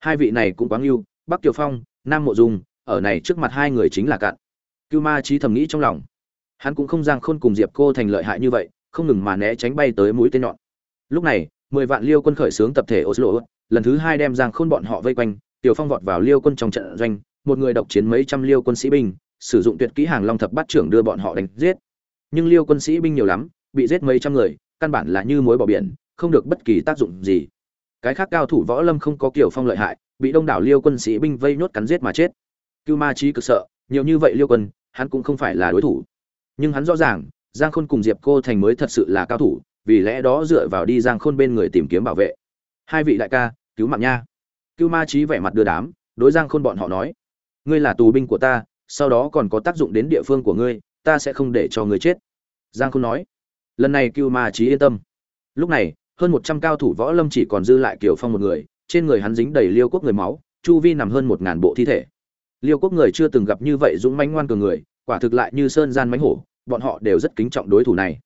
Hai vị này cũng quá ngưu Bắc Kiều Phong, Nam Mộ Dung, ở này trước mặt hai người chính là cạn. Cưu Ma Chí thầm nghĩ trong lòng. Hắn cũng không giang khôn cùng Diệp Cô Thành lợi hại như vậy, không ngừng mà né tránh bay tới mũi tên nhọn. Lúc này, mười vạn Liêu quân khởi xướng tập thể Oslo, lần thứ hai đem giang khôn bọn họ vây quanh, Tiểu Phong vọt vào Liêu quân trong trận doanh, một người độc chiến mấy trăm Liêu quân sĩ binh, sử dụng tuyệt kỹ hàng long thập bát trưởng đưa bọn họ đánh giết. Nhưng Liêu quân sĩ binh nhiều lắm, bị giết mấy trăm người, căn bản là như muối bỏ biển, không được bất kỳ tác dụng gì. Cái khác cao thủ võ lâm không có kiểu Phong lợi hại, bị đông đảo Liêu quân sĩ binh vây nhốt cắn giết mà chết. Cưu Ma Chí cực sợ, nhiều như vậy Liêu quân, hắn cũng không phải là đối thủ. Nhưng hắn rõ ràng, Giang Khôn cùng Diệp Cô Thành mới thật sự là cao thủ, vì lẽ đó dựa vào đi Giang Khôn bên người tìm kiếm bảo vệ. Hai vị đại ca, cứu mạng nha. Cưu Ma Chí vẻ mặt đưa đám, đối Giang Khôn bọn họ nói: "Ngươi là tù binh của ta, sau đó còn có tác dụng đến địa phương của ngươi, ta sẽ không để cho ngươi chết." Giang Khôn nói. Lần này Cưu Ma Chí yên tâm. Lúc này, hơn 100 cao thủ võ lâm chỉ còn dư lại Kiều Phong một người, trên người hắn dính đầy liêu quốc người máu, chu vi nằm hơn 1000 bộ thi thể. Liêu quốc người chưa từng gặp như vậy dũng mãnh ngoan cường người, quả thực lại như sơn gian mãnh hổ, bọn họ đều rất kính trọng đối thủ này.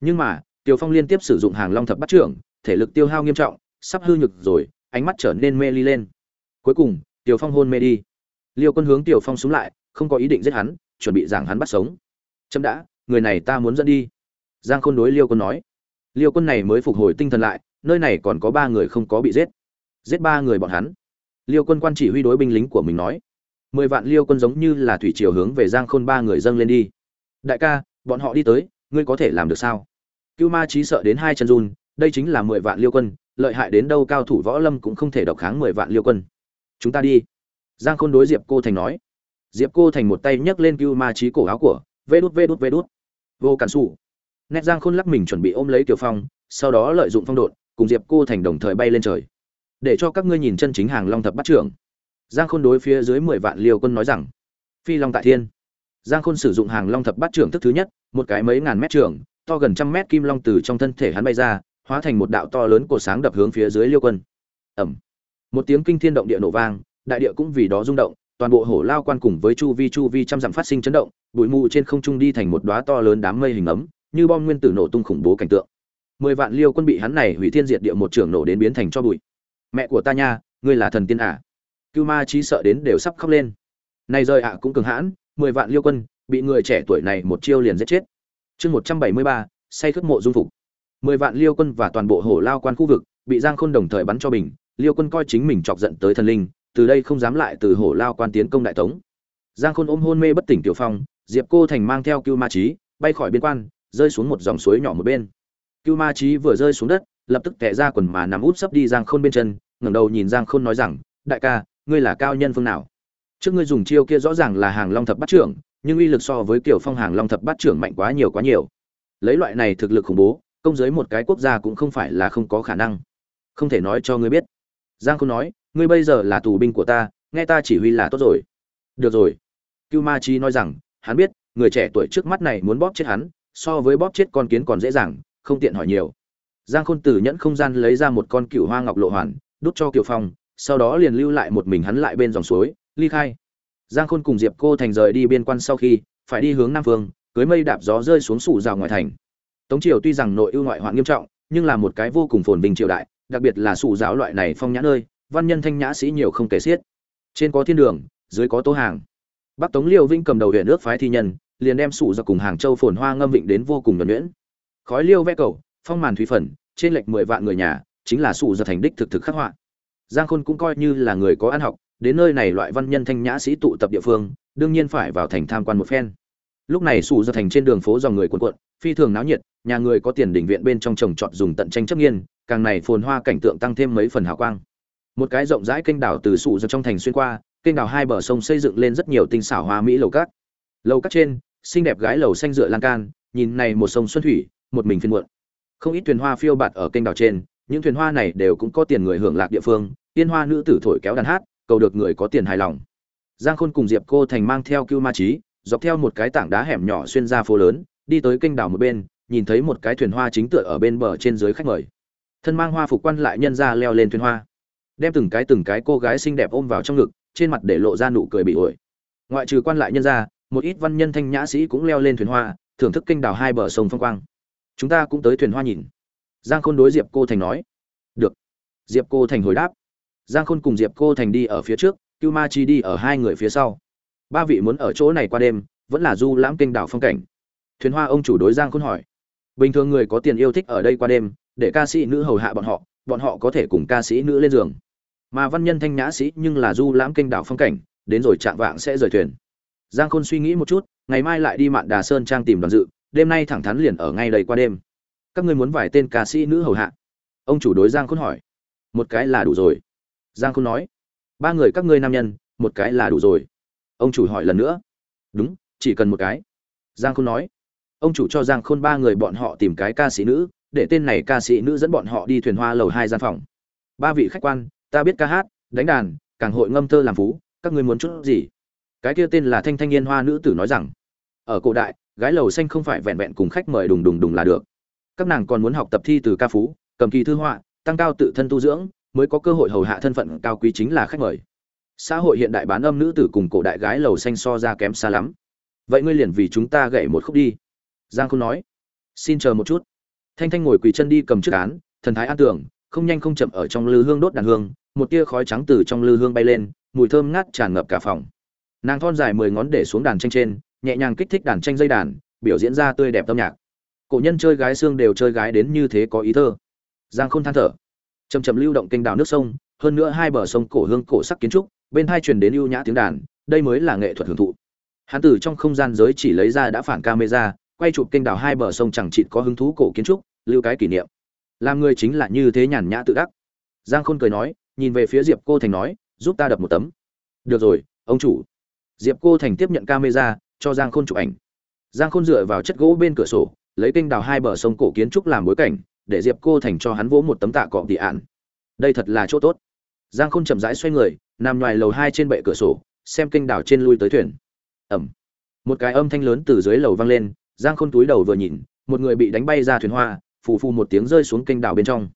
Nhưng mà, Kiều Phong liên tiếp sử dụng hàng long thập bắt trưởng, thể lực tiêu hao nghiêm trọng, sắp hư nhược rồi, ánh mắt trở nên mê ly lên. Cuối cùng, Tiểu Phong hôn mê đi. Liêu Quân hướng Tiểu Phong xuống lại, không có ý định giết hắn, chuẩn bị giảng hắn bắt sống. Chấm đã, người này ta muốn dẫn đi. Giang Khôn đối Liêu Quân nói. Liêu Quân này mới phục hồi tinh thần lại, nơi này còn có ba người không có bị giết. Giết ba người bọn hắn. Liêu Quân quan chỉ huy đối binh lính của mình nói. Mười vạn Liêu Quân giống như là thủy triều hướng về Giang Khôn ba người dâng lên đi. Đại ca, bọn họ đi tới, ngươi có thể làm được sao? Cưu Ma Chí sợ đến hai chân run, đây chính là mười vạn Liêu Quân, lợi hại đến đâu cao thủ võ lâm cũng không thể độc kháng mười vạn Liêu Quân. Chúng ta đi. Giang Khôn đối Diệp Cô Thành nói. Diệp Cô Thành một tay nhấc lên Cưu Ma Chí cổ áo của, vê đút vê đút vê đút. Vô cản sủ nét giang khôn lắc mình chuẩn bị ôm lấy Tiểu phong, sau đó lợi dụng phong độn, cùng diệp cô thành đồng thời bay lên trời. Để cho các ngươi nhìn chân chính hàng long thập bắt trưởng. Giang khôn đối phía dưới mười vạn liều quân nói rằng, phi long tại thiên. Giang khôn sử dụng hàng long thập bắt trưởng thức thứ nhất, một cái mấy ngàn mét trưởng to gần trăm mét kim long từ trong thân thể hắn bay ra, hóa thành một đạo to lớn của sáng đập hướng phía dưới liêu quân. Ẩm một tiếng kinh thiên động địa nổ vang, đại địa cũng vì đó rung động, toàn bộ hổ lao quan cùng với chu vi chu vi trăm dặm phát sinh chấn động, bụi mù trên không trung đi thành một đóa to lớn đám mây hình ấm như bom nguyên tử nổ tung khủng bố cảnh tượng. Mười vạn liêu quân bị hắn này hủy thiên diệt địa một trường nổ đến biến thành cho bụi. Mẹ của ta nha, ngươi là thần tiên à cưu ma trí sợ đến đều sắp khóc lên. Này rơi ạ cũng cường hãn, mười vạn liêu quân bị người trẻ tuổi này một chiêu liền giết chết. Chương một trăm bảy mươi ba, say khước mộ dung phục. Mười vạn liêu quân và toàn bộ hổ lao quan khu vực bị giang khôn đồng thời bắn cho bình, liêu quân coi chính mình chọc giận tới thần linh, từ đây không dám lại từ hổ lao quan tiến công đại tống. Giang khôn ôm hôn mê bất tỉnh tiểu phong, diệp cô thành mang theo cưu ma trí, bay khỏi biên quan rơi xuống một dòng suối nhỏ một bên. Cưu ma trí vừa rơi xuống đất, lập tức tè ra quần mà nằm úp sấp đi giang khôn bên chân, ngẩng đầu nhìn giang khôn nói rằng, đại ca, ngươi là cao nhân phương nào? Trước ngươi dùng chiêu kia rõ ràng là hàng long thập bát trưởng, nhưng uy lực so với kiểu phong hàng long thập bát trưởng mạnh quá nhiều quá nhiều. Lấy loại này thực lực khủng bố, công giới một cái quốc gia cũng không phải là không có khả năng. Không thể nói cho ngươi biết. Giang khôn nói, ngươi bây giờ là tù binh của ta, nghe ta chỉ huy là tốt rồi. Được rồi. Cưu ma chi nói rằng, hắn biết, người trẻ tuổi trước mắt này muốn bóp chết hắn so với bóp chết con kiến còn dễ dàng, không tiện hỏi nhiều. Giang khôn tử nhẫn không gian lấy ra một con cựu hoa ngọc lộ hoàn, đút cho kiều phong, sau đó liền lưu lại một mình hắn lại bên dòng suối, ly khai. Giang khôn cùng diệp cô thành rời đi biên quan sau khi, phải đi hướng nam phương, cưới mây đạp gió rơi xuống sủ rào ngoài thành. Tống triều tuy rằng nội ưu ngoại hoạn nghiêm trọng, nhưng là một cái vô cùng phồn vinh triều đại, đặc biệt là sủ giáo loại này phong nhã nơi, văn nhân thanh nhã sĩ nhiều không kể xiết. Trên có thiên đường, dưới có tố hàng. Bắc tống liêu vinh cầm đầu huyện nước phái thi nhân liền đem sủ ra cùng hàng châu phồn hoa ngâm vịnh đến vô cùng nhuẩn nhuyễn. Khói liêu ve cầu, phong màn thủy phần, trên lệch mười vạn người nhà, chính là sủ ra thành đích thực thực khắc họa. Giang khôn cũng coi như là người có ăn học, đến nơi này loại văn nhân thanh nhã sĩ tụ tập địa phương, đương nhiên phải vào thành tham quan một phen. Lúc này sủ ra thành trên đường phố dòng người cuộn cuộn, phi thường náo nhiệt, nhà người có tiền đỉnh viện bên trong trồng trọt dùng tận tranh chấp nghiên, càng này phồn hoa cảnh tượng tăng thêm mấy phần hào quang. Một cái rộng rãi kênh đảo từ sụ ra trong thành xuyên qua, kênh đảo hai bờ sông xây dựng lên rất nhiều tinh xảo hoa mỹ lầu cát lầu các trên, xinh đẹp gái lầu xanh dựa lan can, nhìn này một sông xuân thủy, một mình phiên muộn. Không ít thuyền hoa phiêu bạt ở kênh đảo trên, những thuyền hoa này đều cũng có tiền người hưởng lạc địa phương, tiên hoa nữ tử thổi kéo đàn hát, cầu được người có tiền hài lòng. Giang khôn cùng diệp cô thành mang theo cưu ma trí dọc theo một cái tảng đá hẻm nhỏ xuyên ra phố lớn, đi tới kênh đảo một bên, nhìn thấy một cái thuyền hoa chính tựa ở bên bờ trên dưới khách mời. Thân mang hoa phục quan lại nhân ra leo lên thuyền hoa. Đem từng cái từng cái cô gái xinh đẹp ôm vào trong ngực, trên mặt để lộ ra nụ cười bị ổi ngoại trừ quan lại nhân ra một ít văn nhân thanh nhã sĩ cũng leo lên thuyền hoa, thưởng thức kênh đào hai bờ sông phong quang. Chúng ta cũng tới thuyền hoa nhìn. Giang khôn đối diệp cô thành nói. Được. Diệp cô thành hồi đáp. Giang khôn cùng diệp cô thành đi ở phía trước cưu ma chi đi ở hai người phía sau. Ba vị muốn ở chỗ này qua đêm, vẫn là du lãm kênh đảo phong cảnh. Thuyền hoa ông chủ đối giang khôn hỏi. Bình thường người có tiền yêu thích ở đây qua đêm, để ca sĩ nữ hầu hạ bọn họ bọn họ có thể cùng ca sĩ nữ lên giường. Mà văn nhân thanh nhã sĩ nhưng là du lãm kênh đảo phong cảnh, đến rồi chạm vạng sẽ rời thuyền giang khôn suy nghĩ một chút, ngày mai lại đi mạn đà sơn trang tìm đoàn dự, đêm nay thẳng thắn liền ở ngay đây qua đêm. Các ngươi muốn vài tên ca sĩ nữ hầu hạ? Ông chủ đối giang khôn hỏi. Một cái là đủ rồi. Giang khôn nói. Ba người các ngươi nam nhân, một cái là đủ rồi. Ông chủ hỏi lần nữa. Đúng, chỉ cần một cái. Giang khôn nói. Ông chủ cho giang khôn ba người bọn họ tìm cái ca sĩ nữ, để tên này ca sĩ nữ dẫn bọn họ đi thuyền hoa lầu hai gian phòng. Ba vị khách quan, ta biết ca hát, đánh đàn, càng hội ngâm thơ làm phú, các ngươi muốn chút gì? Cái kia tên là thanh thanh niên hoa nữ tử nói rằng, ở cổ đại, gái lầu xanh không phải vẹn vẹn cùng khách mời đùng đùng đùng là được. Các nàng còn muốn học tập thi từ ca phú, cầm kỳ thư họa, tăng cao tự thân tu dưỡng, mới có cơ hội hầu hạ thân phận cao quý chính là khách mời. Xã hội hiện đại bán âm nữ tử cùng cổ đại gái lầu xanh so ra kém xa lắm. Vậy ngươi liền vì chúng ta gậy một khúc đi. Giang không nói. Xin chờ một chút. Thanh thanh ngồi quỳ chân đi cầm chiếc án, thần thái an tưởng, không nhanh không chậm ở trong lư hương đốt đàn hương, một tia khói trắng từ trong lư hương bay lên, mùi thơm ngát tràn ngập cả phòng nàng thon dài mười ngón để xuống đàn tranh trên, nhẹ nhàng kích thích đàn tranh dây đàn, biểu diễn ra tươi đẹp âm nhạc. Cổ nhân chơi gái xương đều chơi gái đến như thế có ý thơ. Giang khôn than thở. Chầm chầm lưu động kênh đào nước sông, hơn nữa hai bờ sông cổ hương cổ sắc kiến trúc, bên hai truyền đến ưu nhã tiếng đàn, đây mới là nghệ thuật hưởng thụ. Hán tử trong không gian giới chỉ lấy ra đã phản camera, quay chụp kênh đào hai bờ sông chẳng chịt có hứng thú cổ kiến trúc, lưu cái kỷ niệm. Làm người chính là như thế nhàn nhã tự đắc. Giang khôn cười nói, nhìn về phía diệp cô thành nói, giúp ta đập một tấm. Được rồi, ông chủ diệp cô thành tiếp nhận camera, cho giang khôn chụp ảnh. Giang khôn dựa vào chất gỗ bên cửa sổ, lấy kênh đào hai bờ sông cổ kiến trúc làm bối cảnh, để diệp cô thành cho hắn vỗ một tấm tạ cọ tị ạn. Đây thật là chỗ tốt. Giang khôn chậm rãi xoay người, nằm ngoài lầu hai trên bệ cửa sổ, xem kênh đào trên lui tới thuyền. Ẩm. Một cái âm thanh lớn từ dưới lầu vang lên, giang khôn túi đầu vừa nhìn, một người bị đánh bay ra thuyền hoa, phù phù một tiếng rơi xuống kênh đào bên trong.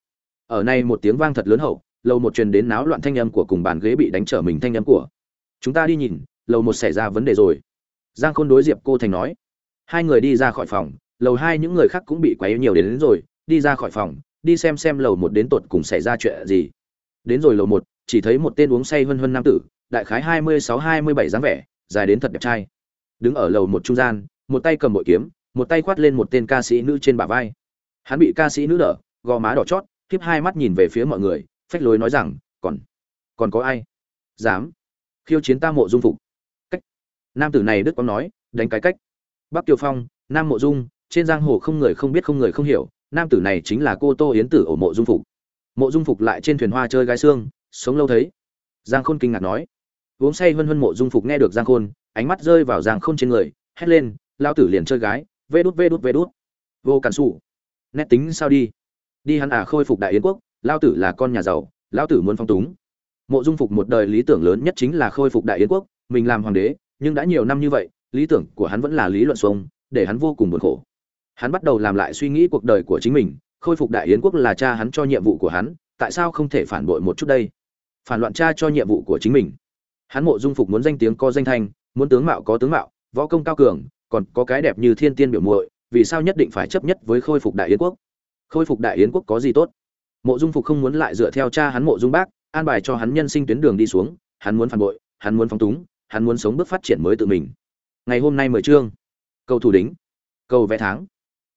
Ở này một tiếng vang thật lớn hậu, lầu một truyền đến náo loạn thanh âm của cùng bàn ghế bị đánh trở mình thanh âm của. Chúng ta đi nhìn lầu một xảy ra vấn đề rồi. Giang khôn đối diệp cô thành nói hai người đi ra khỏi phòng lầu hai những người khác cũng bị quấy nhiều đến, đến rồi đi ra khỏi phòng đi xem xem lầu một đến tột cùng xảy ra chuyện gì. Đến rồi lầu một chỉ thấy một tên uống say hân hân nam tử đại khái hai mươi sáu hai mươi bảy dáng vẻ dài đến thật đẹp trai. Đứng ở lầu một trung gian một tay cầm bội kiếm một tay khoát lên một tên ca sĩ nữ trên bả vai. Hắn bị ca sĩ nữ đỡ gò má đỏ chót khiếp hai mắt nhìn về phía mọi người phách lối nói rằng còn còn có ai? Dám. Khiêu chiến ta mộ dung phục nam tử này đức quang nói, đánh cái cách. Bắc tiêu phong, nam mộ dung, trên giang hồ không người không biết không người không hiểu, nam tử này chính là cô tô yến tử ở mộ dung phục. Mộ dung phục lại trên thuyền hoa chơi gái xương, sống lâu thấy. Giang khôn kinh ngạc nói, uống say vân vân mộ dung phục nghe được giang khôn, ánh mắt rơi vào giang khôn trên người, hét lên lao tử liền chơi gái, vê đút vê đút vê đút. Vô cản xù nét tính sao đi? Đi hắn à khôi phục đại yến quốc lao tử là con nhà giàu lao tử muốn phong túng. Mộ dung phục một đời lý tưởng lớn nhất chính là khôi phục đại yến quốc, mình làm hoàng đế nhưng đã nhiều năm như vậy, lý tưởng của hắn vẫn là lý luận xuông, để hắn vô cùng buồn khổ. Hắn bắt đầu làm lại suy nghĩ cuộc đời của chính mình, khôi phục đại yến quốc là cha hắn cho nhiệm vụ của hắn, tại sao không thể phản bội một chút đây? Phản loạn cha cho nhiệm vụ của chính mình. Hắn mộ dung phục muốn danh tiếng có danh thanh, muốn tướng mạo có tướng mạo, võ công cao cường, còn có cái đẹp như thiên tiên biểu muội, vì sao nhất định phải chấp nhất với khôi phục đại yến quốc? Khôi phục đại yến quốc có gì tốt? Mộ dung phục không muốn lại dựa theo cha hắn mộ dung bác, an bài cho hắn nhân sinh tuyến đường đi xuống, hắn muốn phản bội, hắn muốn phóng túng hắn muốn sống bước phát triển mới tự mình. Ngày hôm nay mười chương. Cầu thủ đính. Cầu vẽ tháng.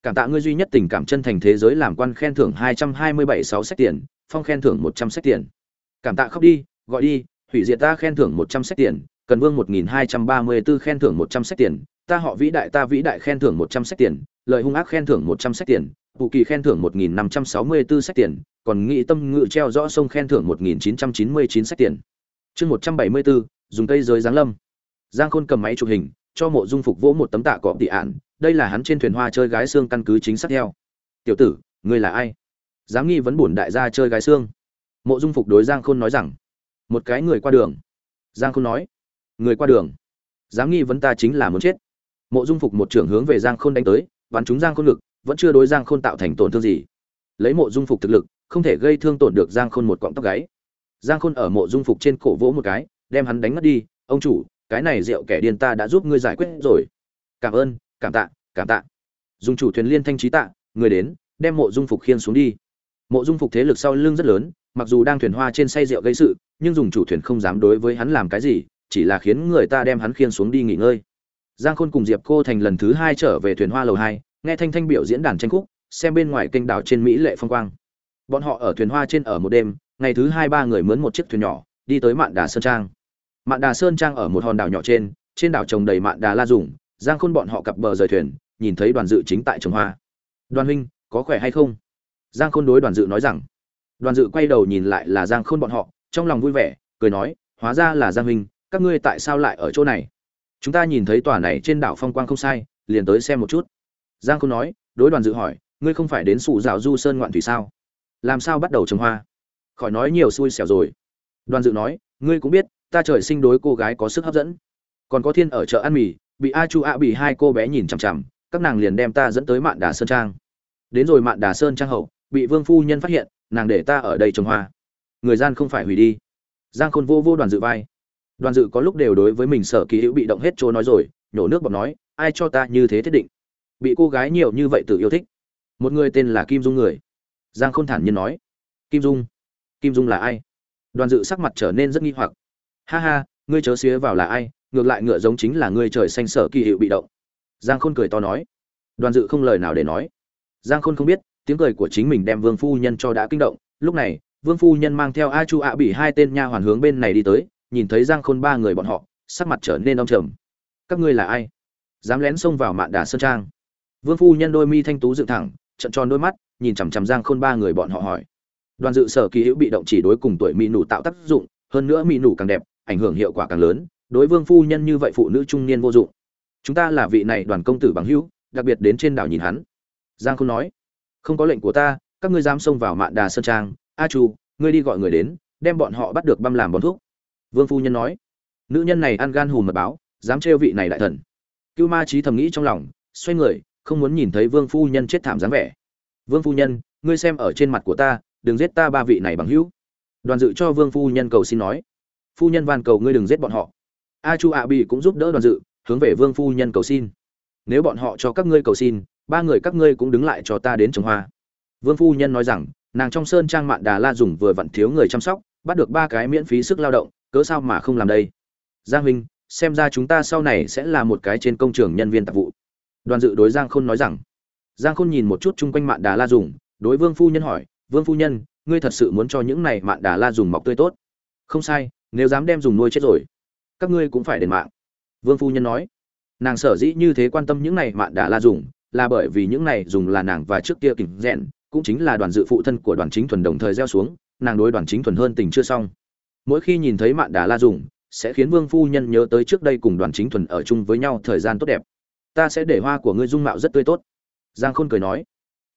Cảm tạ ngươi duy nhất tình cảm chân thành thế giới làm quan khen thưởng hai trăm hai mươi bảy sáu sách tiền, phong khen thưởng một trăm sách tiền. Cảm tạ khóc đi, gọi đi, hủy diệt ta khen thưởng một trăm sách tiền, cần vương một nghìn hai trăm ba mươi b ố khen thưởng một trăm sách tiền, ta họ vĩ đại, ta vĩ đại khen thưởng một trăm sách tiền lợi hung ác khen thưởng một trăm sách tiền vụ kỳ khen thưởng một nghìn năm trăm sáu mươi 1564 sách tiền, còn nghị tâm ngự treo rõ sông khen thưởng một nghìn chín trăm chín mươi chín sách tiền. Chương một trăm bảy mươi bốn dùng cây giới giáng lâm. Giang khôn cầm máy chụp hình, cho mộ dung phục vỗ một tấm tạ cọp tị ạn, đây là hắn trên thuyền hoa chơi gái xương căn cứ chính xác theo. Tiểu tử, ngươi là ai? Dám nghi vấn bổn đại gia chơi gái xương. Mộ dung phục đối giang khôn nói rằng, một cái người qua đường. Giang khôn nói, người qua đường. Dám nghi vấn ta chính là muốn chết. Mộ dung phục một trưởng hướng về giang khôn đánh tới, bắn trúng giang khôn lực vẫn chưa đối giang khôn tạo thành tổn thương gì. Lấy mộ dung phục thực lực, không thể gây thương tổn được giang khôn một cọng tóc gáy. Giang khôn ở mộ dung phục trên cổ vỗ một cái đem hắn đánh mất đi, ông chủ, cái này rượu kẻ điên ta đã giúp ngươi giải quyết rồi. Cảm ơn, cảm tạ cảm tạ. Dùng chủ thuyền liên thanh trí tạ, người đến, đem mộ dung phục khiên xuống đi. Mộ dung phục thế lực sau lưng rất lớn, mặc dù đang thuyền hoa trên say rượu gây sự, nhưng dùng chủ thuyền không dám đối với hắn làm cái gì, chỉ là khiến người ta đem hắn khiên xuống đi nghỉ ngơi. Giang khôn cùng diệp cô thành lần thứ hai trở về thuyền hoa lầu hai, nghe thanh thanh biểu diễn đàn tranh khúc, xem bên ngoài kênh đảo trên mỹ lệ phong quang. Bọn họ ở thuyền hoa trên ở một đêm, ngày thứ hai ba người mướn một chiếc thuyền nhỏ, đi tới mạn đà sơn trang mạn đà sơn trang ở một hòn đảo nhỏ trên trên đảo trồng đầy mạn đà la dùng, giang khôn bọn họ cặp bờ rời thuyền, nhìn thấy đoàn dự chính tại trồng hoa. Đoàn huynh, có khỏe hay không? Giang khôn đối đoàn dự nói rằng. Đoàn dự quay đầu nhìn lại là giang khôn bọn họ, trong lòng vui vẻ, cười nói, hóa ra là giang huynh, các ngươi tại sao lại ở chỗ này? Chúng ta nhìn thấy tòa này trên đảo phong quang không sai, liền tới xem một chút. Giang khôn nói, đối đoàn dự hỏi, ngươi không phải đến sụ Dạo du sơn ngoạn thủy sao? Làm sao bắt đầu trồng hoa? Khỏi nói nhiều xui xẻo rồi. Đoàn dự nói, ngươi cũng biết ta trời sinh đối cô gái có sức hấp dẫn. Còn có thiên ở chợ ăn mì, bị a chu a bị hai cô bé nhìn chằm chằm, các nàng liền đem ta dẫn tới mạn đà sơn trang. Đến rồi mạn đà sơn trang hậu, bị vương phu nhân phát hiện, nàng để ta ở đây trồng hoa. Người gian không phải hủy đi. Giang khôn vô vô đoàn dự vai. Đoàn dự có lúc đều đối với mình sở kỳ hữu bị động hết chỗ nói rồi, nhổ nước bọc nói, ai cho ta như thế thiết định? Bị cô gái nhiều như vậy tự yêu thích. Một người tên là kim dung người. Giang khôn thản nhiên nói, kim dung kim dung là ai? Đoàn dự sắc mặt trở nên rất nghi hoặc ha ha, ngươi chớ xía vào là ai, ngược lại ngựa giống chính là ngươi trời xanh sở kỳ hiệu bị động. Giang khôn cười to nói. Đoàn dự không lời nào để nói. Giang khôn không biết, tiếng cười của chính mình đem vương phu nhân cho đã kinh động. Lúc này, vương phu nhân mang theo a chu ạ bị hai tên nha hoàn hướng bên này đi tới, nhìn thấy giang khôn ba người bọn họ, sắc mặt trở nên đông trầm. Các ngươi là ai? Dám lén xông vào mạn đà sơn trang. Vương phu nhân đôi mi thanh tú dựng thẳng trận tròn đôi mắt, nhìn chằm chằm giang khôn ba người bọn họ hỏi. Đoàn dự sở kỳ hữu bị động chỉ đối cùng tuổi mỹ nụ tạo tác dụng, hơn nữa mỹ nụ càng đẹp ảnh hưởng hiệu quả càng lớn, đối vương phu nhân như vậy phụ nữ trung niên vô dụng. Chúng ta là vị này đoàn công tử bằng hữu, đặc biệt đến trên đảo nhìn hắn. Giang khôn nói. Không có lệnh của ta, các ngươi dám xông vào mạn đà sơn trang. A chu, ngươi đi gọi người đến, đem bọn họ bắt được băm làm bón thuốc. Vương phu nhân nói. Nữ nhân này ăn gan hùm mật báo, dám trêu vị này đại thần. Cưu ma trí thầm nghĩ trong lòng, xoay người, không muốn nhìn thấy vương phu nhân chết thảm dáng vẻ. Vương phu nhân, ngươi xem ở trên mặt của ta, đừng giết ta ba vị này bằng hữu. Đoàn dự cho vương phu nhân cầu xin nói phu nhân van cầu ngươi đừng giết bọn họ. A chu a bị cũng giúp đỡ đoàn dự, hướng về vương phu nhân cầu xin. Nếu bọn họ cho các ngươi cầu xin, ba người các ngươi cũng đứng lại cho ta đến trồng hoa. Vương phu nhân nói rằng, nàng trong sơn trang mạn đà la dùng vừa vặn thiếu người chăm sóc, bắt được ba cái miễn phí sức lao động, cớ sao mà không làm đây? Giang huynh, xem ra chúng ta sau này sẽ là một cái trên công trường nhân viên tạp vụ. Đoàn dự đối giang khôn nói rằng. Giang khôn nhìn một chút chung quanh mạn đà la dùng, đối vương phu nhân hỏi, vương phu nhân, ngươi thật sự muốn cho những này mạn đà la dùng mọc tươi tốt? Không sai nếu dám đem dùng nuôi chết rồi, các ngươi cũng phải đền mạng. Vương phu nhân nói. Nàng sở dĩ như thế quan tâm những này mạn đã la dùng, là bởi vì những này dùng là nàng và trước kia kỉnh rẽn cũng chính là đoàn dự phụ thân của đoàn chính thuần đồng thời gieo xuống, nàng đối đoàn chính thuần hơn tình chưa xong. Mỗi khi nhìn thấy mạn đà la dùng, sẽ khiến vương phu nhân nhớ tới trước đây cùng đoàn chính thuần ở chung với nhau thời gian tốt đẹp. Ta sẽ để hoa của ngươi dung mạo rất tươi tốt. Giang khôn cười nói.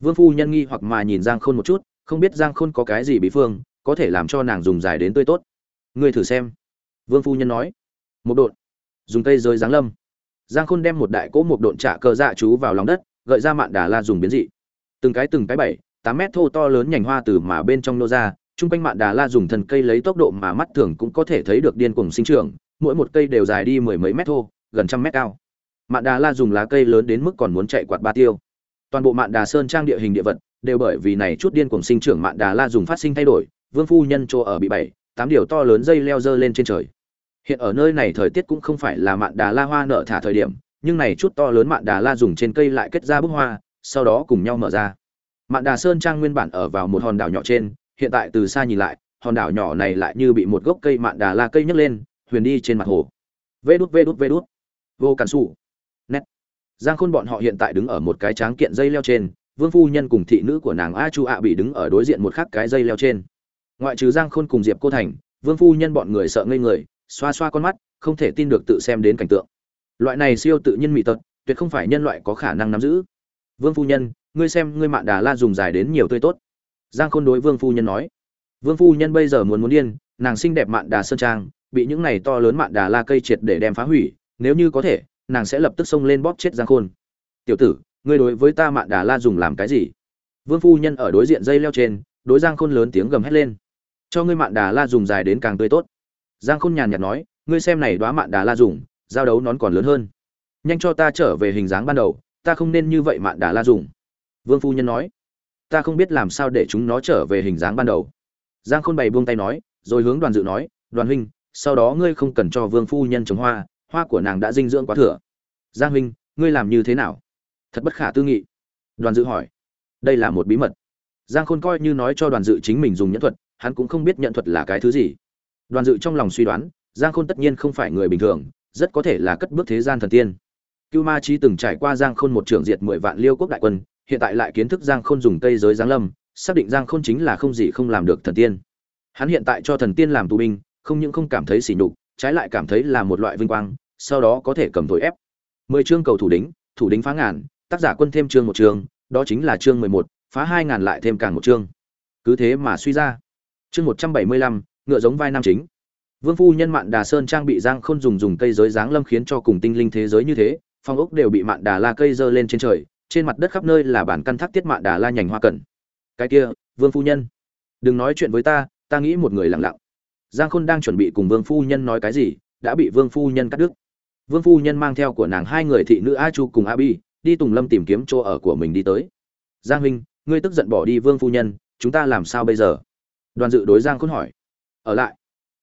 Vương phu nhân nghi hoặc mà nhìn giang khôn một chút, không biết giang khôn có cái gì bí phương, có thể làm cho nàng dùng dài đến tươi tốt ngươi thử xem. Vương phu nhân nói. Một độn. Dùng cây rơi giáng lâm. Giang khôn đem một đại cỗ một độn trả cờ dạ chú vào lòng đất, gợi ra mạn đà la dùng biến dị. Từng cái từng cái bảy, tám mét thô to lớn nhành hoa từ mà bên trong nô ra, chung quanh mạn đà la dùng thần cây lấy tốc độ mà mắt thường cũng có thể thấy được điên cuồng sinh trưởng, mỗi một cây đều dài đi mười mấy mét thô, gần trăm mét cao. Mạn đà la dùng lá cây lớn đến mức còn muốn chạy quạt ba tiêu. Toàn bộ mạn đà sơn trang địa hình địa vật đều bởi vì này chút điên cuồng sinh trưởng mạn đà la dùng phát sinh thay đổi, vương phu nhân chỗ ở bị bảy tám điều to lớn dây leo dơ lên trên trời. Hiện ở nơi này thời tiết cũng không phải là mạn đà la hoa nở thả thời điểm, nhưng này chút to lớn mạn đà la dùng trên cây lại kết ra bức hoa, sau đó cùng nhau mở ra. Mạn đà sơn trang nguyên bản ở vào một hòn đảo nhỏ trên, hiện tại từ xa nhìn lại, hòn đảo nhỏ này lại như bị một gốc cây mạn đà la cây nhấc lên, huyền đi trên mặt hồ. Vê đút vê đút vê đút. Vô cản xù nét. Giang khôn bọn họ hiện tại đứng ở một cái tráng kiện dây leo trên, vương phu nhân cùng thị nữ của nàng a chu ạ bị đứng ở đối diện một khắc cái dây leo trên ngoại trừ giang khôn cùng diệp cô thành, vương phu nhân bọn người sợ ngây người, xoa xoa con mắt, không thể tin được tự xem đến cảnh tượng. Loại này siêu tự nhiên mỹ tật, tuyệt không phải nhân loại có khả năng nắm giữ. Vương phu nhân, ngươi xem ngươi mạn đà la dùng dài đến nhiều tươi tốt. Giang khôn đối vương phu nhân nói. Vương phu nhân bây giờ muốn muốn điên, nàng xinh đẹp mạn đà sơn trang, bị những này to lớn mạn đà la cây triệt để đem phá hủy, nếu như có thể, nàng sẽ lập tức xông lên bóp chết giang khôn. Tiểu tử, ngươi đối với ta mạn đà la dùng làm cái gì? Vương phu nhân ở đối diện dây leo trên, đối giang khôn lớn tiếng gầm hét lên cho ngươi mạn đà la dùng dài đến càng tươi tốt. Giang khôn nhàn nhạt nói, ngươi xem này đoá mạn đà la dùng, giao đấu nón còn lớn hơn. Nhanh cho ta trở về hình dáng ban đầu, ta không nên như vậy mạn đà la dùng. Vương phu nhân nói, ta không biết làm sao để chúng nó trở về hình dáng ban đầu. Giang khôn bày buông tay nói, rồi hướng đoàn dự nói, đoàn huynh, sau đó ngươi không cần cho vương phu nhân trồng hoa hoa của nàng đã dinh dưỡng quá thừa. Giang huynh, ngươi làm như thế nào? Thật bất khả tư nghị. Đoàn dự hỏi. Đây là một bí mật. Giang khôn coi như nói cho đoàn dự chính mình dùng nhẫn thuật hắn cũng không biết nhận thuật là cái thứ gì. Đoàn dự trong lòng suy đoán, giang khôn tất nhiên không phải người bình thường, rất có thể là cất bước thế gian thần tiên. Cưu ma chi từng trải qua giang khôn một trưởng diệt mười vạn liêu quốc đại quân, hiện tại lại kiến thức giang khôn dùng cây giới giáng lâm, xác định giang khôn chính là không gì không làm được thần tiên. Hắn hiện tại cho thần tiên làm tù binh, không những không cảm thấy sỉ nhục, trái lại cảm thấy là một loại vinh quang, sau đó có thể cầm thổi ép. Mười chương cầu thủ đính thủ đính phá ngàn, tác giả quân thêm chương một chương, đó chính là chương mười một, phá hai ngàn lại thêm càng một chương. Cứ thế mà suy ra chương một trăm bảy mươi lăm, ngựa giống vai nam chính. Vương phu nhân mạn đà sơn trang bị giang khôn dùng dùng cây giới dáng lâm khiến cho cùng tinh linh thế giới như thế, phong ốc đều bị mạn đà la cây dơ lên trên trời, trên mặt đất khắp nơi là bản căn thác tiết mạn đà la nhành hoa cẩn. Cái kia, vương phu nhân, đừng nói chuyện với ta ta nghĩ một người lặng lặng. Giang khôn đang chuẩn bị cùng vương phu nhân nói cái gì, đã bị vương phu nhân cắt đứt. Vương phu nhân mang theo của nàng hai người thị nữ a chu cùng a bi, đi tùng lâm tìm kiếm chỗ ở của mình đi tới. Giang huynh, ngươi tức giận bỏ đi vương phu nhân, chúng ta làm sao bây giờ? Đoàn dự đối giang khôn hỏi. Ở lại.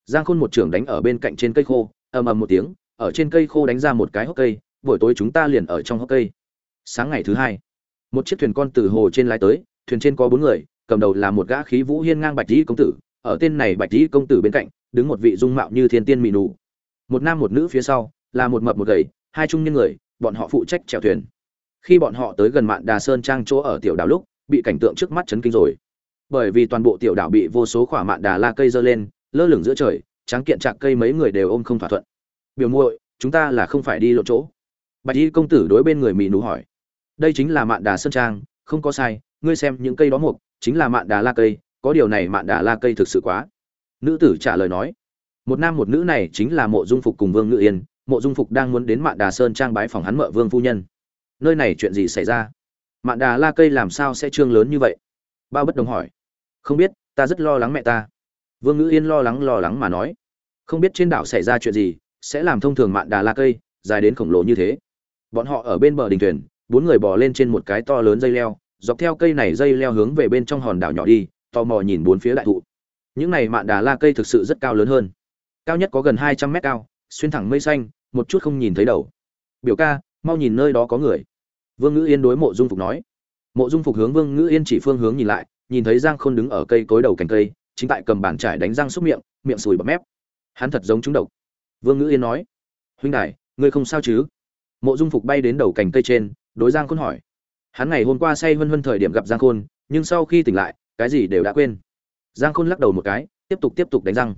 Giang khôn một trưởng đánh ở bên cạnh trên cây khô, ầm ầm một tiếng, ở trên cây khô đánh ra một cái hốc cây, buổi tối chúng ta liền ở trong hốc cây. Sáng ngày thứ hai, một chiếc thuyền con từ hồ trên lái tới, thuyền trên có bốn người, cầm đầu là một gã khí vũ hiên ngang bạch dĩ công tử, ở tên này bạch dĩ công tử bên cạnh, đứng một vị dung mạo như thiên tiên mỹ nụ. Một nam một nữ phía sau, là một mập một gầy, hai trung niên người, bọn họ phụ trách chèo thuyền. Khi bọn họ tới gần mạn đà sơn trang chỗ ở tiểu đảo lúc, bị cảnh tượng trước mắt chấn kinh rồi bởi vì toàn bộ tiểu đảo bị vô số khỏa mạn đà la cây dơ lên, lơ lửng giữa trời, tráng kiện chạc cây mấy người đều ôm không thỏa thuận. Biểu muội, chúng ta là không phải đi lộ chỗ. Bạch y công tử đối bên người mỹ nú hỏi. Đây chính là mạn đà sơn trang, không có sai, ngươi xem những cây đó mục, chính là mạn đà la cây, có điều này mạn đà la cây thực sự quá. Nữ tử trả lời nói. Một nam một nữ này chính là mộ dung phục cùng vương ngự yên, mộ dung phục đang muốn đến mạn đà sơn trang bái phòng hắn mợ vương phu nhân. Nơi này chuyện gì xảy ra? Mạn đà la cây làm sao sẽ trương lớn như vậy? Bao bất đồng hỏi không biết, ta rất lo lắng mẹ ta. Vương ngữ yên lo lắng lo lắng mà nói. Không biết trên đảo xảy ra chuyện gì, sẽ làm thông thường mạn đà la cây, dài đến khổng lồ như thế. Bọn họ ở bên bờ đình thuyền, bốn người bò lên trên một cái to lớn dây leo, dọc theo cây này dây leo hướng về bên trong hòn đảo nhỏ đi, tò mò nhìn bốn phía đại thụ. Những này mạn đà la cây thực sự rất cao lớn hơn. Cao nhất có gần hai trăm mét cao, xuyên thẳng mây xanh, một chút không nhìn thấy đầu. Biểu ca, mau nhìn nơi đó có người. Vương ngữ yên đối mộ dung phục nói. Mộ dung phục hướng vương ngữ yên chỉ phương hướng nhìn lại nhìn thấy giang khôn đứng ở cây cối đầu cành cây, chính tại cầm bàn trải đánh răng xúc miệng miệng sùi bọt mép. Hắn thật giống chúng độc. Vương ngữ yên nói, huynh đại ngươi không sao chứ? Mộ dung phục bay đến đầu cành cây trên, đối giang khôn hỏi. Hắn ngày hôm qua say hân hân thời điểm gặp giang khôn, nhưng sau khi tỉnh lại, cái gì đều đã quên. Giang khôn lắc đầu một cái, tiếp tục tiếp tục đánh răng.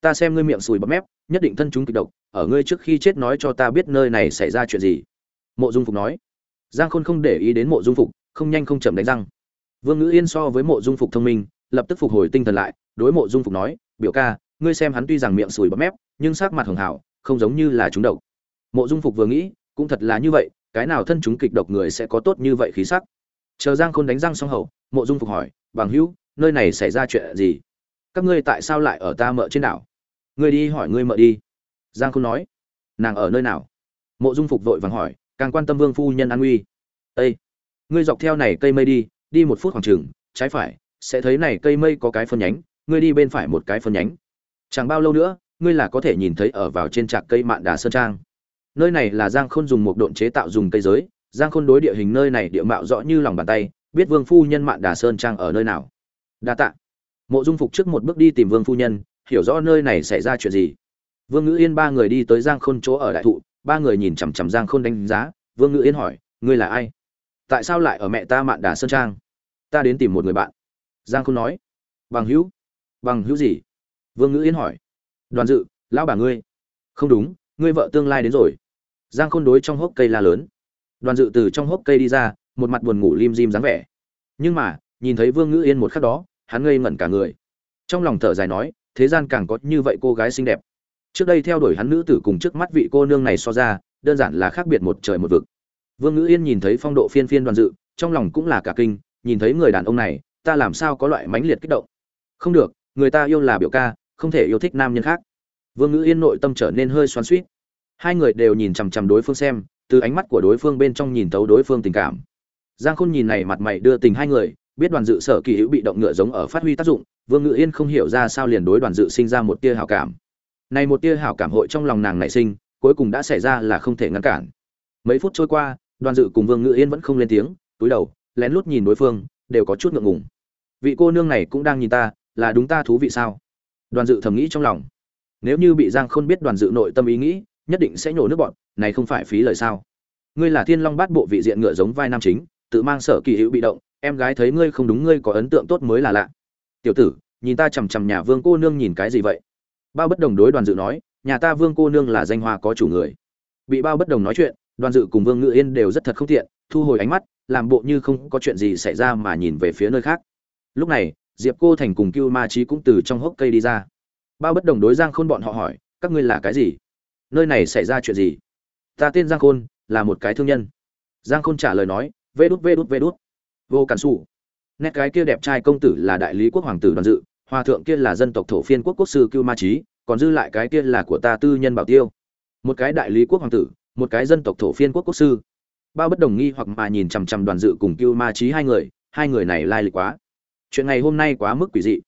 Ta xem ngươi miệng sùi bọt mép, nhất định thân chúng kịch độc, ở ngươi trước khi chết nói cho ta biết nơi này xảy ra chuyện gì. Mộ dung phục nói. Giang khôn không để ý đến mộ dung phục, không nhanh không chậm đánh răng vương ngữ yên so với mộ dung phục thông minh lập tức phục hồi tinh thần lại đối mộ dung phục nói biểu ca ngươi xem hắn tuy rằng miệng sùi bọt mép nhưng sắc mặt hường hảo không giống như là chúng độc. Mộ dung phục vừa nghĩ cũng thật là như vậy cái nào thân chúng kịch độc người sẽ có tốt như vậy khí sắc? Chờ giang khôn đánh răng xong hậu mộ dung phục hỏi bằng hữu nơi này xảy ra chuyện gì? Các ngươi tại sao lại ở ta mợ trên đảo? Ngươi đi hỏi ngươi mợ đi. Giang khôn nói nàng ở nơi nào? Mộ dung phục vội vàng hỏi càng quan tâm vương phu nhân an nguy. "Ê, ngươi dọc theo này cây mây đi đi một phút khoảng chừng, trái phải, sẽ thấy này cây mây có cái phân nhánh, ngươi đi bên phải một cái phân nhánh. Chẳng bao lâu nữa, ngươi là có thể nhìn thấy ở vào trên trạc cây mạn đà sơn trang. Nơi này là giang khôn dùng một độn chế tạo dùng cây giới. Giang khôn đối địa hình nơi này địa mạo rõ như lòng bàn tay, biết vương phu nhân mạn đà sơn trang ở nơi nào. Đa tạ. Mộ dung phục trước một bước đi tìm vương phu nhân, hiểu rõ nơi này xảy ra chuyện gì. Vương ngữ yên ba người đi tới giang khôn chỗ ở đại thụ, ba người nhìn chằm chằm giang khôn đánh giá. Vương ngữ yên hỏi, ngươi là ai? Tại sao lại ở mẹ ta mạn đà sơn trang? Ta đến tìm một người bạn. Giang khôn nói. Bằng hữu. Bằng hữu gì? Vương ngữ yên hỏi. Đoàn dự, lão bà ngươi. Không đúng, ngươi vợ tương lai đến rồi. Giang khôn đối trong hốc cây la lớn. Đoàn dự từ trong hốc cây đi ra, một mặt buồn ngủ lim dim dáng vẻ. Nhưng mà, nhìn thấy vương ngữ yên một khắc đó, hắn ngây ngẩn cả người. Trong lòng thở dài nói, thế gian càng có như vậy cô gái xinh đẹp. Trước đây theo đuổi hắn nữ tử cùng trước mắt vị cô nương này so ra, đơn giản là khác biệt một trời một vực. Vương ngữ yên nhìn thấy phong độ phiên phiên đoàn dự, trong lòng cũng là cả kinh nhìn thấy người đàn ông này, ta làm sao có loại mãnh liệt kích động? Không được, người ta yêu là biểu ca, không thể yêu thích nam nhân khác. Vương ngữ yên nội tâm trở nên hơi xoắn suýt hai người đều nhìn chằm chằm đối phương xem, từ ánh mắt của đối phương bên trong nhìn thấu đối phương tình cảm. Giang khôn nhìn này mặt mày đưa tình hai người, biết đoàn dự sở kỳ hữu bị động ngựa giống ở phát huy tác dụng, vương ngữ yên không hiểu ra sao liền đối đoàn dự sinh ra một tia hảo cảm. Này một tia hảo cảm hội trong lòng nàng nảy sinh, cuối cùng đã xảy ra là không thể ngăn cản. Mấy phút trôi qua, đoàn dự cùng vương ngữ yên vẫn không lên tiếng, túi đầu lén lút nhìn đối phương, đều có chút ngượng ngùng. Vị cô nương này cũng đang nhìn ta, là đúng ta thú vị sao? Đoàn dự thầm nghĩ trong lòng. Nếu như bị giang khôn biết đoàn dự nội tâm ý nghĩ, nhất định sẽ nhổ nước bọn, này không phải phí lời sao? Ngươi là thiên long bát bộ vị diện ngựa giống vai nam chính, tự mang sở kỳ hữu bị động, em gái thấy ngươi không đúng, ngươi có ấn tượng tốt mới là lạ. Tiểu tử, nhìn ta chằm chằm nhà vương cô nương nhìn cái gì vậy? Bao bất đồng đối đoàn dự nói, nhà ta vương cô nương là danh hoa có chủ người. Bị bao bất đồng nói chuyện, đoàn dự cùng vương ngự yên đều rất thật không tiện, thu hồi ánh mắt làm bộ như không có chuyện gì xảy ra mà nhìn về phía nơi khác. Lúc này, diệp cô thành cùng cưu ma trí cũng từ trong hốc cây đi ra. Bao bất đồng đối giang khôn bọn họ hỏi, các ngươi là cái gì? Nơi này xảy ra chuyện gì? Ta tên giang khôn, là một cái thương nhân. Giang khôn trả lời nói, vê đút vê đút vê đút. Vô cản xù. Nét cái kia đẹp trai công tử là đại lý quốc hoàng tử đoàn dự, hòa thượng kia là dân tộc thổ phiên quốc quốc sư cưu ma trí còn dư lại cái kia là của ta tư nhân bảo tiêu. Một cái đại lý quốc hoàng tử, một cái dân tộc thổ phiên quốc quốc sư bao bất đồng nghi hoặc mà nhìn chằm chằm đoàn dự cùng cưu ma trí hai người hai người này lai lịch quá. Chuyện ngày hôm nay quá mức quỷ dị.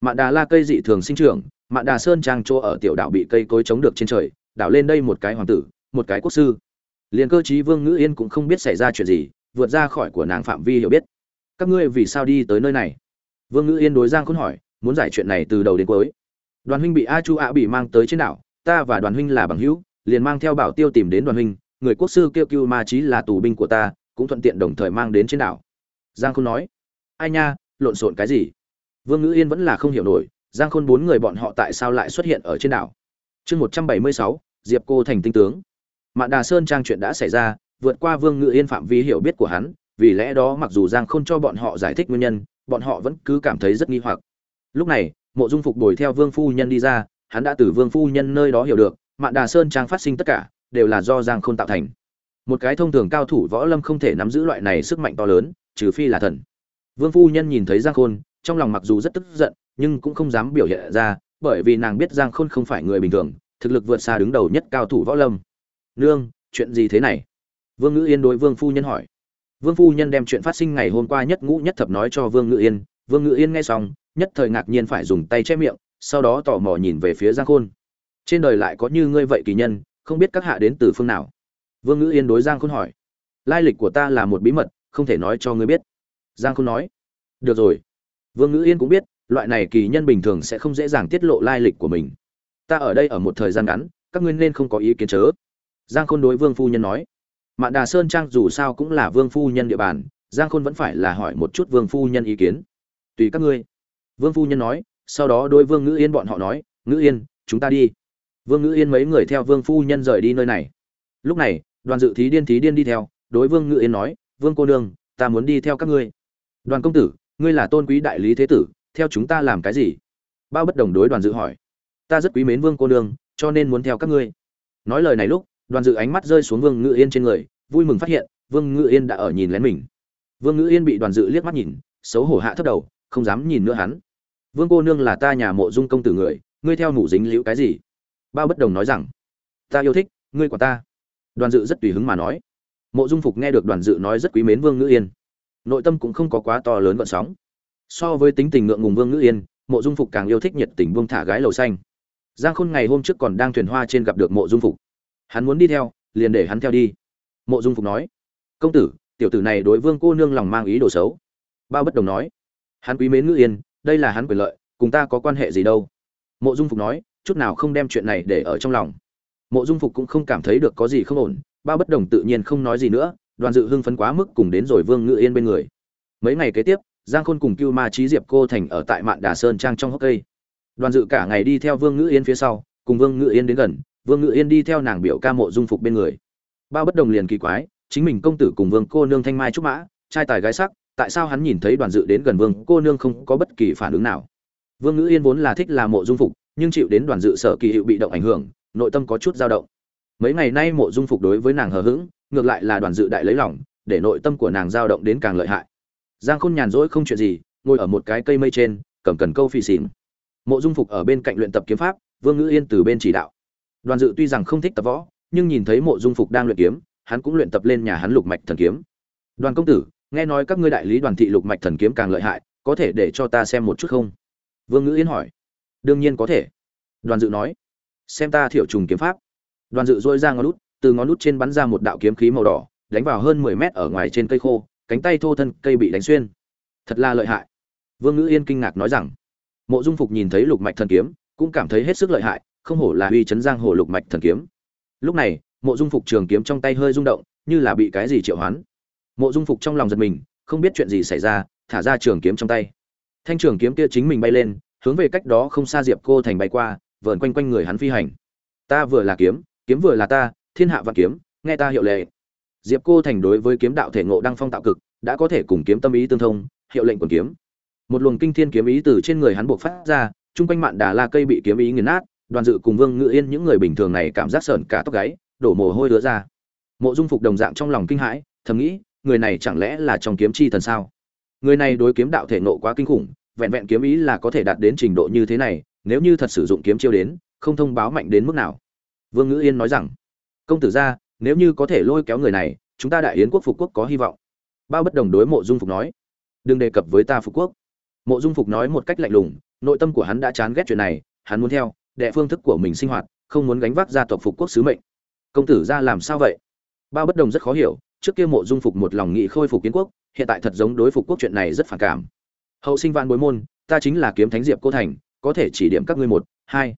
Mạn đà la cây dị thường sinh trưởng, mạn đà sơn trang chỗ ở tiểu đảo bị cây cối chống được trên trời, đảo lên đây một cái hoàng tử, một cái quốc sư. Liền cơ chí vương ngữ yên cũng không biết xảy ra chuyện gì, vượt ra khỏi của nàng phạm vi hiểu biết. Các ngươi vì sao đi tới nơi này? Vương ngữ yên đối giang khôn hỏi, muốn giải chuyện này từ đầu đến cuối. Đoàn huynh bị a chu ạ bị mang tới trên đảo, ta và đoàn huynh là bằng hữu, liền mang theo bảo tiêu tìm đến đoàn huynh người quốc sư kêu kêu ma chí là tù binh của ta, cũng thuận tiện đồng thời mang đến trên đảo. Giang khôn nói, ai nha, lộn xộn cái gì? Vương ngữ yên vẫn là không hiểu nổi, giang khôn bốn người bọn họ tại sao lại xuất hiện ở trên đảo? Chương một trăm bảy mươi sáu, diệp cô thành tinh tướng. Mạn đà sơn trang chuyện đã xảy ra, vượt qua vương ngữ yên phạm vi hiểu biết của hắn, vì lẽ đó mặc dù giang khôn cho bọn họ giải thích nguyên nhân, bọn họ vẫn cứ cảm thấy rất nghi hoặc. Lúc này, mộ dung phục đuổi theo vương phu nhân đi ra, hắn đã từ vương phu nhân nơi đó hiểu được, mạn đà sơn trang phát sinh tất cả đều là do giang khôn tạo thành. Một cái thông thường cao thủ võ lâm không thể nắm giữ loại này sức mạnh to lớn, trừ phi là thần. Vương phu nhân nhìn thấy giang khôn, trong lòng mặc dù rất tức giận, nhưng cũng không dám biểu hiện ra, bởi vì nàng biết giang khôn không phải người bình thường, thực lực vượt xa đứng đầu nhất cao thủ võ lâm. Nương, chuyện gì thế này? Vương ngữ yên đối vương phu nhân hỏi. Vương phu nhân đem chuyện phát sinh ngày hôm qua nhất ngũ nhất thập nói cho vương ngữ yên. Vương ngữ yên nghe xong, nhất thời ngạc nhiên phải dùng tay che miệng, sau đó tò mò nhìn về phía giang khôn. Trên đời lại có như ngươi vậy kỳ nhân không biết các hạ đến từ phương nào. Vương ngữ yên đối giang khôn hỏi. Lai lịch của ta là một bí mật, không thể nói cho ngươi biết. Giang khôn nói. Được rồi. Vương ngữ yên cũng biết, loại này kỳ nhân bình thường sẽ không dễ dàng tiết lộ lai lịch của mình. Ta ở đây ở một thời gian ngắn, các ngươi nên không có ý kiến chớ. Giang khôn đối vương phu nhân nói. Mạn đà sơn trang dù sao cũng là vương phu nhân địa bàn, giang khôn vẫn phải là hỏi một chút vương phu nhân ý kiến. Tùy các ngươi. Vương phu nhân nói, sau đó đôi vương ngữ yên bọn họ nói, ngữ yên, chúng ta đi vương ngữ yên mấy người theo vương phu nhân rời đi nơi này. Lúc này, đoàn dự thí điên thí điên đi theo, đối vương ngữ yên nói, vương cô nương, ta muốn đi theo các ngươi. Đoàn công tử, ngươi là tôn quý đại lý thế tử, theo chúng ta làm cái gì? Bao bất đồng đối đoàn dự hỏi. Ta rất quý mến vương cô nương, cho nên muốn theo các ngươi. Nói lời này lúc, đoàn dự ánh mắt rơi xuống vương Ngữ yên trên người, vui mừng phát hiện, vương Ngữ yên đã ở nhìn lén mình. Vương Ngữ yên bị đoàn dự liếc mắt nhìn, xấu hổ hạ thấp đầu, không dám nhìn nữa hắn. Vương cô nương là ta nhà mộ dung công tử người, ngươi theo mủ dính liễu cái gì? Bao bất đồng nói rằng, ta yêu thích, ngươi của ta. Đoàn dự rất tùy hứng mà nói. Mộ dung phục nghe được đoàn dự nói rất quý mến vương ngữ yên, nội tâm cũng không có quá to lớn gợn sóng. So với tính tình ngượng ngùng vương ngữ yên, mộ dung phục càng yêu thích nhiệt tình buông thả gái lầu xanh. Giang khôn ngày hôm trước còn đang thuyền hoa trên gặp được mộ dung phục. Hắn muốn đi theo, liền để hắn theo đi. Mộ dung phục nói, công tử, tiểu tử này đối vương cô nương lòng mang ý đồ xấu. Bao bất đồng nói, hắn quý mến ngữ yên, đây là hắn quyền lợi, cùng ta có quan hệ gì đâu? Mộ dung phục nói chút nào không đem chuyện này để ở trong lòng. Mộ dung phục cũng không cảm thấy được có gì không ổn ba bất đồng tự nhiên không nói gì nữa, đoàn dự hưng phấn quá mức cùng đến rồi vương ngự yên bên người. Mấy ngày kế tiếp, giang khôn cùng cưu ma trí diệp cô thành ở tại mạn đà sơn trang trong hốc cây. Đoàn dự cả ngày đi theo vương ngự yên phía sau, cùng vương ngự yên đến gần, vương ngự yên đi theo nàng biểu ca mộ dung phục bên người. Ba bất đồng liền kỳ quái, chính mình công tử cùng vương cô nương thanh mai trúc mã, trai tài gái sắc, tại sao hắn nhìn thấy đoàn dự đến gần vương cô nương không có bất kỳ phản ứng nào? Vương ngữ yên vốn là thích là mộ dung phục nhưng chịu đến đoàn dự sở kỳ hiệu bị động ảnh hưởng, nội tâm có chút dao động. Mấy ngày nay mộ dung phục đối với nàng hờ hững, ngược lại là đoàn dự đại lấy lòng, để nội tâm của nàng dao động đến càng lợi hại. Giang khôn nhàn rỗi không chuyện gì, ngồi ở một cái cây mây trên, cầm cần câu phì xỉn. Mộ dung phục ở bên cạnh luyện tập kiếm pháp, vương ngữ yên từ bên chỉ đạo. Đoàn dự tuy rằng không thích tập võ, nhưng nhìn thấy mộ dung phục đang luyện kiếm, hắn cũng luyện tập lên nhà hắn lục mạch thần kiếm. Đoàn công tử, nghe nói các ngươi đại lý đoàn thị lục mạch thần kiếm càng lợi hại, có thể để cho ta xem một chút không? Vương ngữ yên hỏi đương nhiên có thể. Đoàn dự nói, xem ta thiểu trùng kiếm pháp. Đoàn dự dôi ra ngón lút từ ngón lút trên bắn ra một đạo kiếm khí màu đỏ, đánh vào hơn mười mét ở ngoài trên cây khô, cánh tay thô thân cây bị đánh xuyên. Thật là lợi hại. Vương ngữ yên kinh ngạc nói rằng, mộ dung phục nhìn thấy lục mạch thần kiếm, cũng cảm thấy hết sức lợi hại, không hổ là uy chấn giang hồ lục mạch thần kiếm. Lúc này, mộ dung phục trường kiếm trong tay hơi rung động, như là bị cái gì triệu hoán. Mộ dung phục trong lòng giật mình, không biết chuyện gì xảy ra, thả ra trường kiếm trong tay. Thanh trường kiếm kia chính mình bay lên hướng về cách đó không xa diệp cô thành bay qua, vờn quanh quanh người hắn phi hành. Ta vừa là kiếm kiếm vừa là ta, thiên hạ vạn kiếm, nghe ta hiệu lệ. Diệp cô thành đối với kiếm đạo thể ngộ đăng phong tạo cực, đã có thể cùng kiếm tâm ý tương thông, hiệu lệnh quần kiếm. Một luồng kinh thiên kiếm ý từ trên người hắn buộc phát ra, chung quanh mạn đà la cây bị kiếm ý nghiền nát, đoàn dự cùng vương ngự yên những người bình thường này cảm giác sợn cả tóc gáy, đổ mồ hôi đứa ra. Mộ dung phục đồng dạng trong lòng kinh hãi, thầm nghĩ, người này chẳng lẽ là trong kiếm chi thần sao? Người này đối kiếm đạo thể nộ quá kinh khủng vẹn vẹn kiếm ý là có thể đạt đến trình độ như thế này, nếu như thật sử dụng kiếm chiêu đến, không thông báo mạnh đến mức nào. Vương ngữ yên nói rằng, công tử gia nếu như có thể lôi kéo người này, chúng ta đại yến quốc phục quốc có hy vọng. Bao bất đồng đối mộ dung phục nói, đừng đề cập với ta phục quốc. Mộ dung phục nói một cách lạnh lùng, nội tâm của hắn đã chán ghét chuyện này, hắn muốn theo, đệ phương thức của mình sinh hoạt, không muốn gánh vác gia tộc phục quốc sứ mệnh. Công tử gia làm sao vậy? Bao bất đồng rất khó hiểu, trước kia mộ dung phục một lòng nghị khôi phục kiến quốc, hiện tại thật giống đối phục quốc chuyện này rất phản cảm hậu sinh vạn bối môn, ta chính là kiếm thánh diệp cô thành, có thể chỉ điểm các ngươi một, hai.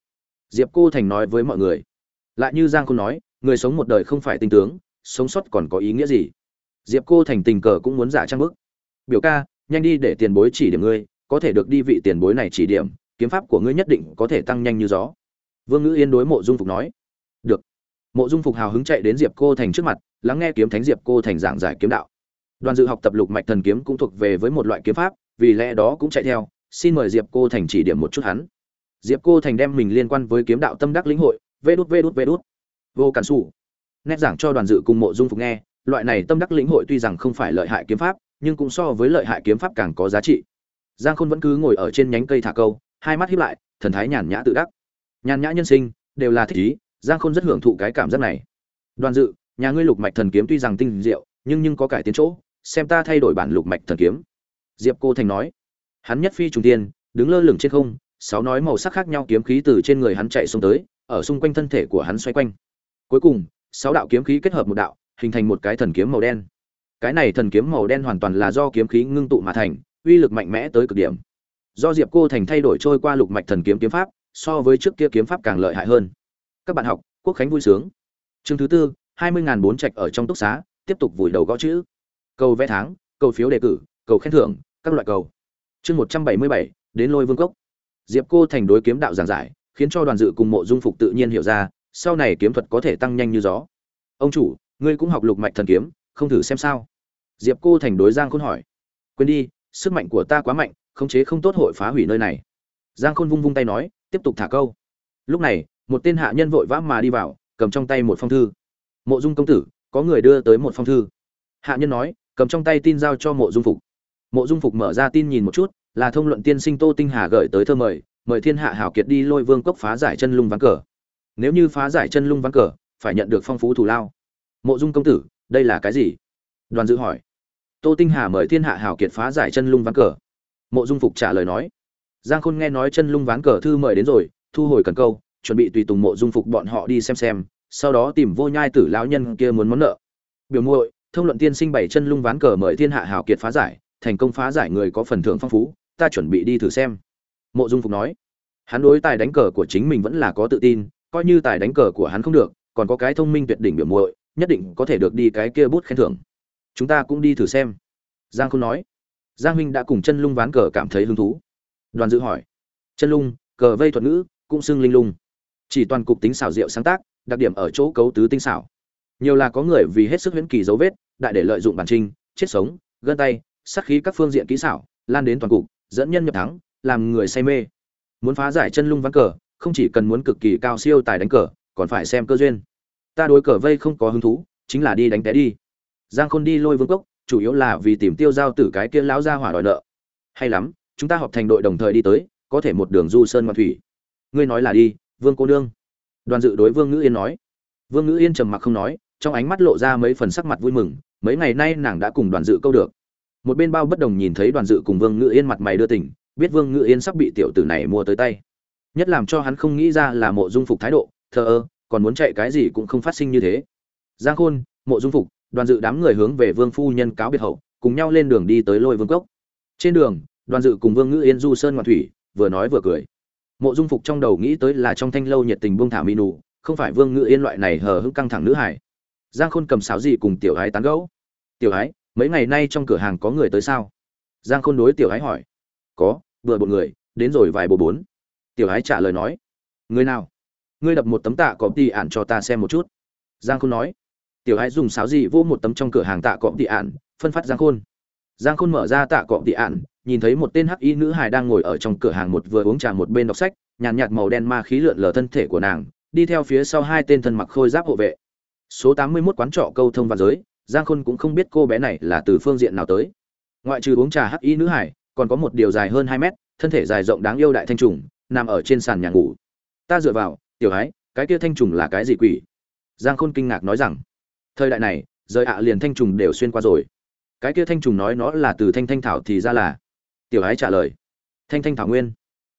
Diệp cô thành nói với mọi người. Lại như giang cô nói, người sống một đời không phải tinh tướng, sống sót còn có ý nghĩa gì? Diệp cô thành tình cờ cũng muốn giả trang bức. Biểu ca, nhanh đi để tiền bối chỉ điểm ngươi, có thể được đi vị tiền bối này chỉ điểm, kiếm pháp của ngươi nhất định có thể tăng nhanh như gió. Vương ngữ yên đối mộ dung phục nói. Được. Mộ dung phục hào hứng chạy đến diệp cô thành trước mặt, lắng nghe kiếm thánh diệp cô thành giảng giải kiếm đạo. Đoàn dự học tập lục mạch thần kiếm cũng thuộc về với một loại kiếm pháp vì lẽ đó cũng chạy theo, xin mời diệp cô thành chỉ điểm một chút hắn. Diệp cô thành đem mình liên quan với kiếm đạo tâm đắc lĩnh hội, vê đút vê đút vê đút. Vô cản xù nét giảng cho đoàn dự cùng mộ dung phục nghe, loại này tâm đắc lĩnh hội tuy rằng không phải lợi hại kiếm pháp, nhưng cũng so với lợi hại kiếm pháp càng có giá trị. Giang khôn vẫn cứ ngồi ở trên nhánh cây thả câu, hai mắt hiếp lại, thần thái nhàn nhã tự đắc. Nhàn nhã nhân sinh, đều là thích ý, giang khôn rất hưởng thụ cái cảm giác này. Đoàn dự, nhà ngươi lục mạch thần kiếm tuy rằng tinh diệu, nhưng nhưng có cải tiến chỗ, xem ta thay đổi bản lục mạch thần kiếm diệp cô thành nói. Hắn nhất phi trùng tiên, đứng lơ lửng trên không, sáu nói màu sắc khác nhau kiếm khí từ trên người hắn chạy xuống tới, ở xung quanh thân thể của hắn xoay quanh. Cuối cùng, sáu đạo kiếm khí kết hợp một đạo, hình thành một cái thần kiếm màu đen. Cái này thần kiếm màu đen hoàn toàn là do kiếm khí ngưng tụ mà thành, uy lực mạnh mẽ tới cực điểm. Do diệp cô thành thay đổi trôi qua lục mạch thần kiếm kiếm pháp, so với trước kia kiếm pháp càng lợi hại hơn. Các bạn học, quốc khánh vui sướng. Chương thứ tư, hai mươi bốn trạch ở trong túc xá, tiếp tục vùi đầu gõ chữ. Cầu vẽ tháng, cầu phiếu đề cử, cầu khen thưởng các loại cầu. Chương một trăm bảy mươi bảy, đến lôi vương cốc. Diệp cô thành đối kiếm đạo giảng giải, khiến cho đoàn dự cùng mộ dung phục tự nhiên hiểu ra, sau này kiếm thuật có thể tăng nhanh như gió. Ông chủ, ngươi cũng học lục mạch thần kiếm, không thử xem sao? Diệp cô thành đối giang khôn hỏi. Quên đi, sức mạnh của ta quá mạnh, khống chế không tốt hội phá hủy nơi này. Giang khôn vung vung tay nói, tiếp tục thả câu. Lúc này, một tên hạ nhân vội vã mà đi vào, cầm trong tay một phong thư. Mộ dung công tử, có người đưa tới một phong thư. Hạ nhân nói, cầm trong tay tin giao cho mộ dung phục mộ dung phục mở ra tin nhìn một chút, là thông luận tiên sinh tô tinh hà gửi tới thơ mời mời thiên hạ hảo kiệt đi lôi vương cốc phá giải chân lung ván cờ. Nếu như phá giải chân lung ván cờ, phải nhận được phong phú thù lao. Mộ dung công tử, đây là cái gì? Đoàn dự hỏi. Tô tinh hà mời thiên hạ hảo kiệt phá giải chân lung ván cờ. Mộ dung phục trả lời nói. Giang khôn nghe nói chân lung ván cờ thư mời đến rồi, thu hồi cần câu, chuẩn bị tùy tùng mộ dung phục bọn họ đi xem xem, sau đó tìm vô nhai tử lão nhân kia muốn món nợ. Biểu muội, thông luận tiên sinh bảy chân lung ván cờ mời thiên hạ hảo kiệt phá giải thành công phá giải người có phần thưởng phong phú, ta chuẩn bị đi thử xem. Mộ dung phục nói. Hắn đối tài đánh cờ của chính mình vẫn là có tự tin, coi như tài đánh cờ của hắn không được, còn có cái thông minh tuyệt đỉnh biểu muội, nhất định có thể được đi cái kia bút khen thưởng. Chúng ta cũng đi thử xem. Giang khôn nói. Giang huynh đã cùng chân lung ván cờ cảm thấy hứng thú. Đoàn dự hỏi. Chân lung, cờ vây thuật ngữ cũng xưng linh lung. Chỉ toàn cục tính xảo diệu sáng tác, đặc điểm ở chỗ cấu tứ tinh xảo. Nhiều là có người vì hết sức huyễn kỳ dấu vết, đại để lợi dụng bản trinh chết sống, gân tay sát khí các phương diện kỹ xảo, lan đến toàn cục, dẫn nhân nhập thắng, làm người say mê. Muốn phá giải chân lung ván cờ, không chỉ cần muốn cực kỳ cao siêu tài đánh cờ, còn phải xem cơ duyên. Ta đối cờ vây không có hứng thú, chính là đi đánh té đi. Giang khôn đi lôi vương cốc chủ yếu là vì tìm tiêu giao tử cái kia lão ra hỏa đòi nợ. Hay lắm, chúng ta họp thành đội đồng thời đi tới, có thể một đường du sơn ngoan thủy. Ngươi nói là đi, vương cô nương. Đoàn dự đối vương ngữ yên nói. Vương ngữ yên trầm mặc không nói, trong ánh mắt lộ ra mấy phần sắc mặt vui mừng, mấy ngày nay nàng đã cùng đoàn dự câu được một bên bao bất đồng nhìn thấy đoàn dự cùng vương ngự yên mặt mày đưa tỉnh biết vương ngự yên sắp bị tiểu tử này mua tới tay. Nhất làm cho hắn không nghĩ ra là mộ dung phục thái độ, thờ ơ, còn muốn chạy cái gì cũng không phát sinh như thế. Giang khôn, mộ dung phục, đoàn dự đám người hướng về vương phu nhân cáo biệt hậu, cùng nhau lên đường đi tới lôi vương cốc. Trên đường, đoàn dự cùng vương ngự yên du sơn ngoạn thủy, vừa nói vừa cười. Mộ dung phục trong đầu nghĩ tới là trong thanh lâu nhiệt tình buông thả mỹ nụ không phải vương ngự yên loại này hờ hững căng thẳng nữ hải giang khôn cầm sáo gì cùng tiểu ái tán gẫu. Tiểu ái mấy ngày nay trong cửa hàng có người tới sao? Giang khôn đối tiểu ái hỏi. Có vừa một người đến rồi vài bộ bốn. Tiểu ái trả lời nói. Người nào? Ngươi đập một tấm tạ cọp tị ạn cho ta xem một chút. Giang khôn nói. Tiểu ái dùng sáo gì vô một tấm trong cửa hàng tạ cọp tị ạn phân phát giang khôn. Giang khôn mở ra tạ cọp tị ạn nhìn thấy một tên hắc y nữ hài đang ngồi ở trong cửa hàng một vừa uống trà một bên đọc sách nhàn nhạt, nhạt màu đen ma khí lượn lờ thân thể của nàng đi theo phía sau hai tên thân mặc khôi giáp hộ vệ. Số tám mươi 81 quán trọ câu thông và giới giang khôn cũng không biết cô bé này là từ phương diện nào tới. Ngoại trừ uống trà hắc y nữ hải, còn có một điều dài hơn hai mét, thân thể dài rộng đáng yêu đại thanh trùng, nằm ở trên sàn nhà ngủ. Ta dựa vào, tiểu ái cái kia thanh trùng là cái gì quỷ? Giang khôn kinh ngạc nói rằng, thời đại này rời ạ liền thanh trùng đều xuyên qua rồi. Cái kia thanh trùng nói nó là từ thanh thanh thảo thì ra là. Tiểu ái trả lời, thanh thanh thảo nguyên.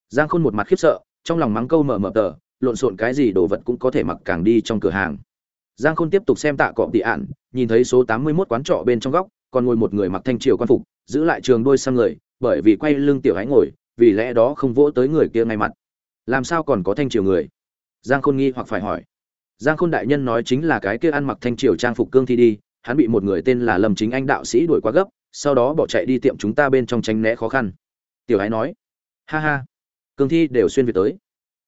Giang khôn một mặt khiếp sợ, trong lòng mắng câu mở mở tờ, lộn xộn cái gì đồ vật cũng có thể mặc càng đi trong cửa hàng. Giang khôn tiếp tục xem tạ cọp tị ạn nhìn thấy số tám mươi 81 quán trọ bên trong góc, còn ngồi một người mặc thanh triều quan phục, giữ lại trường đôi sang người, bởi vì quay lưng tiểu ái ngồi, vì lẽ đó không vỗ tới người kia ngay mặt. Làm sao còn có thanh triều người? Giang khôn nghi hoặc phải hỏi. Giang khôn đại nhân nói chính là cái kia ăn mặc thanh triều trang phục cương thi đi, hắn bị một người tên là lâm chính anh đạo sĩ đuổi quá gấp, sau đó bỏ chạy đi tiệm chúng ta bên trong tránh né khó khăn. Tiểu ái nói. Ha ha. Cương thi đều xuyên về tới.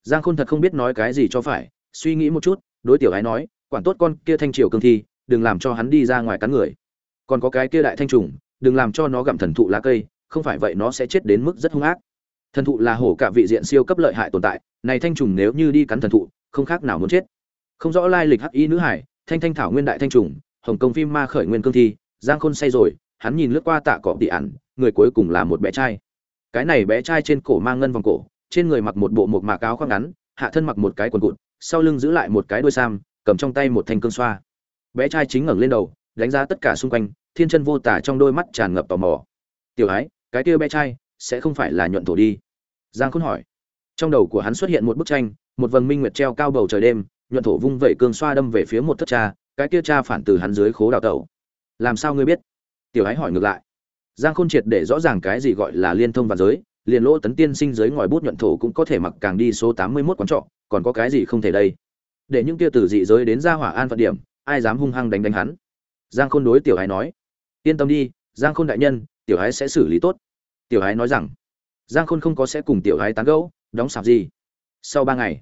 Giang khôn thật không biết nói cái gì cho phải, suy nghĩ một chút, đối tiểu ái nói, quản tốt con kia thanh triều cương thi đừng làm cho hắn đi ra ngoài cắn người. Còn có cái kia đại thanh trùng, đừng làm cho nó gặm thần thụ lá cây, không phải vậy nó sẽ chết đến mức rất hung ác. Thần thụ là hổ cả vị diện siêu cấp lợi hại tồn tại, này thanh trùng nếu như đi cắn thần thụ, không khác nào muốn chết. Không rõ lai lịch hắc y nữ hải, thanh thanh thảo nguyên đại thanh trùng, hồng công phim ma khởi nguyên cương thi, giang khôn say rồi, hắn nhìn lướt qua tạ cọp tỉ ản, người cuối cùng là một bé trai. Cái này bé trai trên cổ mang ngân vòng cổ, trên người mặc một bộ một mạc áo khoác ngắn, hạ thân mặc một cái quần cụt, sau lưng giữ lại một cái đuôi sam, cầm trong tay một thanh cương xoa bé trai chính ngẩng lên đầu, đánh giá tất cả xung quanh, thiên chân vô tả trong đôi mắt tràn ngập tò mò. Tiểu ái, cái kia bé trai sẽ không phải là nhuận thổ đi? Giang khôn hỏi. Trong đầu của hắn xuất hiện một bức tranh, một vầng minh nguyệt treo cao bầu trời đêm, nhuận thổ vung vẩy cương xoa đâm về phía một thất cha, cái kia cha phản từ hắn dưới khố đào tẩu. Làm sao ngươi biết? Tiểu ái hỏi ngược lại. Giang khôn triệt để rõ ràng cái gì gọi là liên thông và giới, liền lỗ tấn tiên sinh giới ngòi bút nhuận thổ cũng có thể mặc càng đi số tám mươi mốt quán trọ, còn có cái gì không thể đây? Để những kia từ dị giới đến ra hỏa an phận điểm ai dám hung hăng đánh đánh hắn? Giang khôn đối tiểu hái nói, yên tâm đi, giang khôn đại nhân, tiểu hái sẽ xử lý tốt. Tiểu hái nói rằng, giang khôn không có sẽ cùng tiểu hái tán gẫu, đóng sạp gì. Sau ba ngày,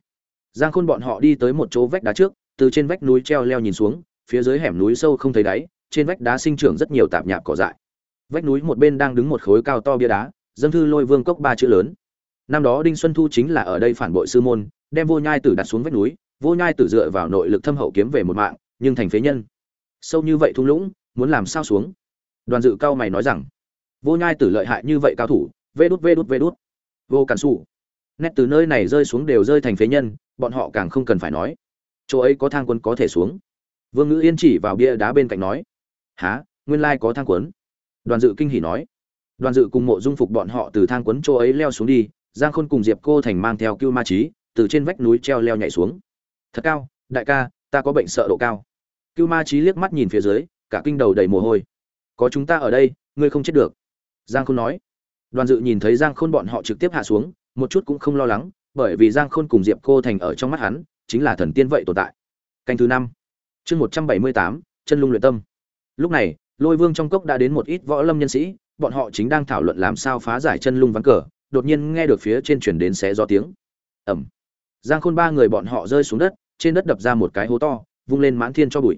giang khôn bọn họ đi tới một chỗ vách đá trước, từ trên vách núi treo leo nhìn xuống, phía dưới hẻm núi sâu không thấy đáy, trên vách đá sinh trưởng rất nhiều tạp nhạp cỏ dại. Vách núi một bên đang đứng một khối cao to bia đá, dâng thư lôi vương cốc ba chữ lớn. Năm đó đinh xuân thu chính là ở đây phản bội sư môn, đem vô nhai tử đặt xuống vách núi, vô nhai tử dựa vào nội lực thâm hậu kiếm về một mạng nhưng thành phế nhân. Sâu như vậy thung lũng, muốn làm sao xuống? Đoàn dự cao mày nói rằng, vô nhai tử lợi hại như vậy cao thủ, vê đút vê đút vê đút. Vô cản xù nét từ nơi này rơi xuống đều rơi thành phế nhân, bọn họ càng không cần phải nói. Chỗ ấy có thang quân có thể xuống. Vương ngữ yên chỉ vào bia đá bên cạnh nói há nguyên lai có thang quấn đoàn dự kinh hỉ nói. Đoàn dự cùng mộ dung phục bọn họ từ thang quấn chỗ ấy leo xuống đi, giang khôn cùng diệp cô thành mang theo cưu ma trí từ trên vách núi treo leo nhảy xuống. Thật cao, đại ca, ta có bệnh sợ độ cao cưu ma trí liếc mắt nhìn phía dưới, cả kinh đầu đầy mồ hôi. Có chúng ta ở đây, ngươi không chết được. Giang khôn nói. Đoàn dự nhìn thấy giang khôn bọn họ trực tiếp hạ xuống, một chút cũng không lo lắng, bởi vì giang khôn cùng diệp cô thành ở trong mắt hắn, chính là thần tiên vậy tồn tại. Canh thứ năm. Chương một trăm bảy mươi tám, chân lung luyện tâm. Lúc này, lôi vương trong cốc đã đến một ít võ lâm nhân sĩ, bọn họ chính đang thảo luận làm sao phá giải chân lung ván cờ, đột nhiên nghe được phía trên chuyển đến xé gió tiếng. Ẩm giang khôn ba người bọn họ rơi xuống đất, trên đất đập ra một cái hố to vung lên mãn thiên cho bụi.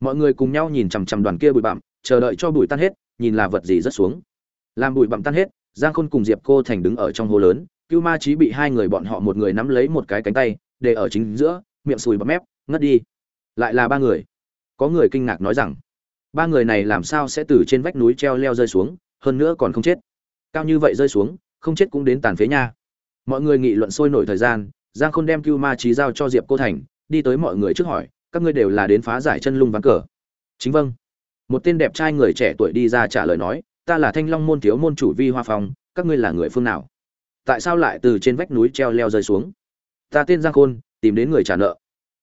Mọi người cùng nhau nhìn chằm chằm đoàn kia bụi bặm, chờ đợi cho bụi tan hết, nhìn là vật gì rất xuống. Làm bụi bặm tan hết, giang khôn cùng diệp cô thành đứng ở trong hồ lớn, cưu ma trí bị hai người bọn họ một người nắm lấy một cái cánh tay, để ở chính giữa, miệng sùi bọt mép, ngất đi. Lại là ba người. Có người kinh ngạc nói rằng, ba người này làm sao sẽ từ trên vách núi treo leo rơi xuống, hơn nữa còn không chết. Cao như vậy rơi xuống, không chết cũng đến tàn phế nha. Mọi người nghị luận sôi nổi thời gian, giang khôn đem cưu ma trí giao cho diệp cô thành, đi tới mọi người trước hỏi các ngươi đều là đến phá giải chân lung ván cờ. Chính vâng. Một tên đẹp trai người trẻ tuổi đi ra trả lời nói, ta là thanh long môn thiếu môn chủ vi hoa phong, các ngươi là người phương nào? Tại sao lại từ trên vách núi treo leo rơi xuống? Ta tên giang khôn, tìm đến người trả nợ.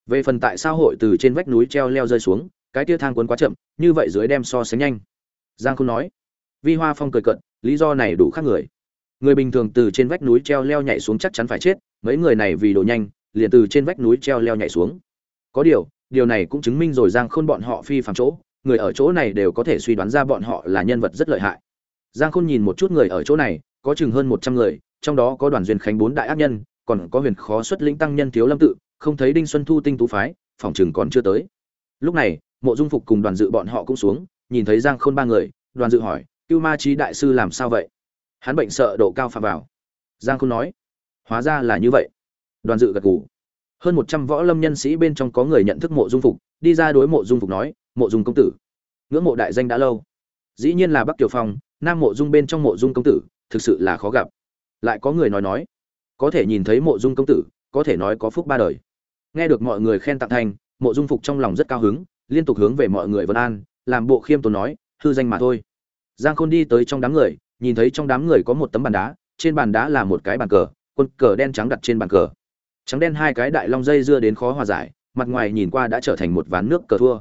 Về phần tại sao hội từ trên vách núi treo leo rơi xuống, cái tia thang cuốn quá chậm, như vậy dưới đem so sánh nhanh. Giang khôn nói. Vi hoa phong cười cận lý do này đủ khác người. Người bình thường từ trên vách núi treo leo nhảy xuống chắc chắn phải chết, mấy người này vì đồ nhanh, liền từ trên vách núi treo leo nhảy xuống. Có điều điều này cũng chứng minh rồi giang khôn bọn họ phi phạm chỗ, người ở chỗ này đều có thể suy đoán ra bọn họ là nhân vật rất lợi hại. Giang khôn nhìn một chút người ở chỗ này, có chừng hơn một trăm người, trong đó có đoàn duyên khánh bốn đại ác nhân, còn có huyền khó xuất lĩnh tăng nhân thiếu lâm tự, không thấy đinh xuân thu tinh tú phái, phòng chừng còn chưa tới. Lúc này, mộ dung phục cùng đoàn dự bọn họ cũng xuống, nhìn thấy giang khôn ba người, đoàn dự hỏi, cưu ma trí đại sư làm sao vậy? Hắn bệnh sợ độ cao phạm vào. Giang khôn nói, hóa ra là như vậy. Đoàn dự gật gù hơn một trăm võ lâm nhân sĩ bên trong có người nhận thức mộ dung phục, đi ra đối mộ dung phục nói, mộ dung công tử. Ngưỡng mộ đại danh đã lâu. Dĩ nhiên là bắc kiều phong, nam mộ dung bên trong mộ dung công tử, thực sự là khó gặp. Lại có người nói nói, có thể nhìn thấy mộ dung công tử, có thể nói có phúc ba đời. Nghe được mọi người khen tặng thành, mộ dung phục trong lòng rất cao hứng, liên tục hướng về mọi người vân an, làm bộ khiêm tốn nói, hư danh mà thôi. Giang khôn đi tới trong đám người, nhìn thấy trong đám người có một tấm bàn đá, trên bàn đá là một cái bàn cờ, quân cờ đen trắng đặt trên bàn cờ trắng đen hai cái đại long dây dưa đến khó hòa giải, mặt ngoài nhìn qua đã trở thành một ván nước cờ thua.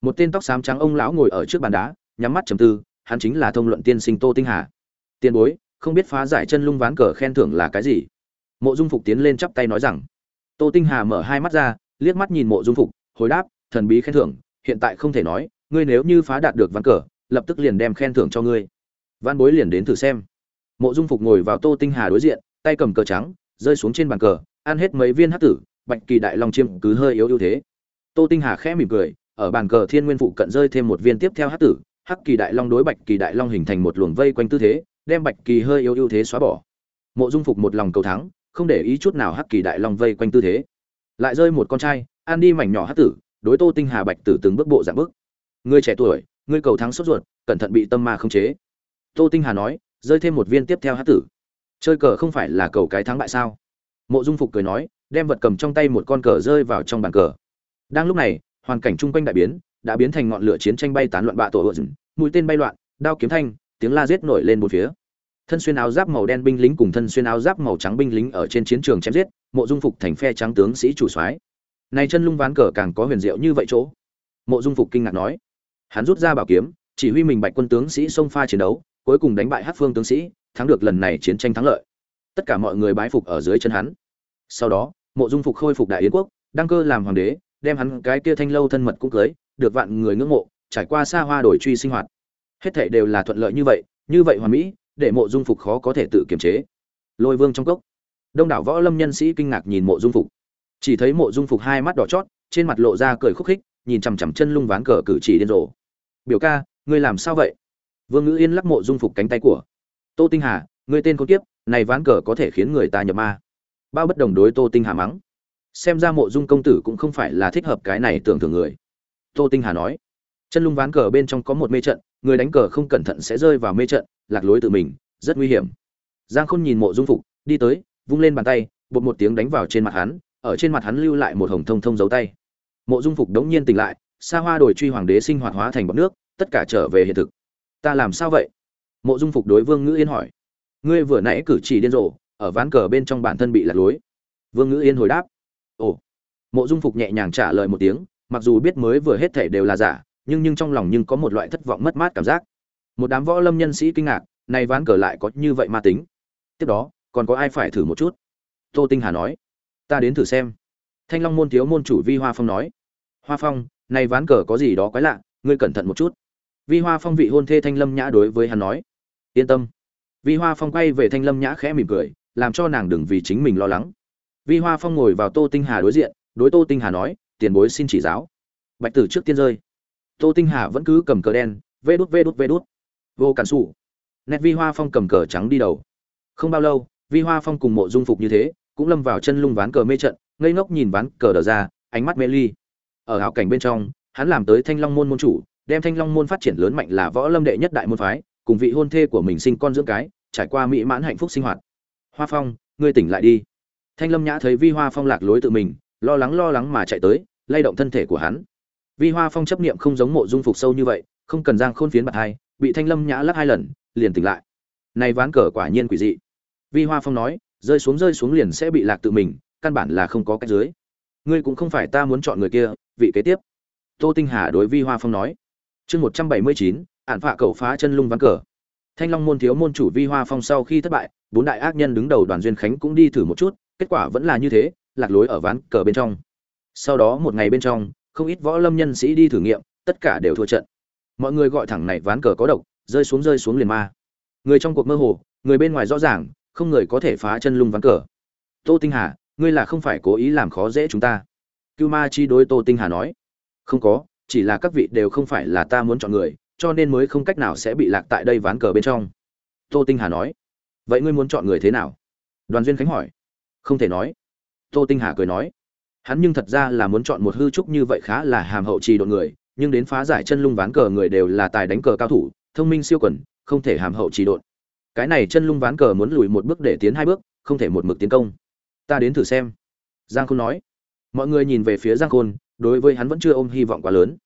Một tên tóc xám trắng ông lão ngồi ở trước bàn đá, nhắm mắt trầm tư, hắn chính là thông luận tiên sinh tô tinh hà. Tiền bối, không biết phá giải chân lung ván cờ khen thưởng là cái gì? Mộ dung phục tiến lên chắp tay nói rằng. Tô tinh hà mở hai mắt ra, liếc mắt nhìn mộ dung phục, hồi đáp, thần bí khen thưởng, hiện tại không thể nói, ngươi nếu như phá đạt được ván cờ, lập tức liền đem khen thưởng cho ngươi. Văn bối liền đến thử xem. Mộ dung phục ngồi vào tô tinh hà đối diện, tay cầm cờ trắng, rơi xuống trên bàn cờ ăn hết mấy viên hắc tử, bạch kỳ đại long chiêm cứ hơi yếu ưu thế. Tô tinh hà khẽ mỉm cười, ở bàn cờ thiên nguyên phụ cận rơi thêm một viên tiếp theo hắc tử, hắc kỳ đại long đối bạch kỳ đại long hình thành một luồng vây quanh tư thế, đem bạch kỳ hơi yếu ưu thế xóa bỏ. Mộ dung phục một lòng cầu thắng, không để ý chút nào hắc kỳ đại long vây quanh tư thế. Lại rơi một con trai, ăn đi mảnh nhỏ hắc tử, đối tô tinh hà bạch tử từng bước bộ giảm bước. Ngươi trẻ tuổi, ngươi cầu thắng sốt ruột, cẩn thận bị tâm ma không chế. Tô tinh hà nói, rơi thêm một viên tiếp theo hắc tử. Chơi cờ không phải là cầu cái thắng bại sao? Mộ dung phục cười nói, đem vật cầm trong tay một con cờ rơi vào trong bàn cờ. Đang lúc này, hoàn cảnh chung quanh đại biến, đã biến thành ngọn lửa chiến tranh bay tán loạn bạ tổ ựa rừng mũi tên bay loạn, đao kiếm thanh, tiếng la giết nổi lên một phía. Thân xuyên áo giáp màu đen binh lính cùng thân xuyên áo giáp màu trắng binh lính ở trên chiến trường chém giết, mộ dung phục thành phe trắng tướng sĩ chủ soái. Này chân lung ván cờ càng có huyền diệu như vậy chỗ. Mộ dung phục kinh ngạc nói, hắn rút ra bảo kiếm, chỉ huy mình bạch quân tướng sĩ xông pha chiến đấu, cuối cùng đánh bại hát phương tướng sĩ, thắng được lần này chiến tranh thắng lợi tất cả mọi người bái phục ở dưới chân hắn. Sau đó, mộ dung phục khôi phục đại yến quốc, đăng cơ làm hoàng đế, đem hắn cái kia thanh lâu thân mật cũng cưới, được vạn người ngưỡng mộ, trải qua xa hoa đổi truy sinh hoạt. Hết thảy đều là thuận lợi như vậy như vậy hoàn mỹ, để mộ dung phục khó có thể tự kiềm chế. Lôi vương trong cốc. Đông đảo võ lâm nhân sĩ kinh ngạc nhìn mộ dung phục. Chỉ thấy mộ dung phục hai mắt đỏ chót, trên mặt lộ ra cười khúc khích, nhìn chằm chằm chân lung ván cờ cử chỉ điên rồ. Biểu ca, ngươi làm sao vậy? Vương ngữ yên lắc mộ dung phục cánh tay của. Tô tinh hà, ngươi tên con tiếp này ván cờ có thể khiến người ta nhập ma. Bao bất đồng đối tô tinh hà mắng. Xem ra mộ dung công tử cũng không phải là thích hợp cái này tưởng thưởng người. Tô tinh hà nói. Chân lung ván cờ bên trong có một mê trận, người đánh cờ không cẩn thận sẽ rơi vào mê trận, lạc lối tự mình, rất nguy hiểm. Giang khôn nhìn mộ dung phục, đi tới, vung lên bàn tay, bột một tiếng đánh vào trên mặt hắn, ở trên mặt hắn lưu lại một hồng thông thông dấu tay. Mộ dung phục đống nhiên tỉnh lại, xa hoa đổi truy hoàng đế sinh hoạt hóa thành bọc nước, tất cả trở về hiện thực. Ta làm sao vậy? Mộ dung phục đối vương ngữ yên hỏi ngươi vừa nãy cử chỉ điên rồ, ở ván cờ bên trong bản thân bị lạc lối. Vương ngữ yên hồi đáp. Ồ. Mộ dung phục nhẹ nhàng trả lời một tiếng, mặc dù biết mới vừa hết thể đều là giả, nhưng nhưng trong lòng nhưng có một loại thất vọng mất mát cảm giác. Một đám võ lâm nhân sĩ kinh ngạc này ván cờ lại có như vậy ma tính. Tiếp đó, còn có ai phải thử một chút? Tô tinh hà nói. Ta đến thử xem. Thanh long môn thiếu môn chủ vi hoa phong nói. Hoa phong này ván cờ có gì đó quái lạ, ngươi cẩn thận một chút. Vi hoa phong vị hôn thê thanh lâm nhã đối với hắn nói. Yên tâm vi hoa phong quay về thanh lâm nhã khẽ mỉm cười, làm cho nàng đừng vì chính mình lo lắng. Vi hoa phong ngồi vào tô tinh hà đối diện, đối tô tinh hà nói, tiền bối xin chỉ giáo. Bạch tử trước tiên rơi. Tô tinh hà vẫn cứ cầm cờ đen, vê đút vê đút vê đút. Vô cản xù nét vi hoa phong cầm cờ trắng đi đầu. Không bao lâu, vi hoa phong cùng mộ dung phục như thế, cũng lâm vào chân lung ván cờ mê trận, ngây ngốc nhìn ván cờ đờ ra, ánh mắt mê ly. Ở hảo cảnh bên trong, hắn làm tới thanh long môn môn chủ, đem thanh long môn phát triển lớn mạnh là võ lâm đệ nhất đại môn phái cùng vị hôn thê của mình sinh con dưỡng cái, trải qua mỹ mãn hạnh phúc sinh hoạt. Hoa phong, ngươi tỉnh lại đi. Thanh lâm nhã thấy vi hoa phong lạc lối tự mình, lo lắng lo lắng mà chạy tới, lay động thân thể của hắn. Vi hoa phong chấp niệm không giống mộ dung phục sâu như vậy, không cần giang khôn phiến bạc hai, bị thanh lâm nhã lắc hai lần, liền tỉnh lại. Này ván cờ quả nhiên quỷ dị. Vi hoa phong nói, rơi xuống rơi xuống liền sẽ bị lạc tự mình, căn bản là không có cách dưới. Ngươi cũng không phải ta muốn chọn người kia, vị kế tiếp. Tô tinh hà đối vi hoa phong nói. Chương một trăm bảy mươi chín Ản phạ cầu phá chân lung ván cờ. Thanh long môn thiếu môn chủ vi hoa phong sau khi thất bại, bốn đại ác nhân đứng đầu đoàn duyên khánh cũng đi thử một chút, kết quả vẫn là như thế, lạc lối ở ván cờ bên trong. Sau đó một ngày bên trong, không ít võ lâm nhân sĩ đi thử nghiệm, tất cả đều thua trận. Mọi người gọi thẳng này ván cờ có độc, rơi xuống rơi xuống liền ma. Người trong cuộc mơ hồ, người bên ngoài rõ ràng, không người có thể phá chân lung ván cờ. Tô tinh hà, ngươi là không phải cố ý làm khó dễ chúng ta. Cưu ma chi đối tô tinh hà nói, không có, chỉ là các vị đều không phải là ta muốn chọn người cho nên mới không cách nào sẽ bị lạc tại đây ván cờ bên trong. Tô tinh hà nói, vậy ngươi muốn chọn người thế nào? Đoàn duyên khánh hỏi. Không thể nói. Tô tinh hà cười nói, hắn nhưng thật ra là muốn chọn một hư trúc như vậy khá là hàm hậu trì độ người, nhưng đến phá giải chân lung ván cờ người đều là tài đánh cờ cao thủ, thông minh siêu quần, không thể hàm hậu trì độn cái này chân lung ván cờ muốn lùi một bước để tiến hai bước, không thể một mực tiến công. Ta đến thử xem. Giang khôn nói. Mọi người nhìn về phía giang khôn, đối với hắn vẫn chưa ôm hy vọng quá lớn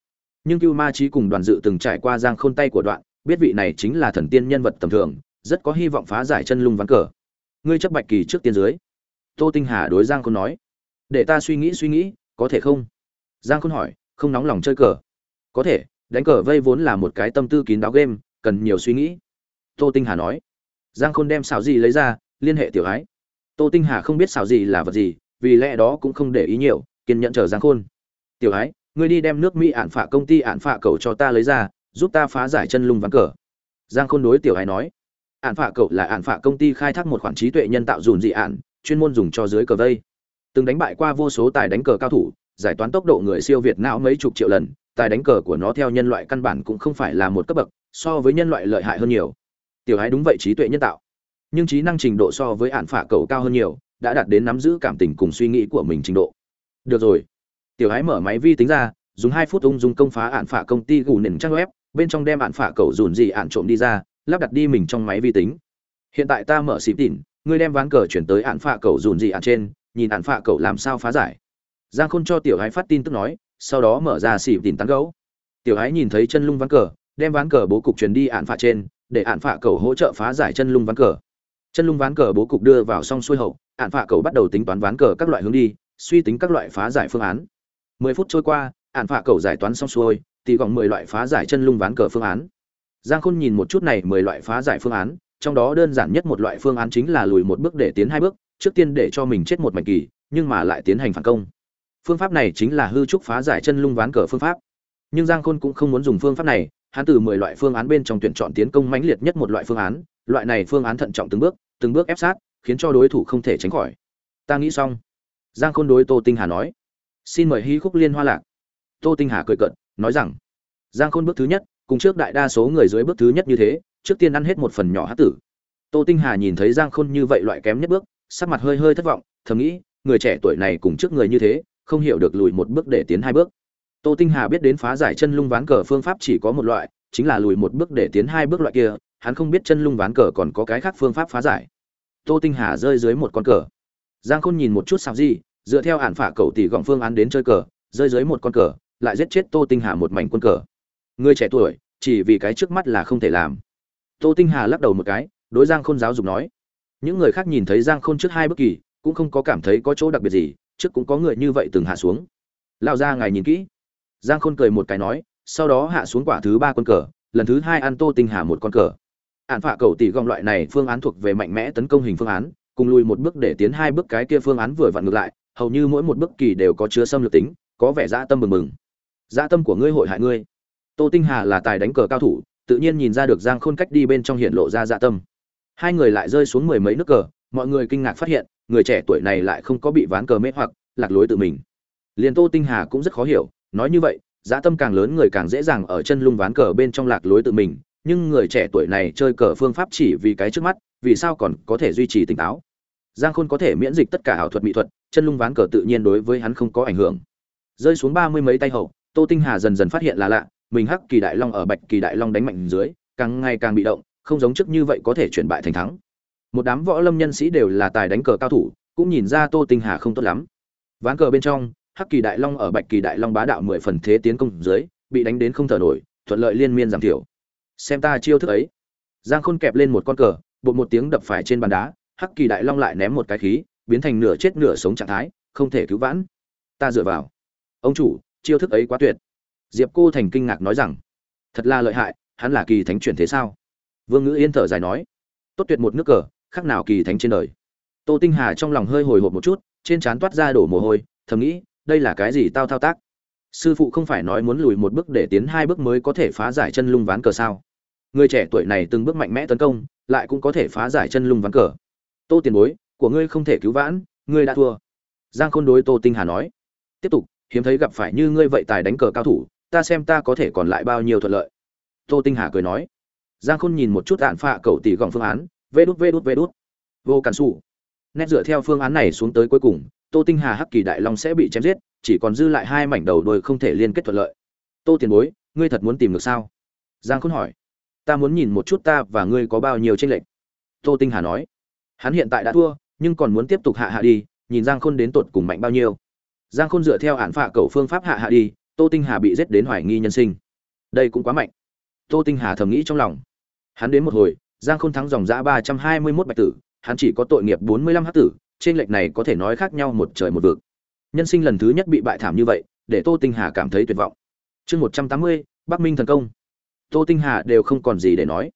nhưng cưu ma trí cùng đoàn dự từng trải qua giang khôn tay của đoạn, biết vị này chính là thần tiên nhân vật tầm thường, rất có hy vọng phá giải chân lung ván cờ. Ngươi chấp bạch kỳ trước tiên dưới. Tô tinh hà đối giang khôn nói. Để ta suy nghĩ suy nghĩ, có thể không? Giang khôn hỏi, không nóng lòng chơi cờ. Có thể, đánh cờ vây vốn là một cái tâm tư kín đáo game, cần nhiều suy nghĩ. Tô tinh hà nói. Giang khôn đem xào gì lấy ra, liên hệ tiểu ái. Tô tinh hà không biết xào gì là vật gì, vì lẽ đó cũng không để ý nhiều, kiên nhẫn chờ giang khôn. Tiểu ái ngươi đi đem nước mỹ ạn phạ công ty ạn phạ cầu cho ta lấy ra, giúp ta phá giải chân lung ván cờ. Giang khôn đối tiểu hài nói. Ạn phạ cầu là ạn phạ công ty khai thác một khoản trí tuệ nhân tạo dùn dị ạn, chuyên môn dùng cho dưới cờ vây. Từng đánh bại qua vô số tài đánh cờ cao thủ, giải toán tốc độ người siêu việt não mấy chục triệu lần, tài đánh cờ của nó theo nhân loại căn bản cũng không phải là một cấp bậc, so với nhân loại lợi hại hơn nhiều. Tiểu hái đúng vậy, trí tuệ nhân tạo. Nhưng trí năng trình độ so với ạn phả cầu cao hơn nhiều, đã đạt đến nắm giữ cảm tình cùng suy nghĩ của mình trình độ. Được rồi tiểu hái mở máy vi tính ra, dùng hai phút ung dung công phá ạn phả công ty gù nền trang web, bên trong đem ạn phả cầu dùn gì ạn trộm đi ra, lắp đặt đi mình trong máy vi tính. Hiện tại ta mở xịp tỉn ngươi đem ván cờ chuyển tới ạn phả cầu dùn gì ạn trên, nhìn ạn phả cầu làm sao phá giải. Giang khôn cho tiểu hái phát tin tức nói, sau đó mở ra xịp tỉn tán gấu tiểu hái nhìn thấy chân lung ván cờ, đem ván cờ bố cục chuyển đi ạn phả trên, để ạn phả cầu hỗ trợ phá giải chân lung ván cờ. Chân lung ván cờ bố cục đưa vào xong xuôi hậu, ạn phả cầu bắt đầu tính toán ván cờ các loại hướng đi, suy tính các loại phá giải phương án mười phút trôi qua ản phạ cầu giải toán xong xuôi thì gọn mười loại phá giải chân lung ván cờ phương án giang khôn nhìn một chút này mười loại phá giải phương án trong đó đơn giản nhất một loại phương án chính là lùi một bước để tiến hai bước trước tiên để cho mình chết một mạch kỳ nhưng mà lại tiến hành phản công phương pháp này chính là hư trúc phá giải chân lung ván cờ phương pháp nhưng giang khôn cũng không muốn dùng phương pháp này hắn từ mười loại phương án bên trong tuyển chọn tiến công mãnh liệt nhất một loại phương án, loại này phương án thận trọng từng bước, từng bước ép sát, khiến cho đối thủ không thể tránh khỏi. Ta nghĩ xong. Giang Khôn đối Tô Tinh Hà nói, xin mời hí khúc liên hoa lạc. Tô Tinh Hà cười cợt, nói rằng, Giang Khôn bước thứ nhất, cùng trước đại đa số người dưới bước thứ nhất như thế, trước tiên ăn hết một phần nhỏ hát tử. Tô Tinh Hà nhìn thấy Giang Khôn như vậy loại kém nhất bước, sắc mặt hơi hơi thất vọng, thầm nghĩ, người trẻ tuổi này cùng trước người như thế, không hiểu được lùi một bước để tiến hai bước. Tô Tinh Hà biết đến phá giải chân lung ván cờ phương pháp chỉ có một loại, chính là lùi một bước để tiến hai bước loại kia, hắn không biết chân lung ván cờ còn có cái khác phương pháp phá giải. Tô Tinh Hà rơi dưới một con cờ. Giang Khôn nhìn một chút sao gì, dựa theo hạn phả cầu tỷ gọng phương án đến chơi cờ, rơi dưới một con cờ, lại giết chết Tô Tinh Hà một mảnh quân cờ. Người trẻ tuổi, chỉ vì cái trước mắt là không thể làm. Tô Tinh Hà lắc đầu một cái, đối Giang Khôn giáo dục nói. Những người khác nhìn thấy Giang Khôn trước hai bước kỳ, cũng không có cảm thấy có chỗ đặc biệt gì, trước cũng có người như vậy từng hạ xuống. Lao ra ngài nhìn kỹ giang khôn cười một cái nói sau đó hạ xuống quả thứ ba con cờ lần thứ hai ăn tô tinh hà một con cờ ạn phạ cầu tỷ gom loại này phương án thuộc về mạnh mẽ tấn công hình phương án cùng lùi một bước để tiến hai bước cái kia phương án vừa vặn ngược lại hầu như mỗi một bước kỳ đều có chứa xâm lược tính, có vẻ dã tâm mừng mừng. Dã tâm của ngươi hội hại ngươi. Tô tinh hà là tài đánh cờ cao thủ, tự nhiên nhìn ra được giang khôn cách đi bên trong hiện lộ ra dã tâm. Hai người lại rơi xuống mười mấy nước cờ, mọi người kinh ngạc phát hiện, người trẻ tuổi này lại không có bị ván cờ mê hoặc, lạc lối tự mình. Liền tô tinh hà cũng rất khó hiểu, nói như vậy, dã tâm càng lớn người càng dễ dàng ở chân lung ván cờ bên trong lạc lối tự mình, nhưng người trẻ tuổi này chơi cờ phương pháp chỉ vì cái trước mắt, vì sao còn có thể duy trì tỉnh táo? Giang khôn có thể miễn dịch tất cả ảo thuật mỹ thuật chân lung ván cờ tự nhiên đối với hắn không có ảnh hưởng. Rơi xuống ba mươi mấy tay hậu, tô tinh hà dần dần phát hiện là lạ, mình hắc kỳ đại long ở bạch kỳ đại long đánh mạnh dưới, càng ngày càng bị động, không giống trước như vậy có thể chuyển bại thành thắng. Một đám võ lâm nhân sĩ đều là tài đánh cờ cao thủ, cũng nhìn ra tô tinh hà không tốt lắm. Ván cờ bên trong, hắc kỳ đại long ở bạch kỳ đại long bá đạo mười phần thế tiến công dưới, bị đánh đến không thở nổi, thuận lợi liên miên giảm thiểu. Xem ta chiêu thức ấy. Giang khôn kẹp lên một con cờ, bột một tiếng đập phải trên bàn đá, hắc kỳ đại long lại ném một cái khí biến thành nửa chết nửa sống trạng thái, không thể cứu vãn. Ta dựa vào. Ông chủ, chiêu thức ấy quá tuyệt. Diệp cô thành kinh ngạc nói rằng, thật là lợi hại, hắn là kỳ thánh chuyển thế sao? Vương ngữ yên thở dài nói, tốt tuyệt một nước cờ, khác nào kỳ thánh trên đời. Tô tinh hà trong lòng hơi hồi hộp một chút, trên trán toát ra đổ mồ hôi, thầm nghĩ, đây là cái gì tao thao tác? Sư phụ không phải nói muốn lùi một bước để tiến hai bước mới có thể phá giải chân lung ván cờ sao? Người trẻ tuổi này từng bước mạnh mẽ tấn công, lại cũng có thể phá giải chân lung ván cờ. Tô tiền bối của ngươi không thể cứu vãn, ngươi đã thua. Giang khôn đối tô tinh hà nói. Tiếp tục, hiếm thấy gặp phải như ngươi vậy tài đánh cờ cao thủ, ta xem ta có thể còn lại bao nhiêu thuận lợi. Tô tinh hà cười nói. Giang khôn nhìn một chút đạn phạ cầu tỷ gọng phương án, vê đút vê đút vê đút. Vô cản xù nét dựa theo phương án này xuống tới cuối cùng, tô tinh hà hắc kỳ đại long sẽ bị chém giết, chỉ còn dư lại hai mảnh đầu đôi không thể liên kết thuận lợi. Tô tiền bối, ngươi thật muốn tìm được sao? Giang khôn hỏi. Ta muốn nhìn một chút ta và ngươi có bao nhiêu tranh lệch. Tô tinh hà nói. Hắn hiện tại đã thua nhưng còn muốn tiếp tục hạ hạ đi, nhìn giang khôn đến tột cùng mạnh bao nhiêu. Giang khôn dựa theo hạn phạ cầu phương pháp hạ hạ đi, tô tinh hà bị giết đến hoài nghi nhân sinh. Đây cũng quá mạnh. Tô tinh hà thầm nghĩ trong lòng. Hắn đến một hồi, giang khôn thắng dòng giã ba trăm hai mươi mốt bạch tử, hắn chỉ có tội nghiệp bốn mươi lăm hát tử, trên lệch này có thể nói khác nhau một trời một vực. Nhân sinh lần thứ nhất bị bại thảm như vậy, để tô tinh hà cảm thấy tuyệt vọng. Chương một trăm tám mươi, bắc minh thần công. Tô tinh hà đều không còn gì để nói.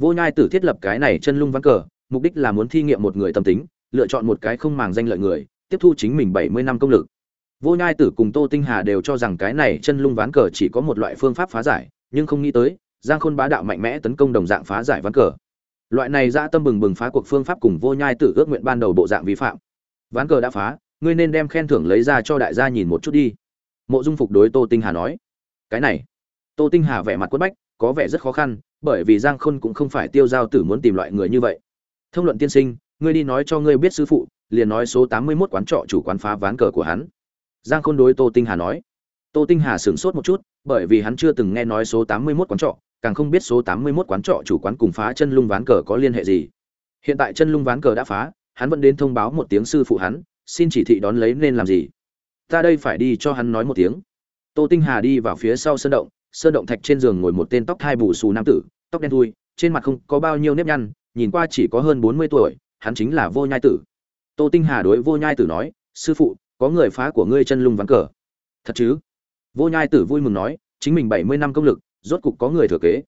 Vô nhai tử thiết lập cái này chân lung ván cờ, mục đích là muốn thi nghiệm một người tâm tính lựa chọn một cái không màng danh lợi người, tiếp thu chính mình bảy mươi năm công lực. Vô nhai tử cùng tô tinh hà đều cho rằng cái này chân lung ván cờ chỉ có một loại phương pháp phá giải, nhưng không nghĩ tới, giang khôn bá đạo mạnh mẽ tấn công đồng dạng phá giải ván cờ. Loại này dã tâm bừng bừng phá cuộc phương pháp cùng vô nhai tử ước nguyện ban đầu bộ dạng vi phạm. Ván cờ đã phá, ngươi nên đem khen thưởng lấy ra cho đại gia nhìn một chút đi. Mộ dung phục đối tô tinh hà nói. Cái này. Tô tinh hà vẻ mặt quất bách, có vẻ rất khó khăn, bởi vì giang khôn cũng không phải tiêu giao tử muốn tìm loại người như vậy. Thông luận tiên sinh ngươi đi nói cho ngươi biết sư phụ, liền nói số tám mươi mốt quán trọ chủ quán phá ván cờ của hắn. Giang khôn đối tô tinh hà nói. Tô tinh hà sửng sốt một chút, bởi vì hắn chưa từng nghe nói số tám mươi mốt quán trọ, càng không biết số tám mươi mốt quán trọ chủ quán cùng phá chân lung ván cờ có liên hệ gì. Hiện tại chân lung ván cờ đã phá, hắn vẫn đến thông báo một tiếng sư phụ hắn, xin chỉ thị đón lấy nên làm gì. Ta đây phải đi cho hắn nói một tiếng. Tô tinh hà đi vào phía sau sơn động sơn động thạch trên giường ngồi một tên tóc thai bù xù nam tử, tóc đen thui, trên mặt không có bao nhiêu nếp nhăn, nhìn qua chỉ có hơn bốn mươi tuổi hắn chính là vô nhai tử. Tô tinh hà đối vô nhai tử nói, sư phụ, có người phá của ngươi chân lung ván cờ. Thật chứ? Vô nhai tử vui mừng nói, chính mình bảy mươi năm công lực, rốt cục có người thừa kế.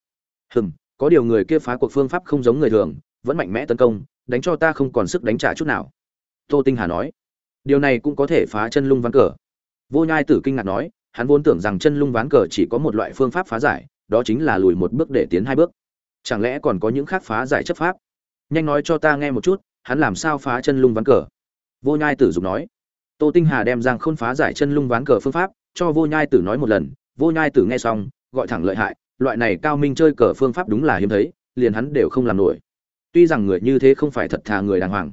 Hừm, có điều người kia phá cuộc phương pháp không giống người thường, vẫn mạnh mẽ tấn công, đánh cho ta không còn sức đánh trả chút nào. Tô tinh hà nói, điều này cũng có thể phá chân lung ván cờ. Vô nhai tử kinh ngạc nói, hắn vốn tưởng rằng chân lung ván cờ chỉ có một loại phương pháp phá giải, đó chính là lùi một bước để tiến hai bước. Chẳng lẽ còn có những khác phá giải chấp pháp? Nhanh nói cho ta nghe một chút, hắn làm sao phá chân lung ván cờ? Vô nhai tử dục nói. Tô tinh hà đem giang khôn phá giải chân lung ván cờ phương pháp, cho vô nhai tử nói một lần. Vô nhai tử nghe xong, gọi thẳng lợi hại, loại này cao minh chơi cờ phương pháp đúng là hiếm thấy, liền hắn đều không làm nổi. Tuy rằng người như thế không phải thật thà người đàng hoàng,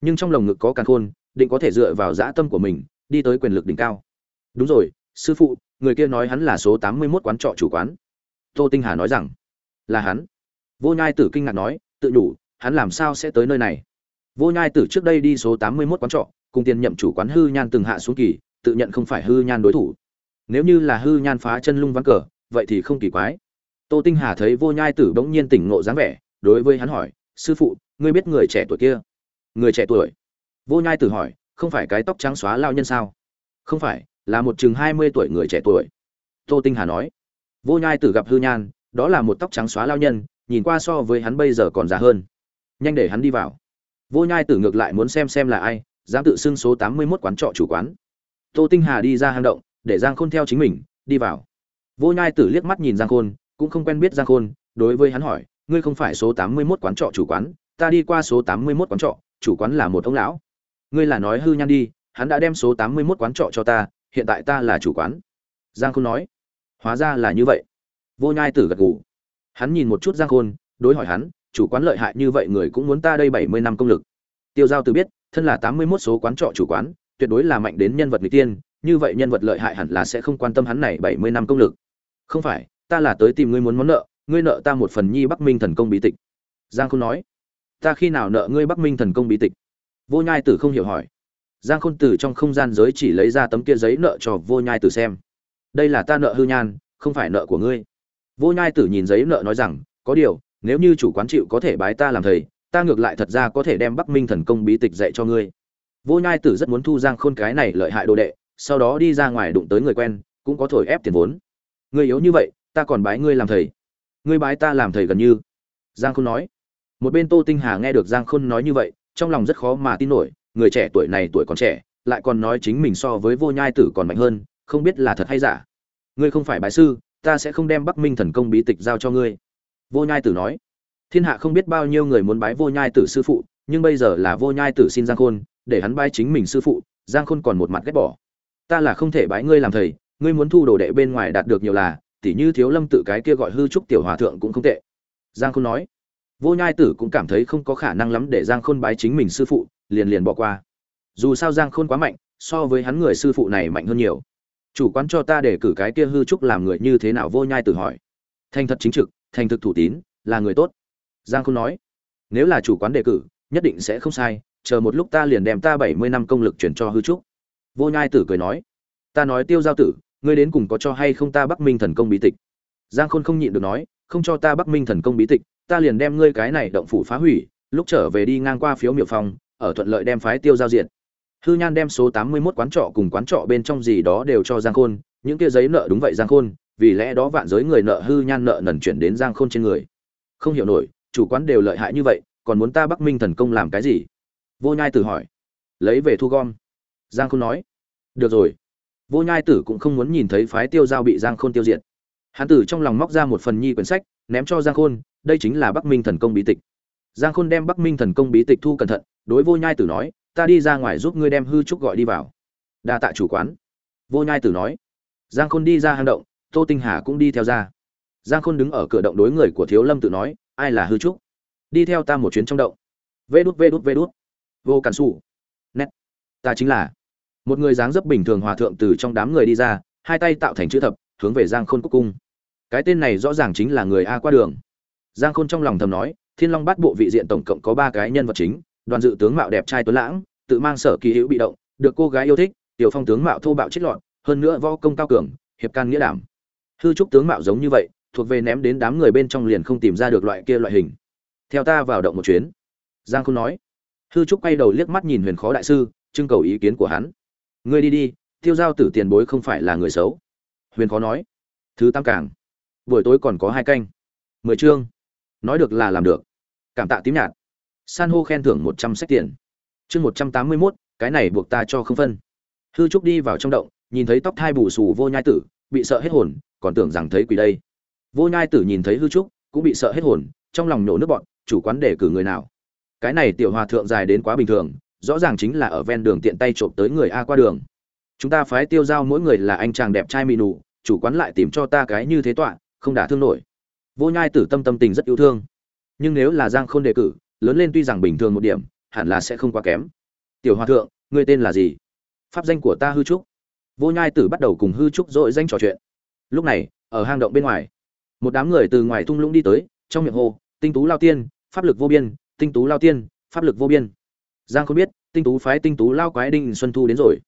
nhưng trong lồng ngực có càng khôn, định có thể dựa vào dã tâm của mình, đi tới quyền lực đỉnh cao. Đúng rồi, sư phụ, người kia nói hắn là số tám mươi mốt quán trọ chủ quán. Tô tinh hà nói rằng, là hắn. Vô nhai tử kinh ngạc nói, tự đủ hắn làm sao sẽ tới nơi này? Vô nhai tử trước đây đi số tám mươi 81 quán trọ, cùng tiền nhậm chủ quán hư nhan từng hạ xuống kỳ, tự nhận không phải hư nhan đối thủ. Nếu như là hư nhan phá chân lung ván cờ, vậy thì không kỳ quái. Tô tinh hà thấy vô nhai tử bỗng nhiên tỉnh ngộ dáng vẻ, đối với hắn hỏi, sư phụ, ngươi biết người trẻ tuổi kia? Người trẻ tuổi? Vô nhai tử hỏi, không phải cái tóc trắng xóa lao nhân sao? Không phải, là một chừng hai mươi tuổi người trẻ tuổi. Tô tinh hà nói. Vô nhai tử gặp hư nhan, đó là một tóc trắng xóa lao nhân, nhìn qua so với hắn bây giờ còn già hơn nhanh để hắn đi vào. Vô nhai tử ngược lại muốn xem xem là ai, dám tự xưng số tám mươi 81 quán trọ chủ quán. Tô tinh hà đi ra hang động, để giang khôn theo chính mình, đi vào. Vô nhai tử liếc mắt nhìn giang khôn, cũng không quen biết giang khôn, đối với hắn hỏi, ngươi không phải số tám mươi 81 quán trọ chủ quán, ta đi qua số tám mươi 81 quán trọ, chủ quán là một ông lão. Ngươi là nói hư nhan đi, hắn đã đem số tám mươi 81 quán trọ cho ta, hiện tại ta là chủ quán. Giang khôn nói. Hóa ra là như vậy. Vô nhai tử gật gù. Hắn nhìn một chút giang khôn, đối hỏi hắn chủ quán lợi hại như vậy người cũng muốn ta đây bảy mươi năm công lực. Tiêu giao từ biết, thân là tám mươi 81 số quán trọ chủ quán, tuyệt đối là mạnh đến nhân vật người tiên, như vậy nhân vật lợi hại hẳn là sẽ không quan tâm hắn này bảy mươi năm công lực. Không phải, ta là tới tìm ngươi muốn món nợ, ngươi nợ ta một phần nhi bắc minh thần công bí tịch. Giang khôn nói, ta khi nào nợ ngươi bắc minh thần công bí tịch? Vô nhai tử không hiểu hỏi. Giang khôn tử trong không gian giới chỉ lấy ra tấm kia giấy nợ cho vô nhai tử xem. Đây là ta nợ hư nhan, không phải nợ của ngươi. Vô nhai tử nhìn giấy nợ nói rằng, có điều nếu như chủ quán chịu có thể bái ta làm thầy, ta ngược lại thật ra có thể đem bắc minh thần công bí tịch dạy cho ngươi. Vô nhai tử rất muốn thu giang khôn cái này lợi hại đồ đệ, sau đó đi ra ngoài đụng tới người quen, cũng có thổi ép tiền vốn. Ngươi yếu như vậy, ta còn bái ngươi làm thầy. Ngươi bái ta làm thầy gần như. Giang khôn nói. Một bên tô tinh hà nghe được giang khôn nói như vậy, trong lòng rất khó mà tin nổi, người trẻ tuổi này tuổi còn trẻ, lại còn nói chính mình so với vô nhai tử còn mạnh hơn, không biết là thật hay giả. Ngươi không phải bái sư, ta sẽ không đem bắc minh thần công bí tịch giao cho ngươi vô nhai tử nói, thiên hạ không biết bao nhiêu người muốn bái vô nhai tử sư phụ, nhưng bây giờ là vô nhai tử xin giang khôn, để hắn bái chính mình sư phụ, giang khôn còn một mặt ghét bỏ. Ta là không thể bái ngươi làm thầy, ngươi muốn thu đồ đệ bên ngoài đạt được nhiều là, tỉ như thiếu lâm tự cái kia gọi hư trúc tiểu hòa thượng cũng không tệ. Giang khôn nói, vô nhai tử cũng cảm thấy không có khả năng lắm để giang khôn bái chính mình sư phụ, liền liền bỏ qua. Dù sao giang khôn quá mạnh, so với hắn người sư phụ này mạnh hơn nhiều. Chủ quán cho ta để cử cái kia hư trúc làm người như thế nào? Vô nhai tử hỏi. Thành thật chính trực thành thực thủ tín, là người tốt. Giang khôn nói, nếu là chủ quán đề cử, nhất định sẽ không sai, chờ một lúc ta liền đem ta bảy mươi năm công lực chuyển cho hư trúc. Vô nhai tử cười nói, ta nói tiêu giao tử, ngươi đến cùng có cho hay không ta bắc minh thần công bí tịch? Giang khôn không nhịn được nói, không cho ta bắc minh thần công bí tịch, ta liền đem ngươi cái này động phủ phá hủy, lúc trở về đi ngang qua phiếu miệu phòng, ở thuận lợi đem phái tiêu giao diện. Hư nhan đem số tám mươi 81 quán trọ cùng quán trọ bên trong gì đó đều cho giang khôn, những kia giấy nợ đúng vậy giang khôn vì lẽ đó vạn giới người nợ hư nhan nợ nần chuyển đến giang khôn trên người. Không hiểu nổi, chủ quán đều lợi hại như vậy, còn muốn ta bắc minh thần công làm cái gì? Vô nhai tử hỏi. Lấy về thu gom. Giang khôn nói. Được rồi. Vô nhai tử cũng không muốn nhìn thấy phái tiêu giao bị giang khôn tiêu diệt. Hán tử trong lòng móc ra một phần nhi quyển sách, ném cho giang khôn, đây chính là bắc minh thần công bí tịch. Giang khôn đem bắc minh thần công bí tịch thu cẩn thận, đối vô nhai tử nói, ta đi ra ngoài giúp ngươi đem hư trúc gọi đi vào. Đa tạ chủ quán. Vô nhai tử nói. Giang khôn đi ra hang động tô tinh hà cũng đi theo ra. Giang khôn đứng ở cửa động đối người của thiếu lâm tự nói, ai là hư trúc? Đi theo ta một chuyến trong động. Vê đút vê đút vê đút. Vô cản xù nét, ta chính là. Một người dáng dấp bình thường hòa thượng từ trong đám người đi ra, hai tay tạo thành chữ thập, hướng về giang khôn cúc cung. Cái tên này rõ ràng chính là người a qua đường. Giang khôn trong lòng thầm nói, thiên long bát bộ vị diện tổng cộng có ba cái nhân vật chính, đoàn dự tướng mạo đẹp trai tuấn lãng, tự mang sở kỳ hữu bị động, được cô gái yêu thích, tiểu phong tướng mạo thô bạo chết lọt, hơn nữa võ công cao cường, hiệp can nghĩa đảm hư trúc tướng mạo giống như vậy, thuộc về ném đến đám người bên trong liền không tìm ra được loại kia loại hình. Theo ta vào động một chuyến. Giang khôn nói. Hư trúc quay đầu liếc mắt nhìn huyền khó đại sư, trưng cầu ý kiến của hắn. Ngươi đi đi, tiêu giao tử tiền bối không phải là người xấu. Huyền khó nói. Thứ tam cảng buổi tối còn có hai canh. Mười chương. Nói được là làm được. Cảm tạ tím nhạt. San hô khen thưởng một trăm sách tiền. Chương một trăm tám mươi mốt, cái này buộc ta cho không phân. Hư trúc đi vào trong động, nhìn thấy tóc thai bù xù vô nhai tử bị sợ hết hồn, còn tưởng rằng thấy quỷ đây. Vô nhai tử nhìn thấy hư trúc, cũng bị sợ hết hồn, trong lòng nhổ nước bọn, chủ quán để cử người nào. Cái này tiểu hòa thượng dài đến quá bình thường, rõ ràng chính là ở ven đường tiện tay trộm tới người a qua đường. Chúng ta phái tiêu giao mỗi người là anh chàng đẹp trai mị nụ, chủ quán lại tìm cho ta cái như thế tọa, không đả thương nổi. Vô nhai tử tâm tâm tình rất yêu thương. Nhưng nếu là giang khôn đề cử, lớn lên tuy rằng bình thường một điểm, hẳn là sẽ không quá kém. Tiểu hòa thượng, ngươi tên là gì? Pháp danh của ta hư trúc vô nhai tử bắt đầu cùng hư trúc dội danh trò chuyện. Lúc này, ở hang động bên ngoài, một đám người từ ngoài thung lũng đi tới, trong miệng hô, tinh tú lao tiên, pháp lực vô biên, tinh tú lao tiên, pháp lực vô biên. Giang không biết, tinh tú phái tinh tú lao quái đinh xuân thu đến rồi.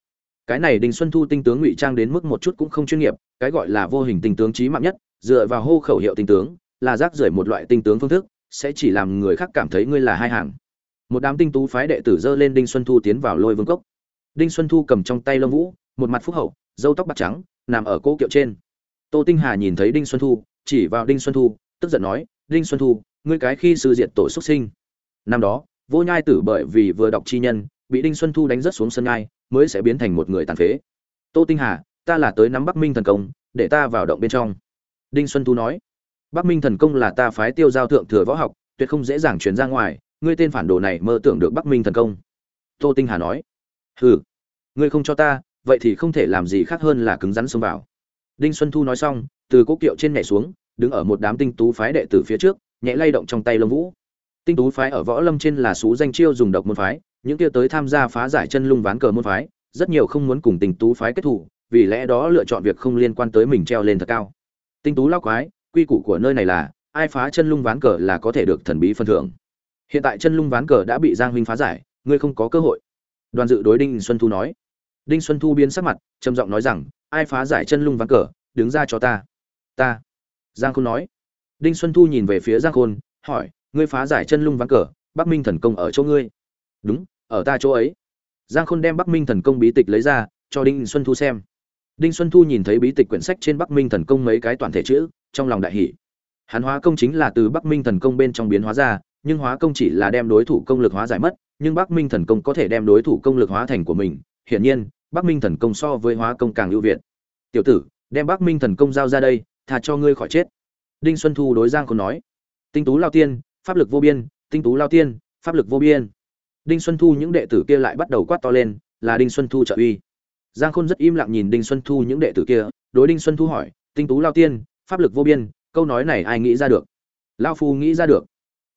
Cái này đinh xuân thu tinh tướng ngụy trang đến mức một chút cũng không chuyên nghiệp, cái gọi là vô hình tinh tướng trí mạng nhất, dựa vào hô khẩu hiệu tinh tướng, là rác rưởi một loại tinh tướng phương thức, sẽ chỉ làm người khác cảm thấy ngươi là hai hàng. Một đám tinh tú phái đệ tử dơ lên đinh xuân thu tiến vào lôi vương cốc. Đinh xuân thu cầm trong tay lông vũ một mặt phúc hậu dâu tóc bạc trắng, nằm ở cỗ kiệu trên. Tô tinh hà nhìn thấy đinh xuân thu, chỉ vào đinh xuân thu, tức giận nói, đinh xuân thu, ngươi cái khi sư diện tổ xuất sinh. Năm đó, vô nhai tử bởi vì vừa đọc chi nhân, bị đinh xuân thu đánh rất xuống sân nhai, mới sẽ biến thành một người tàn phế. Tô tinh hà, ta là tới nắm bắc minh thần công, để ta vào động bên trong. Đinh xuân thu nói, bắc minh thần công là ta phái tiêu giao thượng thừa võ học, tuyệt không dễ dàng chuyển ra ngoài, ngươi tên phản đồ này mơ tưởng được bắc minh thần công. Tô tinh hà nói, hừ, ngươi không cho ta vậy thì không thể làm gì khác hơn là cứng rắn xông vào. Đinh xuân thu nói xong, từ cố kiệu trên nhảy xuống, đứng ở một đám tinh tú phái đệ tử phía trước, nhẹ lay động trong tay lông vũ. Tinh tú phái ở võ lâm trên là số danh chiêu dùng độc môn phái, những kia tới tham gia phá giải chân lung ván cờ môn phái, rất nhiều không muốn cùng tinh tú phái kết thủ, vì lẽ đó lựa chọn việc không liên quan tới mình treo lên thật cao. Tinh tú lao quái, quy củ của nơi này là, ai phá chân lung ván cờ là có thể được thần bí phân thưởng. Hiện tại chân lung ván cờ đã bị giang huynh phá giải, ngươi không có cơ hội. Đoàn dự đối đinh xuân thu nói đinh xuân thu biến sắc mặt, trầm giọng nói rằng, ai phá giải chân lung ván cờ, đứng ra cho ta. Ta? Giang khôn nói. Đinh xuân thu nhìn về phía giang khôn, hỏi, ngươi phá giải chân lung ván cờ, bắc minh thần công ở chỗ ngươi? Đúng, ở ta chỗ ấy. Giang khôn đem bắc minh thần công bí tịch lấy ra, cho đinh xuân thu xem. Đinh xuân thu nhìn thấy bí tịch quyển sách trên bắc minh thần công mấy cái toàn thể chữ, trong lòng đại hỷ hắn hóa công chính là từ bắc minh thần công bên trong biến hóa ra, nhưng hóa công chỉ là đem đối thủ công lực hóa giải mất, nhưng bắc minh thần công có thể đem đối thủ công lực hóa thành của mình. Hiển nhiên bắc minh thần công so với hóa công càng ưu việt. Tiểu tử, đem bắc minh thần công giao ra đây, tha cho ngươi khỏi chết. Đinh xuân thu đối giang khôn nói. Tinh tú lao tiên, pháp lực vô biên, tinh tú lao tiên, pháp lực vô biên. Đinh xuân thu những đệ tử kia lại bắt đầu quát to lên, là đinh xuân thu trợ uy. Giang khôn rất im lặng nhìn đinh xuân thu những đệ tử kia, đối đinh xuân thu hỏi, tinh tú lao tiên, pháp lực vô biên, câu nói này ai nghĩ ra được? Lão phu nghĩ ra được.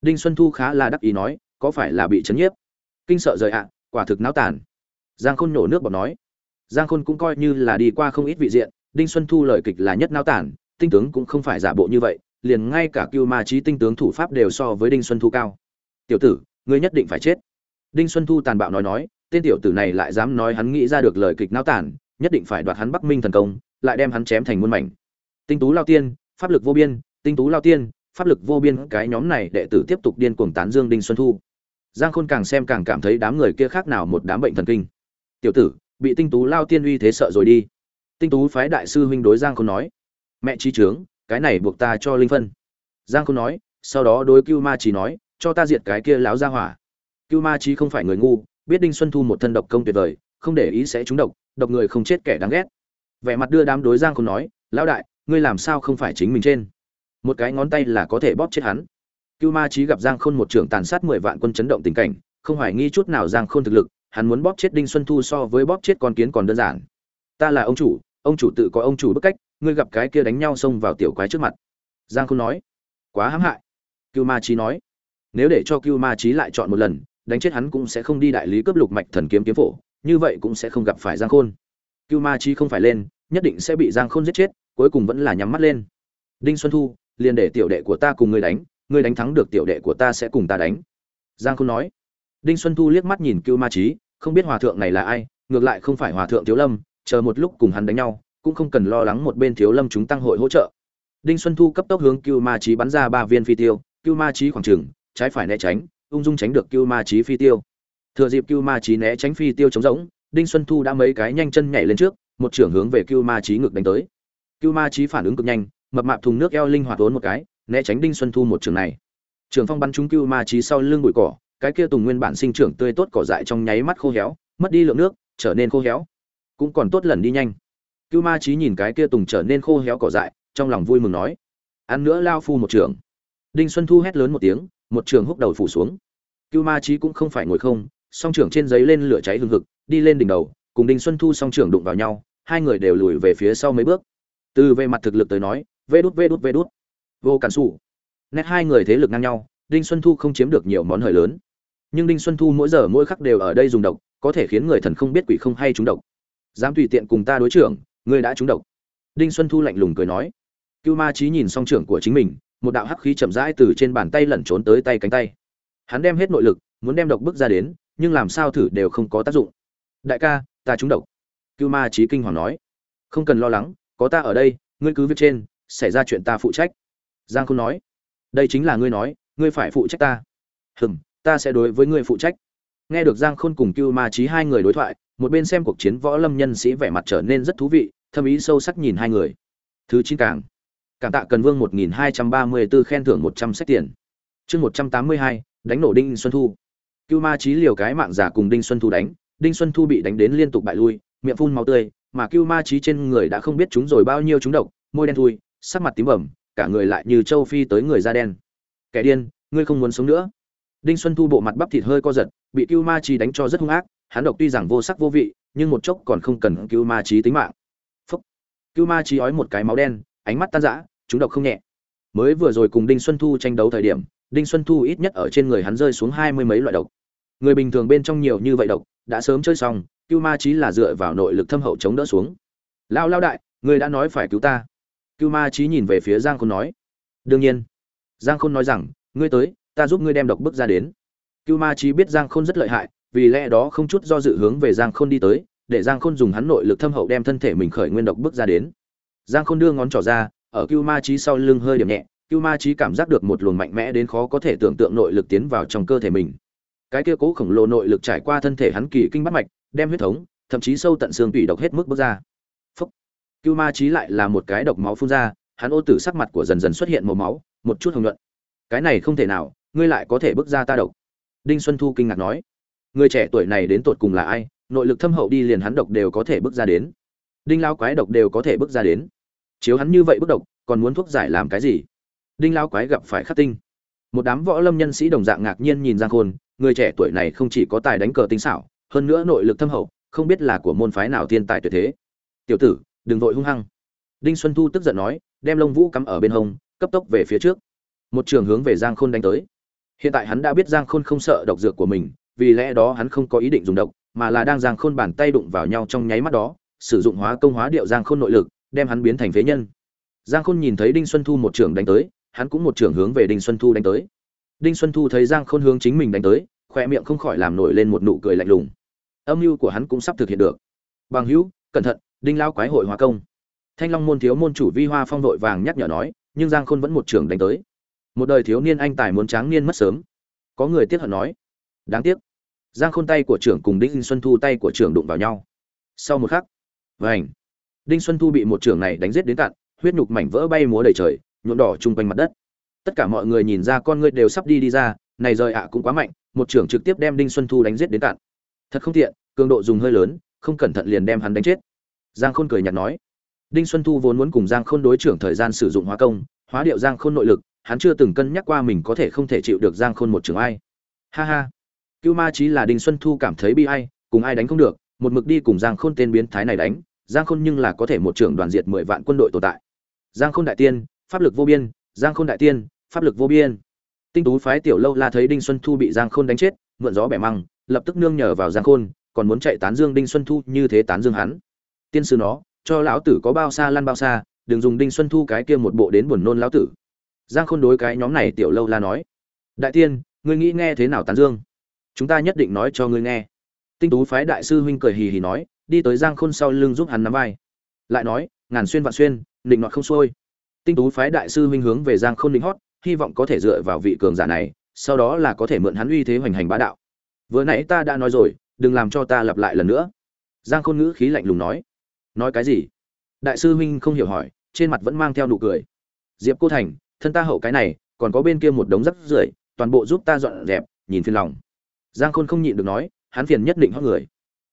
Đinh xuân thu khá là đắc ý nói, có phải là bị chấn nhiếp? Kinh sợ rời ạ, quả thực náo tàn giang khôn nổ nước bọt nói. Giang khôn cũng coi như là đi qua không ít vị diện đinh xuân thu lời kịch là nhất náo tản, tinh tướng cũng không phải giả bộ như vậy liền ngay cả cưu ma trí tinh tướng thủ pháp đều so với đinh xuân thu cao. Tiểu tử ngươi nhất định phải chết. Đinh xuân thu tàn bạo nói nói tên tiểu tử này lại dám nói hắn nghĩ ra được lời kịch náo tản, nhất định phải đoạt hắn bắc minh thần công lại đem hắn chém thành muôn mảnh. Tinh tú lao tiên pháp lực vô biên tinh tú lao tiên pháp lực vô biên cái nhóm này đệ tử tiếp tục điên cuồng tán dương đinh xuân thu. Giang khôn càng xem càng cảm thấy đám người kia khác nào một đám bệnh thần kinh tiểu tử, bị tinh tú lao tiên uy thế sợ rồi đi. Tinh tú phái đại sư huynh đối giang khôn nói. Mẹ trí trướng cái này buộc ta cho linh phân. Giang khôn nói, sau đó đối cưu ma trí nói, cho ta diệt cái kia láo ra hỏa. Cưu ma trí không phải người ngu, biết đinh xuân thu một thân độc công tuyệt vời, không để ý sẽ trúng độc độc người không chết kẻ đáng ghét. Vẻ mặt đưa đám đối giang khôn nói, lão đại, ngươi làm sao không phải chính mình trên? Một cái ngón tay là có thể bóp chết hắn. Cưu ma trí gặp giang khôn một trưởng tàn sát mười vạn quân chấn động tình cảnh, không hoài nghi chút nào giang khôn thực lực hắn muốn bóp chết đinh xuân thu so với bóp chết con kiến còn đơn giản. Ta là ông chủ ông chủ tự có ông chủ bức cách, ngươi gặp cái kia đánh nhau xông vào tiểu quái trước mặt. Giang khôn nói, quá hãm hại. Cưu ma trí nói, nếu để cho cưu ma trí lại chọn một lần, đánh chết hắn cũng sẽ không đi đại lý cướp lục mạch thần kiếm kiếm phổ, như vậy cũng sẽ không gặp phải giang khôn. Cưu ma trí không phải lên, nhất định sẽ bị giang khôn giết chết, cuối cùng vẫn là nhắm mắt lên. Đinh xuân thu, liền để tiểu đệ của ta cùng ngươi đánh ngươi đánh thắng được tiểu đệ của ta sẽ cùng ta đánh. Giang khôn nói đinh xuân thu liếc mắt nhìn cưu ma trí không biết hòa thượng này là ai, ngược lại không phải hòa thượng thiếu lâm, chờ một lúc cùng hắn đánh nhau, cũng không cần lo lắng một bên thiếu lâm chúng tăng hội hỗ trợ. Đinh xuân thu cấp tốc hướng cưu ma trí bắn ra ba viên phi tiêu, cưu ma trí khoảng trừng trái phải né tránh, ung dung tránh được cưu ma trí phi tiêu. Thừa dịp cưu ma trí né tránh phi tiêu chống rỗng, đinh xuân thu đã mấy cái nhanh chân nhảy lên trước, một trưởng hướng về cưu ma trí ngực đánh tới. Cưu ma trí phản ứng cực nhanh, mập mạp thùng nước eo linh hoạt vốn một cái, né tránh đinh xuân thu một trường này. Trường phong bắn trúng cưu ma trí sau lưng bụi cỏ cái kia tùng nguyên bản sinh trưởng tươi tốt cỏ dại trong nháy mắt khô héo, mất đi lượng nước, trở nên khô héo. Cũng còn tốt lần đi nhanh. Cưu ma trí nhìn cái kia tùng trở nên khô héo cỏ dại, trong lòng vui mừng nói, ăn nữa lao phu một trường. Đinh xuân thu hét lớn một tiếng, một trường húc đầu phủ xuống. Cưu ma trí cũng không phải ngồi không, song trưởng trên giấy lên lửa cháy hừng hực, đi lên đỉnh đầu, cùng đinh xuân thu song trưởng đụng vào nhau, hai người đều lùi về phía sau mấy bước. Từ về mặt thực lực tới nói, vê đút vê đút vê đút. Vô cản xù nét hai người thế lực ngang nhau, đinh xuân thu không chiếm được nhiều món hời lớn nhưng đinh xuân thu mỗi giờ mỗi khắc đều ở đây dùng độc, có thể khiến người thần không biết quỷ không hay trúng độc. Dám tùy tiện cùng ta đối trưởng ngươi đã trúng độc. Đinh xuân thu lạnh lùng cười nói. Cưu ma trí nhìn song trưởng của chính mình, một đạo hắc khí chậm rãi từ trên bàn tay lẩn trốn tới tay cánh tay. Hắn đem hết nội lực, muốn đem độc bước ra đến, nhưng làm sao thử đều không có tác dụng. Đại ca, ta trúng độc. Cưu ma trí kinh hoàng nói. Không cần lo lắng, có ta ở đây, ngươi cứ việc trên, xảy ra chuyện ta phụ trách. Giang không nói. Đây chính là ngươi nói, ngươi phải phụ trách ta. Hừm ta sẽ đối với ngươi phụ trách. Nghe được giang khôn cùng cưu ma trí hai người đối thoại, một bên xem cuộc chiến võ lâm nhân sĩ vẻ mặt trở nên rất thú vị, thâm ý sâu sắc nhìn hai người. Thứ chín càng cảm tạ cần vương một nghìn hai trăm ba mươi 1234 khen thưởng một trăm sách tiền. Chương một trăm tám mươi hai, đánh nổ đinh xuân thu. Cưu ma trí liều cái mạng giả cùng đinh xuân thu đánh, đinh xuân thu bị đánh đến liên tục bại lui, miệng phun máu tươi, mà cưu ma trí trên người đã không biết chúng rồi bao nhiêu chúng độc, môi đen thui, sắc mặt tím bẩm cả người lại như châu phi tới người da đen. Kẻ điên, ngươi không muốn sống nữa đinh xuân thu bộ mặt bắp thịt hơi co giật, bị cưu ma trí đánh cho rất hung ác, hắn độc tuy rằng vô sắc vô vị, nhưng một chốc còn không cần cưu ma trí tính mạng. Phúc. Cưu ma trí ói một cái máu đen, ánh mắt tan rã, chúng độc không nhẹ. Mới vừa rồi cùng đinh xuân thu tranh đấu thời điểm, đinh xuân thu ít nhất ở trên người hắn rơi xuống hai mươi mấy loại độc. Người bình thường bên trong nhiều như vậy độc, đã sớm chơi xong, cưu ma trí là dựa vào nội lực thâm hậu chống đỡ xuống. Lao lao đại, người đã nói phải cứu ta. Cưu ma trí nhìn về phía giang khôn nói. Đương nhiên. Giang khôn nói rằng, ngươi tới ta giúp ngươi đem độc bước ra đến. Cưu ma trí biết giang khôn rất lợi hại, vì lẽ đó không chút do dự hướng về giang khôn đi tới, để giang khôn dùng hắn nội lực thâm hậu đem thân thể mình khởi nguyên độc bước ra đến. Giang khôn đưa ngón trỏ ra, ở cưu ma trí sau lưng hơi điểm nhẹ, cưu ma trí cảm giác được một luồng mạnh mẽ đến khó có thể tưởng tượng nội lực tiến vào trong cơ thể mình. Cái kia cố khổng lồ nội lực trải qua thân thể hắn kỳ kinh bắt mạch, đem huyết thống, thậm chí sâu tận xương tủy độc hết mức bước ra. Phúc. Cưu ma trí lại là một cái độc máu phun ra, hắn ô tử sắc mặt của dần dần xuất hiện màu máu, một chút hồng nhuận. Cái này không thể nào ngươi lại có thể bước ra ta độc. Đinh xuân thu kinh ngạc nói. Người trẻ tuổi này đến tột cùng là ai, nội lực thâm hậu đi liền hắn độc đều có thể bước ra đến. Đinh lao quái độc đều có thể bước ra đến. Chiếu hắn như vậy bước độc, còn muốn thuốc giải làm cái gì? Đinh lao quái gặp phải khắc tinh. Một đám võ lâm nhân sĩ đồng dạng ngạc nhiên nhìn giang khôn, người trẻ tuổi này không chỉ có tài đánh cờ tinh xảo, hơn nữa nội lực thâm hậu, không biết là của môn phái nào thiên tài tuyệt thế. Tiểu tử, đừng vội hung hăng. Đinh xuân thu tức giận nói, đem lông vũ cắm ở bên hông, cấp tốc về phía trước. Một trường hướng về giang khôn đánh tới hiện tại hắn đã biết giang khôn không sợ độc dược của mình, vì lẽ đó hắn không có ý định dùng độc, mà là đang giang khôn bàn tay đụng vào nhau trong nháy mắt đó, sử dụng hóa công hóa điệu giang khôn nội lực, đem hắn biến thành phế nhân. Giang khôn nhìn thấy đinh xuân thu một trường đánh tới, hắn cũng một trường hướng về đinh xuân thu đánh tới. Đinh xuân thu thấy giang khôn hướng chính mình đánh tới khoe miệng không khỏi làm nổi lên một nụ cười lạnh lùng. Âm mưu của hắn cũng sắp thực hiện được. Bằng hữu, cẩn thận, đinh Lão quái hội hóa công. Thanh long môn thiếu môn chủ vi hoa phong vội vàng nhắc nhở nói, nhưng giang khôn vẫn một trường đánh tới một đời thiếu niên anh tài muốn tráng niên mất sớm. Có người tiếc hận nói, đáng tiếc. Giang khôn tay của trưởng cùng đinh xuân thu tay của trưởng đụng vào nhau. Sau một khắc vảnh đinh xuân thu bị một trưởng này đánh giết đến cạn, huyết nhục mảnh vỡ bay múa đầy trời, nhuộm đỏ chung quanh mặt đất. Tất cả mọi người nhìn ra con ngươi đều sắp đi đi ra, này rời ạ cũng quá mạnh, một trưởng trực tiếp đem đinh xuân thu đánh giết đến cạn. Thật không tiện, cường độ dùng hơi lớn, không cẩn thận liền đem hắn đánh chết. Giang khôn cười nhạt nói, đinh xuân thu vốn muốn cùng giang khôn đối trưởng thời gian sử dụng hóa công, hóa điệu giang khôn nội lực hắn chưa từng cân nhắc qua mình có thể không thể chịu được giang khôn một trường ai. Ha ha. Cưu ma chí là đinh xuân thu cảm thấy bi ai, cùng ai đánh không được, một mực đi cùng giang khôn tên biến thái này đánh, giang khôn nhưng là có thể một trưởng đoàn diệt mười vạn quân đội tồn tại. Giang khôn đại tiên, pháp lực vô biên, giang khôn đại tiên, pháp lực vô biên. Tinh tú phái tiểu lâu la thấy đinh xuân thu bị giang khôn đánh chết, mượn gió bẻ măng, lập tức nương nhờ vào giang khôn, còn muốn chạy tán dương đinh xuân thu như thế tán dương hắn. Tiên sư nó, cho lão tử có bao xa lăn bao xa, đừng dùng đinh xuân thu cái kia một bộ đến buồn nôn lão tử giang khôn đối cái nhóm này tiểu lâu la nói, đại tiên, ngươi nghĩ nghe thế nào tán dương? Chúng ta nhất định nói cho ngươi nghe. Tinh tú phái đại sư huynh cười hì hì nói, đi tới giang khôn sau lưng giúp hắn nắm vai. Lại nói, ngàn xuyên vạn xuyên định nọt không xuôi. Tinh tú phái đại sư huynh hướng về giang khôn định hót, hy vọng có thể dựa vào vị cường giả này, sau đó là có thể mượn hắn uy thế hoành hành bá đạo. Vừa nãy ta đã nói rồi, đừng làm cho ta lặp lại lần nữa. Giang khôn ngữ khí lạnh lùng nói. Nói cái gì? Đại sư huynh không hiểu hỏi, trên mặt vẫn mang theo nụ cười. Diệp cô thành thân ta hậu cái này, còn có bên kia một đống rắc rưởi, toàn bộ giúp ta dọn dẹp, nhìn phiền lòng. Giang khôn không nhịn được nói, hắn phiền nhất định hót người.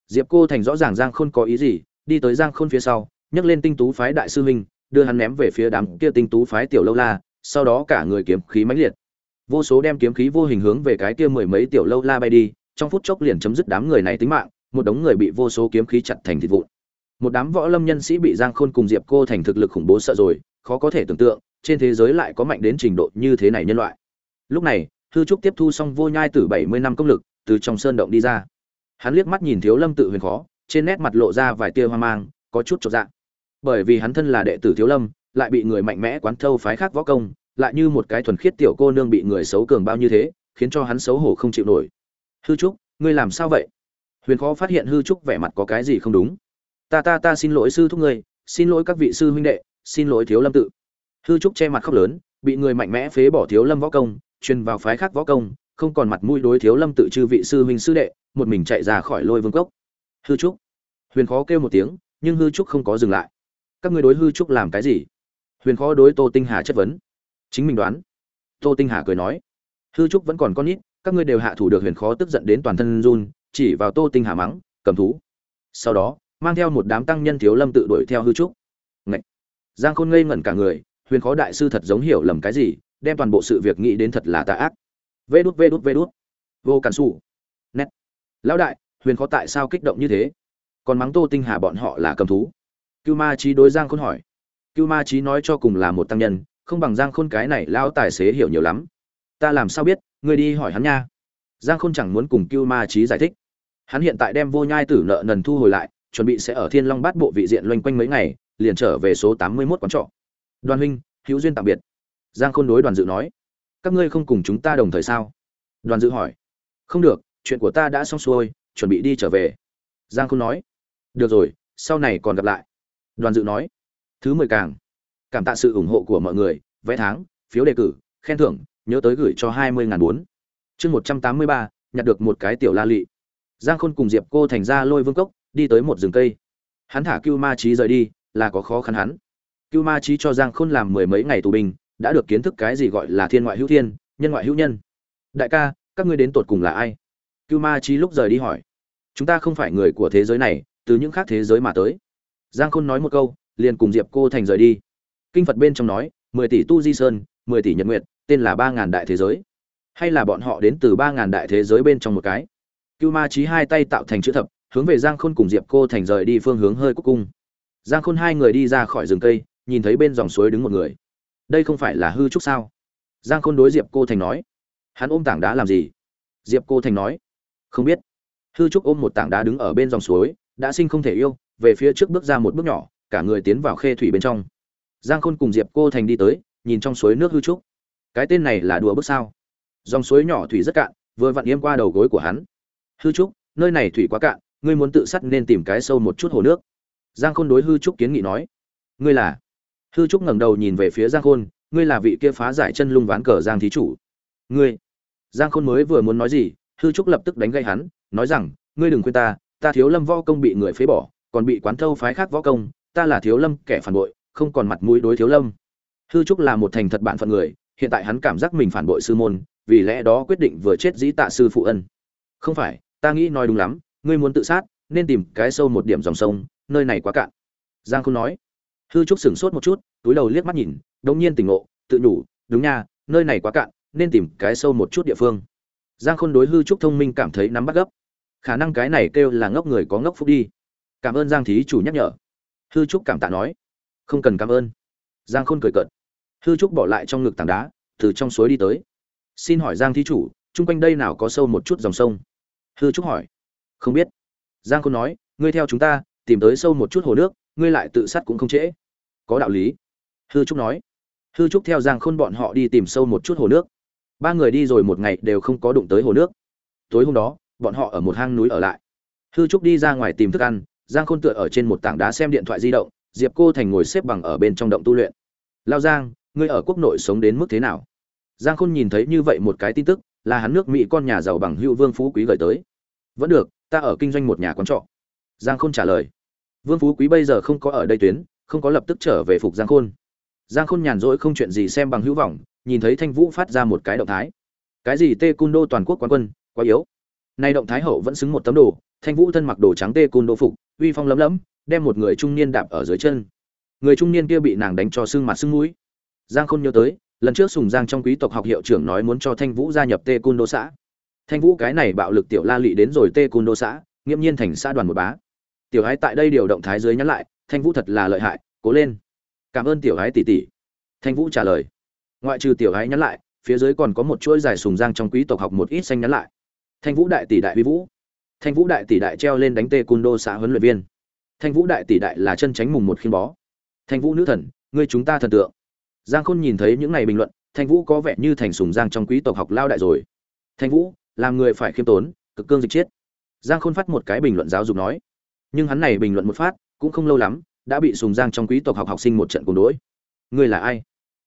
Diệp cô thành rõ ràng giang khôn có ý gì, đi tới giang khôn phía sau, nhấc lên tinh tú phái đại sư huynh, đưa hắn ném về phía đám kia tinh tú phái tiểu lâu la, sau đó cả người kiếm khí mãnh liệt. Vô số đem kiếm khí vô hình hướng về cái kia mười mấy tiểu lâu la bay đi, trong phút chốc liền chấm dứt đám người này tính mạng, một đống người bị vô số kiếm khí chặt thành thịt vụn. Một đám võ lâm nhân sĩ bị giang khôn cùng diệp cô thành thực lực khủng bố sợ rồi, khó có thể tưởng tượng trên thế giới lại có mạnh đến trình độ như thế này nhân loại. Lúc này, hư trúc tiếp thu xong vô nhai từ bảy mươi năm công lực, từ trong sơn động đi ra. Hắn liếc mắt nhìn thiếu lâm tự huyền khó, trên nét mặt lộ ra vài tia hoang mang, có chút chột dạ. Bởi vì hắn thân là đệ tử thiếu lâm, lại bị người mạnh mẽ quán thâu phái khác võ công, lại như một cái thuần khiết tiểu cô nương bị người xấu cường bao như thế, khiến cho hắn xấu hổ không chịu nổi. Hư trúc, ngươi làm sao vậy? Huyền khó phát hiện hư trúc vẻ mặt có cái gì không đúng. Ta ta ta xin lỗi sư thúc ngươi, xin lỗi các vị sư huynh đệ, xin lỗi thiếu lâm tự hư trúc che mặt khóc lớn, bị người mạnh mẽ phế bỏ thiếu lâm võ công, truyền vào phái khác võ công, không còn mặt mũi đối thiếu lâm tự chư vị sư huynh sư đệ, một mình chạy ra khỏi lôi vương cốc. Hư trúc. Huyền khó kêu một tiếng, nhưng hư trúc không có dừng lại. Các ngươi đối hư trúc làm cái gì? Huyền khó đối tô tinh hà chất vấn. Chính mình đoán. Tô tinh hà cười nói. Hư trúc vẫn còn con nít, các ngươi đều hạ thủ được huyền khó tức giận đến toàn thân run, chỉ vào tô tinh hà mắng, cầm thú. Sau đó, mang theo một đám tăng nhân thiếu lâm tự đuổi theo hư trúc. Ngậy! giang khôn ngây ngẩn cả người huyền khó đại sư thật giống hiểu lầm cái gì, đem toàn bộ sự việc nghĩ đến thật là tà ác. Vê đút vê đút vê đút. Vô cản xù nét. Lão đại, huyền khó tại sao kích động như thế? Còn mắng tô tinh hà bọn họ là cầm thú. Cưu ma trí đối giang khôn hỏi. Cưu ma trí nói cho cùng là một tăng nhân, không bằng giang khôn cái này lão tài xế hiểu nhiều lắm. Ta làm sao biết, ngươi đi hỏi hắn nha. Giang khôn chẳng muốn cùng cưu ma trí giải thích. Hắn hiện tại đem vô nhai tử nợ nần thu hồi lại, chuẩn bị sẽ ở thiên long bát bộ vị diện loanh quanh mấy ngày, liền trở về số tám mươi mốt quán trọ đoàn huynh, hữu duyên tạm biệt. Giang khôn đối đoàn dự nói. Các ngươi không cùng chúng ta đồng thời sao? Đoàn dự hỏi. Không được, chuyện của ta đã xong xuôi, chuẩn bị đi trở về. Giang khôn nói. Được rồi, sau này còn gặp lại. Đoàn dự nói. Thứ mười càng. Cảm tạ sự ủng hộ của mọi người, vẽ tháng, phiếu đề cử, khen thưởng, nhớ tới gửi cho hai mươi ngàn bốn. Chương một trăm tám mươi ba, nhặt được một cái tiểu la lị. Giang khôn cùng diệp cô thành ra lôi vương cốc, đi tới một rừng cây. Hắn thả cưu ma trí rời đi, là có khó khăn hắn cưu ma trí cho giang khôn làm mười mấy ngày tù binh, đã được kiến thức cái gì gọi là thiên ngoại hữu thiên, nhân ngoại hữu nhân. Đại ca, các ngươi đến tột cùng là ai? Cưu ma trí lúc rời đi hỏi. Chúng ta không phải người của thế giới này, từ những khác thế giới mà tới. Giang khôn nói một câu, liền cùng diệp cô thành rời đi. Kinh phật bên trong nói, mười tỷ tu di sơn, mười tỷ nhật nguyệt, tên là ba ngàn đại thế giới. Hay là bọn họ đến từ ba ngàn đại thế giới bên trong một cái? Cưu ma trí hai tay tạo thành chữ thập, hướng về giang khôn cùng diệp cô thành rời đi phương hướng hơi cúc cung. Giang khôn hai người đi ra khỏi rừng cây nhìn thấy bên dòng suối đứng một người. Đây không phải là hư trúc sao? Giang khôn đối diệp cô thành nói. Hắn ôm tảng đá làm gì? Diệp cô thành nói. Không biết. Hư trúc ôm một tảng đá đứng ở bên dòng suối, đã sinh không thể yêu, về phía trước bước ra một bước nhỏ, cả người tiến vào khê thủy bên trong. Giang khôn cùng diệp cô thành đi tới, nhìn trong suối nước hư trúc. Cái tên này là đùa bước sao? Dòng suối nhỏ thủy rất cạn, vừa vặn yếm qua đầu gối của hắn. Hư trúc, nơi này thủy quá cạn, ngươi muốn tự sát nên tìm cái sâu một chút hồ nước. Giang khôn đối hư trúc kiến nghị nói. Ngươi là? Hư trúc ngẩng đầu nhìn về phía giang khôn, ngươi là vị kia phá giải chân lung ván cờ giang thí chủ. Ngươi? Giang khôn mới vừa muốn nói gì, hư trúc lập tức đánh gây hắn, nói rằng, ngươi đừng quên ta ta thiếu lâm võ công bị người phế bỏ, còn bị quán thâu phái khác võ công, ta là thiếu lâm kẻ phản bội, không còn mặt mũi đối thiếu lâm. Hư trúc là một thành thật bạn phận người, hiện tại hắn cảm giác mình phản bội sư môn, vì lẽ đó quyết định vừa chết dĩ tạ sư phụ ân. Không phải, ta nghĩ nói đúng lắm, ngươi muốn tự sát, nên tìm cái sâu một điểm dòng sông, nơi này quá cạn. Giang không nói hư trúc sửng sốt một chút, túi đầu liếc mắt nhìn, đống nhiên tỉnh ngộ, tự nhủ, đúng nha, nơi này quá cạn, nên tìm cái sâu một chút địa phương. Giang khôn đối hư trúc thông minh cảm thấy nắm bắt gấp. Khả năng cái này kêu là ngốc người có ngốc phúc đi. Cảm ơn giang thí chủ nhắc nhở. Hư trúc cảm tạ nói. Không cần cảm ơn. Giang khôn cười cợt. Hư trúc bỏ lại trong ngực tảng đá, từ trong suối đi tới. Xin hỏi giang thí chủ, chung quanh đây nào có sâu một chút dòng sông? Hư trúc hỏi. Không biết. Giang khôn nói, ngươi theo chúng ta, tìm tới sâu một chút hồ nước ngươi lại tự sát cũng không trễ. Có đạo lý. Hư trúc nói. Hư trúc theo giang khôn bọn họ đi tìm sâu một chút hồ nước. Ba người đi rồi một ngày đều không có đụng tới hồ nước. Tối hôm đó, bọn họ ở một hang núi ở lại. Hư trúc đi ra ngoài tìm thức ăn, giang khôn tựa ở trên một tảng đá xem điện thoại di động, diệp cô thành ngồi xếp bằng ở bên trong động tu luyện. Lao giang, ngươi ở quốc nội sống đến mức thế nào? Giang khôn nhìn thấy như vậy một cái tin tức, là hắn nước mỹ con nhà giàu bằng hữu vương phú quý gửi tới. Vẫn được, ta ở kinh doanh một nhà quán trọ. Giang khôn trả lời vương phú quý bây giờ không có ở đây tuyến, không có lập tức trở về phục giang khôn. Giang khôn nhàn rỗi không chuyện gì xem bằng hữu vọng, nhìn thấy thanh vũ phát ra một cái động thái. Cái gì tê cun đô toàn quốc quán quân, quá yếu. Nay động thái hậu vẫn xứng một tấm đồ, thanh vũ thân mặc đồ trắng tê cun đô phục, uy phong lấm lấm, đem một người trung niên đạp ở dưới chân. Người trung niên kia bị nàng đánh cho sưng mặt sưng mũi. Giang khôn nhớ tới, lần trước sùng giang trong quý tộc học hiệu trưởng nói muốn cho thanh vũ gia nhập tê cun đô xã. Thanh vũ cái này bạo lực tiểu la lị đến rồi tê cun đô xã, nghiễm nhiên thành xã đoàn một bá tiểu ái tại đây điều động thái dưới nhắn lại, thanh vũ thật là lợi hại, cố lên. Cảm ơn tiểu ái tỷ tỷ. Thanh vũ trả lời. Ngoại trừ tiểu ái nhắn lại, phía dưới còn có một chuỗi dài sùng giang trong quý tộc học một ít xanh nhắn lại. Thanh vũ đại tỷ đại vi vũ. Thanh vũ đại tỷ đại treo lên đánh tê cun đô xã huấn luyện viên. Thanh vũ đại tỷ đại là chân tránh mùng một khiên bó. Thanh vũ nữ thần, ngươi chúng ta thần tượng. Giang khôn nhìn thấy những này bình luận, thanh vũ có vẻ như thành sùng giang trong quý tộc học lao đại rồi. Thanh vũ, làm người phải khiêm tốn, cực cương dịch chiết. Giang khôn phát một cái bình luận giáo dục nói nhưng hắn này bình luận một phát, cũng không lâu lắm, đã bị sùng giang trong quý tộc học học sinh một trận cùng đỗi. Ngươi là ai?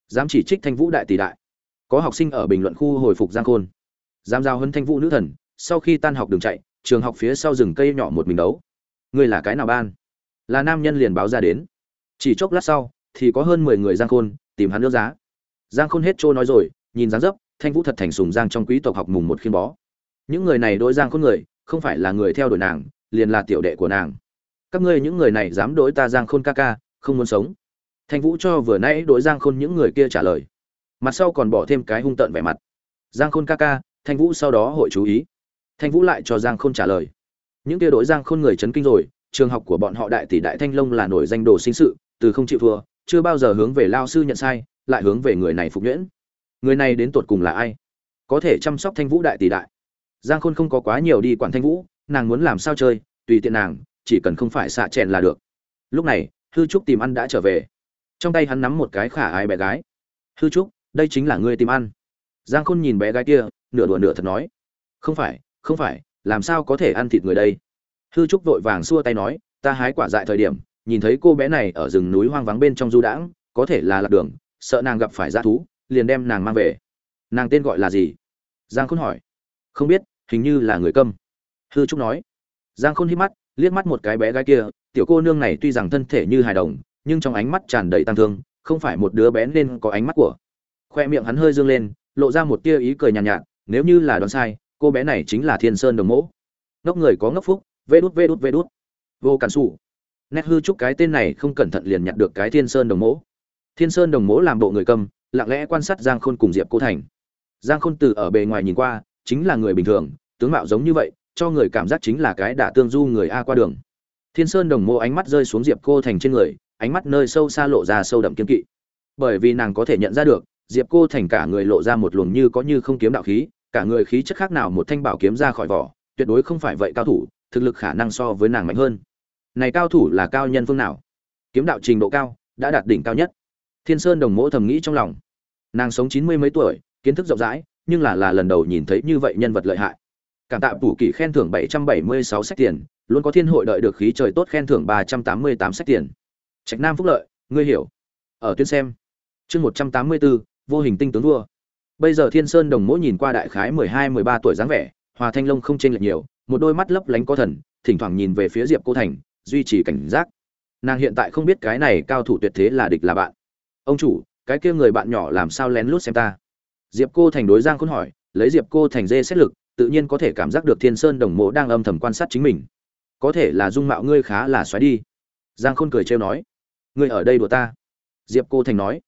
Dám chỉ trích thanh vũ đại tỷ đại. Có học sinh ở bình luận khu hồi phục giang khôn. Dám giao hơn thanh vũ nữ thần, sau khi tan học đường chạy, trường học phía sau rừng cây nhỏ một mình đấu. Ngươi là cái nào ban? Là nam nhân liền báo ra đến. Chỉ chốc lát sau, thì có hơn mười người giang khôn tìm hắn nước giá. Giang khôn hết trôi nói rồi, nhìn dáng dấp, thanh vũ thật thành sùng giang trong quý tộc học mùng một khiên bó. Những người này đối giang khôn người, không phải là người theo đuổi nàng liền là tiểu đệ của nàng. Các ngươi những người này dám đối ta giang khôn ca ca, không muốn sống. Thanh vũ cho vừa nãy đối giang khôn những người kia trả lời. Mặt sau còn bỏ thêm cái hung tợn vẻ mặt. Giang khôn ca ca thanh vũ sau đó hội chú ý. Thanh vũ lại cho giang khôn trả lời. Những kia đối giang khôn người chấn kinh rồi, trường học của bọn họ đại tỷ đại thanh long là nổi danh đồ sinh sự, từ không chịu thua, chưa bao giờ hướng về lao sư nhận sai, lại hướng về người này phục nhuyễn. Người này đến tột cùng là ai? Có thể chăm sóc thanh vũ đại tỷ đại. Giang khôn không có quá nhiều đi quản thanh vũ nàng muốn làm sao chơi, tùy tiện nàng, chỉ cần không phải xạ chèn là được. Lúc này, hư trúc tìm ăn đã trở về. Trong tay hắn nắm một cái khả ái bé gái. Hư trúc, đây chính là ngươi tìm ăn. Giang khôn nhìn bé gái kia, nửa đùa nửa thật nói. Không phải không phải, làm sao có thể ăn thịt người đây? Hư trúc vội vàng xua tay nói, ta hái quả dại thời điểm, nhìn thấy cô bé này ở rừng núi hoang vắng bên trong du đãng, có thể là lạc đường, sợ nàng gặp phải g thú, liền đem nàng mang về. Nàng tên gọi là gì? Giang khôn hỏi. Không biết, hình như là người câm hư trúc nói. Giang khôn hít mắt liếc mắt một cái bé gái kia tiểu cô nương này tuy rằng thân thể như hài đồng nhưng trong ánh mắt tràn đầy tăng thương không phải một đứa bé nên có ánh mắt của. Khoe miệng hắn hơi dương lên lộ ra một tia ý cười nhàn nhạt, nhạt nếu như là đoán sai cô bé này chính là thiên sơn đồng mẫu ngốc người có ngốc phúc vê đút vê đút vê đút. Vô cản xù nét hư trúc cái tên này không cẩn thận liền nhặt được cái thiên sơn đồng mẫu thiên sơn đồng mẫu làm bộ người cầm lặng lẽ quan sát giang khôn cùng diệp cô thành. Giang khôn từ ở bề ngoài nhìn qua chính là người bình thường tướng mạo giống như vậy cho người cảm giác chính là cái đả tương du người a qua đường. Thiên sơn đồng mẫu ánh mắt rơi xuống diệp cô thành trên người, ánh mắt nơi sâu xa lộ ra sâu đậm kiên kỵ. Bởi vì nàng có thể nhận ra được, diệp cô thành cả người lộ ra một luồng như có như không kiếm đạo khí, cả người khí chất khác nào một thanh bảo kiếm ra khỏi vỏ, tuyệt đối không phải vậy cao thủ, thực lực khả năng so với nàng mạnh hơn. Này cao thủ là cao nhân phương nào? Kiếm đạo trình độ cao, đã đạt đỉnh cao nhất. Thiên sơn đồng mỗ thầm nghĩ trong lòng. Nàng sống chín mươi mấy tuổi, kiến thức rộng rãi, nhưng là là lần đầu nhìn thấy như vậy nhân vật lợi hại cảm tạ phủ kỷ khen thưởng bảy trăm bảy mươi sáu sách tiền, luôn có thiên hội đợi được khí trời tốt khen thưởng ba trăm tám mươi tám sách tiền. Trạch nam phúc lợi, ngươi hiểu. Ở tuyến xem. Chương một trăm tám mươi bốn vô hình tinh tướng vua. Bây giờ thiên sơn đồng mỗi nhìn qua đại khái mười hai, mười ba tuổi dáng vẻ, hòa thanh long không chênh lệch nhiều, một đôi mắt lấp lánh có thần, thỉnh thoảng nhìn về phía diệp cô thành, duy trì cảnh giác. Nàng hiện tại không biết cái này cao thủ tuyệt thế là địch là bạn. Ông chủ, cái kia người bạn nhỏ làm sao lén lút xem ta? Diệp cô thành đối giang khôn hỏi, lấy diệp cô thành dê xét lực tự nhiên có thể cảm giác được thiên sơn đồng mộ đang âm thầm quan sát chính mình. Có thể là dung mạo ngươi khá là xoáy đi. Giang khôn cười trêu nói. Ngươi ở đây đùa ta. Diệp cô thành nói.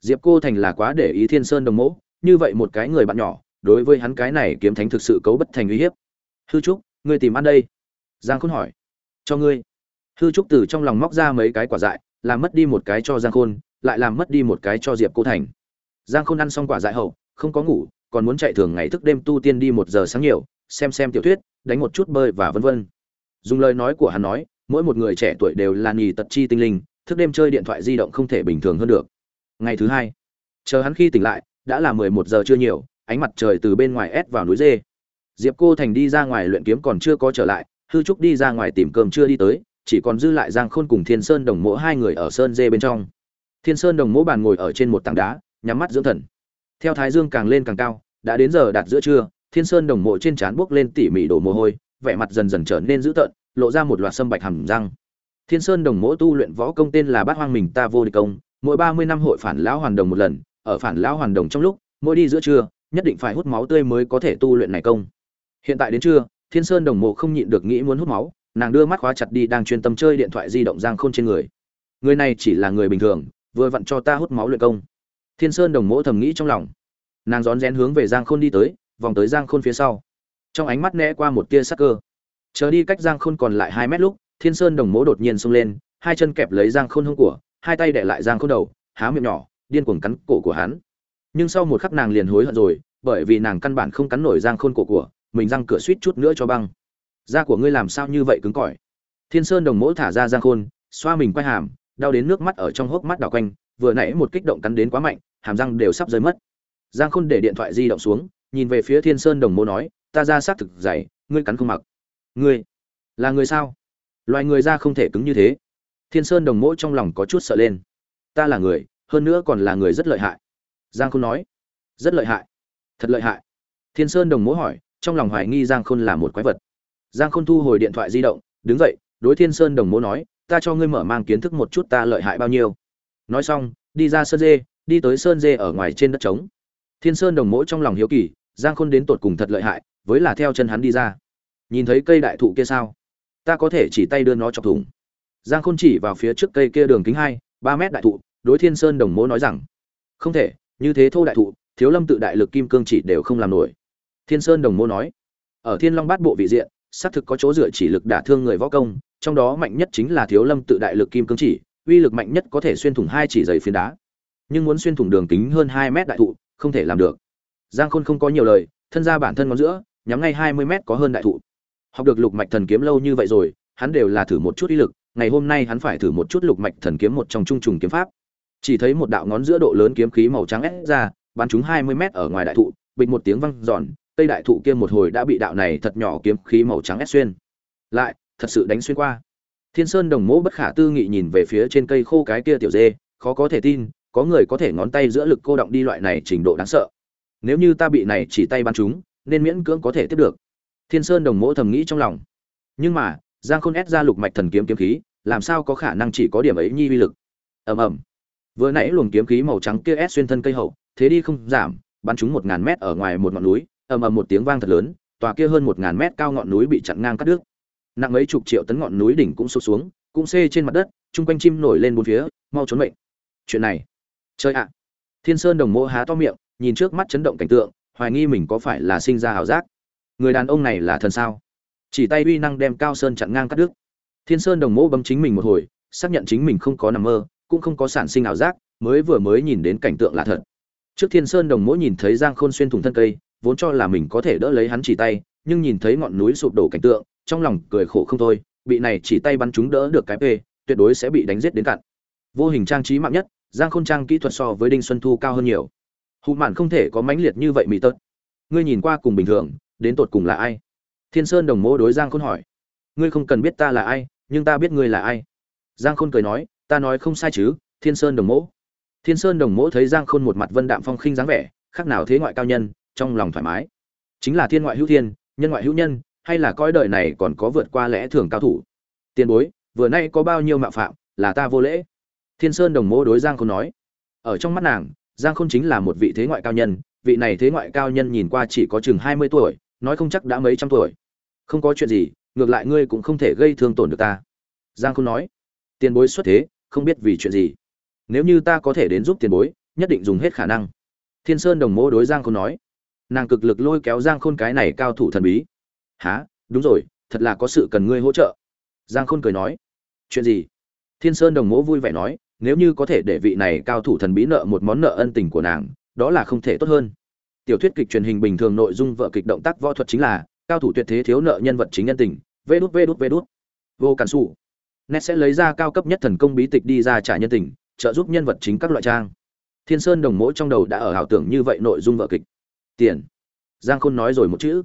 Diệp cô thành là quá để ý thiên sơn đồng mộ. Như vậy một cái người bạn nhỏ, đối với hắn cái này kiếm thánh thực sự cấu bất thành uy hiếp. Hư trúc, ngươi tìm ăn đây. Giang khôn hỏi. Cho ngươi. Hư trúc từ trong lòng móc ra mấy cái quả dại, làm mất đi một cái cho giang khôn, lại làm mất đi một cái cho diệp cô thành. Giang khôn ăn xong quả dại hậu, không có ngủ còn muốn chạy thường ngày thức đêm tu tiên đi một giờ sáng nhiều, xem xem tiểu thuyết, đánh một chút bơi và vân vân. Dùng lời nói của hắn nói, mỗi một người trẻ tuổi đều là nhì tật chi tinh linh, thức đêm chơi điện thoại di động không thể bình thường hơn được. Ngày thứ hai, chờ hắn khi tỉnh lại, đã là mười một giờ chưa nhiều, ánh mặt trời từ bên ngoài ép vào núi dê. Diệp cô thành đi ra ngoài luyện kiếm còn chưa có trở lại, hư trúc đi ra ngoài tìm cơm chưa đi tới, chỉ còn dư lại giang khôn cùng thiên sơn đồng mỗ hai người ở sơn dê bên trong. Thiên sơn đồng mỗ bàn ngồi ở trên một tảng đá, nhắm mắt dưỡng thần theo thái dương càng lên càng cao, đã đến giờ đạt giữa trưa, thiên sơn đồng mộ trên trán buốc lên tỉ mỉ đổ mồ hôi, vẻ mặt dần dần trở nên dữ tợn, lộ ra một loạt sâm bạch hầm răng. Thiên sơn đồng mộ tu luyện võ công tên là bát hoang mình ta vô địch công, mỗi ba mươi năm hội phản lão hoàn đồng một lần, ở phản lão hoàn đồng trong lúc, mỗi đi giữa trưa, nhất định phải hút máu tươi mới có thể tu luyện này công. Hiện tại đến trưa, thiên sơn đồng mộ không nhịn được nghĩ muốn hút máu, nàng đưa mắt khóa chặt đi đang chuyên tâm chơi điện thoại di động giang khôn trên người. Người này chỉ là người bình thường, vừa vặn cho ta hút máu luyện công thiên sơn đồng mộ thầm nghĩ trong lòng. Nàng rón rén hướng về giang khôn đi tới, vòng tới giang khôn phía sau. Trong ánh mắt né qua một tia sắc cơ. Chờ đi cách giang khôn còn lại hai mét lúc, thiên sơn đồng mố đột nhiên xông lên, hai chân kẹp lấy giang khôn hông của, hai tay đè lại giang khôn đầu, há miệng nhỏ, điên cuồng cắn cổ của hắn. Nhưng sau một khắc nàng liền hối hận rồi, bởi vì nàng căn bản không cắn nổi giang khôn cổ của, mình răng cửa suýt chút nữa cho băng. Da của ngươi làm sao như vậy cứng cỏi? Thiên sơn đồng mỗ thả ra giang khôn, xoa mình quay hàm, đau đến nước mắt ở trong hốc mắt đảo quanh, vừa nãy một kích động cắn đến quá mạnh hàm răng đều sắp rơi mất. Giang khôn để điện thoại di động xuống, nhìn về phía thiên sơn đồng mô nói, ta ra xác thực dày, ngươi cắn không mặc. Ngươi? Là người sao? Loài người ra không thể cứng như thế. Thiên sơn đồng mỗ trong lòng có chút sợ lên. Ta là người, hơn nữa còn là người rất lợi hại. Giang khôn nói. Rất lợi hại. Thật lợi hại. Thiên sơn đồng mỗ hỏi, trong lòng hoài nghi giang khôn là một quái vật. Giang khôn thu hồi điện thoại di động, đứng dậy, đối thiên sơn đồng mỗ nói, ta cho ngươi mở mang kiến thức một chút ta lợi hại bao nhiêu. Nói xong, đi ra sân dê đi tới sơn dê ở ngoài trên đất trống. Thiên sơn đồng mỗi trong lòng hiếu kỳ, giang khôn đến tột cùng thật lợi hại, với là theo chân hắn đi ra. Nhìn thấy cây đại thụ kia sao? Ta có thể chỉ tay đưa nó chọc thủng. Giang khôn chỉ vào phía trước cây kia đường kính hai, ba mét đại thụ, đối thiên sơn đồng mỗ nói rằng, không thể, như thế thô đại thụ, thiếu lâm tự đại lực kim cương chỉ đều không làm nổi. Thiên sơn đồng mỗ nói, ở thiên long bát bộ vị diện, xác thực có chỗ dựa chỉ lực đả thương người võ công, trong đó mạnh nhất chính là thiếu lâm tự đại lực kim cương chỉ, uy lực mạnh nhất có thể xuyên thủng hai chỉ dày phiến đá nhưng muốn xuyên thủng đường kính hơn hai mét đại thụ, không thể làm được. Giang khôn không có nhiều lời, thân ra bản thân ngón giữa, nhắm ngay hai mươi mét có hơn đại thụ. Học được lục mạch thần kiếm lâu như vậy rồi, hắn đều là thử một chút ý lực, ngày hôm nay hắn phải thử một chút lục mạch thần kiếm một trong trung trùng kiếm pháp. Chỉ thấy một đạo ngón giữa độ lớn kiếm khí màu trắng ép ra, bắn chúng hai mươi mét ở ngoài đại thụ, bịch một tiếng văng giòn cây đại thụ kia một hồi đã bị đạo này thật nhỏ kiếm khí màu trắng ép xuyên. Lại, thật sự đánh xuyên qua. Thiên sơn đồng mỗ bất khả tư nghị nhìn về phía trên cây khô cái kia tiểu dê, khó có thể tin có người có thể ngón tay giữa lực cô động đi loại này trình độ đáng sợ. Nếu như ta bị này chỉ tay bắn chúng, nên miễn cưỡng có thể tiếp được. Thiên sơn đồng mỗ thầm nghĩ trong lòng. Nhưng mà, giang khôn ép ra lục mạch thần kiếm kiếm khí, làm sao có khả năng chỉ có điểm ấy nhi uy lực? Ầm ầm. Vừa nãy luồng kiếm khí màu trắng kia ép xuyên thân cây hậu, thế đi không giảm, bắn chúng một ngàn mét ở ngoài một ngọn núi, ầm ầm một tiếng vang thật lớn, tòa kia hơn một ngàn mét cao ngọn núi bị chặn ngang cắt đứt. Nặng mấy chục triệu tấn ngọn núi đỉnh cũng sụp xuống, cũng xê trên mặt đất, chung quanh chim nổi lên bốn phía, mau trốn mệnh. Chuyện này chơi ạ. Thiên sơn đồng mộ há to miệng, nhìn trước mắt chấn động cảnh tượng, hoài nghi mình có phải là sinh ra ảo giác. Người đàn ông này là thần sao? Chỉ tay uy năng đem cao sơn chặn ngang cắt đứt. Thiên sơn đồng mộ bấm chính mình một hồi, xác nhận chính mình không có nằm mơ, cũng không có sản sinh ảo giác, mới vừa mới nhìn đến cảnh tượng là thật. Trước thiên sơn đồng mỗ nhìn thấy giang khôn xuyên thủng thân cây, vốn cho là mình có thể đỡ lấy hắn chỉ tay, nhưng nhìn thấy ngọn núi sụp đổ cảnh tượng, trong lòng cười khổ không thôi, bị này chỉ tay bắn chúng đỡ được cái p tuyệt đối sẽ bị đánh giết đến cạn. Vô hình trang trí mạng nhất giang khôn trang kỹ thuật so với đinh xuân thu cao hơn nhiều. Hụ mạn không thể có mãnh liệt như vậy mỹ tớt ngươi nhìn qua cùng bình thường, đến tột cùng là ai? Thiên sơn đồng mô đối giang khôn hỏi. Ngươi không cần biết ta là ai, nhưng ta biết ngươi là ai. Giang khôn cười nói, ta nói không sai chứ, thiên sơn đồng mỗ. Thiên sơn đồng mỗ thấy giang khôn một mặt vân đạm phong khinh dáng vẻ, khác nào thế ngoại cao nhân, trong lòng thoải mái. Chính là thiên ngoại hữu thiên, nhân ngoại hữu nhân, hay là coi đời này còn có vượt qua lẽ thường cao thủ? Tiền bối, vừa nay có bao nhiêu mạo phạm, là ta vô lễ thiên sơn đồng mô đối giang khôn nói, ở trong mắt nàng, giang khôn chính là một vị thế ngoại cao nhân, vị này thế ngoại cao nhân nhìn qua chỉ có chừng hai mươi tuổi, nói không chắc đã mấy trăm tuổi. Không có chuyện gì, ngược lại ngươi cũng không thể gây thương tổn được ta. Giang khôn nói, tiền bối xuất thế, không biết vì chuyện gì. Nếu như ta có thể đến giúp tiền bối, nhất định dùng hết khả năng. Thiên sơn đồng mô đối giang khôn nói, nàng cực lực lôi kéo giang khôn cái này cao thủ thần bí. Há đúng rồi, thật là có sự cần ngươi hỗ trợ. Giang khôn cười nói, chuyện gì? Thiên sơn đồng mỗ vui vẻ nói nếu như có thể để vị này cao thủ thần bí nợ một món nợ ân tình của nàng, đó là không thể tốt hơn. Tiểu thuyết kịch truyền hình bình thường nội dung vợ kịch động tác võ thuật chính là, cao thủ tuyệt thế thiếu nợ nhân vật chính nhân tình, vê đút vê đút vê đút. Vô cản sủ. nét sẽ lấy ra cao cấp nhất thần công bí tịch đi ra trả nhân tình, trợ giúp nhân vật chính các loại trang. Thiên sơn đồng mỗi trong đầu đã ở ảo tưởng như vậy nội dung vợ kịch. Tiền. Giang khôn nói rồi một chữ.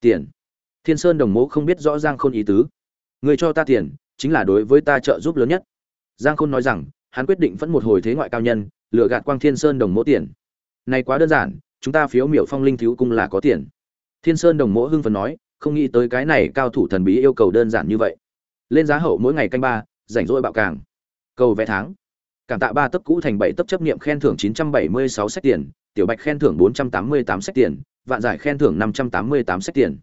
Tiền. Thiên sơn đồng mỗ không biết rõ giang khôn ý tứ. Người cho ta tiền, chính là đối với ta trợ giúp lớn nhất. Giang khôn nói rằng hắn quyết định vẫn một hồi thế ngoại cao nhân lựa gạt quang thiên sơn đồng mỗ tiền. Này quá đơn giản, chúng ta phiếu miểu phong linh thiếu cung là có tiền. Thiên sơn đồng mỗ hưng phần nói, không nghĩ tới cái này cao thủ thần bí yêu cầu đơn giản như vậy. Lên giá hậu mỗi ngày canh ba, rảnh rỗi bạo càng. Cầu vé tháng. Cảm tạ ba tấc cũ thành bảy tấc chấp nghiệm khen thưởng chín trăm bảy mươi sáu sách tiền, tiểu bạch khen thưởng bốn trăm tám mươi tám sách tiền, vạn giải khen thưởng năm trăm tám mươi tám sách tiền.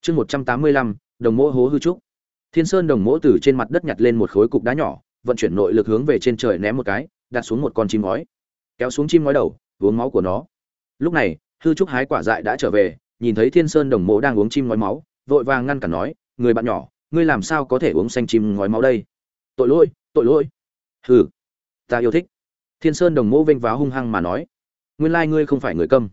Chương một trăm tám mươi lăm, đồng mỗ hố hư trúc. Thiên sơn đồng mỗ từ trên mặt đất nhặt lên một khối cục đá nhỏ vận chuyển nội lực hướng về trên trời ném một cái, đặt xuống một con chim ngói. Kéo xuống chim ngói đầu, uống máu của nó. Lúc này, hư trúc hái quả dại đã trở về, nhìn thấy thiên sơn đồng mộ đang uống chim ngói máu, vội vàng ngăn cản nói, người bạn nhỏ, ngươi làm sao có thể uống xanh chim ngói máu đây? Tội lỗi tội lỗi. Hừ, ta yêu thích. Thiên sơn đồng mộ vênh váo hung hăng mà nói, nguyên lai ngươi không phải người câm.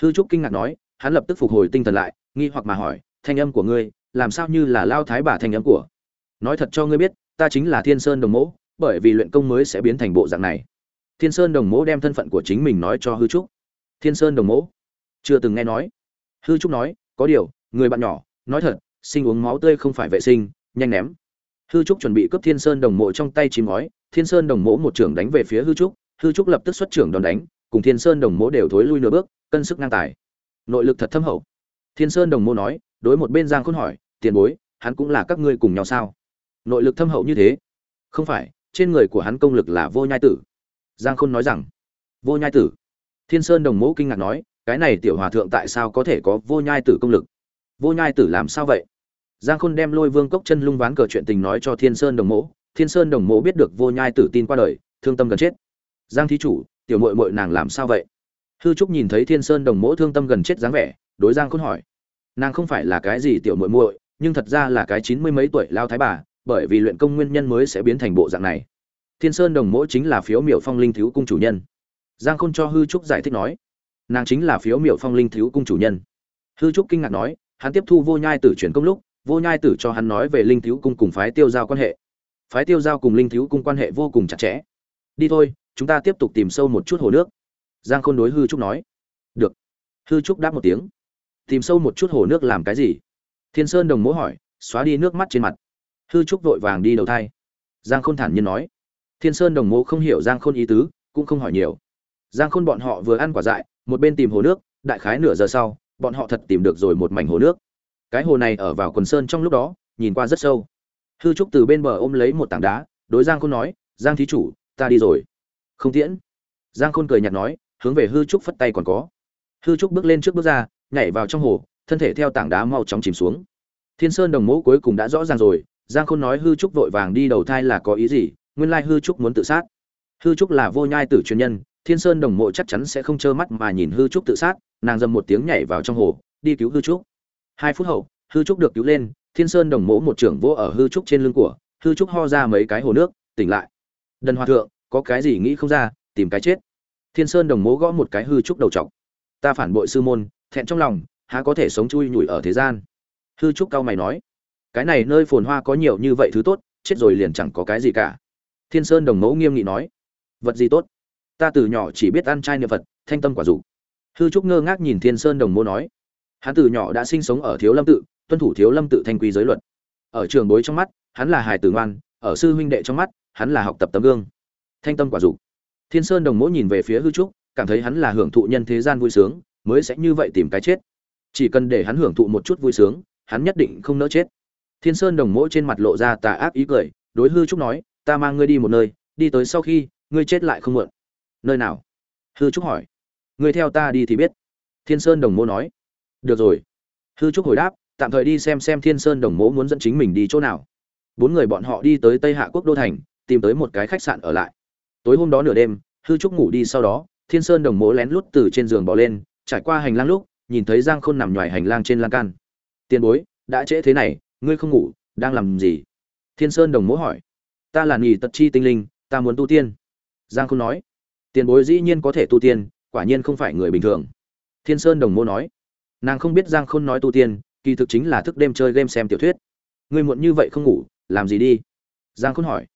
Hư trúc kinh ngạc nói, hắn lập tức phục hồi tinh thần lại, nghi hoặc mà hỏi, thanh âm của ngươi, làm sao như là lao thái bà thanh âm của? Nói thật cho ngươi biết ta chính là thiên sơn đồng mộ bởi vì luyện công mới sẽ biến thành bộ dạng này. Thiên sơn đồng mộ đem thân phận của chính mình nói cho hư trúc. Thiên sơn đồng mộ chưa từng nghe nói. Hư trúc nói, có điều, người bạn nhỏ, nói thật, sinh uống máu tươi không phải vệ sinh, nhanh ném. Hư trúc chuẩn bị cướp thiên sơn đồng mộ trong tay chìm ngói, thiên sơn đồng mộ một trưởng đánh về phía hư trúc hư trúc lập tức xuất trưởng đòn đánh, cùng thiên sơn đồng mộ đều thối lui nửa bước, cân sức ngang tài. Nội lực thật thâm hậu. Thiên sơn đồng mộ nói, đối một bên giang khôn hỏi, tiền bối, hắn cũng là các ngươi cùng nhau sao? Nội lực thâm hậu như thế. Không phải, trên người của hắn công lực là vô nhai tử. Giang khôn nói rằng, vô nhai tử? Thiên sơn đồng mẫu kinh ngạc nói, cái này tiểu hòa thượng tại sao có thể có vô nhai tử công lực? Vô nhai tử làm sao vậy? Giang khôn đem lôi vương cốc chân lung ván cờ chuyện tình nói cho thiên sơn đồng mẫu thiên sơn đồng mẫu biết được vô nhai tử tin qua đời, thương tâm gần chết. Giang thí chủ, tiểu mội mội nàng làm sao vậy? Hư trúc nhìn thấy thiên sơn đồng mỗ thương tâm gần chết dáng vẻ, đối giang khôn hỏi. Nàng không phải là cái gì tiểu mội muội, nhưng thật ra là cái chín mươi mấy tuổi lao thái bà bởi vì luyện công nguyên nhân mới sẽ biến thành bộ dạng này. Thiên sơn đồng mỗ chính là phiếu miểu phong linh thiếu cung chủ nhân. Giang khôn cho hư trúc giải thích nói, nàng chính là phiếu miểu phong linh thiếu cung chủ nhân. Hư trúc kinh ngạc nói, hắn tiếp thu vô nhai tử chuyển công lúc, vô nhai tử cho hắn nói về linh thiếu cung cùng phái tiêu giao quan hệ. Phái tiêu giao cùng linh thiếu cung quan hệ vô cùng chặt chẽ. Đi thôi, chúng ta tiếp tục tìm sâu một chút hồ nước. Giang khôn đối hư trúc nói. Được. Hư trúc đáp một tiếng. Tìm sâu một chút hồ nước làm cái gì? Thiên sơn đồng mỗ hỏi, xóa đi nước mắt trên mặt hư trúc vội vàng đi đầu thai. Giang khôn thản nhiên nói. Thiên sơn đồng mộ không hiểu giang khôn ý tứ, cũng không hỏi nhiều. Giang khôn bọn họ vừa ăn quả dại, một bên tìm hồ nước, đại khái nửa giờ sau, bọn họ thật tìm được rồi một mảnh hồ nước. Cái hồ này ở vào quần sơn trong lúc đó, nhìn qua rất sâu. Hư trúc từ bên bờ ôm lấy một tảng đá, đối giang khôn nói, giang thí chủ, ta đi rồi. Không tiễn. Giang khôn cười nhạt nói, hướng về hư trúc phất tay còn có. Hư trúc bước lên trước bước ra, nhảy vào trong hồ, thân thể theo tảng đá mau chóng chìm xuống. Thiên sơn đồng mẫu cuối cùng đã rõ ràng rồi giang khôn nói hư trúc vội vàng đi đầu thai là có ý gì, nguyên lai hư trúc muốn tự sát. Hư trúc là vô nhai tử truyền nhân, thiên sơn đồng mộ chắc chắn sẽ không trơ mắt mà nhìn hư trúc tự sát, nàng dầm một tiếng nhảy vào trong hồ, đi cứu hư trúc. Hai phút hậu, hư trúc được cứu lên, thiên sơn đồng mộ một trưởng vô ở hư trúc trên lưng của, hư trúc ho ra mấy cái hồ nước, tỉnh lại. Đần hòa thượng, có cái gì nghĩ không ra, tìm cái chết. Thiên sơn đồng mố gõ một cái hư trúc đầu t ta phản bội sư môn, thẹn trong lòng, há có thể sống chui nhủi ở thế gian. Hư trúc cao mày nói cái này nơi phồn hoa có nhiều như vậy thứ tốt chết rồi liền chẳng có cái gì cả. Thiên sơn đồng mẫu nghiêm nghị nói vật gì tốt? Ta từ nhỏ chỉ biết ăn chay niệm Phật, thanh tâm quả dục. Hư trúc ngơ ngác nhìn thiên sơn đồng Mẫu nói hắn từ nhỏ đã sinh sống ở thiếu lâm tự tuân thủ thiếu lâm tự thanh quy giới luật. Ở trường bối trong mắt hắn là hài tử ngoan ở sư huynh đệ trong mắt hắn là học tập tấm gương thanh tâm quả dục. Thiên sơn đồng Mẫu nhìn về phía hư trúc cảm thấy hắn là hưởng thụ nhân thế gian vui sướng mới sẽ như vậy tìm cái chết. Chỉ cần để hắn hưởng thụ một chút vui sướng hắn nhất định không nỡ chết thiên sơn đồng mỗi trên mặt lộ ra tà ác ý cười, đối hư trúc nói, ta mang ngươi đi một nơi, đi tới sau khi, ngươi chết lại không mượn nơi nào? Hư trúc hỏi. Ngươi theo ta đi thì biết. Thiên sơn đồng mỗ nói. Được rồi. Hư trúc hồi đáp, tạm thời đi xem xem thiên sơn đồng mỗ muốn dẫn chính mình đi chỗ nào. Bốn người bọn họ đi tới tây hạ quốc đô thành, tìm tới một cái khách sạn ở lại. Tối hôm đó nửa đêm, hư trúc ngủ đi sau đó, thiên sơn đồng mỗ lén lút từ trên giường bỏ lên, trải qua hành lang lúc, nhìn thấy giang khôn nằm ngoài hành lang trên lan can. Tiền bối, đã trễ thế này ngươi không ngủ, đang làm gì? Thiên sơn đồng mỗ hỏi. Ta là nghỉ tật chi tinh linh, ta muốn tu tiên. Giang khôn nói. Tiền bối dĩ nhiên có thể tu tiên, quả nhiên không phải người bình thường. Thiên sơn đồng mô nói. Nàng không biết giang khôn nói tu tiên, kỳ thực chính là thức đêm chơi game xem tiểu thuyết. Ngươi muộn như vậy không ngủ, làm gì đi? Giang khôn hỏi.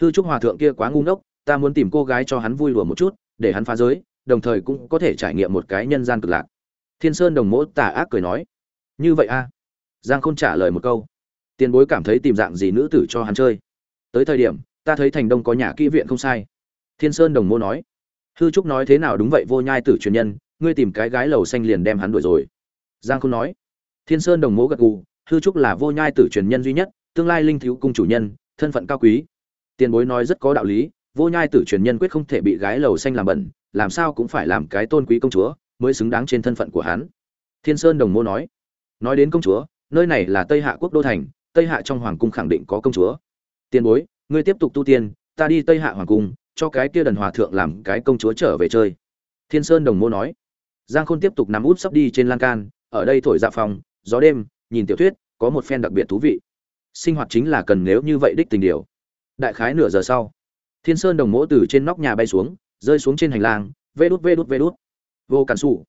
Hư trúc hòa thượng kia quá ngu ngốc, ta muốn tìm cô gái cho hắn vui lùa một chút, để hắn phá giới, đồng thời cũng có thể trải nghiệm một cái nhân gian cực lạc. Thiên sơn đồng mỗ tà ác cười nói. Như vậy a à? Giang khôn trả lời một câu. Tiền bối cảm thấy tìm dạng gì nữ tử cho hắn chơi. Tới thời điểm, ta thấy thành đông có nhà kỹ viện không sai. Thiên sơn đồng mô nói. Hư trúc nói thế nào đúng vậy vô nhai tử truyền nhân, ngươi tìm cái gái lầu xanh liền đem hắn đuổi rồi. Giang khôn nói. Thiên sơn đồng mô gật gù, hư trúc là vô nhai tử truyền nhân duy nhất, tương lai linh thiếu cung chủ nhân, thân phận cao quý. Tiền bối nói rất có đạo lý, vô nhai tử truyền nhân quyết không thể bị gái lầu xanh làm bẩn, làm sao cũng phải làm cái tôn quý công chúa mới xứng đáng trên thân phận của hắn. Thiên sơn đồng mô nói. Nói đến công chúa nơi này là tây hạ quốc đô thành, tây hạ trong hoàng cung khẳng định có công chúa. Tiền bối, ngươi tiếp tục tu tiên, ta đi tây hạ hoàng cung, cho cái kia đần hòa thượng làm cái công chúa trở về chơi. Thiên sơn đồng mô nói. Giang khôn tiếp tục nằm út sắp đi trên lan can, ở đây thổi dạ phòng, gió đêm, nhìn tiểu thuyết, có một phen đặc biệt thú vị. Sinh hoạt chính là cần nếu như vậy đích tình điều. Đại khái nửa giờ sau, thiên sơn đồng mỗ từ trên nóc nhà bay xuống, rơi xuống trên hành lang, vê đút vê đút vê đút. Vô cản xù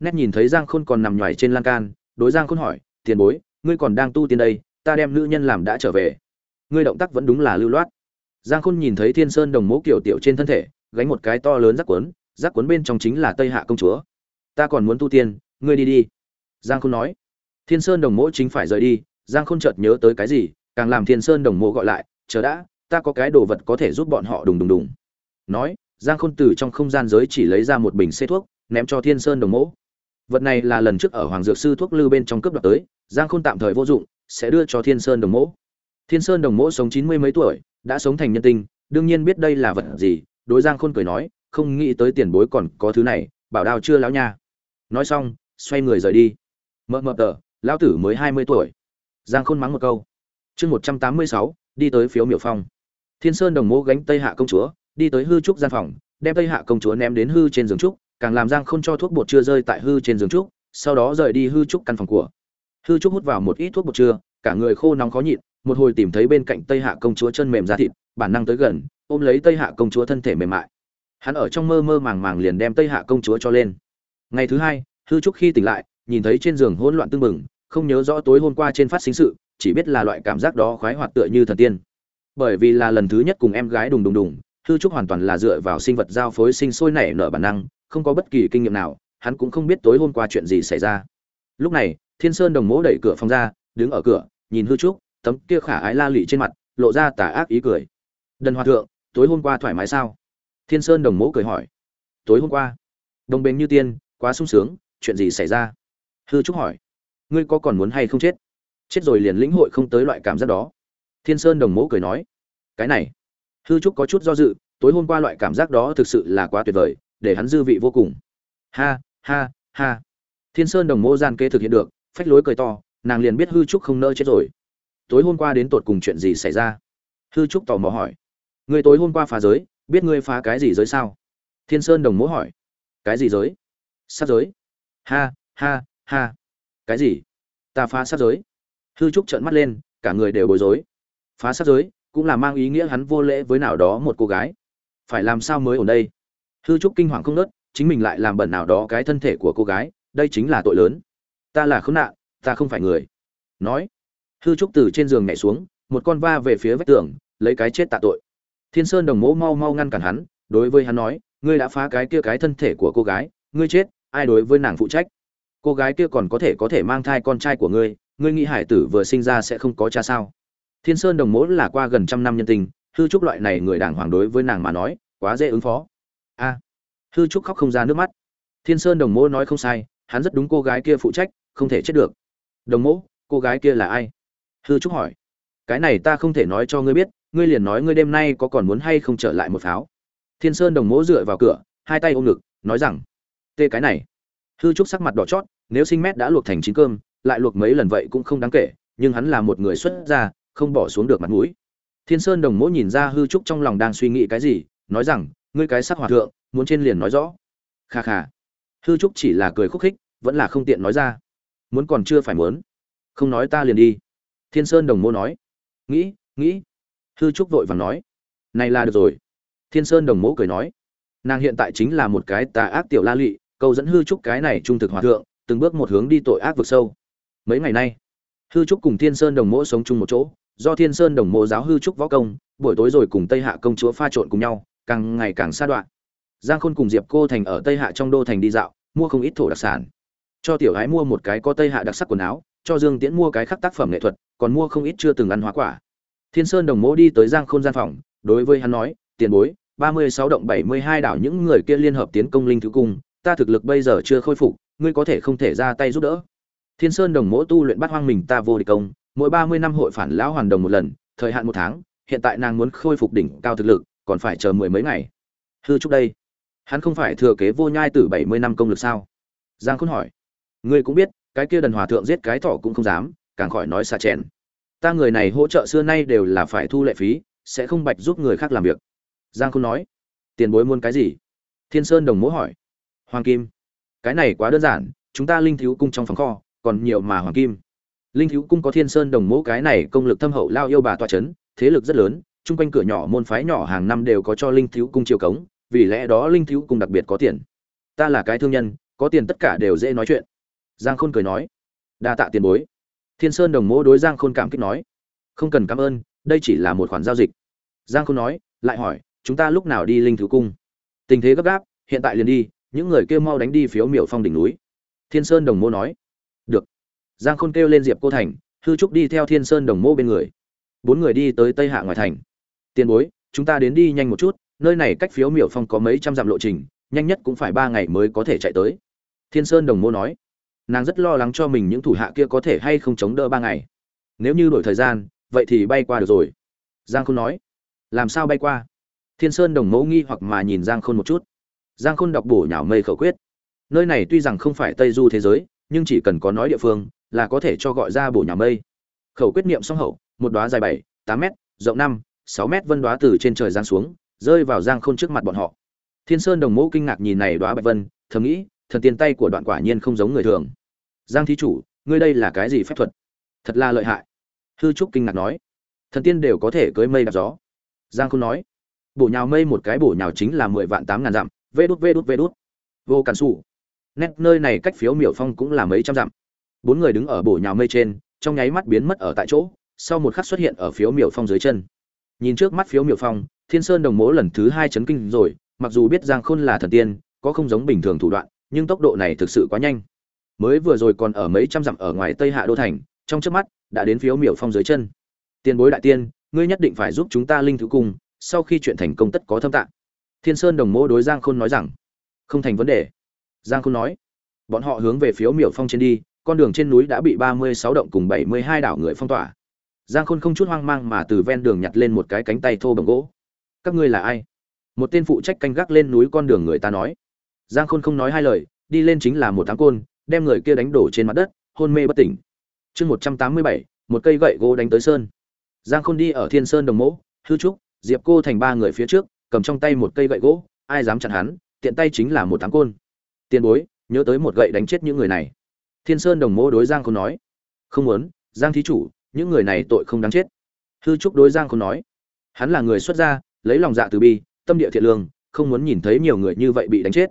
nét nhìn thấy giang khôn còn nằm nhoài trên lan can, đối giang khôn hỏi tiền bối, ngươi còn đang tu tiên đây, ta đem nữ nhân làm đã trở về. Ngươi động tác vẫn đúng là lưu loát. Giang khôn nhìn thấy thiên sơn đồng mố kiểu tiểu trên thân thể, gánh một cái to lớn rác cuốn rác cuốn bên trong chính là tây hạ công chúa. Ta còn muốn tu tiên, ngươi đi đi. Giang khôn nói. Thiên sơn đồng mỗ chính phải rời đi, giang khôn chợt nhớ tới cái gì, càng làm thiên sơn đồng mỗ gọi lại, chờ đã, ta có cái đồ vật có thể giúp bọn họ đùng đùng đùng. Nói, giang khôn từ trong không gian giới chỉ lấy ra một bình xê thuốc, ném cho thiên sơn đồng mỗ vật này là lần trước ở hoàng dược sư thuốc lư bên trong cướp đoạt tới, giang khôn tạm thời vô dụng, sẽ đưa cho thiên sơn đồng mỗ. Thiên sơn đồng mỗ sống chín mươi mấy tuổi, đã sống thành nhân tinh, đương nhiên biết đây là vật gì, đối giang khôn cười nói, không nghĩ tới tiền bối còn có thứ này, bảo đao chưa lão nha. Nói xong, xoay người rời đi. Mợ mợ tờ, lão tử mới hai mươi tuổi. Giang khôn mắng một câu. Chương một trăm tám mươi sáu, đi tới phiếu miểu phong. Thiên sơn đồng mỗ gánh tây hạ công chúa, đi tới hư trúc gian phòng, đem tây hạ công chúa ném đến hư trên giường trúc càng làm giang không cho thuốc bột chưa rơi tại hư trên giường trúc, sau đó rời đi hư trúc căn phòng của. Hư trúc hút vào một ít thuốc bột chưa, cả người khô nóng khó nhịn, một hồi tìm thấy bên cạnh tây hạ công chúa chân mềm ra thịt, bản năng tới gần, ôm lấy tây hạ công chúa thân thể mềm mại. Hắn ở trong mơ mơ màng màng liền đem tây hạ công chúa cho lên. Ngày thứ hai, hư trúc khi tỉnh lại, nhìn thấy trên giường hỗn loạn tương mừng không nhớ rõ tối hôm qua trên phát sinh sự, chỉ biết là loại cảm giác đó khoái hoạt tựa như thần tiên. Bởi vì là lần thứ nhất cùng em gái đùng đùng đùng, hư trúc hoàn toàn là dựa vào sinh vật giao phối sinh sôi nảy nở bản năng không có bất kỳ kinh nghiệm nào, hắn cũng không biết tối hôm qua chuyện gì xảy ra. Lúc này, thiên sơn đồng mỗ đẩy cửa phòng ra, đứng ở cửa, nhìn hư trúc, tấm kia khả ái la lị trên mặt, lộ ra tà ác ý cười. Đần hòa thượng, tối hôm qua thoải mái sao? Thiên sơn đồng mỗ cười hỏi. Tối hôm qua. Đồng bền như tiên, quá sung sướng, chuyện gì xảy ra? Hư trúc hỏi. Ngươi có còn muốn hay không chết? Chết rồi liền lĩnh hội không tới loại cảm giác đó. Thiên sơn đồng mỗ cười nói. Cái này. Hư trúc có chút do dự, tối hôm qua loại cảm giác đó thực sự là quá tuyệt vời để hắn dư vị vô cùng. Ha ha ha. Thiên sơn đồng mô gian kế thực hiện được, phách lối cười to, nàng liền biết hư trúc không nỡ chết rồi. Tối hôm qua đến tột cùng chuyện gì xảy ra? Hư trúc tò mò hỏi. Người tối hôm qua phá giới, biết ngươi phá cái gì giới sao? Thiên sơn đồng mỗ hỏi. Cái gì giới? Sát giới. Ha ha ha. Cái gì? Ta phá sát giới. Hư trúc trợn mắt lên, cả người đều bối rối. Phá sát giới, cũng là mang ý nghĩa hắn vô lễ với nào đó một cô gái. Phải làm sao mới ở đây? Hư trúc kinh hoàng không nớt, chính mình lại làm bẩn nào đó cái thân thể của cô gái, đây chính là tội lớn. Ta là khốn nạn, ta không phải người. Nói, hư trúc từ trên giường nhảy xuống, một con va về phía vách tường, lấy cái chết tạ tội. Thiên sơn đồng mẫu mau mau ngăn cản hắn, đối với hắn nói, ngươi đã phá cái kia cái thân thể của cô gái, ngươi chết, ai đối với nàng phụ trách? Cô gái kia còn có thể có thể mang thai con trai của ngươi ngươi nghĩ hải tử vừa sinh ra sẽ không có cha sao? Thiên sơn đồng mẫu là qua gần trăm năm nhân tình, hư trúc loại này người đàng hoàng đối với nàng mà nói, quá dễ ứng phó a. Hư trúc khóc không ra nước mắt. Thiên sơn đồng Mỗ nói không sai hắn rất đúng cô gái kia phụ trách không thể chết được. Đồng Mỗ, cô gái kia là ai? Hư trúc hỏi. Cái này ta không thể nói cho ngươi biết ngươi liền nói ngươi đêm nay có còn muốn hay không trở lại một pháo. Thiên sơn đồng Mỗ dựa vào cửa hai tay ôm ngực nói rằng tê cái này. Hư trúc sắc mặt đỏ chót nếu sinh mét đã luộc thành chín cơm lại luộc mấy lần vậy cũng không đáng kể nhưng hắn là một người xuất gia không bỏ xuống được mặt mũi. Thiên sơn đồng mỗ nhìn ra hư trúc trong lòng đang suy nghĩ cái gì nói rằng ngươi cái sắc hòa thượng muốn trên liền nói rõ. Kha kha. Hư trúc chỉ là cười khúc khích vẫn là không tiện nói ra. Muốn còn chưa phải muốn. Không nói ta liền đi. Thiên sơn đồng mô nói. Nghĩ nghĩ. Hư trúc vội vàng nói. Này là được rồi. Thiên sơn đồng mô cười nói. Nàng hiện tại chính là một cái tà ác tiểu la lụy, câu dẫn hư trúc cái này trung thực hòa thượng từng bước một hướng đi tội ác vực sâu. Mấy ngày nay hư trúc cùng thiên sơn đồng mỗ sống chung một chỗ do thiên sơn đồng mộ giáo hư trúc võ công buổi tối rồi cùng tây hạ công chúa pha trộn cùng nhau càng ngày càng xa đoạn. Giang khôn cùng diệp cô thành ở tây hạ trong đô thành đi dạo, mua không ít thổ đặc sản. Cho tiểu gái mua một cái có tây hạ đặc sắc quần áo, cho dương tiễn mua cái khắc tác phẩm nghệ thuật, còn mua không ít chưa từng ăn hóa quả. Thiên sơn đồng mỗ đi tới giang khôn gian phòng, đối với hắn nói, tiền bối, ba mươi sáu động bảy mươi hai đảo những người kia liên hợp tiến công linh thứ cung, ta thực lực bây giờ chưa khôi phục, ngươi có thể không thể ra tay giúp đỡ. Thiên sơn đồng mỗ tu luyện bắt hoang mình ta vô địch công, mỗi ba mươi năm hội phản lão hoàn đồng một lần, thời hạn một tháng, hiện tại nàng muốn khôi phục đỉnh cao thực lực còn phải chờ mười mấy ngày. Hư trúc đây, hắn không phải thừa kế vô nhai từ bảy mươi năm công lực sao? Giang khôn hỏi. Ngươi cũng biết, cái kia đần hòa thượng giết cái thỏ cũng không dám, càng khỏi nói xa chèn. Ta người này hỗ trợ xưa nay đều là phải thu lệ phí, sẽ không bạch giúp người khác làm việc. Giang khôn nói. Tiền bối muốn cái gì? Thiên sơn đồng mỗ hỏi. Hoàng kim. Cái này quá đơn giản, chúng ta linh thiếu cung trong phòng kho, còn nhiều mà hoàng kim. Linh thiếu cung có thiên sơn đồng mỗ cái này công lực thâm hậu lao yêu bà toa c h ấ n thế lực rất lớn chung quanh cửa nhỏ môn phái nhỏ hàng năm đều có cho linh thiếu cung chiêu cống, vì lẽ đó linh thiếu cung đặc biệt có tiền. Ta là cái thương nhân, có tiền tất cả đều dễ nói chuyện. Giang khôn cười nói. Đa tạ tiền bối. Thiên sơn đồng mỗ đối giang khôn cảm kích nói. Không cần cảm ơn, đây chỉ là một khoản giao dịch. Giang khôn nói, lại hỏi, chúng ta lúc nào đi linh thiếu cung? Tình thế gấp gáp, hiện tại liền đi, những người kêu mau đánh đi phiếu miểu phong đỉnh núi. Thiên sơn đồng mô nói. Được. Giang khôn kêu lên diệp cô thành, hư trúc đi theo thiên sơn đồng mô bên người. Bốn người đi tới tây hạ ngoài thành tiền bối, chúng ta đến đi nhanh một chút, nơi này cách phiếu miểu phong có mấy trăm dặm lộ trình, nhanh nhất cũng phải ba ngày mới có thể chạy tới. Thiên sơn đồng mô nói. Nàng rất lo lắng cho mình những thủ hạ kia có thể hay không chống đỡ ba ngày. Nếu như đổi thời gian, vậy thì bay qua được rồi. Giang khôn nói. Làm sao bay qua? Thiên sơn đồng mẫu nghi hoặc mà nhìn giang khôn một chút. Giang khôn đọc bổ nhảo mây khẩu quyết. Nơi này tuy rằng không phải tây du thế giới, nhưng chỉ cần có nói địa phương là có thể cho gọi ra bổ nhảo mây. Khẩu quyết niệm song hậu, một đoá dài bảy, tám m rộng năm sáu mét vân đoá từ trên trời giáng xuống, rơi vào giang khôn trước mặt bọn họ. Thiên sơn đồng mẫu kinh ngạc nhìn này đoá bạch vân, thầm nghĩ, thần tiên tay của đoạn quả nhiên không giống người thường. Giang thí chủ, ngươi đây là cái gì phép thuật? Thật là lợi hại. Hư trúc kinh ngạc nói. Thần tiên đều có thể cưới mây đạp gió. Giang khôn nói. Bổ nhào mây một cái bổ nhào chính là mười vạn tám ngàn dặm. Vê đút vê đút vê đút. Vô cản xù nét nơi này cách phiếu miểu phong cũng là mấy trăm dặm. Bốn người đứng ở bổ nhào mây trên, trong nháy mắt biến mất ở tại chỗ, sau một khắc xuất hiện ở phiếu miểu phong dưới chân nhìn trước mắt phiếu miểu phong, thiên sơn đồng mố lần thứ hai chấn kinh rồi, mặc dù biết giang khôn là thần tiên, có không giống bình thường thủ đoạn, nhưng tốc độ này thực sự quá nhanh. Mới vừa rồi còn ở mấy trăm dặm ở ngoài tây hạ đô thành, trong trước mắt, đã đến phiếu miểu phong dưới chân. Tiền bối đại tiên, ngươi nhất định phải giúp chúng ta linh thứ cung sau khi chuyện thành công tất có thâm tạng thiên sơn đồng Mỗ đối giang khôn nói rằng, không thành vấn đề. Giang khôn nói, bọn họ hướng về phiếu miểu phong trên đi, con đường trên núi đã bị ba mươi sáu động cùng bảy mươi hai đảo người phong tỏa giang khôn không chút hoang mang mà từ ven đường nhặt lên một cái cánh tay thô bằng gỗ. Các ngươi là ai? Một tên phụ trách canh gác lên núi con đường người ta nói. Giang khôn không nói hai lời đi lên chính là một tháng côn đem người kia đánh đổ trên mặt đất hôn mê bất tỉnh. Chương một trăm tám mươi bảy một cây gậy gỗ đánh tới sơn. Giang khôn đi ở thiên sơn đồng Mỗ, hư trúc diệp cô thành ba người phía trước cầm trong tay một cây gậy gỗ ai dám chặn hắn tiện tay chính là một tháng côn. Tiền bối nhớ tới một gậy đánh chết những người này. Thiên sơn đồng Mỗ đối giang khôn nói. Không muốn giang thí chủ những người này tội không đáng chết. Hư trúc đối giang khôn nói, hắn là người xuất gia, lấy lòng dạ từ bi, tâm địa thiện lương, không muốn nhìn thấy nhiều người như vậy bị đánh chết.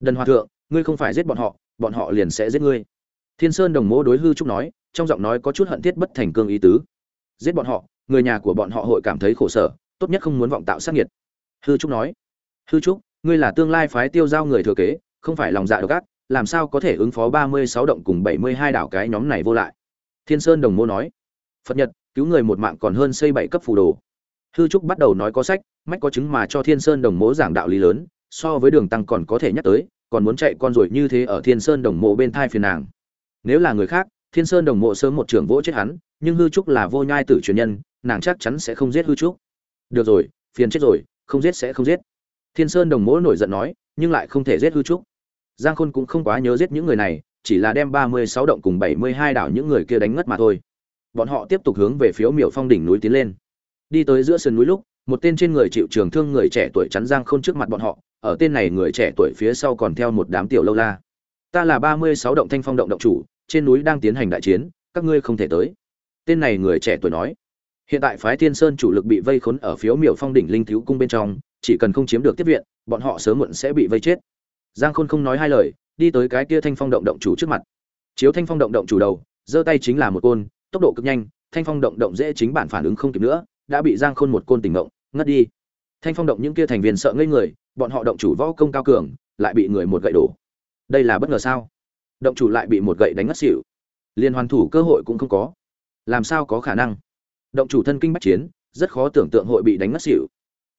Đần hòa thượng, ngươi không phải giết bọn họ bọn họ liền sẽ giết ngươi. Thiên sơn đồng Mô đối hư trúc nói, trong giọng nói có chút hận thiết bất thành cương ý tứ. Giết bọn họ, người nhà của bọn họ hội cảm thấy khổ sở, tốt nhất không muốn vọng tạo sát nghiệt. Hư trúc nói, hư trúc, ngươi là tương lai phái tiêu giao người thừa kế, không phải lòng dạ độc ác, làm sao có thể ứng phó ba mươi sáu động cùng bảy mươi hai đảo cái nhóm này vô lại? Thiên sơn đồng mô nói phật nhật, cứu người một mạng còn hơn xây bảy cấp phù đồ. Hư trúc bắt đầu nói có sách, mách có chứng mà cho thiên sơn đồng mố giảng đạo lý lớn, so với đường tăng còn có thể nhắc tới, còn muốn chạy con rồi như thế ở thiên sơn đồng mộ bên thai phiền nàng. Nếu là người khác, thiên sơn đồng mộ sớm một trưởng vỗ chết hắn, nhưng hư trúc là vô nhai tử truyền nhân, nàng chắc chắn sẽ không giết hư trúc. Được rồi, phiền chết rồi, không giết sẽ không giết. Thiên sơn đồng mỗ nổi giận nói, nhưng lại không thể giết hư trúc. Giang khôn cũng không quá nhớ giết những người này, chỉ là đem ba mươi sáu động cùng bảy mươi hai đảo những người kia đánh ngất mà thôi bọn họ tiếp tục hướng về phía miểu phong đỉnh núi tiến lên. Đi tới giữa sườn núi lúc, một tên trên người chịu trường thương người trẻ tuổi chắn giang khôn trước mặt bọn họ, ở tên này người trẻ tuổi phía sau còn theo một đám tiểu lâu la. Ta là ba mươi sáu động thanh phong động động chủ, trên núi đang tiến hành đại chiến, các ngươi không thể tới. Tên này người trẻ tuổi nói. Hiện tại phái thiên sơn chủ lực bị vây khốn ở phiếu miểu phong đỉnh linh thiếu cung bên trong, chỉ cần không chiếm được tiếp viện, bọn họ sớm muộn sẽ bị vây chết. Giang khôn không nói hai lời, đi tới cái kia thanh phong động động chủ trước mặt. Chiếu thanh phong động động chủ đầu, giơ tay chính là một côn tốc độ cực nhanh, thanh phong động động dễ chính bản phản ứng không kịp nữa, đã bị giang khôn một côn tỉnh động ngất đi. Thanh phong động những kia thành viên sợ ngây người, bọn họ động chủ võ công cao cường, lại bị người một gậy đổ. Đây là bất ngờ sao? Động chủ lại bị một gậy đánh ngất xỉu. Liên hoàn thủ cơ hội cũng không có. Làm sao có khả năng? Động chủ thân kinh bách chiến, rất khó tưởng tượng hội bị đánh ngất xỉu.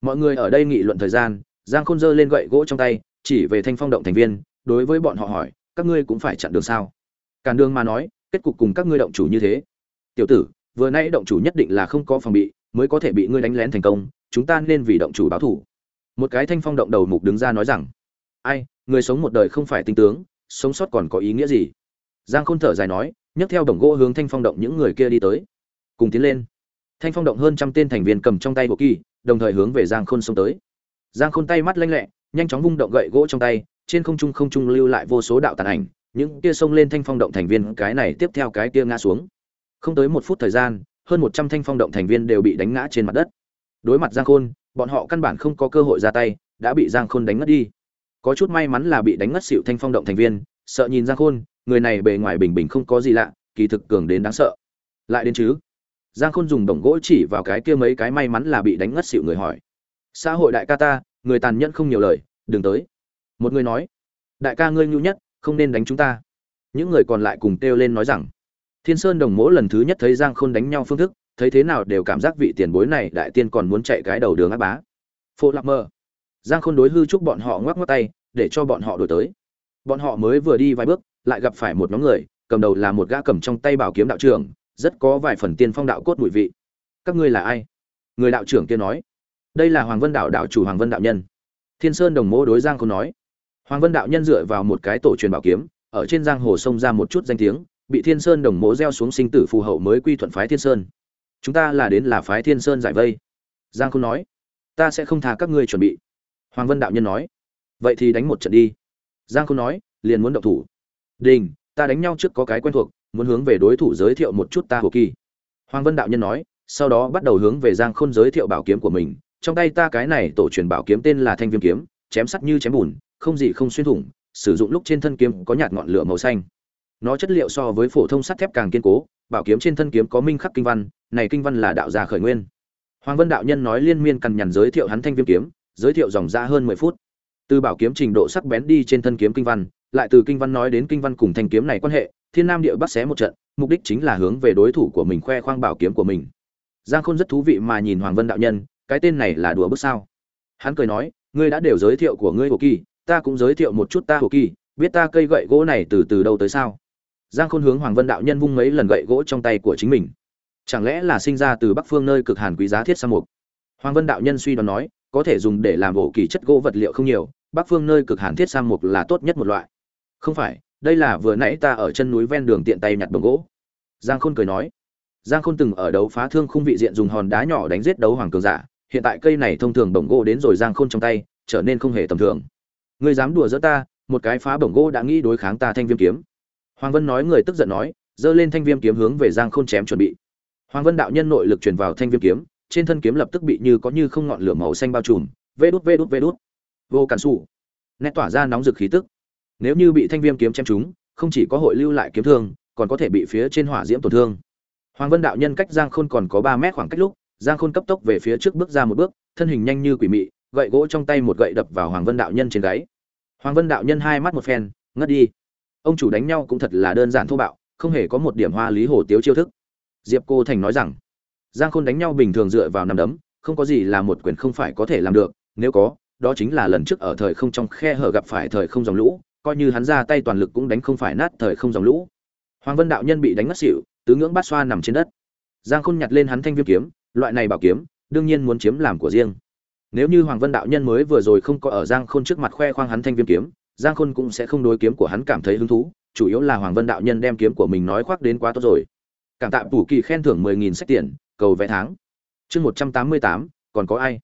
Mọi người ở đây nghị luận thời gian, giang khôn giơ lên gậy gỗ trong tay, chỉ về thanh phong động thành viên, đối với bọn họ hỏi, các ngươi cũng phải chặn đường sao? Càn đường mà nói, kết cục cùng các ngươi động chủ như thế tiểu tử, vừa nay động chủ nhất định là không có phòng bị, mới có thể bị ngươi đánh lén thành công, chúng ta nên vì động chủ báo thủ một cái thanh phong động đầu mục đứng ra nói rằng, ai, người sống một đời không phải tinh tướng, sống sót còn có ý nghĩa gì? Giang khôn thở dài nói, nhấc theo đồng gỗ hướng thanh phong động những người kia đi tới. Cùng tiến lên. Thanh phong động hơn trăm tên thành viên cầm trong tay bộ kỳ, đồng thời hướng về giang khôn xông tới. Giang khôn tay mắt lanh lẹ, nhanh chóng vung động gậy gỗ trong tay, trên không trung không trung lưu lại vô số đạo tàn ảnh, những kia xông lên thanh phong động thành viên, cái này tiếp theo cái kia ngã xuống không tới một phút thời gian, hơn một trăm thanh phong động thành viên đều bị đánh ngã trên mặt đất. Đối mặt giang khôn, bọn họ căn bản không có cơ hội ra tay, đã bị giang khôn đánh ngất đi. Có chút may mắn là bị đánh ngất xịu thanh phong động thành viên, sợ nhìn giang khôn, người này bề ngoài bình bình không có gì lạ, kỳ thực cường đến đáng sợ. Lại đến chứ? Giang khôn dùng đồng gỗ chỉ vào cái kia mấy cái may mắn là bị đánh ngất xịu người hỏi. Xã hội đại ca ta, người tàn nhẫn không nhiều lời, đừng tới. Một người nói. Đại ca ngươi nhu nhất, không nên đánh chúng ta. Những người còn lại cùng kêu lên nói rằng thiên sơn đồng mỗ lần thứ nhất thấy giang khôn đánh nhau phương thức, thấy thế nào đều cảm giác vị tiền bối này đại tiên còn muốn chạy cái đầu đường ác bá. Phô lạc mơ. Giang khôn đối hư chúc bọn họ ngoắc ngoắc tay, để cho bọn họ đổi tới. Bọn họ mới vừa đi vài bước, lại gặp phải một nhóm người, cầm đầu là một gã cầm trong tay bảo kiếm đạo trưởng, rất có vài phần tiên phong đạo cốt mùi vị. Các ngươi là ai? Người đạo trưởng kia nói. Đây là hoàng vân đạo đạo chủ hoàng vân đạo nhân. Thiên sơn đồng Mỗ đối giang khôn nói. Hoàng vân đạo nhân dựa vào một cái tổ truyền bảo kiếm, ở trên giang hồ sông ra một chút danh tiếng bị thiên sơn đồng mố gieo xuống sinh tử phù hậu mới quy thuận phái thiên sơn. Chúng ta là đến là phái thiên sơn giải vây. Giang khôn nói, ta sẽ không tha các ngươi chuẩn bị. Hoàng vân đạo nhân nói, vậy thì đánh một trận đi. Giang khôn nói, liền muốn động thủ. Đình, ta đánh nhau trước có cái quen thuộc, muốn hướng về đối thủ giới thiệu một chút ta hồ kỳ. Hoàng vân đạo nhân nói, sau đó bắt đầu hướng về giang khôn giới thiệu bảo kiếm của mình. Trong tay ta cái này tổ truyền bảo kiếm tên là thanh viêm kiếm, chém sắt như chém bùn, không gì không xuyên thủng, sử dụng lúc trên thân kiếm có nhạt ngọn lửa màu xanh nó chất liệu so với phổ thông sắt thép càng kiên cố, bảo kiếm trên thân kiếm có minh khắc kinh văn, này kinh văn là đạo gia khởi nguyên. Hoàng vân đạo nhân nói liên miên cằn nhằn giới thiệu hắn thanh viêm kiếm, giới thiệu dòng ra hơn mười phút. Từ bảo kiếm trình độ sắc bén đi trên thân kiếm kinh văn, lại từ kinh văn nói đến kinh văn cùng thanh kiếm này quan hệ, thiên nam địa bắc xé một trận, mục đích chính là hướng về đối thủ của mình khoe khoang bảo kiếm của mình. Giang khôn rất thú vị mà nhìn hoàng vân đạo nhân, cái tên này là đùa bước sao? Hắn cười nói, ngươi đã đều giới thiệu của ngươi hồ kỳ, ta cũng giới thiệu một chút ta hồ kỳ, biết ta cây gậy gỗ này từ từ đâu tới sao? Giang khôn hướng hoàng vân đạo nhân vung mấy lần gậy gỗ trong tay của chính mình. Chẳng lẽ là sinh ra từ bắc phương nơi cực hàn quý giá thiết sa mục hoàng vân đạo nhân suy đoán nói, có thể dùng để làm bộ kỳ chất gỗ vật liệu không nhiều, bắc phương nơi cực hàn thiết sa mục là tốt nhất một loại. Không phải, đây là vừa nãy ta ở chân núi ven đường tiện tay nhặt đồng gỗ. Giang khôn cười nói. Giang khôn từng ở đấu phá thương khung vị diện dùng hòn đá nhỏ đánh giết đấu hoàng cường giả, hiện tại cây này thông thường bổng gỗ đến rồi giang khôn trong tay, trở nên không hề tầm thường. Ngươi dám đùa giỡn ta, một cái phá bổng gỗ đã nghĩ đối kháng ta thanh viêm kiếm hoàng vân nói người tức giận nói, giơ lên thanh viêm kiếm hướng về giang khôn chém chuẩn bị. Hoàng vân đạo nhân nội lực truyền vào thanh viêm kiếm, trên thân kiếm lập tức bị như có như không ngọn lửa màu xanh bao trùm, vê đút vê đút vê đút. Vô cản sủ. nét tỏa ra nóng rực khí tức. Nếu như bị thanh viêm kiếm chém trúng, không chỉ có hội lưu lại kiếm thương, còn có thể bị phía trên hỏa diễm tổn thương. Hoàng vân đạo nhân cách giang khôn còn có ba mét khoảng cách lúc, giang khôn cấp tốc về phía trước bước ra một bước, thân hình nhanh như quỷ mị, gậy gỗ trong tay một gậy đập vào hoàng vân đạo nhân trên gáy. Hoàng vân đạo nhân hai mắt một phen, ngất đi ông chủ đánh nhau cũng thật là đơn giản thô bạo, không hề có một điểm hoa lý hồ tiếu chiêu thức. Diệp cô thành nói rằng, giang khôn đánh nhau bình thường dựa vào nằm đấm, không có gì là một quyền không phải có thể làm được, nếu có, đó chính là lần trước ở thời không trong khe hở gặp phải thời không dòng lũ, coi như hắn ra tay toàn lực cũng đánh không phải nát thời không dòng lũ. Hoàng vân đạo nhân bị đánh ngất xỉu, tứ ngưỡng bát xoa nằm trên đất. Giang khôn nhặt lên hắn thanh viêm kiếm, loại này bảo kiếm, đương nhiên muốn chiếm làm của riêng. Nếu như hoàng vân đạo nhân mới vừa rồi không có ở giang khôn trước mặt khoe khoang hắn thanh viêm kiếm giang khôn cũng sẽ không đối kiếm của hắn cảm thấy hứng thú, chủ yếu là hoàng vân đạo nhân đem kiếm của mình nói khoác đến quá tốt rồi. Cảm tạ tủ kỳ khen thưởng mười nghìn sách tiền, cầu vẽ tháng. Chương một trăm tám mươi tám, còn có ai?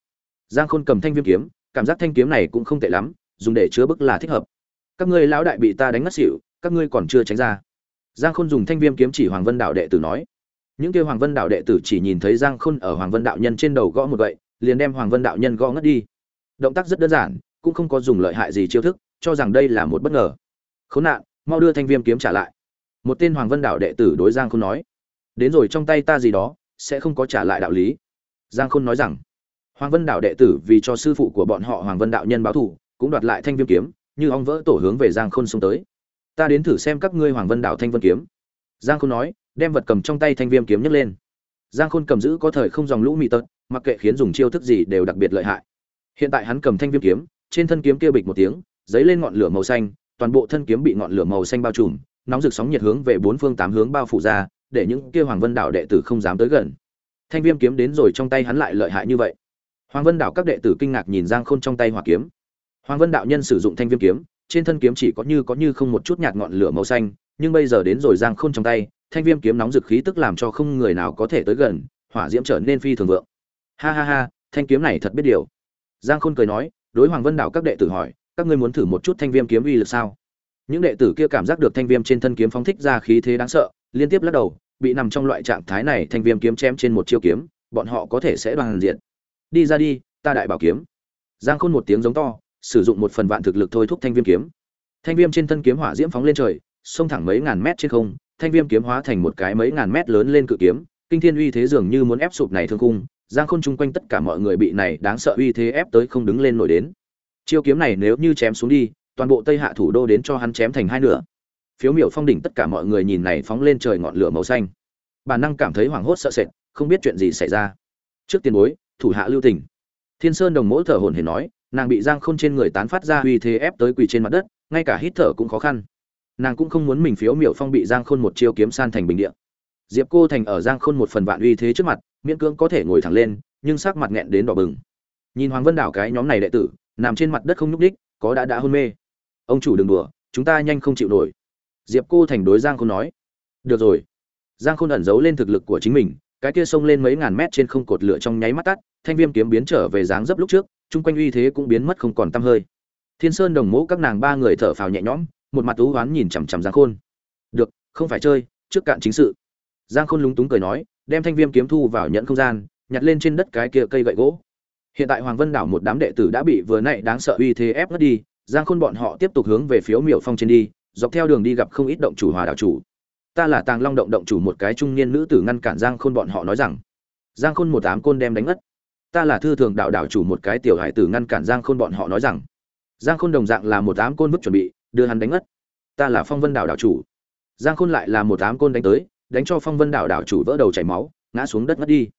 Giang khôn cầm thanh viêm kiếm, cảm giác thanh kiếm này cũng không tệ lắm, dùng để chứa bức là thích hợp. Các ngươi lão đại bị ta đánh ngất xỉu, các ngươi còn chưa tránh ra. Giang khôn dùng thanh viêm kiếm chỉ hoàng vân đạo đệ tử nói. Những kêu hoàng vân đạo đệ tử chỉ nhìn thấy giang khôn ở hoàng vân đạo nhân trên đầu gõ một gậy, liền đem hoàng vân đạo nhân gõ ngất đi. Động tác rất đơn giản, cũng không có dùng lợi hại gì chiêu thức cho rằng đây là một bất ngờ. Khốn nạn, mau đưa thanh viêm kiếm trả lại. Một tên hoàng vân đạo đệ tử đối giang khôn nói. Đến rồi trong tay ta gì đó, sẽ không có trả lại đạo lý. Giang khôn nói rằng, hoàng vân đạo đệ tử vì cho sư phụ của bọn họ hoàng vân đạo nhân báo thù, cũng đoạt lại thanh viêm kiếm, như ong vỡ tổ hướng về giang khôn xông tới. Ta đến thử xem các ngươi hoàng vân đạo thanh vân kiếm. Giang khôn nói, đem vật cầm trong tay thanh viêm kiếm nhấc lên. Giang khôn cầm giữ có thời không dòng lũ mị tật, mặc kệ khiến dùng chiêu thức gì đều đặc biệt lợi hại. Hiện tại hắn cầm thanh viêm kiếm, trên thân kiếm kia bịch một tiếng giấy lên ngọn lửa màu xanh, toàn bộ thân kiếm bị ngọn lửa màu xanh bao trùm, nóng rực sóng nhiệt hướng về bốn phương tám hướng bao phủ ra, để những kia hoàng vân Đạo đệ tử không dám tới gần. Thanh viêm kiếm đến rồi trong tay hắn lại lợi hại như vậy. Hoàng vân Đạo các đệ tử kinh ngạc nhìn giang khôn trong tay hỏa kiếm. Hoàng vân đạo nhân sử dụng thanh viêm kiếm, trên thân kiếm chỉ có như có như không một chút nhạt ngọn lửa màu xanh, nhưng bây giờ đến rồi giang khôn trong tay, thanh viêm kiếm nóng rực khí tức làm cho không người nào có thể tới gần, hỏa diễm trở nên phi thường vượng. Ha ha ha, thanh kiếm này thật biết điều. Giang khôn cười nói, đối hoàng vân Đạo các đệ tử hỏi các ngươi muốn thử một chút thanh viêm kiếm uy lực sao? Những đệ tử kia cảm giác được thanh viêm trên thân kiếm phóng thích ra khí thế đáng sợ, liên tiếp lắc đầu, bị nằm trong loại trạng thái này thanh viêm kiếm chém trên một chiêu kiếm, bọn họ có thể sẽ đoàn diện. Đi ra đi, ta đại bảo kiếm. Giang khôn một tiếng giống to, sử dụng một phần vạn thực lực thôi thúc thanh viêm kiếm. Thanh viêm trên thân kiếm hỏa diễm phóng lên trời, xông thẳng mấy ngàn mét trên không, thanh viêm kiếm hóa thành một cái mấy ngàn mét lớn lên cự kiếm, kinh thiên uy thế dường như muốn ép sụp này thương cung giang khôn chung quanh tất cả mọi người bị này đáng sợ uy thế ép tới không đứng lên nổi đến chiêu kiếm này nếu như chém xuống đi, toàn bộ tây hạ thủ đô đến cho hắn chém thành hai nửa. Phiếu miểu phong đỉnh tất cả mọi người nhìn này phóng lên trời ngọn lửa màu xanh. Bản năng cảm thấy hoảng hốt sợ sệt, không biết chuyện gì xảy ra. Trước tiền bối, thủ hạ lưu tình. Thiên sơn đồng mỗi thở hổn hển nói, nàng bị giang khôn trên người tán phát ra uy thế ép tới quỳ trên mặt đất, ngay cả hít thở cũng khó khăn. Nàng cũng không muốn mình phiếu miểu phong bị giang khôn một chiêu kiếm san thành bình địa. Diệp cô thành ở giang khôn một phần vạn uy thế trước mặt, miễn cưỡng có thể ngồi thẳng lên, nhưng sắc mặt nghẹn đến đỏ bừng. Nhìn hoàng vân đảo cái nhóm này đệ tử nằm trên mặt đất không nhúc đích có đã đã hôn mê. Ông chủ đừng đùa, chúng ta nhanh không chịu nổi. Diệp cô thành đối giang khôn nói. Được rồi. Giang khôn ẩn giấu lên thực lực của chính mình, cái kia xông lên mấy ngàn mét trên không cột lửa trong nháy mắt tắt, thanh viêm kiếm biến trở về dáng dấp lúc trước, chung quanh uy thế cũng biến mất không còn tăm hơi. Thiên sơn đồng mũ các nàng ba người thở phào nhẹ nhõm, một mặt tú hoán nhìn chằm chằm giang khôn. Được, không phải chơi, trước cạn chính sự. Giang khôn lúng túng cười nói, đem thanh viêm kiếm thu vào nhận không gian, nhặt lên trên đất cái kia cây gậy gỗ hiện tại hoàng vân đảo một đám đệ tử đã bị vừa nãy đáng sợ uy thế ép ngất đi, giang khôn bọn họ tiếp tục hướng về phía miểu phong trên đi, dọc theo đường đi gặp không ít động chủ hòa đảo chủ. Ta là tàng long động động chủ một cái trung niên nữ tử ngăn cản giang khôn bọn họ nói rằng, giang khôn một ám côn đem đánh ngất. Ta là thư thường đạo đảo chủ một cái tiểu hải tử ngăn cản giang khôn bọn họ nói rằng, giang khôn đồng dạng là một ám côn bức chuẩn bị, đưa hắn đánh ngất. Ta là phong vân đảo đảo chủ. Giang khôn lại là một ám côn đánh tới, đánh cho phong vân đảo đảo chủ vỡ đầu chảy máu, ngã xuống đất ngất đi.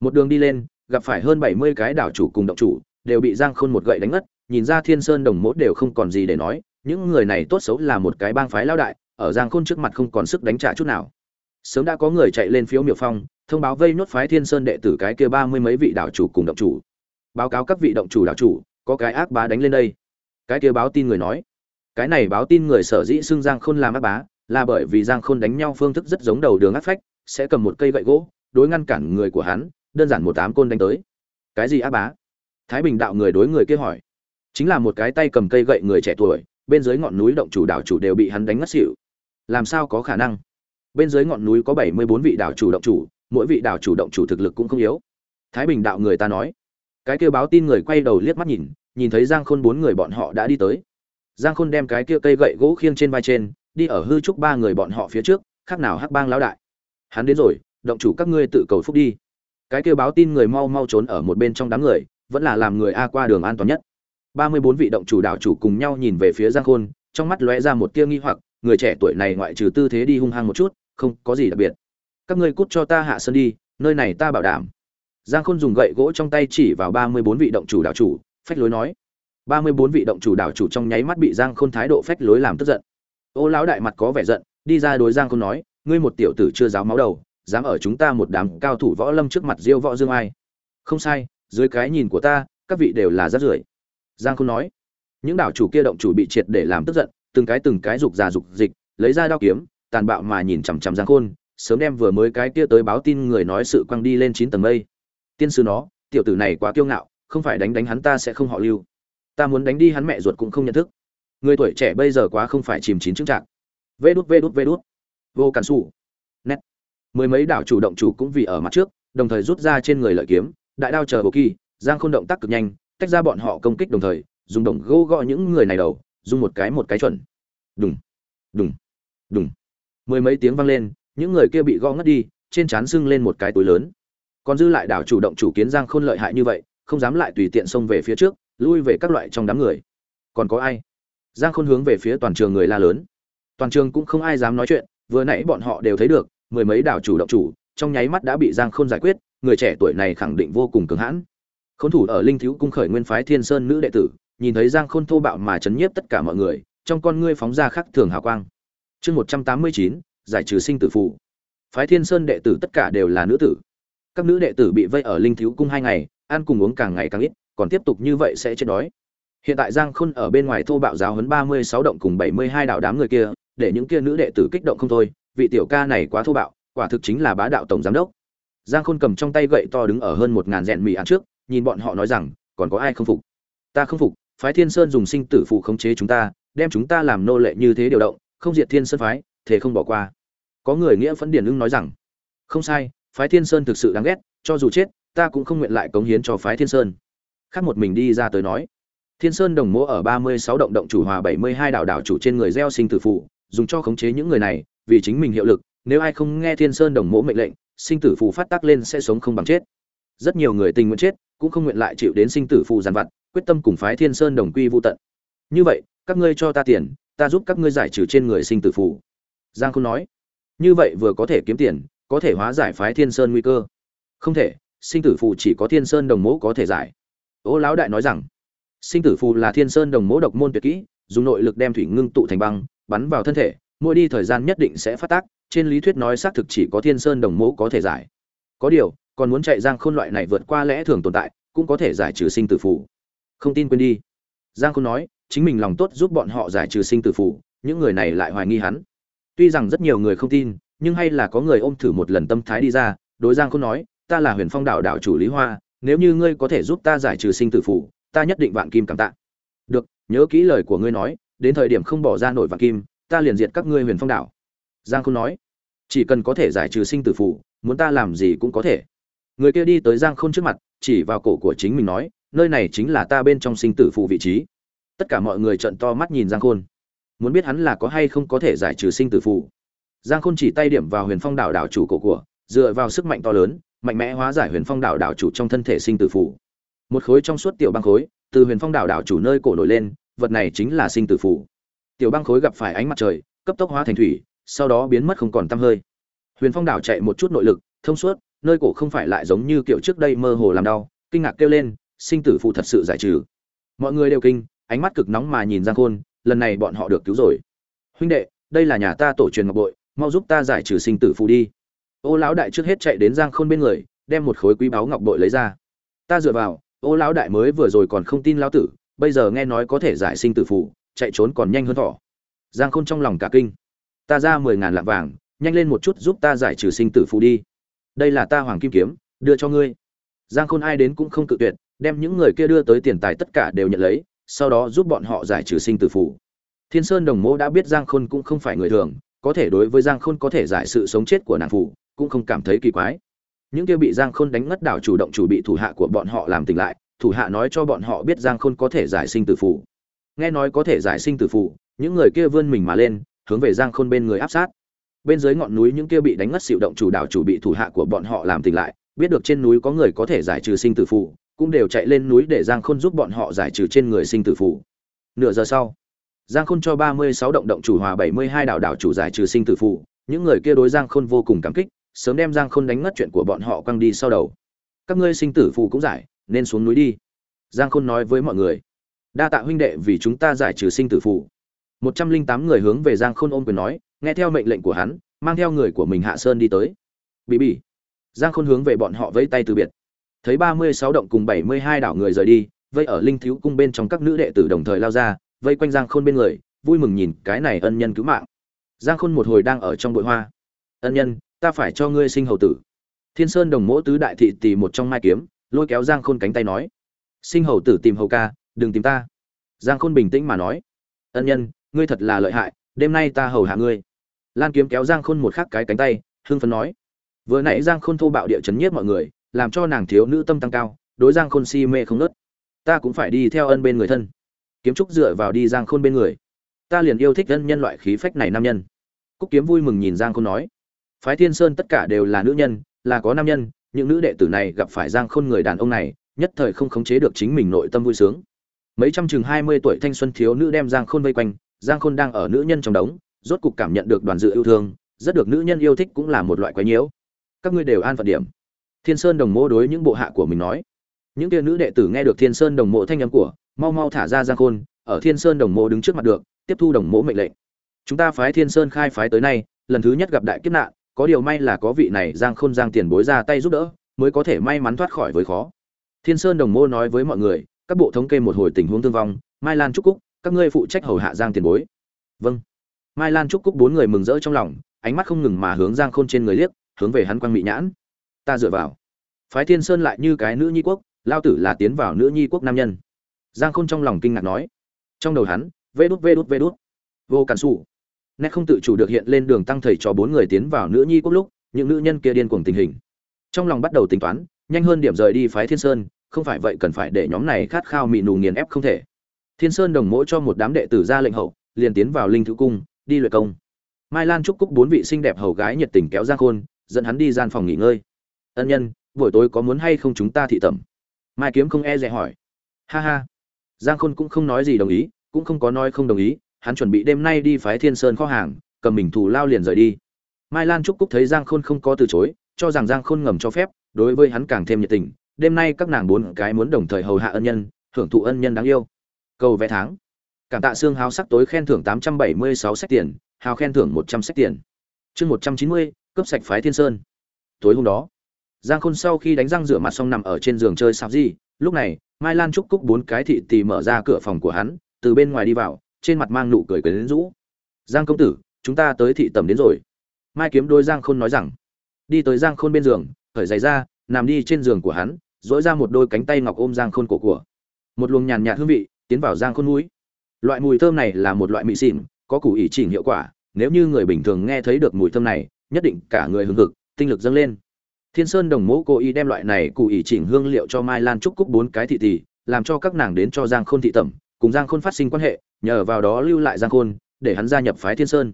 Một đường đi lên gặp phải hơn bảy mươi cái đảo chủ cùng động chủ, đều bị giang khôn một gậy đánh ngất, nhìn ra thiên sơn đồng mốt đều không còn gì để nói, những người này tốt xấu là một cái bang phái lao đại, ở giang khôn trước mặt không còn sức đánh trả chút nào. Sớm đã có người chạy lên phiếu miểu phong, thông báo vây nốt phái thiên sơn đệ tử cái kia ba mươi mấy vị đảo chủ cùng động chủ. Báo cáo các vị động chủ đảo chủ, có cái ác bá đánh lên đây. Cái kia báo tin người nói, cái này báo tin người sở dĩ xưng giang khôn làm ác bá, là bởi vì giang khôn đánh nhau phương thức rất giống đầu đường ác phách, sẽ cầm một cây gậy gỗ, đối ngăn cản người của hắn đơn giản một tám côn đánh tới. Cái gì ác bá? Thái bình đạo người đối người kia hỏi. Chính là một cái tay cầm cây gậy người trẻ tuổi, bên dưới ngọn núi động chủ đảo chủ đều bị hắn đánh ngất xỉu. Làm sao có khả năng? Bên dưới ngọn núi có bảy mươi bốn vị đảo chủ động chủ, mỗi vị đảo chủ động chủ thực lực cũng không yếu. Thái bình đạo người ta nói. Cái kia báo tin người quay đầu liếc mắt nhìn nhìn thấy giang khôn bốn người bọn họ đã đi tới. Giang khôn đem cái kia cây gậy gỗ khiêng trên vai trên, đi ở hư trúc ba người bọn họ phía trước, khác nào hắc bang lão đại. Hắn đến rồi, động chủ các ngươi tự cầu phúc đi cái kêu báo tin người mau mau trốn ở một bên trong đám người, vẫn là làm người a qua đường an toàn nhất. Ba mươi bốn vị động chủ đảo chủ cùng nhau nhìn về phía giang khôn, trong mắt lóe ra một tia nghi hoặc, người trẻ tuổi này ngoại trừ tư thế đi hung hăng một chút, không có gì đặc biệt. Các ngươi cút cho ta hạ sân đi, nơi này ta bảo đảm. Giang khôn dùng gậy gỗ trong tay chỉ vào ba mươi bốn vị động chủ đảo chủ, phách lối nói. Ba mươi bốn vị động chủ đảo chủ trong nháy mắt bị giang khôn thái độ phách lối làm tức giận. Ô lão đại mặt có vẻ giận, đi ra đối giang khôn nói, ngươi một tiểu tử chưa giáo máu đầu dám ở chúng ta một đám cao thủ võ lâm trước mặt diêu võ dương ai. Không sai, dưới cái nhìn của ta, các vị đều là rát rưởi. Giang khôn nói. Những đảo chủ kia động chủ bị triệt để làm tức giận, từng cái từng cái dục già dục dịch, lấy ra đao kiếm, tàn bạo mà nhìn chằm chằm giang khôn, sớm đem vừa mới cái kia tới báo tin người nói sự quăng đi lên chín tầng mây. Tiên sư nó, tiểu tử này quá kiêu ngạo, không phải đánh đánh hắn ta sẽ không họ lưu. Ta muốn đánh đi hắn mẹ ruột cũng không nhận thức. Người tuổi trẻ bây giờ quá không phải chìm chín chứng trạng vê đút vê đút vê đút. Vô cản xù mười mấy đảo chủ động chủ cũng vì ở mặt trước, đồng thời rút ra trên người lợi kiếm, đại đao chờ bộ kỳ, giang khôn động tác cực nhanh, tách ra bọn họ công kích đồng thời, dùng đồng gô gõ những người này đầu, dùng một cái một cái chuẩn. Đùng đùng đùng. Mười mấy tiếng vang lên, những người kia bị gõ ngất đi, trên trán sưng lên một cái túi lớn. Còn dư lại đảo chủ động chủ kiến giang khôn lợi hại như vậy, không dám lại tùy tiện xông về phía trước, lui về các loại trong đám người. Còn có ai? Giang khôn hướng về phía toàn trường người la lớn. Toàn trường cũng không ai dám nói chuyện, vừa nãy bọn họ đều thấy được mười mấy đảo chủ động chủ, trong nháy mắt đã bị giang khôn giải quyết, người trẻ tuổi này khẳng định vô cùng cứng hãn. Khốn thủ ở linh thiếu cung khởi nguyên phái thiên sơn nữ đệ tử, nhìn thấy giang khôn thô bạo mà chấn nhiếp tất cả mọi người, trong con ngươi phóng ra khắc thường hào quang. Chương một trăm tám mươi chín, giải trừ sinh tử phụ phái thiên sơn đệ tử tất cả đều là nữ tử. Các nữ đệ tử bị vây ở linh thiếu cung hai ngày, ăn cùng uống càng ngày càng ít, còn tiếp tục như vậy sẽ chết đói. Hiện tại giang khôn ở bên ngoài thô bạo giáo huấn ba mươi sáu động cùng bảy mươi hai đạo đám người kia, để những kia nữ đệ tử kích động không thôi vị tiểu ca này quá thô bạo, quả thực chính là bá đạo tổng giám đốc. Giang khôn cầm trong tay gậy to đứng ở hơn một ngàn rèn mì ăn trước, nhìn bọn họ nói rằng, còn có ai không phục? Ta không phục, phái thiên sơn dùng sinh tử phụ khống chế chúng ta, đem chúng ta làm nô lệ như thế điều động, không diệt thiên sơn phái thế không bỏ qua. Có người nghĩa phấn điển ưng nói rằng, không sai, phái thiên sơn thực sự đáng ghét, cho dù chết, ta cũng không nguyện lại cống hiến cho phái thiên sơn. Khác một mình đi ra tới nói, thiên sơn đồng mỗ ở ba mươi sáu động động chủ hòa bảy mươi hai đảo đảo chủ trên người gieo sinh tử phụ dùng cho khống chế những người này vì chính mình hiệu lực, nếu ai không nghe thiên sơn đồng mỗ mệnh lệnh, sinh tử phù phát tác lên sẽ sống không bằng chết. Rất nhiều người tình nguyện chết, cũng không nguyện lại chịu đến sinh tử phù giàn vặt, quyết tâm cùng phái thiên sơn đồng quy vô tận. Như vậy, các ngươi cho ta tiền, ta giúp các ngươi giải trừ trên người sinh tử phù. Giang không nói, như vậy vừa có thể kiếm tiền, có thể hóa giải phái thiên sơn nguy cơ. Không thể, sinh tử phù chỉ có thiên sơn đồng mẫu có thể giải. Ô lão đại nói rằng, sinh tử phù là thiên sơn đồng mẫu độc môn tuyệt kỹ, dùng nội lực đem thủy ngưng tụ thành băng, bắn vào thân thể mỗi đi thời gian nhất định sẽ phát tác, trên lý thuyết nói xác thực chỉ có thiên sơn đồng mẫu có thể giải. Có điều, còn muốn chạy giang khôn loại này vượt qua lẽ thường tồn tại, cũng có thể giải trừ sinh tử phủ không tin quên đi. Giang khôn nói, chính mình lòng tốt giúp bọn họ giải trừ sinh tử phủ những người này lại hoài nghi hắn. Tuy rằng rất nhiều người không tin, nhưng hay là có người ôm thử một lần tâm thái đi ra, đối giang khôn nói, ta là huyền phong đảo đảo chủ lý hoa, nếu như ngươi có thể giúp ta giải trừ sinh tử phủ ta nhất định vạn kim cảm tạ. Được, nhớ kỹ lời của ngươi nói, đến thời điểm không bỏ ra nổi vạn kim ta liền diệt các ngươi huyền phong đảo. Giang khôn nói, chỉ cần có thể giải trừ sinh tử phủ muốn ta làm gì cũng có thể. Người kia đi tới giang khôn trước mặt, chỉ vào cổ của chính mình nói, nơi này chính là ta bên trong sinh tử phụ vị trí. Tất cả mọi người trợn to mắt nhìn giang khôn. Muốn biết hắn là có hay không có thể giải trừ sinh tử phụ giang khôn chỉ tay điểm vào huyền phong đảo đảo chủ cổ của, dựa vào sức mạnh to lớn, mạnh mẽ hóa giải huyền phong đảo đảo chủ trong thân thể sinh tử phụ một khối trong suốt tiểu băng khối, từ huyền phong đảo đảo chủ nơi cổ nổi lên, vật này chính là sinh tử phụ tiểu băng khối gặp phải ánh mặt trời, cấp tốc hóa thành thủy, sau đó biến mất không còn tăm hơi. Huyền phong đảo chạy một chút nội lực, thông suốt, nơi cổ không phải lại giống như kiểu trước đây mơ hồ làm đau, kinh ngạc kêu lên, sinh tử phụ thật sự giải trừ. Mọi người đều kinh, ánh mắt cực nóng mà nhìn giang khôn, lần này bọn họ được cứu rồi. Huynh đệ, đây là nhà ta tổ truyền ngọc bội, mau giúp ta giải trừ sinh tử phụ đi. Ô lão đại trước hết chạy đến giang khôn bên người, đem một khối quý báu ngọc bội lấy ra. Ta dựa vào, ô lão đại mới vừa rồi còn không tin lão tử, bây giờ nghe nói có thể giải sinh tử phụ chạy trốn còn nhanh hơn thỏ. Giang khôn trong lòng cả kinh. Ta ra mười ngàn lạng vàng, nhanh lên một chút giúp ta giải trừ sinh tử phù đi. Đây là ta hoàng kim kiếm, đưa cho ngươi. Giang khôn ai đến cũng không cự tuyệt, đem những người kia đưa tới tiền tài tất cả đều nhận lấy, sau đó giúp bọn họ giải trừ sinh tử phù. thiên sơn đồng Mô đã biết giang khôn cũng không phải người thường, có thể đối với giang khôn có thể giải sự sống chết của nàng phụ cũng không cảm thấy kỳ quái. Những kia bị giang khôn đánh ngất đảo chủ động chủ bị thủ hạ của bọn họ làm tỉnh lại, thủ hạ nói cho bọn họ biết giang khôn có thể giải sinh tử phù nghe nói có thể giải sinh tử phụ, những người kia vươn mình mà lên, hướng về giang khôn bên người áp sát. Bên dưới ngọn núi những kia bị đánh ngất xịu động chủ đảo chủ bị thủ hạ của bọn họ làm tỉnh lại, biết được trên núi có người có thể giải trừ sinh tử phụ, cũng đều chạy lên núi để giang khôn giúp bọn họ giải trừ trên người sinh tử phụ. Nửa giờ sau, giang khôn cho ba mươi sáu động động chủ hòa bảy mươi hai đảo đảo chủ giải trừ sinh tử phụ, những người kia đối giang khôn vô cùng cảm kích, sớm đem giang khôn đánh ngất chuyện của bọn họ quăng đi sau đầu. Các ngươi sinh tử phụ cũng giải, nên xuống núi đi. Giang khôn nói với mọi người đa tạ huynh đệ vì chúng ta giải trừ sinh tử phụ một trăm linh tám người hướng về giang khôn ôm quyền nói, nghe theo mệnh lệnh của hắn, mang theo người của mình hạ sơn đi tới. Bị bị giang khôn hướng về bọn họ vẫy tay từ biệt. Thấy ba mươi sáu động cùng bảy mươi hai đảo người rời đi, vây ở linh thiếu cung bên trong các nữ đệ tử đồng thời lao ra, vây quanh giang khôn bên người, vui mừng nhìn cái này ân nhân cứu mạng. Giang khôn một hồi đang ở trong bụi hoa. Ân nhân, ta phải cho ngươi sinh hầu tử. Thiên sơn đồng mỗ tứ đại thị tì một trong mai kiếm, lôi kéo giang khôn cánh tay nói. Sinh hầu tử tìm hầu ca đừng tìm ta. Giang khôn bình tĩnh mà nói. Ân nhân, ngươi thật là lợi hại, đêm nay ta hầu hạ ngươi. Lan kiếm kéo giang khôn một khắc cái cánh tay, hưng phấn nói. Vừa nãy giang khôn thô bạo địa chấn nhiếp mọi người, làm cho nàng thiếu nữ tâm tăng cao, đối giang khôn si mê không nớt ta cũng phải đi theo ân bên người thân. Kiếm trúc dựa vào đi giang khôn bên người. Ta liền yêu thích ân nhân loại khí phách này nam nhân. Cúc kiếm vui mừng nhìn giang khôn nói. Phái thiên sơn tất cả đều là nữ nhân, là có nam nhân, những nữ đệ tử này gặp phải giang khôn người đàn ông này, nhất thời không khống chế được chính mình nội tâm vui sướng mấy trăm chừng hai mươi tuổi thanh xuân thiếu nữ đem giang khôn vây quanh, giang khôn đang ở nữ nhân trong đống, rốt cục cảm nhận được đoàn dự yêu thương, rất được nữ nhân yêu thích cũng là một loại quái nhiễu. Các ngươi đều an phận điểm. Thiên sơn đồng mô đối những bộ hạ của mình nói. Những kia nữ đệ tử nghe được thiên sơn đồng mộ thanh âm của, mau mau thả ra giang khôn, ở thiên sơn đồng mộ đứng trước mặt được, tiếp thu đồng mộ mệnh lệnh. Chúng ta phái thiên sơn khai phái tới nay, lần thứ nhất gặp đại kiếp nạn, có điều may là có vị này giang khôn giang tiền bối ra tay giúp đỡ, mới có thể may mắn thoát khỏi với khó. Thiên sơn đồng mô nói với mọi người các bộ thống kê một hồi tình huống thương vong, mai lan trúc cúc, các ngươi phụ trách hầu hạ giang tiền bối. Vâng. Mai lan trúc cúc bốn người mừng rỡ trong lòng, ánh mắt không ngừng mà hướng giang khôn trên người liếc, hướng về hắn quang mỹ nhãn. Ta dựa vào. Phái thiên sơn lại như cái nữ nhi quốc, lao tử là tiến vào nữ nhi quốc nam nhân. Giang khôn trong lòng kinh ngạc nói. Trong đầu hắn, vê đút vê đút vê đút. Vô cản xù nét không tự chủ được hiện lên đường tăng thầy cho bốn người tiến vào nữ nhi quốc lúc, những nữ nhân kia điên cuồng tình hình. Trong lòng bắt đầu tính toán, nhanh hơn điểm rời đi phái thiên sơn không phải vậy cần phải để nhóm này khát khao mị nù nghiền ép không thể. Thiên sơn đồng mỗi cho một đám đệ tử ra lệnh hậu, liền tiến vào linh thứ cung, đi luyện công. Mai lan trúc cúc bốn vị xinh đẹp hầu gái nhiệt tình kéo giang khôn, dẫn hắn đi gian phòng nghỉ ngơi. Ân nhân, buổi tối có muốn hay không chúng ta thị tẩm? Mai kiếm không e dè hỏi. Ha ha. Giang khôn cũng không nói gì đồng ý, cũng không có nói không đồng ý, hắn chuẩn bị đêm nay đi phái thiên sơn kho hàng, cầm mình thù lao liền rời đi. Mai lan trúc cúc thấy giang khôn không có từ chối, cho rằng giang khôn ngầm cho phép, đối với hắn càng thêm nhiệt tình đêm nay các nàng bốn cái muốn đồng thời hầu hạ ân nhân, hưởng thụ ân nhân đáng yêu. Cầu vẽ tháng. Cảm tạ xương háo sắc tối khen thưởng tám trăm bảy mươi sáu sách tiền, hào khen thưởng một trăm sách tiền. Chương một trăm chín mươi, cướp sạch phái thiên sơn. Tối hôm đó, giang khôn sau khi đánh răng rửa mặt xong nằm ở trên giường chơi sạp gì, lúc này, mai lan trúc cúc bốn cái thị tì mở ra cửa phòng của hắn, từ bên ngoài đi vào, trên mặt mang nụ cười cười đến rũ. Giang công tử, chúng ta tới thị tầm đến rồi. Mai kiếm đôi giang khôn nói rằng. Đi tới giang khôn bên giường khởi giày ra, nằm đi trên giường của hắn dỗi ra một đôi cánh tay ngọc ôm giang khôn cổ của. Một luồng nhàn nhạt hương vị tiến vào giang khôn mũi. Loại mùi thơm này là một loại mị xỉn, có củ ý chỉnh hiệu quả. Nếu như người bình thường nghe thấy được mùi thơm này, nhất định cả người hưng hực, tinh lực dâng lên. Thiên sơn đồng mẫu cố ý đem loại này củ ý chỉnh hương liệu cho mai lan trúc cúc bốn cái thị tỷ, làm cho các nàng đến cho giang khôn thị tẩm, cùng giang khôn phát sinh quan hệ, nhờ vào đó lưu lại giang khôn, để hắn gia nhập phái thiên sơn.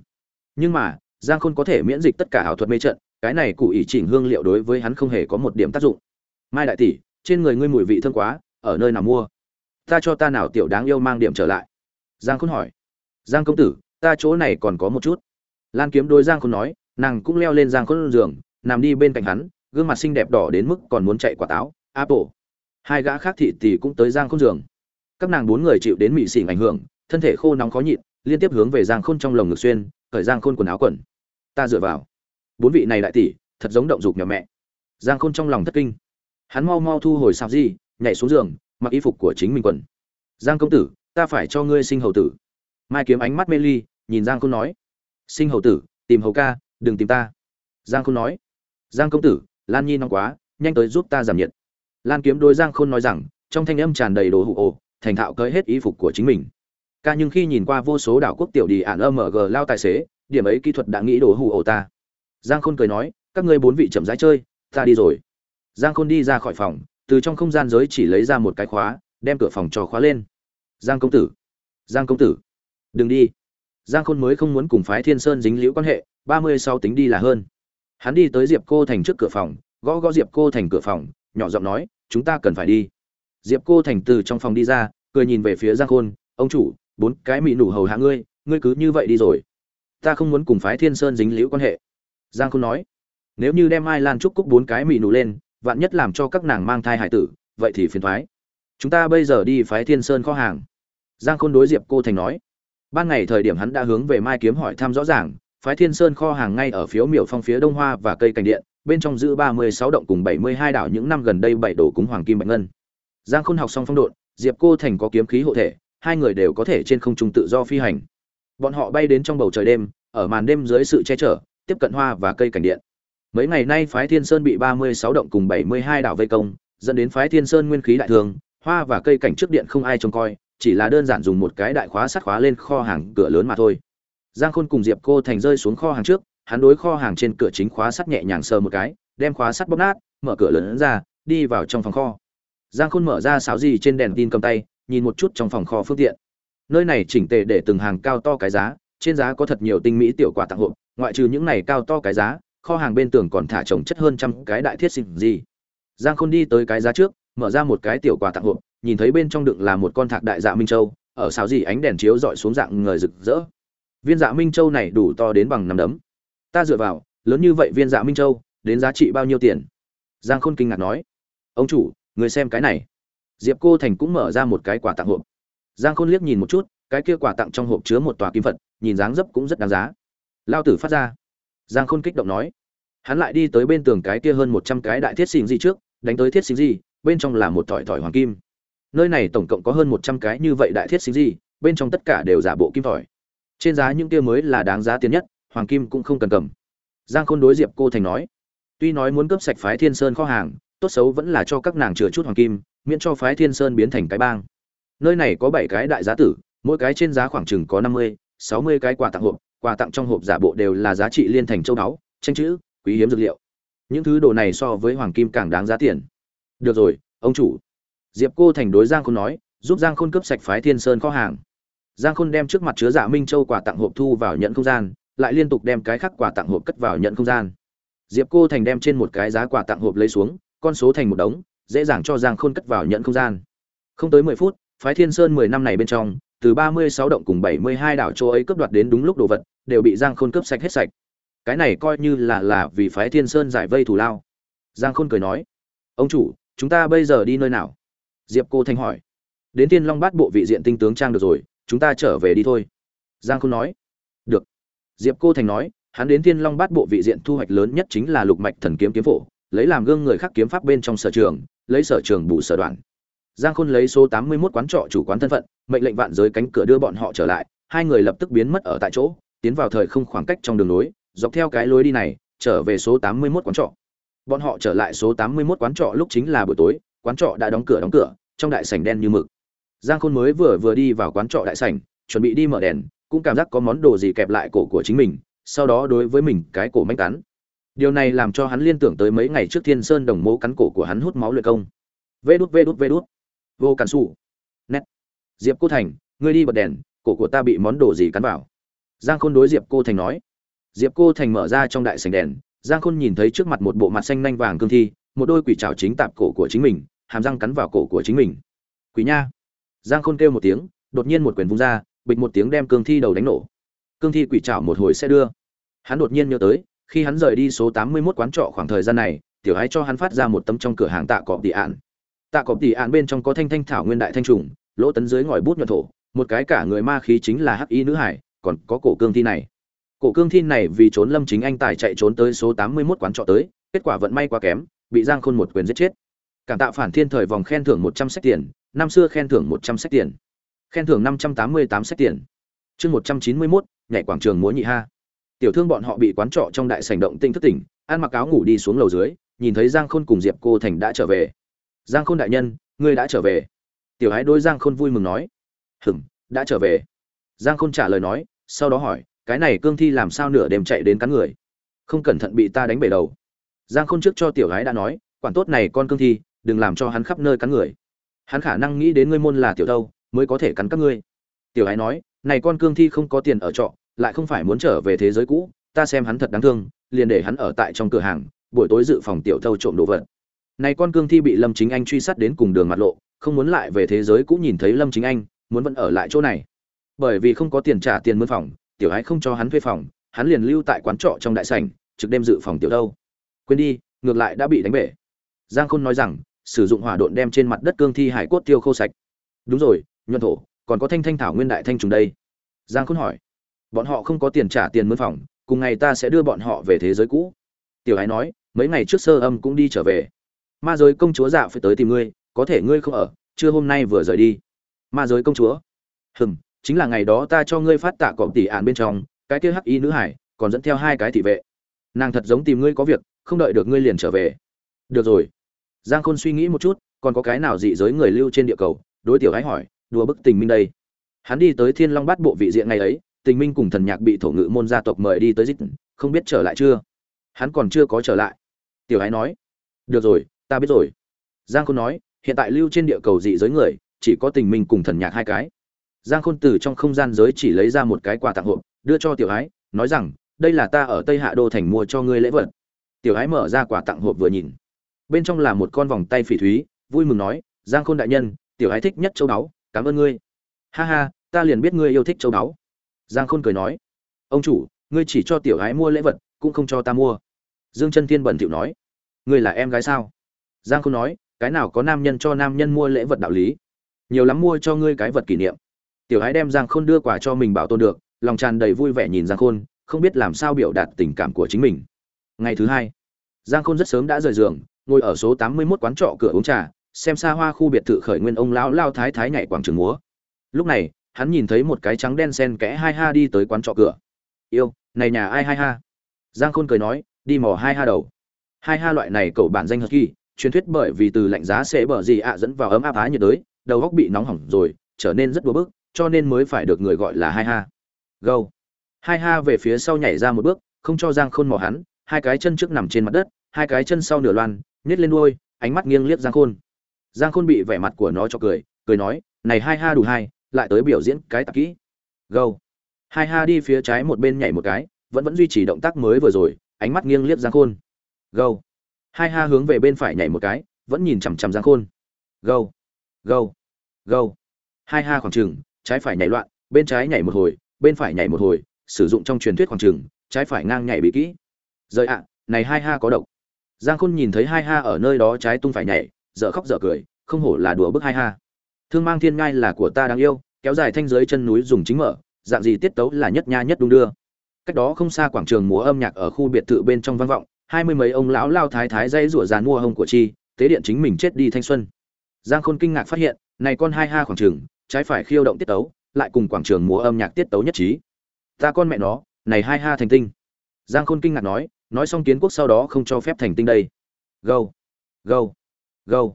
Nhưng mà, giang khôn có thể miễn dịch tất cả ảo thuật mê trận, cái này cụ ý chỉnh hương liệu đối với hắn không hề có một điểm tác dụng mai đại tỷ, trên người ngươi mùi vị thơm quá, ở nơi nào mua? Ta cho ta nào tiểu đáng yêu mang điểm trở lại. Giang khôn hỏi. Giang công tử, ta chỗ này còn có một chút. Lan kiếm đôi giang khôn nói, nàng cũng leo lên giang khôn giường, nằm đi bên cạnh hắn, gương mặt xinh đẹp đỏ đến mức còn muốn chạy quả táo, apple. Hai gã khác thị tỷ cũng tới giang khôn giường. Các nàng bốn người chịu đến mị xỉn ảnh hưởng, thân thể khô nóng khó nhịn, liên tiếp hướng về giang khôn trong lồng ngực xuyên khởi giang khôn quần áo quần. Ta dựa vào. Bốn vị này đại tỷ, thật giống động dục nhỏ mẹ. Giang khôn trong lòng thất kinh hắn mau mau thu hồi sạp di, nhảy xuống giường, mặc y phục của chính mình quần. Giang công tử, ta phải cho ngươi sinh hầu tử. Mai kiếm ánh mắt mê ly, nhìn giang khôn nói. Sinh hầu tử, tìm hầu ca, đừng tìm ta. Giang khôn nói. Giang công tử, lan nhi nóng quá, nhanh tới giúp ta giảm nhiệt. Lan kiếm đôi giang khôn nói rằng, trong thanh âm tràn đầy đồ hụ ồ, thành thạo cởi hết y phục của chính mình. Ca nhưng khi nhìn qua vô số đảo quốc tiểu đi ạn âm g lao tài xế, điểm ấy kỹ thuật đã nghĩ đồ hụ ồ ta. Giang khôn cười nói, các ngươi bốn vị chậm rãi chơi, ta đi rồi giang khôn đi ra khỏi phòng, từ trong không gian giới chỉ lấy ra một cái khóa, đem cửa phòng cho khóa lên. Giang công tử. Giang công tử. Đừng đi. Giang khôn mới không muốn cùng phái thiên sơn dính liễu quan hệ, ba mươi sáu tính đi là hơn. Hắn đi tới diệp cô thành trước cửa phòng, gõ gõ diệp cô thành cửa phòng, nhỏ giọng nói, chúng ta cần phải đi. Diệp cô thành từ trong phòng đi ra, cười nhìn về phía giang khôn, ông chủ, bốn cái mị nủ hầu hạ ngươi ngươi cứ như vậy đi rồi. Ta không muốn cùng phái thiên sơn dính liễu quan hệ. Giang khôn nói, nếu như đem mai lan trúc cúc bốn cái mị nủ lên vạn nhất làm cho các nàng mang thai hải tử, vậy thì phiền thoái. Chúng ta bây giờ đi phái thiên sơn kho hàng. Giang khôn đối diệp cô thành nói. Ban ngày thời điểm hắn đã hướng về mai kiếm hỏi thăm rõ ràng, phái thiên sơn kho hàng ngay ở phiếu miểu phong phía đông hoa và cây cành điện, bên trong giữ ba mươi sáu động cùng bảy mươi hai đảo những năm gần đây bảy đồ cúng hoàng kim bạch ngân. Giang khôn học xong phong độn, diệp cô thành có kiếm khí hộ thể, hai người đều có thể trên không trung tự do phi hành. Bọn họ bay đến trong bầu trời đêm, ở màn đêm dưới sự che chở, tiếp cận hoa và cây cảnh điện mấy ngày nay phái thiên sơn bị ba mươi sáu động cùng bảy mươi hai đảo vây công, dẫn đến phái thiên sơn nguyên khí đại thường hoa và cây cảnh trước điện không ai trông coi, chỉ là đơn giản dùng một cái đại khóa sắt khóa lên kho hàng cửa lớn mà thôi. Giang khôn cùng diệp cô thành rơi xuống kho hàng trước, hắn đối kho hàng trên cửa chính khóa sắt nhẹ nhàng sờ một cái, đem khóa sắt bóp nát, mở cửa lớn ra, đi vào trong phòng kho. Giang khôn mở ra sáo gì trên đèn tin cầm tay, nhìn một chút trong phòng kho phương tiện. Nơi này chỉnh tề để từng hàng cao to cái giá, trên giá có thật nhiều tinh mỹ tiểu quả tặng hộp ngoại trừ những này cao to cái giá kho hàng bên tường còn thả trồng chất hơn trăm cái đại thiết sinh gì. Giang khôn đi tới cái giá trước, mở ra một cái tiểu quà tặng hộp, nhìn thấy bên trong đựng là một con thạc đại dạ minh châu, ở sáo gì ánh đèn chiếu dọi xuống dạng người rực rỡ. Viên dạ minh châu này đủ to đến bằng năm đấm. Ta dựa vào, lớn như vậy viên dạ minh châu, đến giá trị bao nhiêu tiền? Giang khôn kinh ngạc nói. Ông chủ, người xem cái này. Diệp cô thành cũng mở ra một cái quà tặng hộp. Giang khôn liếc nhìn một chút, cái kia quà tặng trong hộp chứa một tòa kim phật, nhìn dáng dấp cũng rất đáng giá. Lao tử phát ra giang khôn kích động nói. Hắn lại đi tới bên tường cái kia hơn một trăm cái đại thiết xình gì trước, đánh tới thiết xình gì, bên trong là một thỏi thỏi hoàng kim. Nơi này tổng cộng có hơn một trăm cái như vậy đại thiết xình gì, bên trong tất cả đều giả bộ kim thỏi. Trên giá những kia mới là đáng giá tiền nhất, hoàng kim cũng không cần cầm. Giang khôn đối diệp cô thành nói. Tuy nói muốn cướp sạch phái thiên sơn kho hàng, tốt xấu vẫn là cho các nàng chừa chút hoàng kim, miễn cho phái thiên sơn biến thành cái bang. Nơi này có bảy cái đại giá tử, mỗi cái trên giá khoảng chừng có năm mươi, sáu mươi cái quà tặng hộp quà tặng trong hộp giả bộ đều là giá trị liên thành châu báu tranh chữ, quý hiếm dược liệu. Những thứ đồ này so với hoàng kim càng đáng giá tiền. Được rồi, ông chủ. Diệp cô thành đối giang khôn nói, giúp giang khôn cướp sạch phái thiên sơn kho hàng. Giang khôn đem trước mặt chứa dạ minh châu quà tặng hộp thu vào nhận không gian, lại liên tục đem cái khác quà tặng hộp cất vào nhận không gian. Diệp cô thành đem trên một cái giá quà tặng hộp lấy xuống, con số thành một đống, dễ dàng cho giang khôn cất vào nhận không gian. Không tới mười phút, phái thiên sơn mười năm này bên trong từ ba mươi sáu động cùng bảy mươi hai đảo châu ấy cướp đoạt đến đúng lúc đồ vật, đều bị giang khôn cướp sạch hết sạch. Cái này coi như là là vì phái thiên sơn giải vây thủ lao. Giang khôn cười nói, ông chủ, chúng ta bây giờ đi nơi nào? Diệp cô thanh hỏi. Đến tiên long bát bộ vị diện tinh tướng trang được rồi, chúng ta trở về đi thôi. Giang khôn nói. Được. Diệp cô thành nói, hắn đến tiên long bát bộ vị diện thu hoạch lớn nhất chính là lục mạch thần kiếm kiếm phổ, lấy làm gương người khác kiếm pháp bên trong sở trường, lấy sở trường bù sở đoạn giang khôn lấy số 81 quán trọ chủ quán thân phận, mệnh lệnh vạn giới cánh cửa đưa bọn họ trở lại, hai người lập tức biến mất ở tại chỗ, tiến vào thời không khoảng cách trong đường lối, dọc theo cái lối đi này, trở về số 81 quán trọ. Bọn họ trở lại số 81 quán trọ lúc chính là buổi tối, quán trọ đã đóng cửa đóng cửa, trong đại sảnh đen như mực. Giang khôn mới vừa vừa đi vào quán trọ đại sảnh, chuẩn bị đi mở đèn, cũng cảm giác có món đồ gì kẹp lại cổ của chính mình, sau đó đối với mình cái cổ manh cắn điều này làm cho hắn liên tưởng tới mấy ngày trước thiên sơn đồng mố cắn cổ của hắn hút máu luyện công. Vê đút vê đút vê đút vô cản xù nét. Diệp cô thành, ngươi đi bật đèn, cổ của ta bị món đồ gì cắn vào? Giang khôn đối diệp cô thành nói. Diệp cô thành mở ra trong đại sảnh đèn, giang khôn nhìn thấy trước mặt một bộ mặt xanh nanh vàng cương thi, một đôi quỷ trào chính tạp cổ của chính mình, hàm răng cắn vào cổ của chính mình. Quỷ nha. Giang khôn kêu một tiếng, đột nhiên một quyền vung ra, bịch một tiếng đem cương thi đầu đánh nổ. Cương thi quỷ trào một hồi sẽ đưa. Hắn đột nhiên nhớ tới, khi hắn rời đi số tám mươi 81 quán trọ khoảng thời gian này, tiểu ái cho hắn phát ra một tấm trong cửa hàng tạ cọp địa ạn tạ cọp tỷ án bên trong có thanh thanh thảo nguyên đại thanh trùng, lỗ tấn dưới ngòi bút nhuận thổ, một cái cả người ma khí chính là hắc y nữ hải, còn có cổ cương thi này. Cổ cương thi này vì trốn lâm chính anh tài chạy trốn tới số tám mươi 81 quán trọ tới, kết quả vận may quá kém, bị giang khôn một quyền giết chết. Cảm tạ phản thiên thời vòng khen thưởng một trăm sách tiền, năm xưa khen thưởng một trăm sách tiền. Khen thưởng năm trăm tám mươi tám sách tiền. Chương một trăm chín mươi mốt, nhảy quảng trường múa nhị ha. Tiểu thương bọn họ bị quán trọ trong đại sảnh động tinh thất tỉnh, ăn mặc áo ngủ đi xuống lầu dưới, nhìn thấy giang khôn cùng diệp cô thành đã trở về giang khôn đại nhân, ngươi đã trở về. Tiểu ái đôi giang khôn vui mừng nói. Hừng đã trở về. Giang khôn trả lời nói, sau đó hỏi, cái này cương thi làm sao nửa đêm chạy đến cắn người? Không cẩn thận bị ta đánh bể đầu. Giang khôn trước cho tiểu ái đã nói, quản tốt này con cương thi, đừng làm cho hắn khắp nơi cắn người. Hắn khả năng nghĩ đến ngươi môn là tiểu đâu, mới có thể cắn các ngươi. Tiểu ái nói, này con cương thi không có tiền ở trọ, lại không phải muốn trở về thế giới cũ, ta xem hắn thật đáng thương, liền để hắn ở tại trong cửa hàng, buổi tối dự phòng tiểu thâu trộm đồ vật này con cương thi bị lâm chính anh truy sát đến cùng đường mặt lộ, không muốn lại về thế giới cũ nhìn thấy lâm chính anh, muốn vẫn ở lại chỗ này. Bởi vì không có tiền trả tiền mướn phòng, tiểu ái không cho hắn thuê phòng, hắn liền lưu tại quán trọ trong đại sảnh, trực đêm dự phòng tiểu đâu. Quên đi, ngược lại đã bị đánh bể. Giang khôn nói rằng, sử dụng hỏa độn đem trên mặt đất cương thi hải cốt tiêu khô sạch. Đúng rồi, nhuận thổ, còn có thanh thanh thảo nguyên đại thanh trùng đây. Giang khôn hỏi, bọn họ không có tiền trả tiền mướn phòng, cùng ngày ta sẽ đưa bọn họ về thế giới cũ. Tiểu ái nói, mấy ngày trước sơ âm cũng đi trở về ma giới công chúa dạ phải tới tìm ngươi, có thể ngươi không ở chưa hôm nay vừa rời đi. Ma giới công chúa. Hừm, chính là ngày đó ta cho ngươi phát tạ cọp tỷ ạn bên trong, cái kia hắc y nữ hải, còn dẫn theo hai cái thị vệ. Nàng thật giống tìm ngươi có việc, không đợi được ngươi liền trở về. Được rồi. Giang khôn suy nghĩ một chút, còn có cái nào dị giới người lưu trên địa cầu? Đối tiểu gái hỏi, đùa bức tình minh đây. Hắn đi tới thiên long bát bộ vị diện ngày ấy, tình minh cùng thần nhạc bị thổ ngự môn gia tộc mời đi tới dít, không biết trở lại chưa? Hắn còn chưa có trở lại. Tiểu gái nói, được rồi ta biết rồi. Giang khôn nói, hiện tại lưu trên địa cầu dị giới người, chỉ có tình minh cùng thần nhạc hai cái. Giang khôn từ trong không gian giới chỉ lấy ra một cái quà tặng hộp, đưa cho tiểu ái nói rằng, đây là ta ở tây hạ đô thành mua cho ngươi lễ vật. Tiểu ái mở ra quà tặng hộp vừa nhìn. Bên trong là một con vòng tay phỉ thúy, vui mừng nói, giang khôn đại nhân, tiểu ái thích nhất châu báu, cảm ơn ngươi. Ha ha, ta liền biết ngươi yêu thích châu báu. Giang khôn cười nói, ông chủ, ngươi chỉ cho tiểu Ái mua lễ vật, cũng không cho ta mua. Dương chân thiên bẩn thỉu nói, ngươi là em gái sao? Giang khôn nói, cái nào có nam nhân cho nam nhân mua lễ vật đạo lý? Nhiều lắm mua cho ngươi cái vật kỷ niệm. Tiểu Hải đem giang khôn đưa quà cho mình bảo tồn được, lòng tràn đầy vui vẻ nhìn giang khôn, không biết làm sao biểu đạt tình cảm của chính mình. Ngày thứ hai, giang khôn rất sớm đã rời giường, ngồi ở số tám mươi 81 quán trọ cửa uống trà, xem xa hoa khu biệt thự khởi nguyên ông lão lao thái thái nhảy quảng trường múa. Lúc này, hắn nhìn thấy một cái trắng đen sen kẽ hai ha đi tới quán trọ cửa. Yêu, này nhà ai hai ha? Giang khôn cười nói, đi mò hai ha đầu. Hai ha loại này cậu bản danh hật kỳ truyền thuyết bởi vì từ lạnh giá sẽ bở gì ạ dẫn vào ấm áp á nhiệt đới, đầu góc bị nóng hỏng rồi, trở nên rất đùa bức, cho nên mới phải được người gọi là hai ha. Gâu hai ha về phía sau nhảy ra một bước, không cho giang khôn mò hắn, hai cái chân trước nằm trên mặt đất, hai cái chân sau nửa loan nhét lên đuôi, ánh mắt nghiêng liếc giang khôn. Giang khôn bị vẻ mặt của nó cho cười cười nói, này hai ha đủ hai lại tới biểu diễn cái tạp kỹ. Gâu hai ha đi phía trái một bên nhảy một cái, vẫn vẫn duy trì động tác mới vừa rồi, ánh mắt nghiêng liếc giang khôn. Gâu hai ha hướng về bên phải nhảy một cái, vẫn nhìn chằm chằm giang khôn. Gâu gâu gâu. Hai ha khoảng trừng trái phải nhảy loạn, bên trái nhảy một hồi, bên phải nhảy một hồi, sử dụng trong truyền thuyết khoảng trừng trái phải ngang nhảy bị kỹ. Rời ạ, này hai ha có độc. Giang khôn nhìn thấy hai ha ở nơi đó trái tung phải nhảy, dở khóc dở cười, không hổ là đùa bức hai ha. Thương mang thiên ngai là của ta đáng yêu, kéo dài thanh giới chân núi dùng chính mở, dạng gì tiết tấu là nhất nha nhất đung đưa. Cách đó không xa quảng trường múa âm nhạc ở khu biệt thự bên trong vang vọng hai mươi mấy ông lão lao thái thái dây rủa dàn mua hông của chi, tế điện chính mình chết đi thanh xuân. Giang khôn kinh ngạc phát hiện, này con hai ha quảng trường, trái phải khiêu động tiết tấu, lại cùng quảng trường múa âm nhạc tiết tấu nhất trí. Ta con mẹ nó, này hai ha thành tinh. Giang khôn kinh ngạc nói nói xong kiến quốc sau đó không cho phép thành tinh đây. Gâu gâu gâu.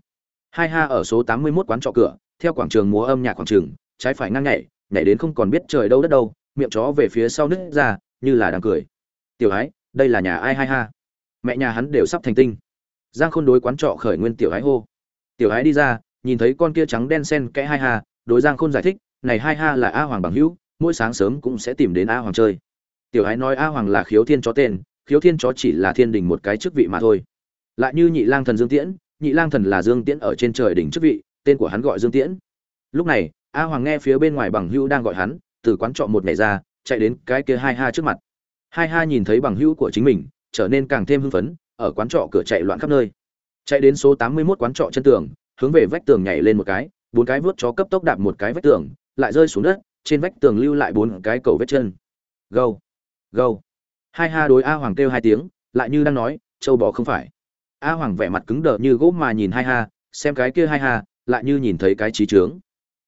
Hai ha ở số tám mươi 81 quán trọ cửa, theo quảng trường múa âm nhạc quảng trường, trái phải ngang nhảy nhảy đến không còn biết trời đâu đất đâu, miệng chó về phía sau nứt ra, như là đang cười. Tiểu ái, đây là nhà ai hai ha? Mẹ nhà hắn đều sắp thành tinh. Giang khôn đối quán trọ khởi nguyên tiểu ái hô. Tiểu ái đi ra, nhìn thấy con kia trắng đen sen kẽ hai ha, đối giang khôn giải thích, này hai ha là a hoàng bằng hữu, mỗi sáng sớm cũng sẽ tìm đến a hoàng chơi. Tiểu ái nói a hoàng là khiếu thiên chó tên, khiếu thiên chó chỉ là thiên đình một cái chức vị mà thôi. Lại như nhị lang thần dương tiễn, nhị lang thần là dương tiễn ở trên trời đỉnh chức vị, tên của hắn gọi dương tiễn. Lúc này, a hoàng nghe phía bên ngoài bằng hữu đang gọi hắn, từ quán trọ một ngày ra, chạy đến cái kia hai ha trước mặt. Hai ha nhìn thấy bằng hữu của chính mình trở nên càng thêm hưng phấn, ở quán trọ cửa chạy loạn khắp nơi. Chạy đến số tám mươi 81 quán trọ chân tường, hướng về vách tường nhảy lên một cái, bốn cái vướt chó cấp tốc đạp một cái vách tường, lại rơi xuống đất, trên vách tường lưu lại bốn cái cầu vết chân. Gâu gâu. Hai ha đối a hoàng kêu hai tiếng, lại như đang nói, châu bò không phải. A hoàng vẻ mặt cứng đờ như gỗ mà nhìn hai ha, xem cái kia hai ha, lại như nhìn thấy cái trí trướng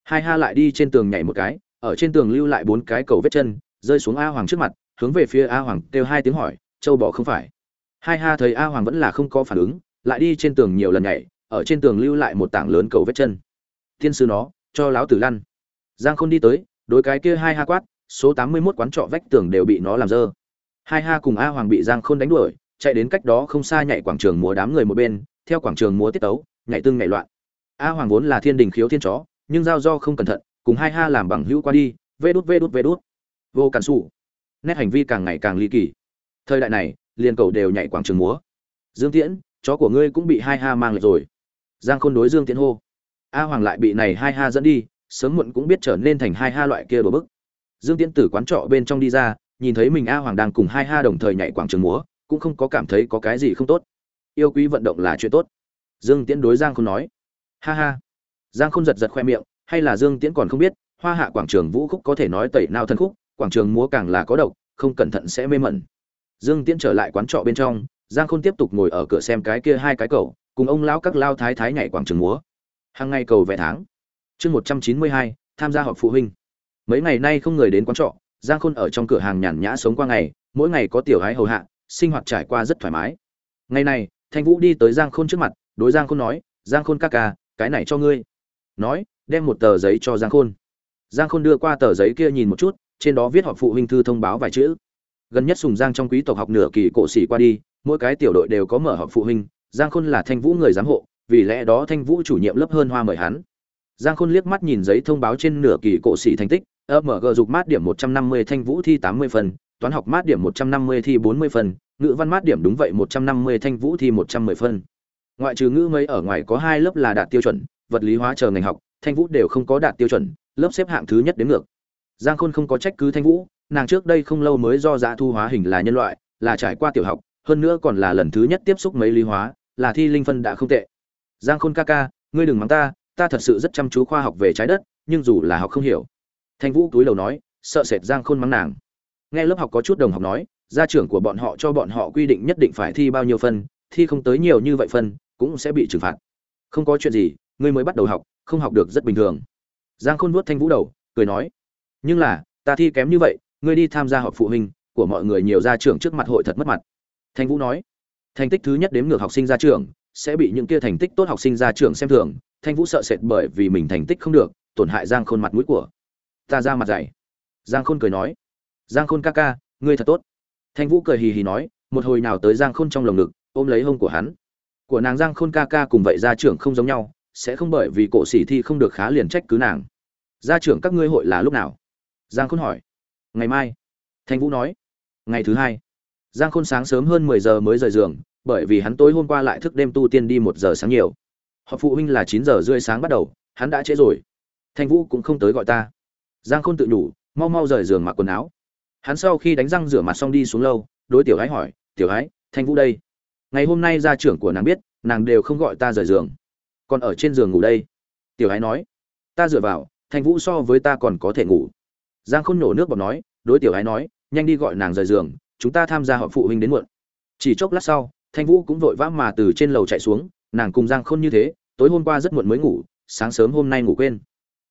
hai ha lại đi trên tường nhảy một cái, ở trên tường lưu lại bốn cái cầu vết chân, rơi xuống a hoàng trước mặt, hướng về phía a hoàng kêu hai tiếng hỏi châu bò không phải. Hai ha thấy a hoàng vẫn là không có phản ứng, lại đi trên tường nhiều lần nhảy, ở trên tường lưu lại một tảng lớn cầu vết chân. Thiên sư nó, cho láo tử lăn. Giang khôn đi tới, đối cái kia hai ha quát, số tám mươi 81 quán trọ vách tường đều bị nó làm dơ. Hai ha cùng a hoàng bị giang khôn đánh đuổi, chạy đến cách đó không xa nhảy quảng trường múa đám người một bên, theo quảng trường múa tiết tấu, nhảy tương nhảy loạn. A hoàng vốn là thiên đình khiếu thiên chó, nhưng giao do không cẩn thận, cùng hai ha làm bằng hữu qua đi, vê đút vê đút vê đút. Vô cản sụ nét hành vi càng ngày càng ly kỳ thời đại này, liền cầu đều nhảy quảng trường múa. Dương tiễn, chó của ngươi cũng bị hai ha mang lại rồi. Giang khôn đối dương tiễn hô. A hoàng lại bị này hai ha dẫn đi, sớm muộn cũng biết trở nên thành hai ha loại kia đồ bức. Dương tiễn từ quán trọ bên trong đi ra, nhìn thấy mình a hoàng đang cùng hai ha đồng thời nhảy quảng trường múa, cũng không có cảm thấy có cái gì không tốt. Yêu quý vận động là chuyện tốt. Dương tiễn đối giang khôn nói. Ha ha. Giang khôn giật giật khoe miệng, hay là dương tiễn còn không biết, hoa hạ quảng trường vũ khúc có thể nói tẩy nao thân khúc, quảng trường múa càng là có độc, không cẩn thận sẽ mê mẩn dương tiễn trở lại quán trọ bên trong, giang khôn tiếp tục ngồi ở cửa xem cái kia hai cái cầu cùng ông lão các lao thái thái nhảy quảng trường múa. Hàng ngày cầu vẽ tháng. Chương một trăm chín mươi hai, tham gia họp phụ huynh. Mấy ngày nay không người đến quán trọ, giang khôn ở trong cửa hàng nhàn nhã sống qua ngày, mỗi ngày có tiểu hái hầu hạ, sinh hoạt trải qua rất thoải mái. Ngày này, thanh vũ đi tới giang khôn trước mặt, đối giang khôn nói, giang khôn ca ca, cái này cho ngươi. Nói, đem một tờ giấy cho giang khôn. Giang khôn đưa qua tờ giấy kia nhìn một chút, trên đó viết họp phụ huynh thư thông báo vài chữ gần nhất sùng giang trong quý tộc học nửa kỳ cổ sĩ qua đi, mỗi cái tiểu đội đều có mở họp phụ huynh, giang khôn là thanh vũ người giám hộ, vì lẽ đó thanh vũ chủ nhiệm lớp hơn hoa mời hắn. Giang khôn liếc mắt nhìn giấy thông báo trên nửa kỳ cổ sĩ thành tích ờ mg dục mát điểm một trăm năm mươi, thanh vũ thi tám mươi phần, toán học mát điểm một trăm năm mươi, thi bốn mươi phần, ngữ văn mát điểm đúng vậy, một trăm năm mươi, thanh vũ thi một trăm mười phân ngoại trừ ngữ mấy ở ngoài có hai lớp là đạt tiêu chuẩn, vật lý hóa chờ ngành học, thanh vũ đều không có đạt tiêu chuẩn, lớp xếp hạng thứ nhất đến ngược. Giang khôn không có trách cứ thanh vũ nàng trước đây không lâu mới do dạ thu hóa hình là nhân loại, là trải qua tiểu học, hơn nữa còn là lần thứ nhất tiếp xúc mấy lý hóa, là thi linh phân đã không tệ. Giang khôn ca ca, ngươi đừng mắng ta ta thật sự rất chăm chú khoa học về trái đất, nhưng dù là học không hiểu. Thanh vũ túi đầu nói, sợ sệt giang khôn mắng nàng. Nghe lớp học có chút đồng học nói, gia trưởng của bọn họ cho bọn họ quy định nhất định phải thi bao nhiêu phân, thi không tới nhiều như vậy phân, cũng sẽ bị trừng phạt. Không có chuyện gì, ngươi mới bắt đầu học, không học được rất bình thường. Giang khôn vuốt thanh vũ đầu, cười nói, nhưng là, ta thi kém như vậy ngươi đi tham gia họp phụ huynh, của mọi người nhiều gia trưởng trước mặt hội thật mất mặt. Thanh vũ nói, thành tích thứ nhất đếm ngược học sinh ra trường sẽ bị những kia thành tích tốt học sinh ra trường xem thường. Thanh vũ sợ sệt bởi vì mình thành tích không được, tổn hại giang khôn mặt mũi của ta ra mặt dạy giang khôn cười nói, giang khôn ca ca, ngươi thật tốt. Thanh vũ cười hì hì nói, một hồi nào tới giang khôn trong lồng ngực, ôm lấy hông của hắn. Của nàng giang khôn ca ca cùng vậy gia trưởng không giống nhau, sẽ không bởi vì cổ sĩ thi không được khá liền trách cứ nàng. Gia trưởng các ngươi hội là lúc nào? Giang khôn hỏi ngày mai. Thanh vũ nói. Ngày thứ hai. Giang khôn sáng sớm hơn mười giờ mới rời giường, bởi vì hắn tối hôm qua lại thức đêm tu tiên đi một giờ sáng nhiều. Họ phụ huynh là chín giờ rưỡi sáng bắt đầu, hắn đã trễ rồi. Thanh vũ cũng không tới gọi ta. Giang khôn tự nhủ, mau mau rời giường mặc quần áo. Hắn sau khi đánh răng rửa mặt xong đi xuống lâu đối tiểu ái hỏi, tiểu ái thanh vũ đây? Ngày hôm nay gia trưởng của nàng biết, nàng đều không gọi ta rời giường. Còn ở trên giường ngủ đây. Tiểu ái nói, ta dựa vào, thanh vũ so với ta còn có thể ngủ giang khôn nổ nước bọt nói, đối tiểu ái nói, nhanh đi gọi nàng rời giường, chúng ta tham gia họp phụ huynh đến muộn. Chỉ chốc lát sau, thanh vũ cũng vội vã mà từ trên lầu chạy xuống, nàng cùng giang khôn như thế, tối hôm qua rất muộn mới ngủ, sáng sớm hôm nay ngủ quên.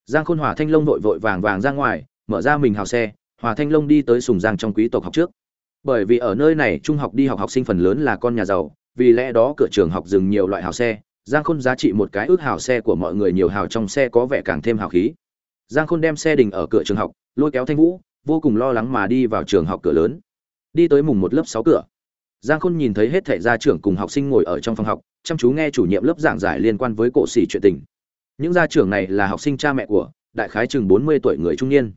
Giang khôn hòa thanh long vội vội vàng vàng ra ngoài, mở ra mình hào xe, hòa thanh long đi tới sùng giang trong quý tộc học trước. Bởi vì ở nơi này trung học đi học học sinh phần lớn là con nhà giàu, vì lẽ đó cửa trường học dừng nhiều loại hào xe, giang khôn giá trị một cái ước hào xe của mọi người nhiều hào trong xe có vẻ càng thêm hào khí giang khôn đem xe đình ở cửa trường học, lôi kéo thanh vũ, vô cùng lo lắng mà đi vào trường học cửa lớn. Đi tới mùng một lớp sáu cửa. Giang khôn nhìn thấy hết thảy gia trưởng cùng học sinh ngồi ở trong phòng học, chăm chú nghe chủ nhiệm lớp giảng giải liên quan với cổ xỉ chuyện tình. Những gia trưởng này là học sinh cha mẹ của đại khái chừng bốn mươi tuổi người trung niên.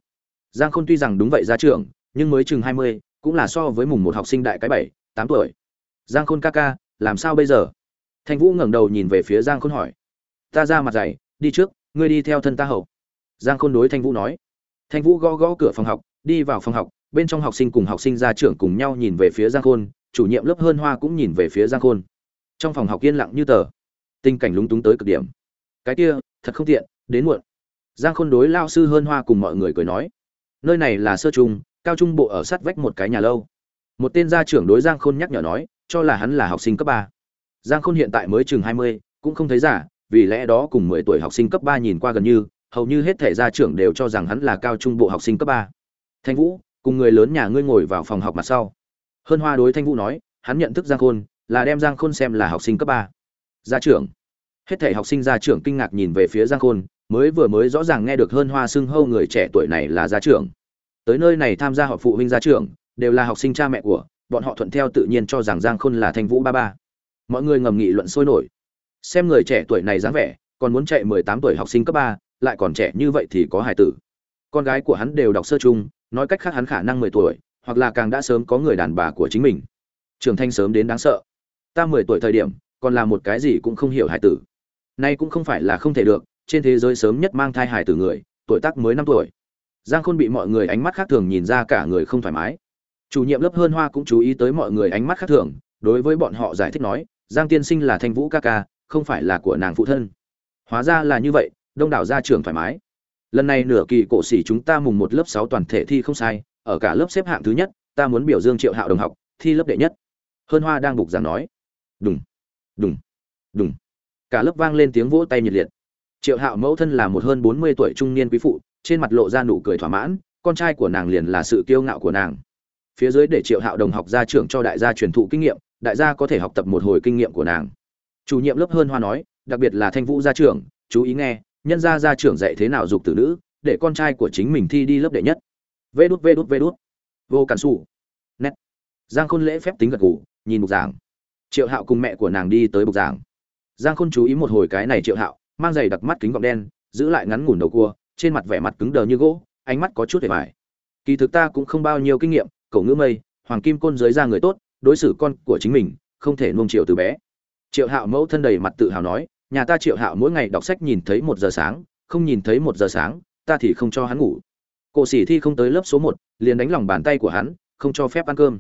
Giang khôn tuy rằng đúng vậy gia trưởng, nhưng mới chừng hai mươi, cũng là so với mùng một học sinh đại cái bảy, tám tuổi. Giang khôn ca ca, làm sao bây giờ? Thanh vũ ngẩng đầu nhìn về phía giang khôn hỏi. Ta ra mặt dày đi trước, ngươi đi theo thân ta hậu giang khôn đối thanh vũ nói. Thanh vũ gõ gõ cửa phòng học, đi vào phòng học, bên trong học sinh cùng học sinh gia trưởng cùng nhau nhìn về phía giang khôn, chủ nhiệm lớp hơn hoa cũng nhìn về phía giang khôn. Trong phòng học yên lặng như tờ. Tình cảnh lúng túng tới cực điểm. Cái kia, thật không tiện, đến muộn. Giang khôn đối lao sư hơn hoa cùng mọi người cười nói. Nơi này là sơ trung, cao trung bộ ở sát vách một cái nhà lâu. Một tên gia trưởng đối giang khôn nhắc nhở nói, cho là hắn là học sinh cấp ba. Giang khôn hiện tại mới chừng hai mươi, cũng không thấy giả vì lẽ đó cùng mười tuổi học sinh cấp ba nhìn qua gần như hầu như hết thể gia trưởng đều cho rằng hắn là cao trung bộ học sinh cấp ba. Thanh vũ, cùng người lớn nhà ngươi ngồi vào phòng học mặt sau. Hơn hoa đối thanh vũ nói, hắn nhận thức giang khôn, là đem giang khôn xem là học sinh cấp ba. Gia trưởng. Hết thể học sinh gia trưởng kinh ngạc nhìn về phía giang khôn, mới vừa mới rõ ràng nghe được hơn hoa xưng hâu người trẻ tuổi này là gia trưởng. Tới nơi này tham gia họp phụ huynh gia trưởng, đều là học sinh cha mẹ của, bọn họ thuận theo tự nhiên cho rằng giang khôn là thanh vũ ba ba. Mọi người ngầm nghị luận sôi nổi. Xem người trẻ tuổi này dáng vẻ, còn muốn chạy mười tám tuổi học sinh cấp ba lại còn trẻ như vậy thì có hài tử. Con gái của hắn đều đọc sơ chung, nói cách khác hắn khả năng mười tuổi, hoặc là càng đã sớm có người đàn bà của chính mình. Trường thanh sớm đến đáng sợ. Ta mười tuổi thời điểm, còn là một cái gì cũng không hiểu hài tử. Nay cũng không phải là không thể được, trên thế giới sớm nhất mang thai hài tử người, tuổi tác mới năm tuổi. Giang khôn bị mọi người ánh mắt khác thường nhìn ra cả người không thoải mái. Chủ nhiệm lớp hơn hoa cũng chú ý tới mọi người ánh mắt khác thường, đối với bọn họ giải thích nói, giang tiên sinh là thanh vũ ca ca, không phải là của nàng phụ thân. Hóa ra là như vậy đông đảo gia trưởng thoải mái. Lần này nửa kỳ cổ sĩ chúng ta mùng một lớp sáu toàn thể thi không sai, ở cả lớp xếp hạng thứ nhất, ta muốn biểu dương triệu hạo đồng học, thi lớp đệ nhất. Hơn hoa đang bục giảng nói. Đùng đùng đùng. Cả lớp vang lên tiếng vỗ tay nhiệt liệt. Triệu hạo mẫu thân là một hơn bốn mươi tuổi trung niên quý phụ, trên mặt lộ ra nụ cười thỏa mãn, con trai của nàng liền là sự kiêu ngạo của nàng. Phía dưới để triệu hạo đồng học ra trưởng cho đại gia truyền thụ kinh nghiệm, đại gia có thể học tập một hồi kinh nghiệm của nàng. Chủ nhiệm lớp hơn hoa nói, đặc biệt là thanh vũ gia trưởng, chú ý nghe nhân gia gia trưởng dạy thế nào dục tử nữ, để con trai của chính mình thi đi lớp đệ nhất. Vê đút vê đút vê đút. Vô cản xù. Nét. Giang khôn lễ phép tính gật gù, nhìn bục giảng. Triệu hạo cùng mẹ của nàng đi tới bục giảng. Giang khôn chú ý một hồi cái này triệu hạo, mang giày đặc mắt kính gọng đen, giữ lại ngắn ngủn đầu cua, trên mặt vẻ mặt cứng đờ như gỗ, ánh mắt có chút hề vải kỳ thực ta cũng không bao nhiêu kinh nghiệm cậu ngữ mây, hoàng kim côn giới ra người tốt, đối xử con của chính mình, không thể nuông chiều từ bé. Triệu hạo mẫu thân đầy mặt tự hào nói nhà ta triệu hạo mỗi ngày đọc sách nhìn thấy một giờ sáng, không nhìn thấy một giờ sáng, ta thì không cho hắn ngủ. Cổ sĩ thi không tới lớp số một, liền đánh lòng bàn tay của hắn, không cho phép ăn cơm.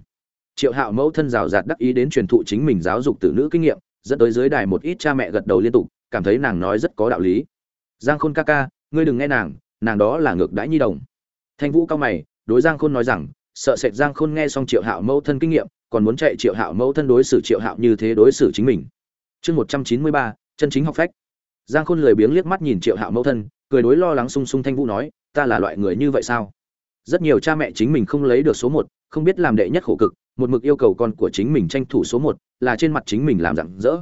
Triệu hạo mẫu thân rào rạt đắc ý đến truyền thụ chính mình giáo dục tử nữ kinh nghiệm, dẫn tới dưới đài một ít cha mẹ gật đầu liên tục, cảm thấy nàng nói rất có đạo lý. Giang khôn ca ca, ngươi đừng nghe nàng nàng đó là ngược đãi nhi đồng. Thanh vũ cao mày, đối giang khôn nói rằng, sợ sệt giang khôn nghe xong triệu hạo mẫu thân kinh nghiệm, còn muốn chạy triệu hạo mẫu thân đối xử triệu hạo như thế đối xử chính mình. Chương một trăm chín mươi ba chân chính học phách. Giang khôn lười biếng liếc mắt nhìn triệu hạo mẫu thân, cười đối lo lắng sung sung thanh vũ nói, ta là loại người như vậy sao? Rất nhiều cha mẹ chính mình không lấy được số một, không biết làm đệ nhất khổ cực, một mực yêu cầu con của chính mình tranh thủ số một, là trên mặt chính mình làm rặng rỡ.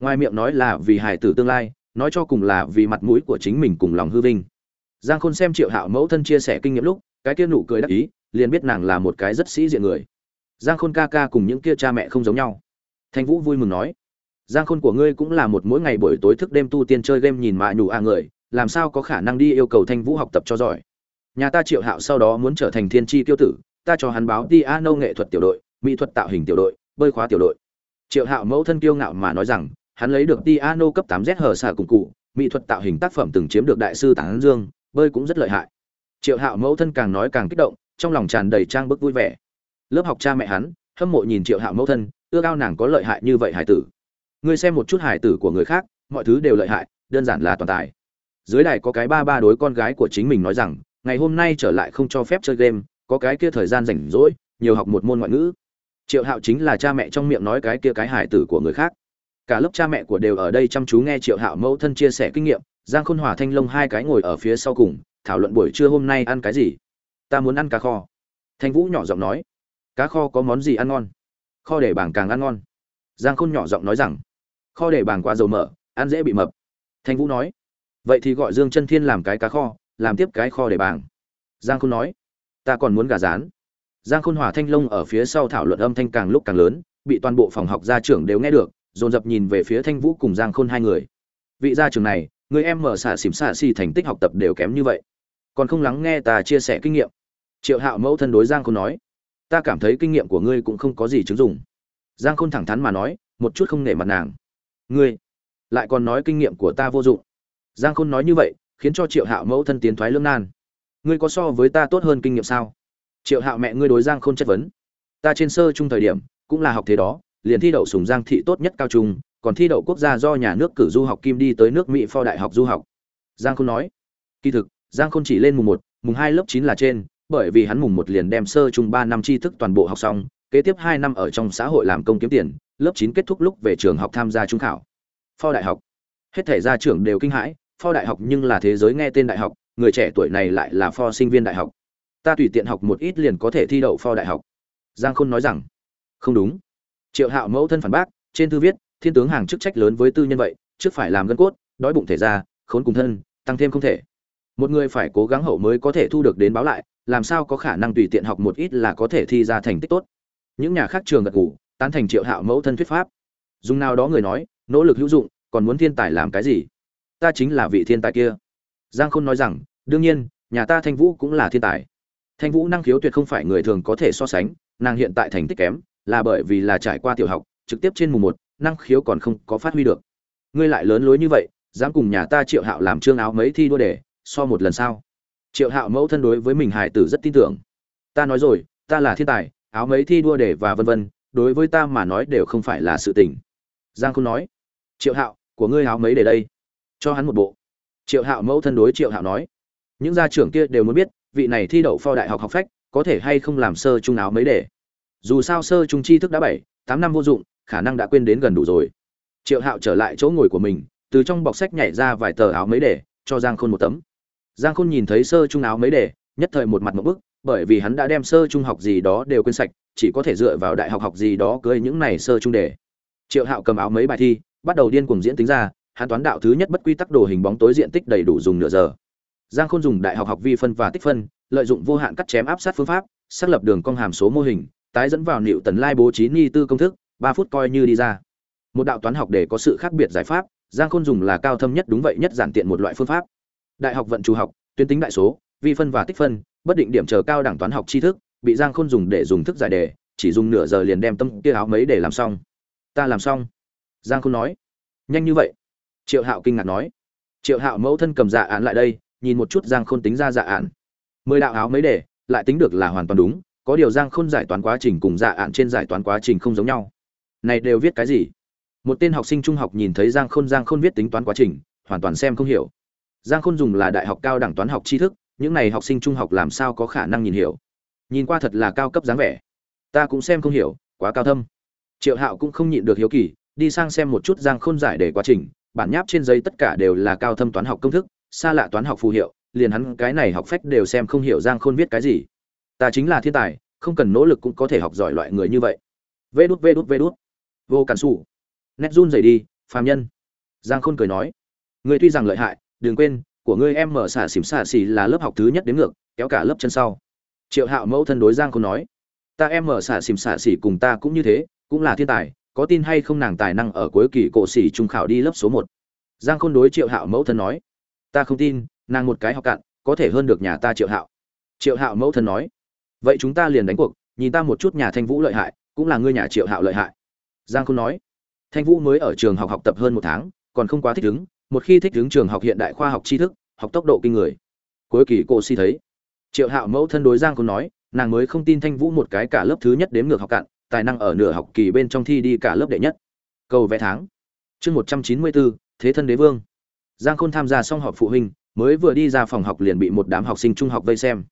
Ngoài miệng nói là vì hài tử tương lai, nói cho cùng là vì mặt mũi của chính mình cùng lòng hư vinh. Giang khôn xem triệu hạo mẫu thân chia sẻ kinh nghiệm lúc, cái kia nụ cười đắc ý, liền biết nàng là một cái rất sĩ diện người. Giang khôn ca ca cùng những kia cha mẹ không giống nhau. Thanh vũ vui mừng nói giang khôn của ngươi cũng là một mỗi ngày buổi tối thức đêm tu tiên chơi game nhìn mạ nhủ a người, làm sao có khả năng đi yêu cầu thanh vũ học tập cho giỏi? Nhà ta triệu hạo sau đó muốn trở thành thiên tri tiêu tử, ta cho hắn báo đi a nâu nghệ thuật tiểu đội, mỹ thuật tạo hình tiểu đội, bơi khóa tiểu đội. Triệu hạo mẫu thân kiêu ngạo mà nói rằng, hắn lấy được đi a nô cấp tám z hờ xả cùng cụ, mỹ thuật tạo hình tác phẩm từng chiếm được đại sư tán dương, bơi cũng rất lợi hại. Triệu hạo mẫu thân càng nói càng kích động, trong lòng tràn đầy trang bức vui vẻ. Lớp học cha mẹ hắn, hâm mộ nhìn triệu hạo mẫu thân ưa cao nàng có lợi hại như vậy hải tử ngươi xem một chút hải tử của người khác, mọi thứ đều lợi hại, đơn giản là toàn tài. Dưới đài có cái ba ba đối con gái của chính mình nói rằng, ngày hôm nay trở lại không cho phép chơi game, có cái kia thời gian rảnh rỗi, nhiều học một môn ngoại ngữ. Triệu hạo chính là cha mẹ trong miệng nói cái kia cái hải tử của người khác. Cả lớp cha mẹ của đều ở đây chăm chú nghe triệu hạo mẫu thân chia sẻ kinh nghiệm, giang khôn hòa thanh long hai cái ngồi ở phía sau cùng, thảo luận buổi trưa hôm nay ăn cái gì. Ta muốn ăn cá kho. Thanh vũ nhỏ giọng nói. Cá kho có món gì ăn ngon? Kho để bảng càng ăn ngon. Giang khôn nhỏ giọng nói rằng kho để bàng quá dầu mỡ ăn dễ bị mập. Thanh vũ nói, vậy thì gọi dương chân thiên làm cái cá kho, làm tiếp cái kho để bàng. Giang khôn nói, ta còn muốn gà rán. Giang khôn hòa thanh long ở phía sau thảo luận âm thanh càng lúc càng lớn, bị toàn bộ phòng học gia trưởng đều nghe được, dồn dập nhìn về phía thanh vũ cùng giang khôn hai người. Vị gia trưởng này, người em mở xả xỉm xả xì thành tích học tập đều kém như vậy, còn không lắng nghe ta chia sẻ kinh nghiệm. Triệu hạo mẫu thân đối giang khôn nói, ta cảm thấy kinh nghiệm của ngươi cũng không có gì chứng dụng. Giang khôn thẳng thắn mà nói, một chút không nể mặt nàng ngươi lại còn nói kinh nghiệm của ta vô dụng. Giang khôn nói như vậy, khiến cho triệu hạo mẫu thân tiến thoái lưỡng nan. Ngươi có so với ta tốt hơn kinh nghiệm sao? Triệu hạo mẹ ngươi đối giang khôn chất vấn. Ta trên sơ trung thời điểm, cũng là học thế đó, liền thi đậu sùng giang thị tốt nhất cao trung, còn thi đậu quốc gia do nhà nước cử du học kim đi tới nước mỹ pho đại học du học. Giang khôn nói. Kỳ thực, giang khôn chỉ lên mùng một, mùng hai lớp chín là trên, bởi vì hắn mùng một liền đem sơ trung ba năm tri thức toàn bộ học xong kế tiếp hai năm ở trong xã hội làm công kiếm tiền, lớp chín kết thúc lúc về trường học tham gia trung khảo. Pho đại học. Hết thể gia trưởng đều kinh hãi, pho đại học nhưng là thế giới nghe tên đại học, người trẻ tuổi này lại là pho sinh viên đại học. Ta tùy tiện học một ít liền có thể thi đậu pho đại học. Giang khôn nói rằng, không đúng. Triệu hạo mẫu thân phản bác, trên thư viết, thiên tướng hàng chức trách lớn với tư nhân vậy, trước phải làm gân cốt, đói bụng thể ra, khốn cùng thân, tăng thêm không thể. Một người phải cố gắng hậu mới có thể thu được đến báo lại, làm sao có khả năng tùy tiện học một ít là có thể thi ra thành tích tốt những nhà khác trường gật ngủ tán thành triệu hạo mẫu thân thuyết pháp. Dùng nào đó người nói, nỗ lực hữu dụng, còn muốn thiên tài làm cái gì? Ta chính là vị thiên tài kia. Giang khôn nói rằng, đương nhiên, nhà ta thanh vũ cũng là thiên tài. Thanh vũ năng khiếu tuyệt không phải người thường có thể so sánh, nàng hiện tại thành tích kém, là bởi vì là trải qua tiểu học, trực tiếp trên mùng một, năng khiếu còn không có phát huy được. Ngươi lại lớn lối như vậy, dám cùng nhà ta triệu hạo làm trương áo mấy thi đua đề so một lần sau triệu hạo mẫu thân đối với mình hải tử rất tin tưởng. Ta nói rồi, ta là thiên tài áo mấy thi đua để và vân vân, đối với ta mà nói đều không phải là sự tình. Giang Khôn nói, triệu hạo, của ngươi áo mấy để đây? Cho hắn một bộ. Triệu hạo mẫu thân đối triệu hạo nói, những gia trưởng kia đều muốn biết, vị này thi đậu pho đại học học phách, có thể hay không làm sơ trung áo mấy để? Dù sao sơ trung tri thức đã bảy, tám năm vô dụng, khả năng đã quên đến gần đủ rồi. Triệu hạo trở lại chỗ ngồi của mình, từ trong bọc sách nhảy ra vài tờ áo mấy để, cho giang khôn một tấm. Giang khôn nhìn thấy sơ trung áo mấy để, nhất thời một mặt một bức bởi vì hắn đã đem sơ trung học gì đó đều quên sạch, chỉ có thể dựa vào đại học học gì đó cưới những này sơ trung đề. Triệu hạo cầm áo mấy bài thi, bắt đầu điên cuồng diễn tính ra, hắn toán đạo thứ nhất bất quy tắc đồ hình bóng tối diện tích đầy đủ dùng nửa giờ. Giang khôn dùng đại học học vi phân và tích phân, lợi dụng vô hạn cắt chém áp sát phương pháp, xác lập đường cong hàm số mô hình, tái dẫn vào nịu tần lai bố trí ni tư công thức, ba phút coi như đi ra. Một đạo toán học để có sự khác biệt giải pháp, giang khôn dùng là cao thâm nhất đúng vậy nhất giản tiện một loại phương pháp. Đại học vận chủ học, tuyến tính đại số vi phân và tích phân, bất định điểm chờ cao đẳng toán học tri thức, bị giang khôn dùng để dùng thức giải đề, chỉ dùng nửa giờ liền đem tâm kia áo mấy để làm xong. Ta làm xong, giang khôn nói. Nhanh như vậy? Triệu hạo kinh ngạc nói. Triệu hạo mẫu thân cầm dạ án lại đây, nhìn một chút giang khôn tính ra dạ án. Mười đạo áo mấy để, lại tính được là hoàn toàn đúng, có điều giang khôn giải toán quá trình cùng dạ án trên giải toán quá trình không giống nhau. Này đều viết cái gì? Một tên học sinh trung học nhìn thấy giang khôn giang khôn viết tính toán quá trình, hoàn toàn xem không hiểu. Giang khôn dùng là đại học cao đẳng toán học tri thức những này học sinh trung học làm sao có khả năng nhìn hiểu? Nhìn qua thật là cao cấp dáng vẻ. Ta cũng xem không hiểu, quá cao thâm. Triệu hạo cũng không nhịn được hiếu kỳ, đi sang xem một chút giang khôn giải để quá trình. Bản nháp trên giấy tất cả đều là cao thâm toán học công thức, xa lạ toán học phù hiệu, liền hắn cái này học phách đều xem không hiểu giang khôn viết cái gì. Ta chính là thiên tài, không cần nỗ lực cũng có thể học giỏi loại người như vậy. Vê đút vê đút vê đút. Vô cản xù nét run rẩy đi, phàm nhân. Giang khôn cười nói. Người tuy rằng lợi hại, đừng quên của ngươi em mở xả xỉm xả xỉ là lớp học thứ nhất đến ngược, kéo cả lớp chân sau. Triệu hạo mẫu thân đối giang khôn nói, ta em mở xả xỉm xả xỉ cùng ta cũng như thế, cũng là thiên tài, có tin hay không nàng tài năng ở cuối kỳ cổ xỉ trung khảo đi lớp số một. Giang khôn đối triệu hạo mẫu thân nói, ta không tin, nàng một cái học cạn, có thể hơn được nhà ta triệu hạo. Triệu hạo mẫu thân nói, vậy chúng ta liền đánh cuộc, nhìn ta một chút nhà thanh vũ lợi hại, cũng là ngươi nhà triệu hạo lợi hại. Giang khôn nói, thanh vũ mới ở trường học học tập hơn một tháng, còn không quá thích ứng một khi thích ứng trường học hiện đại khoa học tri thức, học tốc độ kinh người. Cuối kỳ cô si thấy. Triệu hạo mẫu thân đối giang khôn nói, nàng mới không tin thanh vũ một cái cả lớp thứ nhất đếm ngược học cạn, tài năng ở nửa học kỳ bên trong thi đi cả lớp đệ nhất. Cầu vẽ tháng. Chương một trăm chín mươi bốn thế thân đế vương. Giang khôn tham gia xong họp phụ huynh, mới vừa đi ra phòng học liền bị một đám học sinh trung học vây xem.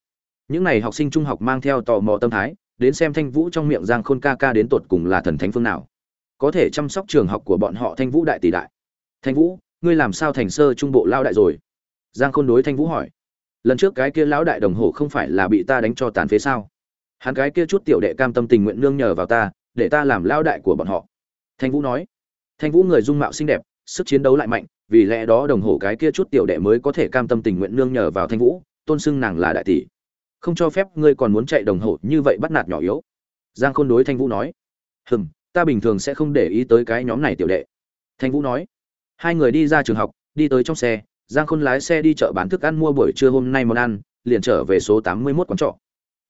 Những n à y học sinh trung học mang theo tò mò tâm thái, đến xem thanh vũ trong miệng giang khôn ca ca đến tột cùng là thần thánh phương nào. Có thể chăm sóc trường học của bọn họ thanh vũ đại tỷ đại. Thanh vũ ngươi làm sao thành sơ trung bộ lao đại rồi? Giang khôn đối thanh vũ hỏi. Lần trước cái kia lão đại đồng hồ không phải là bị ta đánh cho tàn phế sao? Hắn cái kia chút tiểu đệ cam tâm tình nguyện nương nhờ vào ta, để ta làm lao đại của bọn họ. Thanh vũ nói. Thanh vũ người dung mạo xinh đẹp, sức chiến đấu lại mạnh, vì lẽ đó đồng hồ cái kia chút tiểu đệ mới có thể cam tâm tình nguyện nương nhờ vào thanh vũ, tôn xưng nàng là đại tỷ. Không cho phép ngươi còn muốn chạy đồng hồ như vậy bắt nạt nhỏ yếu. Giang khôn đối thanh vũ nói. Hừm, ta bình thường sẽ không để ý tới cái nhóm này tiểu đệ. Thanh vũ nói hai người đi ra trường học, đi tới trong xe, giang khôn lái xe đi chợ bán thức ăn mua buổi trưa hôm nay món ăn, liền trở về số tám mươi 81 quán trọ.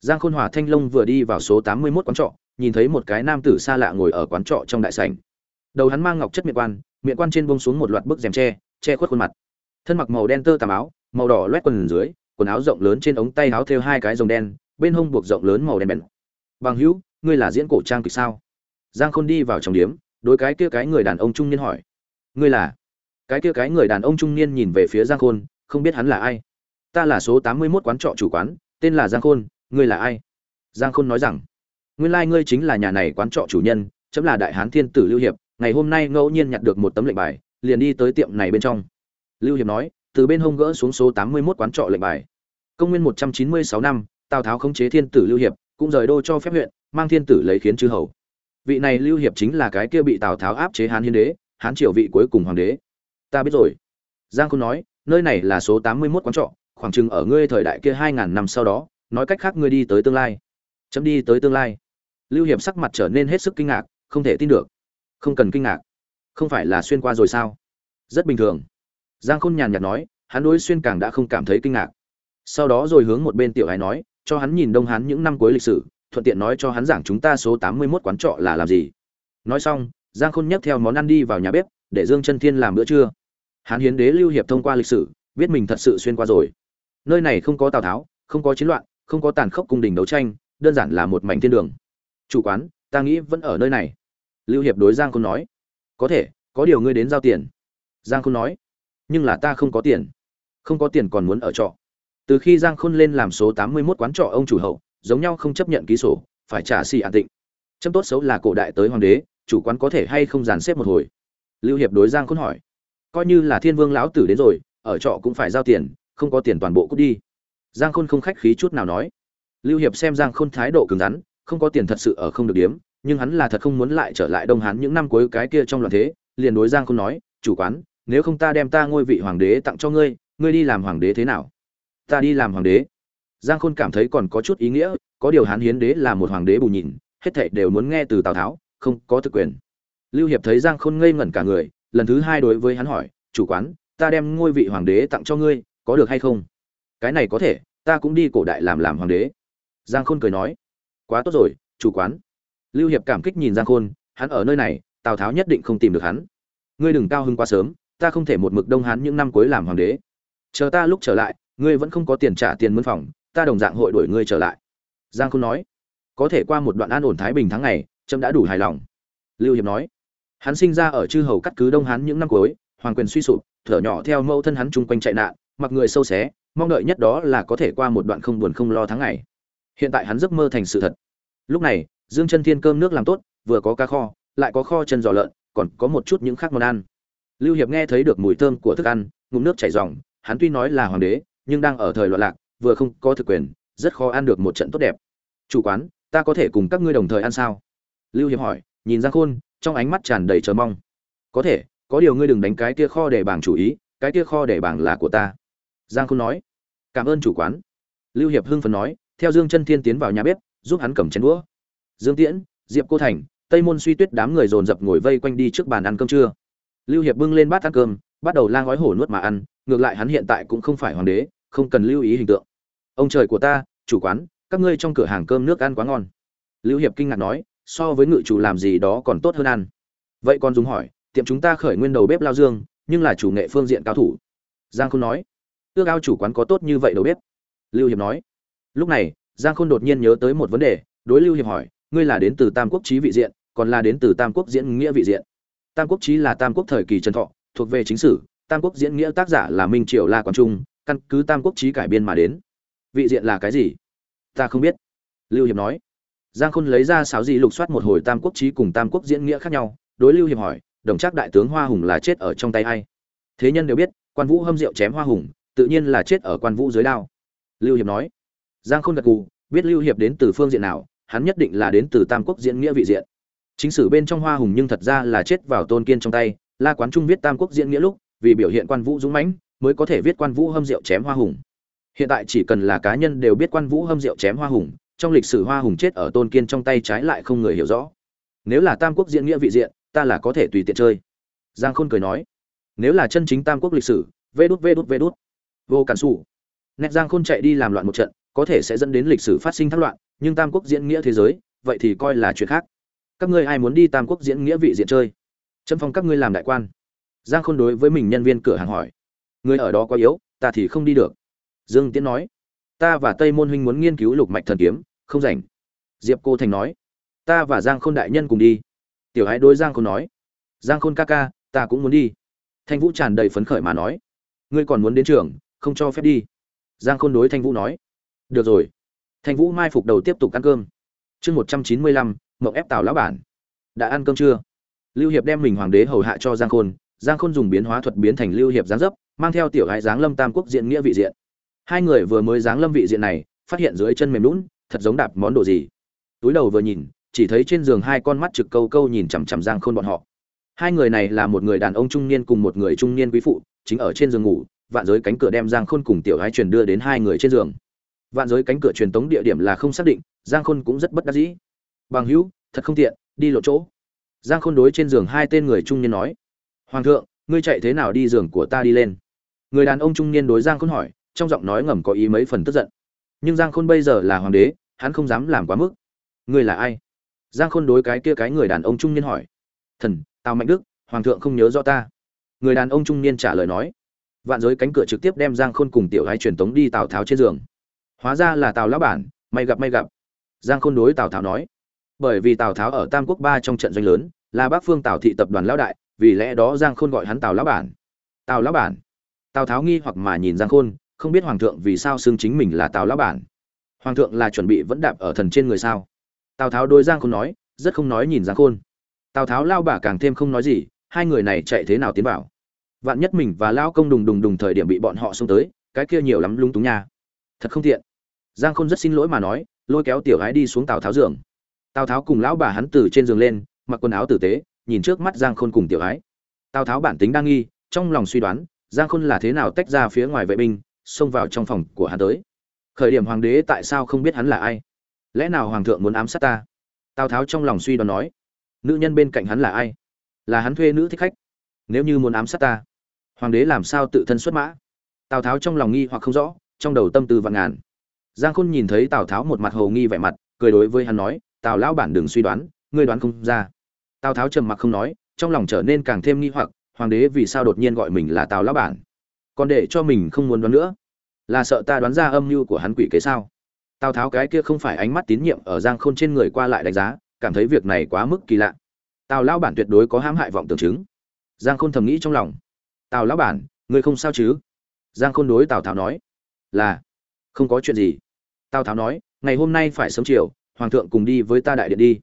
Giang khôn hòa thanh long vừa đi vào số tám mươi 81 quán trọ, nhìn thấy một cái nam tử xa lạ ngồi ở quán trọ trong đại sảnh. Đầu hắn mang ngọc chất miệng quan miệng quan trên bông xuống một loạt bức rèm tre, che khuất khuôn mặt. Thân mặc màu đen tơ tàm áo, màu đỏ loét quần dưới, quần áo rộng lớn trên ống tay áo thêu hai cái rồng đen, bên hông buộc rộng lớn màu đen bèn. Bằng hữu, ngươi là diễn cổ trang kịch sao? Giang khôn đi vào trong điếm, đối cái kia cái người đàn ông trung niên hỏi ngươi là? Cái kia cái người đàn ông trung niên nhìn về phía giang khôn, không biết hắn là ai. Ta là số tám mươi mốt quán trọ chủ quán, tên là giang khôn, ngươi là ai? Giang khôn nói rằng, nguyên lai、like、ngươi chính là nhà này quán trọ chủ nhân, chấm là đại hán thiên tử lưu hiệp, ngày hôm nay ngẫu nhiên nhặt được một tấm lệnh bài, liền đi tới tiệm này bên trong. Lưu hiệp nói, từ bên hông gỡ xuống số tám mươi mốt quán trọ lệnh bài. Công nguyên một trăm chín mươi sáu năm, tào tháo khống chế thiên tử lưu hiệp, cũng rời đô cho phép huyện, mang thiên tử lấy khiến chư hầu. Vị này lưu hiệp chính là cái kia bị tào tháo áp chế hán hiến đế hán triều vị cuối cùng hoàng đế. Ta biết rồi. Giang khôn nói, nơi này là số tám mươi mốt quán trọ, khoảng chừng ở ngươi thời đại kia hai ngàn năm sau đó, nói cách khác ngươi đi tới tương lai. Chấm đi tới tương lai. Lưu hiệp sắc mặt trở nên hết sức kinh ngạc, không thể tin được. Không cần kinh ngạc. Không phải là xuyên qua rồi sao? Rất bình thường. Giang khôn nhàn nhạt nói, hắn đối xuyên càng đã không cảm thấy kinh ngạc. Sau đó rồi hướng một bên tiểu hài nói, cho hắn nhìn đông hắn những năm cuối lịch sử, thuận tiện nói cho hắn giảng chúng ta số tám mươi 81 quán trọ là làm gì. Nói xong giang khôn nhấc theo món ăn đi vào nhà bếp, để dương chân thiên làm bữa trưa. Hán hiến đế lưu hiệp thông qua lịch sử, biết mình thật sự xuyên qua rồi. Nơi này không có tào tháo, không có chiến loạn, không có tàn khốc cung đình đấu tranh, đơn giản là một mảnh thiên đường. Chủ quán, ta nghĩ vẫn ở nơi này. Lưu hiệp đối giang khôn nói. Có thể, có điều ngươi đến giao tiền. Giang khôn nói. Nhưng là ta không có tiền. Không có tiền còn muốn ở trọ. Từ khi giang khôn lên làm số tám mươi 81 quán trọ ông chủ hậu, giống nhau không chấp nhận ký sổ, phải trả xì an tịnh. Chấm tốt xấu là cổ đại tới hoàng đế chủ quán có thể hay không dàn xếp một hồi? Lưu hiệp đối giang khôn hỏi. Coi như là thiên vương lão tử đến rồi, ở trọ cũng phải giao tiền, không có tiền toàn bộ cút đi. Giang khôn không khách khí chút nào nói. Lưu hiệp xem giang khôn thái độ cứng rắn, không có tiền thật sự ở không được điếm, nhưng hắn là thật không muốn lại trở lại đông hán những năm cuối cái kia trong loạn thế, liền đối giang khôn nói, chủ quán, nếu không ta đem ta ngôi vị hoàng đế tặng cho ngươi ngươi đi làm hoàng đế thế nào? Ta đi làm hoàng đế. Giang khôn cảm thấy còn có chút ý nghĩa, có điều hán hiến đế là một hoàng đế bù nhìn, hết thảy đều muốn nghe từ tào tháo không có thực quyền. Lưu hiệp thấy giang khôn ngây ngẩn cả người, lần thứ hai đối với hắn hỏi, chủ quán, ta đem ngôi vị hoàng đế tặng cho ngươi, có được hay không? Cái này có thể, ta cũng đi cổ đại làm làm hoàng đế. Giang khôn cười nói, quá tốt rồi, chủ quán. Lưu hiệp cảm kích nhìn giang khôn, hắn ở nơi này, tào tháo nhất định không tìm được hắn. Ngươi đừng cao hưng quá sớm, ta không thể một mực đông hắn những năm cuối làm hoàng đế. Chờ ta lúc trở lại, ngươi vẫn không có tiền trả tiền mướn phòng, ta đồng dạng hội đuổi ngươi trở lại. Giang khôn nói, có thể qua một đoạn an ổn thái bình tháng ngày trâm đã đủ hài lòng. Lưu hiệp nói, hắn sinh ra ở chư hầu cắt cứ đông hán những năm cuối, hoàng quyền suy sụp, thở nhỏ theo mâu thân hắn chung quanh chạy nạn, mặc người sâu xé, mong đợi nhất đó là có thể qua một đoạn không buồn không lo tháng ngày. Hiện tại hắn giấc mơ thành sự thật. Lúc này, dương chân thiên cơm nước làm tốt, vừa có cá kho, lại có kho chân giò lợn, còn có một chút những khác món ăn. Lưu hiệp nghe thấy được mùi thơm của thức ăn, ngụm nước chảy ròng, hắn tuy nói là hoàng đế, nhưng đang ở thời loạn lạc, vừa không có thực quyền, rất khó ăn được một trận tốt đẹp. Chủ quán, ta có thể cùng các ngươi đồng thời ăn sao? Lưu hiệp hỏi, nhìn giang khôn, trong ánh mắt tràn đầy chờ mong. Có thể, có điều ngươi đừng đánh cái kia kho để bảng chủ ý, cái kia kho để bảng là của ta. Giang khôn nói, cảm ơn chủ quán. Lưu hiệp hưng phấn nói, theo dương chân thiên tiến vào nhà bếp, giúp hắn cầm chén đũa. Dương tiễn, diệp cô thành, tây môn suy tuyết đám người dồn dập ngồi vây quanh đi trước bàn ăn cơm trưa. Lưu hiệp bưng lên bát ăn cơm, bắt đầu lang gói hổ nuốt mà ăn, ngược lại hắn hiện tại cũng không phải hoàng đế, không cần lưu ý hình tượng. Ông trời của ta, chủ quán, các ngươi trong cửa hàng cơm nước ăn quá ngon. Lưu hiệp kinh ngạc nói so với ngự chủ làm gì đó còn tốt hơn ăn. Vậy còn dùng hỏi, tiệm chúng ta khởi nguyên đầu bếp lao dương, nhưng là chủ nghệ phương diện cao thủ. Giang khôn nói, ước ao chủ quán có tốt như vậy đầu bếp? Lưu hiệp nói, lúc này, giang khôn đột nhiên nhớ tới một vấn đề, đối lưu hiệp hỏi, ngươi là đến từ tam quốc trí vị diện, còn là đến từ tam quốc diễn nghĩa vị diện? Tam quốc trí là tam quốc thời kỳ trần thọ, thuộc về chính sử, tam quốc diễn nghĩa tác giả là minh triều la quang trung, căn cứ tam quốc trí cải biên mà đến. Vị diện là cái gì? Ta không biết. Lưu hiệp nói giang khôn lấy ra sáo di lục soát một hồi tam quốc trí cùng tam quốc diễn nghĩa khác nhau, đối lưu hiệp hỏi, đồng chắc đại tướng hoa hùng là chết ở trong tay ai? Thế nhân đều biết, quan vũ hâm rượu chém hoa hùng, tự nhiên là chết ở quan vũ dưới đao. Lưu hiệp nói. Giang khôn gật gù, biết lưu hiệp đến từ phương diện nào, hắn nhất định là đến từ tam quốc diễn nghĩa vị diện. Chính sử bên trong hoa hùng nhưng thật ra là chết vào tôn kiên trong tay, la quán trung viết tam quốc diễn nghĩa lúc, vì biểu hiện quan vũ dũng mãnh, mới có thể viết quan vũ hâm rượu chém hoa hùng. Hiện tại chỉ cần là cá nhân đều biết quan vũ hâm rượu chém hoa hùng trong lịch sử hoa hùng chết ở tôn kiên trong tay trái lại không người hiểu rõ. Nếu là tam quốc diễn nghĩa vị diện, ta là có thể tùy tiện chơi. Giang khôn cười nói, nếu là chân chính tam quốc lịch sử, vê đút vê đút vê đút. Vô cản xù nét giang khôn chạy đi làm loạn một trận, có thể sẽ dẫn đến lịch sử phát sinh thác loạn, nhưng tam quốc diễn nghĩa thế giới, vậy thì coi là chuyện khác. Các ngươi ai muốn đi tam quốc diễn nghĩa vị diện chơi? Trâm phong các ngươi làm đại quan. Giang khôn đối với mình nhân viên cửa hàng hỏi, người ở đó quá yếu, ta thì không đi được. Dương tiến nói ta và tây môn huynh muốn nghiên cứu lục mạch thần kiếm, không rảnh. Diệp cô thành nói. Ta và giang khôn đại nhân cùng đi. Tiểu hãy đối giang khôn nói. Giang khôn ca ca, ta cũng muốn đi. Thanh vũ tràn đầy phấn khởi mà nói. Ngươi còn muốn đến trường, không cho phép đi. Giang khôn đối thanh vũ nói. Được rồi. Thanh vũ mai phục đầu tiếp tục ăn cơm. Chương một trăm chín mươi lăm mậu ép tào lão bản. Đã ăn cơm chưa? Lưu hiệp đem mình hoàng đế hầu hạ cho giang khôn. Giang khôn dùng biến hóa thuật biến thành lưu hiệp giáng dấp, mang theo tiểu hãy giáng lâm tam quốc diện nghĩa vị diện hai người vừa mới dáng lâm vị diện này, phát hiện dưới chân mềm lún thật giống đạp món đồ gì. Túi đầu vừa nhìn, chỉ thấy trên giường hai con mắt trực câu câu nhìn chằm chằm giang khôn bọn họ. Hai người này là một người đàn ông trung niên cùng một người trung niên quý phụ, chính ở trên giường ngủ, vạn giới cánh cửa đem giang khôn cùng tiểu gái truyền đưa đến hai người trên giường. Vạn giới cánh cửa truyền tống địa điểm là không xác định, giang khôn cũng rất bất đắc dĩ. Bằng hữu, thật không tiện, đi lộ chỗ. Giang khôn đối trên giường hai tên người trung niên nói. Hoàng thượng, ngươi chạy thế nào đi giường của ta đi lên? Người đàn ông trung niên đối giang khôn hỏi trong giọng nói ngầm có ý mấy phần tức giận. Nhưng giang khôn bây giờ là hoàng đế, hắn không dám làm quá mức. Ngươi là ai? Giang khôn đối cái kia cái người đàn ông trung niên hỏi. Thần, tào mạnh đức, hoàng thượng không nhớ rõ ta. Người đàn ông trung niên trả lời nói. Vạn giới cánh cửa trực tiếp đem giang khôn cùng tiểu gái truyền tống đi tào tháo trên giường. Hóa ra là tào lão bản, may gặp may gặp. Giang khôn đối tào tháo nói. Bởi vì tào tháo ở tam quốc ba trong trận doanh lớn, là bắc phương tào thị tập đoàn lão đại, vì lẽ đó giang khôn gọi hắn tào lão bản. Tào lão bản. Tào tháo nghi hoặc mà nhìn giang khôn không biết hoàng thượng vì sao xưng chính mình là tào lão bản. Hoàng thượng là chuẩn bị vẫn đạp ở thần trên người sao? Tào tháo đôi giang khôn nói, rất không nói nhìn giang khôn. Tào tháo lao bà càng thêm không nói gì, hai người này chạy thế nào tiến vào? Vạn nhất mình và lao công đùng đùng đùng thời điểm bị bọn họ xông tới, cái kia nhiều lắm lung túng nha. Thật không tiện. Giang khôn rất xin lỗi mà nói, lôi kéo tiểu gái đi xuống tào tháo giường. Tào tháo cùng lão bà hắn từ trên giường lên, mặc quần áo tử tế, nhìn trước mắt giang khôn cùng tiểu gái. Tào tháo bản tính đang nghi, trong lòng suy đoán, giang khôn là thế nào tách ra phía ngoài vệ binh xông vào trong phòng của hắn tới. Khởi điểm hoàng đế tại sao không biết hắn là ai? Lẽ nào hoàng thượng muốn ám sát ta? Tào tháo trong lòng suy đoán nói. Nữ nhân bên cạnh hắn là ai? Là hắn thuê nữ thích khách. Nếu như muốn ám sát ta, hoàng đế làm sao tự thân xuất mã? Tào tháo trong lòng nghi hoặc không rõ, trong đầu tâm tư vạn ngàn. Giang khôn nhìn thấy tào tháo một mặt hồ nghi vẻ mặt, cười đối với hắn nói, tào lão bản đừng suy đoán, ngươi đoán không ra. Tào tháo trầm mặc không nói, trong lòng trở nên càng thêm nghi hoặc, hoàng đế vì sao đột nhiên gọi mình là tào lão bản? Còn để cho mình không muốn đoán nữa. Là sợ ta đoán ra âm mưu của hắn quỷ kế sao? Tào tháo cái kia không phải ánh mắt tín nhiệm ở giang khôn trên người qua lại đánh giá, cảm thấy việc này quá mức kỳ lạ. Tào lão bản tuyệt đối có hãm hại vọng tưởng chứng. Giang khôn thầm nghĩ trong lòng. Tào lão bản ngươi không sao chứ? Giang khôn đối tào tháo nói. Là, không có chuyện gì. Tào tháo nói, ngày hôm nay phải sớm chiều, hoàng thượng cùng đi với ta đại điện đi.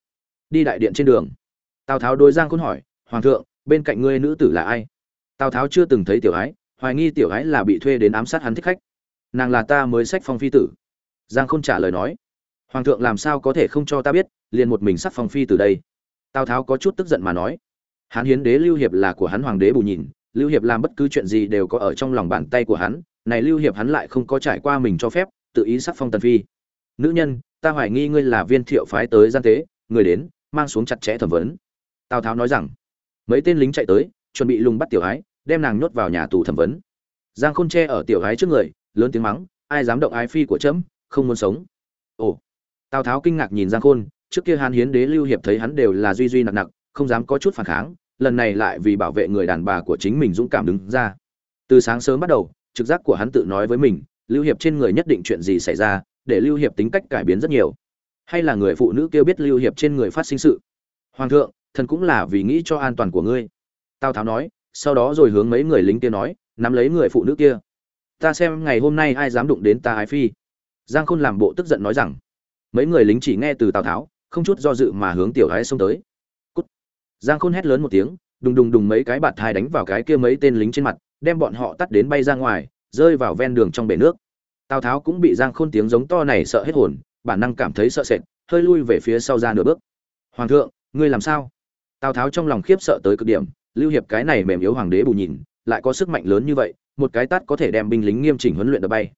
Đi đại điện trên đường. Tào tháo đối giang khôn hỏi, hoàng thượng, bên cạnh ngươi nữ tử là ai? Tào tháo chưa từng thấy tiểu ái hoài nghi tiểu gái là bị thuê đến ám sát hắn thích khách. Nàng là ta mới sách phong phi tử. Giang khôn trả lời nói, hoàng thượng làm sao có thể không cho ta biết, liền một mình sắc phong phi từ đây? Tào tháo có chút tức giận mà nói hắn hiến đế lưu hiệp là của hắn, hoàng đế bù nhìn, lưu hiệp làm bất cứ chuyện gì đều có ở trong lòng bàn tay của hắn, này lưu hiệp hắn lại không có trải qua mình cho phép, tự ý sắc phong tần phi. Nữ nhân, ta hoài nghi ngươi là viên thiệu phái tới gian tế, người đến, mang xuống chặt chẽ thẩm vấn. Tào tháo nói rằng, mấy tên lính chạy tới, chuẩn bị lùng bắt tiểu ái đem nàng nhốt vào nhà tù thẩm vấn. Giang khôn che ở tiểu gái trước người, lớn tiếng mắng, ai dám động ái phi của trẫm không muốn sống. Ồ. Tào tháo kinh ngạc nhìn giang khôn, trước kia Hán hiến đế lưu hiệp thấy hắn đều là duy duy nặng nặng, không dám có chút phản kháng, lần này lại vì bảo vệ người đàn bà của chính mình dũng cảm đứng ra. Từ sáng sớm bắt đầu, trực giác của hắn tự nói với mình, lưu hiệp trên người nhất định chuyện gì xảy ra, để lưu hiệp tính cách cải biến rất nhiều. Hay là người phụ nữ kêu biết lưu hiệp trên người phát sinh sự. Hoàng thượng, thần cũng là vì nghĩ cho an toàn của ngươi. Tào tháo nói sau đó rồi hướng mấy người lính kia nói, nắm lấy người phụ nữ kia. Ta xem ngày hôm nay ai dám đụng đến ta ái phi. Giang khôn làm bộ tức giận nói rằng, mấy người lính chỉ nghe từ tào tháo, không chút do dự mà hướng tiểu thái xông tới. Cút. giang khôn hét lớn một tiếng, đùng đùng đùng mấy cái bạt thai đánh vào cái kia mấy tên lính trên mặt, đem bọn họ tắt đến bay ra ngoài, rơi vào ven đường trong bể nước. Tào tháo cũng bị giang khôn tiếng giống to này sợ hết hồn, bản năng cảm thấy sợ sệt, hơi lui về phía sau ra nửa bước. Hoàng thượng, ngươi làm sao? Tào tháo trong lòng khiếp sợ tới cực điểm lưu hiệp cái này mềm yếu hoàng đế bù nhìn, lại có sức mạnh lớn như vậy, một cái tát có thể đem binh lính nghiêm chỉnh huấn luyện đập bay.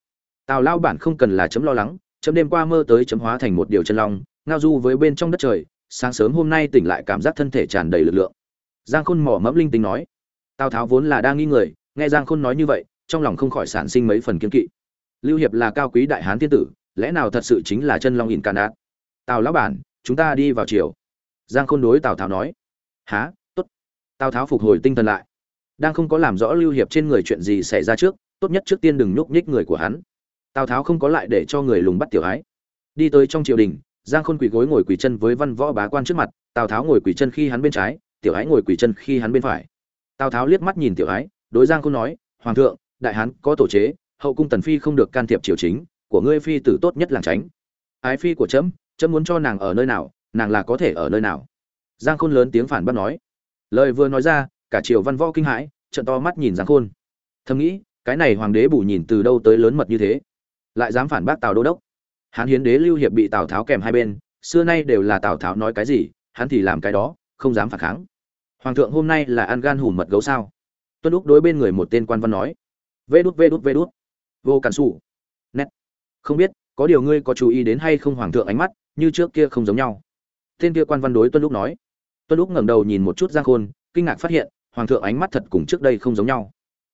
Tào lao bản không cần là chấm lo lắng, chấm đêm qua mơ tới chấm hóa thành một điều chân long, ngao du với bên trong đất trời, sáng sớm hôm nay tỉnh lại cảm giác thân thể tràn đầy lực lượng. Giang khôn mỏ mẫm linh tính nói, tào tháo vốn là đang nghi người, nghe giang khôn nói như vậy, trong lòng không khỏi sản sinh mấy phần kiên kỵ. Lưu hiệp là cao quý đại hán thiên tử, lẽ nào thật sự chính là chân long in can đạt? tào lão bản, chúng ta đi vào chiều giang khôn đối tào tháo nói há tào tháo phục hồi tinh thần lại. Đang không có làm rõ lưu hiệp trên người chuyện gì xảy ra trước, tốt nhất trước tiên đừng nhúc nhích người của hắn. Tào tháo không có lại để cho người lùng bắt tiểu ái. Đi tới trong triều đình, giang khôn quỳ gối ngồi quỳ chân với văn võ bá quan trước mặt, tào tháo ngồi quỳ chân khi hắn bên trái, tiểu ái ngồi quỳ chân khi hắn bên phải. Tào tháo liếc mắt nhìn tiểu ái, đối giang khôn nói, hoàng thượng, đại hán có tổ chế, hậu cung tần phi không được can thiệp triều chính, của ngươi phi tử tốt nhất làng tránh. Ái phi của trẫm trẫm muốn cho nàng ở nơi nào, nàng là có thể ở nơi nào. Giang khôn lớn tiếng phản bác nói lời vừa nói ra, cả triều văn võ kinh hãi trận to mắt nhìn giáng khôn. Thầm nghĩ, cái này hoàng đế bù nhìn từ đâu tới lớn mật như thế? Lại dám phản bác tào đô đốc? Hán hiến đế lưu hiệp bị tào tháo kèm hai bên, xưa nay đều là tào tháo nói cái gì, hắn thì làm cái đó, không dám phản kháng. Hoàng thượng hôm nay là ăn gan hùm mật gấu sao? Tuân úc đối bên người một tên quan văn nói. Vê đút vê đút vê đút. Vô cản xù nét. Không biết, có điều ngươi có chú ý đến hay không hoàng thượng ánh mắt, như trước kia không giống nhau. Tên kia quan văn đối tuân lúc nói tuân lúc ngẩng đầu nhìn một chút giang khôn, kinh ngạc phát hiện, hoàng thượng ánh mắt thật cùng trước đây không giống nhau.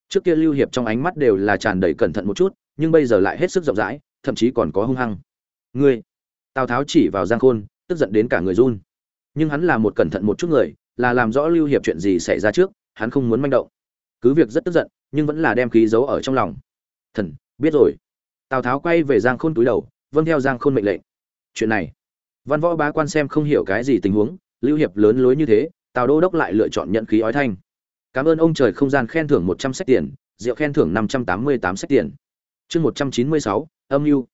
Trước kia lưu hiệp trong ánh mắt đều là tràn đầy cẩn thận một chút, nhưng bây giờ lại hết sức rộng rãi, thậm chí còn có hung hăng. Ngươi, tào tháo chỉ vào giang khôn, tức giận đến cả người run. Nhưng hắn là một cẩn thận một chút người, là làm rõ lưu hiệp chuyện gì xảy ra trước, hắn không muốn manh động. Cứ việc rất tức giận, nhưng vẫn là đem khí giấu ở trong lòng. Thần, biết rồi. Tào tháo quay về giang khôn túi đầu vâng theo giang khôn mệnh lệnh. Chuyện này, văn võ bá quan xem không hiểu cái gì tình huống lưu hiệp lớn lối như thế, tào đô đốc lại lựa chọn nhận khí ói thanh. Cảm ơn ông trời không gian khen thưởng một trăm sách tiền, rượu khen thưởng năm trăm tám mươi tám sách tiền. Chương một trăm chín mươi sáu, âm mưu.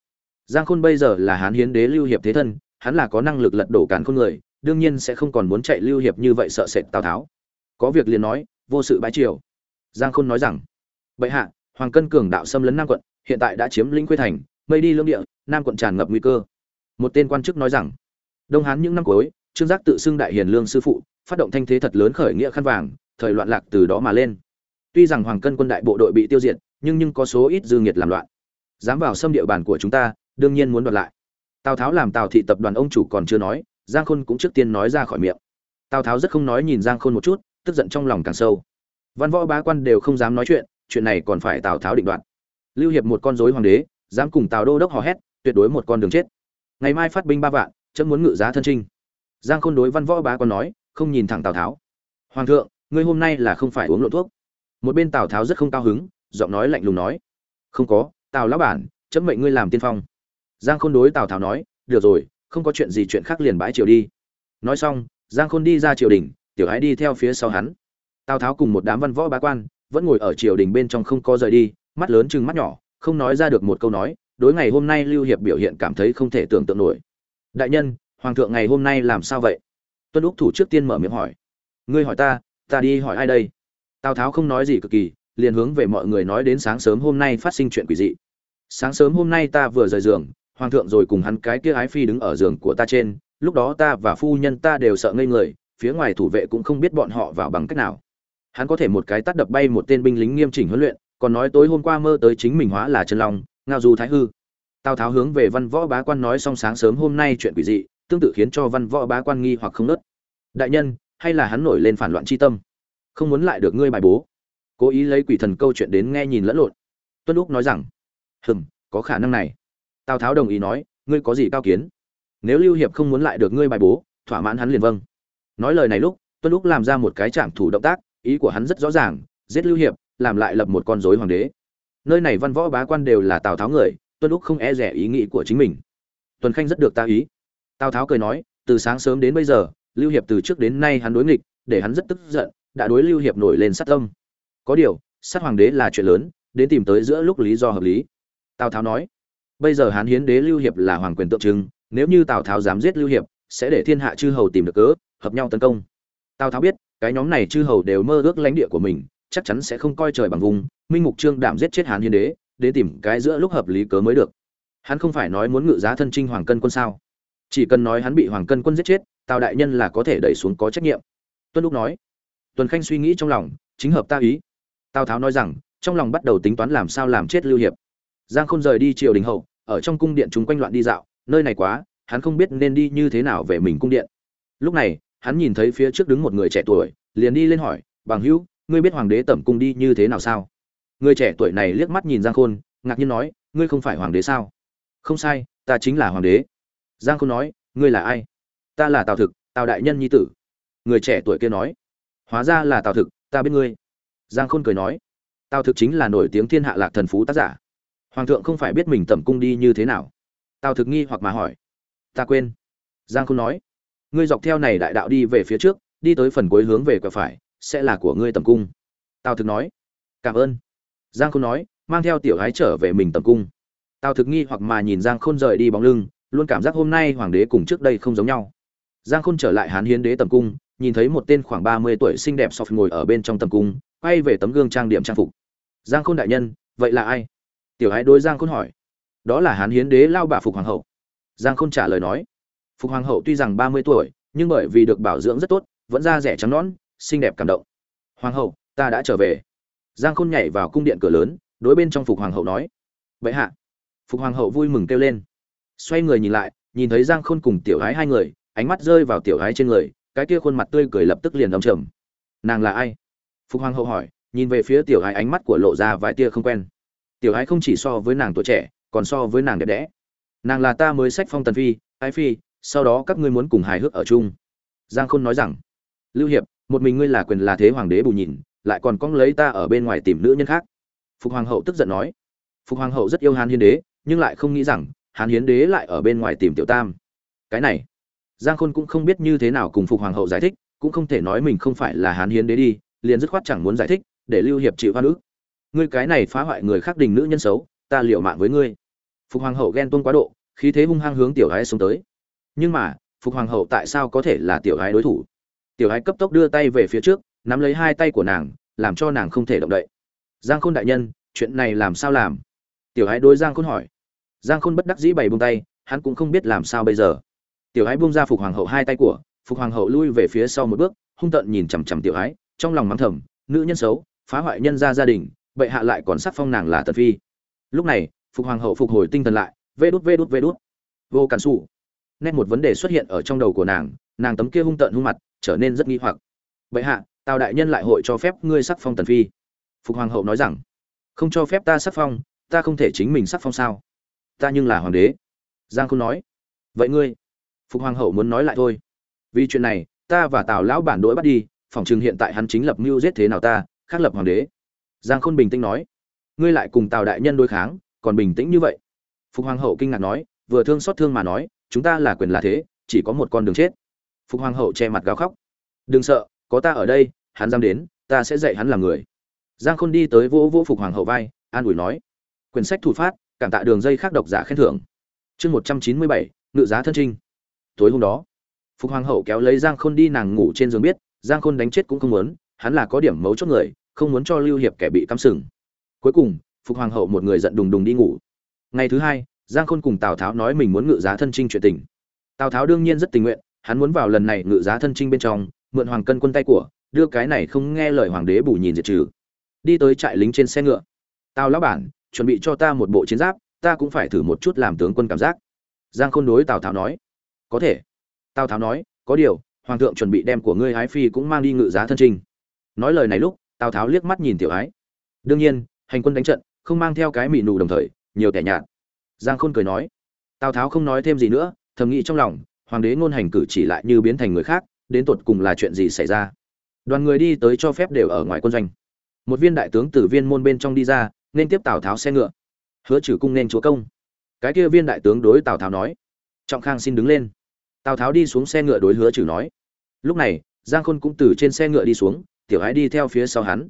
Giang khôn bây giờ là hán hiến đế lưu hiệp thế thân, hắn là có năng lực lật đổ càn khôn người, đương nhiên sẽ không còn muốn chạy lưu hiệp như vậy sợ sệt tào tháo. Có việc liền nói, vô sự bãi triều. Giang khôn nói rằng, bệ hạ, hoàng cân cường đạo xâm lấn nam quận, hiện tại đã chiếm lĩnh quê thành, mây đi lương địa, nam quận tràn ngập nguy cơ. Một tên quan chức nói rằng, đông hán những năm cuối trương giác tự xưng đại hiền lương sư phụ, phát động thanh thế thật lớn khởi nghĩa khăn vàng, thời loạn lạc từ đó mà lên. Tuy rằng hoàng cân quân đại bộ đội bị tiêu diệt, nhưng nhưng có số ít dư nghiệt làm loạn. Dám vào xâm địa bàn của chúng ta, đương nhiên muốn đoạt lại. Tào tháo làm tào thị tập đoàn ông chủ còn chưa nói, giang khôn cũng trước tiên nói ra khỏi miệng. Tào tháo rất không nói nhìn giang khôn một chút, tức giận trong lòng càng sâu. Văn võ bá quan đều không dám nói chuyện chuyện này còn phải tào tháo định đoạt. Lưu hiệp một con rối hoàng đế, dám cùng tào đô đốc hò hét, tuyệt đối một con đường chết. Ngày mai phát binh ba vạn, chấm muốn ngự giá thân trinh giang khôn đối văn võ bá quan nói, không nhìn thẳng tào tháo. Hoàng thượng, ngươi hôm nay là không phải uống lộ thuốc. Một bên tào tháo rất không cao hứng, giọng nói lạnh lùng nói, không có, tào lão bản, chấm mệnh ngươi làm tiên phong. Giang khôn đối tào tháo nói, được rồi, không có chuyện gì chuyện khác liền bãi triều đi. Nói xong, giang khôn đi ra triều đình, tiểu ái đi theo phía sau hắn. Tào tháo cùng một đám văn võ bá quan, vẫn ngồi ở triều đình bên trong không có rời đi, mắt lớn chừng mắt nhỏ, không nói ra được một câu nói, đối ngày hôm nay lưu hiệp biểu hiện cảm thấy không thể tưởng tượng nổi. Đại nhân hoàng thượng ngày hôm nay làm sao vậy? Tuân úc thủ trước tiên mở miệng hỏi. Ngươi hỏi ta ta đi hỏi ai đây? Tào tháo không nói gì cực kỳ, liền hướng về mọi người nói đến sáng sớm hôm nay phát sinh chuyện quỷ dị. Sáng sớm hôm nay ta vừa rời giường, hoàng thượng rồi cùng hắn cái kia ái phi đứng ở giường của ta trên, lúc đó ta và phu nhân ta đều sợ ngây người, phía ngoài thủ vệ cũng không biết bọn họ vào bằng cách nào. Hắn có thể một cái tắt đập bay một tên binh lính nghiêm chỉnh huấn luyện, còn nói tối hôm qua mơ tới chính mình hóa là chân long, ngao du thái hư. Tào tháo hướng về văn võ bá quan nói xong sáng sớm hôm nay chuyện quỷ dị tương tự khiến cho văn võ bá quan nghi hoặc không nớt. Đại nhân, hay là hắn nổi lên phản loạn chi tâm? Không muốn lại được ngươi bài bố. Cố ý lấy quỷ thần câu chuyện đến nghe nhìn lẫn lộn. Tuân úc nói rằng, hừm, có khả năng này. Tào tháo đồng ý nói, ngươi có gì cao kiến? Nếu lưu hiệp không muốn lại được ngươi bài bố, thỏa mãn hắn liền vâng. Nói lời này lúc, tuân úc làm ra một cái chạm thủ động tác, ý của hắn rất rõ ràng, giết lưu hiệp, làm lại lập một con rối hoàng đế. Nơi này văn võ bá quan đều là tào tháo người, tuân úc không e rẻ ý nghĩ của chính mình. Tuần khanh rất được ta ý tào tháo cười nói, từ sáng sớm đến bây giờ, lưu hiệp từ trước đến nay hắn đối nghịch, để hắn rất tức giận, đã đối lưu hiệp nổi lên sát tâm. Có điều, sát hoàng đế là chuyện lớn, đến tìm tới giữa lúc lý do hợp lý. Tào tháo nói, bây giờ hán hiến đế lưu hiệp là hoàng quyền tượng trưng, nếu như tào tháo dám giết lưu hiệp, sẽ để thiên hạ chư hầu tìm được cớ, hợp nhau tấn công. Tào tháo biết, cái nhóm này chư hầu đều mơ ước lãnh địa của mình, chắc chắn sẽ không coi trời bằng vùng, minh mục trương đảm giết chết hán hiến đế để tìm cái giữa lúc hợp lý cớ mới được. Hắn không phải nói muốn ngự giá thân trinh hoàng cân quân sao? Chỉ cần nói hắn bị hoàng cân quân giết chết, tào đại nhân là có thể đẩy xuống có trách nhiệm. Tuân lúc nói. Tuần khanh suy nghĩ trong lòng, chính hợp ta ý. Tào tháo nói rằng, trong lòng bắt đầu tính toán làm sao làm chết lưu hiệp. Giang không rời đi triều đình hậu, ở trong cung điện chúng quanh loạn đi dạo, nơi này quá, hắn không biết nên đi như thế nào về mình cung điện. Lúc này, hắn nhìn thấy phía trước đứng một người trẻ tuổi, liền đi lên hỏi, bằng hữu, ngươi biết hoàng đế tẩm cung đi như thế nào sao? Người trẻ tuổi này liếc mắt nhìn giang khôn, ngạc nhiên nói, ngươi không phải hoàng đế sao? Không sai, ta chính là hoàng đế giang khôn nói, ngươi là ai? Ta là tào thực, tào đại nhân nhi tử. Người trẻ tuổi kia nói, hóa ra là tào thực, ta biết ngươi. Giang khôn cười nói, tào thực chính là nổi tiếng thiên hạ lạc thần phú tác giả. Hoàng thượng không phải biết mình tẩm cung đi như thế nào. Tào thực nghi hoặc mà hỏi, ta quên. Giang khôn nói, ngươi dọc theo này đại đạo đi về phía trước, đi tới phần cuối hướng về quẹo phải, sẽ là của ngươi tầm cung. Tào thực nói, cảm ơn. Giang khôn nói, mang theo tiểu gái trở về mình tầm cung. Tào thực nghi hoặc mà nhìn giang khôn rời đi bóng lưng luôn cảm giác hôm nay hoàng đế cùng trước đây không giống nhau. Giang khôn trở lại hán hiến đế tầm cung, nhìn thấy một tên khoảng ba mươi tuổi xinh đẹp sọc ngồi ở bên trong tầm cung, quay về tấm gương trang điểm trang phục. Giang khôn đại nhân, vậy là ai? Tiểu ái đối giang khôn hỏi. Đó là hán hiến đế lao bà phục hoàng hậu. Giang khôn trả lời nói. Phục hoàng hậu tuy rằng ba mươi tuổi, nhưng bởi vì được bảo dưỡng rất tốt, vẫn da rẻ trắng nõn, xinh đẹp cảm động. Hoàng hậu, ta đã trở về. Giang khôn nhảy vào cung điện cửa lớn, đối bên trong phục hoàng hậu nói. Vậy hạ. Phục hoàng hậu vui mừng kêu lên xoay người nhìn lại, nhìn thấy giang khôn cùng tiểu gái hai người, ánh mắt rơi vào tiểu gái trên người, cái kia khuôn mặt tươi cười lập tức liền đóng trầm. Nàng là ai? Phục hoàng hậu hỏi, nhìn về phía tiểu gái ánh mắt của lộ ra vài tia không quen. Tiểu gái không chỉ so với nàng tuổi trẻ, còn so với nàng đẹp đẽ. Nàng là ta mới sách phong tần phi, ái phi, sau đó các ngươi muốn cùng hài hước ở chung. Giang khôn nói rằng, lưu hiệp, một mình ngươi là quyền là thế hoàng đế bù nhìn, lại còn cóng lấy ta ở bên ngoài tìm nữ nhân khác. Phục hoàng hậu tức giận nói. Phục hoàng hậu rất yêu hán hiên đế, nhưng lại không nghĩ rằng hán hiến đế lại ở bên ngoài tìm tiểu tam. Cái này, giang khôn cũng không biết như thế nào cùng phục hoàng hậu giải thích, cũng không thể nói mình không phải là hán hiến đế đi, liền dứt khoát chẳng muốn giải thích, để lưu hiệp chịu hoa nữ ngươi cái này phá hoại người khác đình nữ nhân xấu, ta liệu mạng với ngươi. Phục hoàng hậu ghen tuông quá độ, khí thế hung hăng hướng tiểu gái xuống tới. Nhưng mà, phục hoàng hậu tại sao có thể là tiểu gái đối thủ? Tiểu gái cấp tốc đưa tay về phía trước, nắm lấy hai tay của nàng, làm cho nàng không thể động đậy. Giang khôn đại nhân, chuyện này làm sao làm? Tiểu gái đối giang khôn hỏi giang khôn bất đắc dĩ bày buông tay hắn cũng không biết làm sao bây giờ. Tiểu Ái buông ra phục hoàng hậu hai tay của phục hoàng hậu lui về phía sau một bước hung tợn nhìn chằm chằm tiểu Ái, trong lòng mắng thầm nữ nhân xấu phá hoại nhân gia gia đình bệ hạ lại còn sắc phong nàng là tần phi. Lúc này phục hoàng hậu phục hồi tinh thần lại vê đút vê đút vê đút. Vô cản xù nét một vấn đề xuất hiện ở trong đầu của nàng nàng tấm kia hung tợn hung mặt trở nên rất nghi hoặc. Bệ hạ tào đại nhân lại hội cho phép ngươi sắc phong tần phi. Phục hoàng hậu nói rằng không cho phép ta sắc phong ta không thể chính mình sắc phong sao? Ta nhưng là hoàng đế. Giang không nói. Vậy ngươi, phục hoàng hậu muốn nói lại thôi. Vì chuyện này, ta và tào lão bản đỗi bắt đi phỏng chừng hiện tại hắn chính lập mưu giết thế nào ta, khác lập hoàng đế. Giang khôn bình tĩnh nói. Ngươi lại cùng tào đại nhân đối kháng, còn bình tĩnh như vậy. Phục hoàng hậu kinh ngạc nói, vừa thương xót thương mà nói, chúng ta là quyền là thế, chỉ có một con đường chết. Phục hoàng hậu che mặt gào khóc. Đừng sợ, có ta ở đây, hắn dám đến, ta sẽ dạy hắn làm người. Giang khôn đi tới vỗ vỗ phục hoàng hậu vai, an ủi nói. Quyển sách thủ phát cảm tạ đường dây khác độc giả khen thưởng. Chương một trăm chín mươi bảy, ngự giá thân trinh. Tối hôm đó, phục hoàng hậu kéo lấy giang khôn đi nàng ngủ trên giường biết, giang khôn đánh chết cũng không muốn, hắn là có điểm mấu chốt người, không muốn cho lưu hiệp kẻ bị cắm sừng. Cuối cùng, phục hoàng hậu một người giận đùng đùng đi ngủ. Ngày thứ hai, giang khôn cùng tào tháo nói mình muốn ngự giá thân trinh chuyện tình. Tào tháo đương nhiên rất tình nguyện, hắn muốn vào lần này ngự giá thân trinh bên trong, mượn hoàng cân quân tay của, đưa cái này không nghe lời hoàng đế bù nhìn diệt trừ. Đi tới trại lính trên xe ngựa. Tào lão bản chuẩn bị cho ta một bộ chiến giáp, ta cũng phải thử một chút làm tướng quân cảm giác. Giang khôn đối tào tháo nói. Có thể. Tào tháo nói, có điều, hoàng thượng chuẩn bị đem của ngươi ái phi cũng mang đi ngự giá thân trinh nói lời này lúc, tào tháo liếc mắt nhìn tiểu ái. Đương nhiên, hành quân đánh trận, không mang theo cái mị nụ đồng thời, nhiều kẻ nhạt. Giang khôn cười nói. Tào tháo không nói thêm gì nữa, thầm nghĩ trong lòng, hoàng đế ngôn hành cử chỉ lại như biến thành người khác, đến tột cùng là chuyện gì xảy ra? Đoàn người đi tới cho phép đều ở ngoài quân doanh. Một viên đại tướng từ viên môn bên trong đi ra nên tiếp tào tháo xe ngựa. Hứa trừ cung nên chúa công. Cái kia viên đại tướng đối tào tháo nói. Trọng khang xin đứng lên. Tào tháo đi xuống xe ngựa đối hứa trừ nói. Lúc này, giang khôn cũng từ trên xe ngựa đi xuống, tiểu ái đi theo phía sau hắn.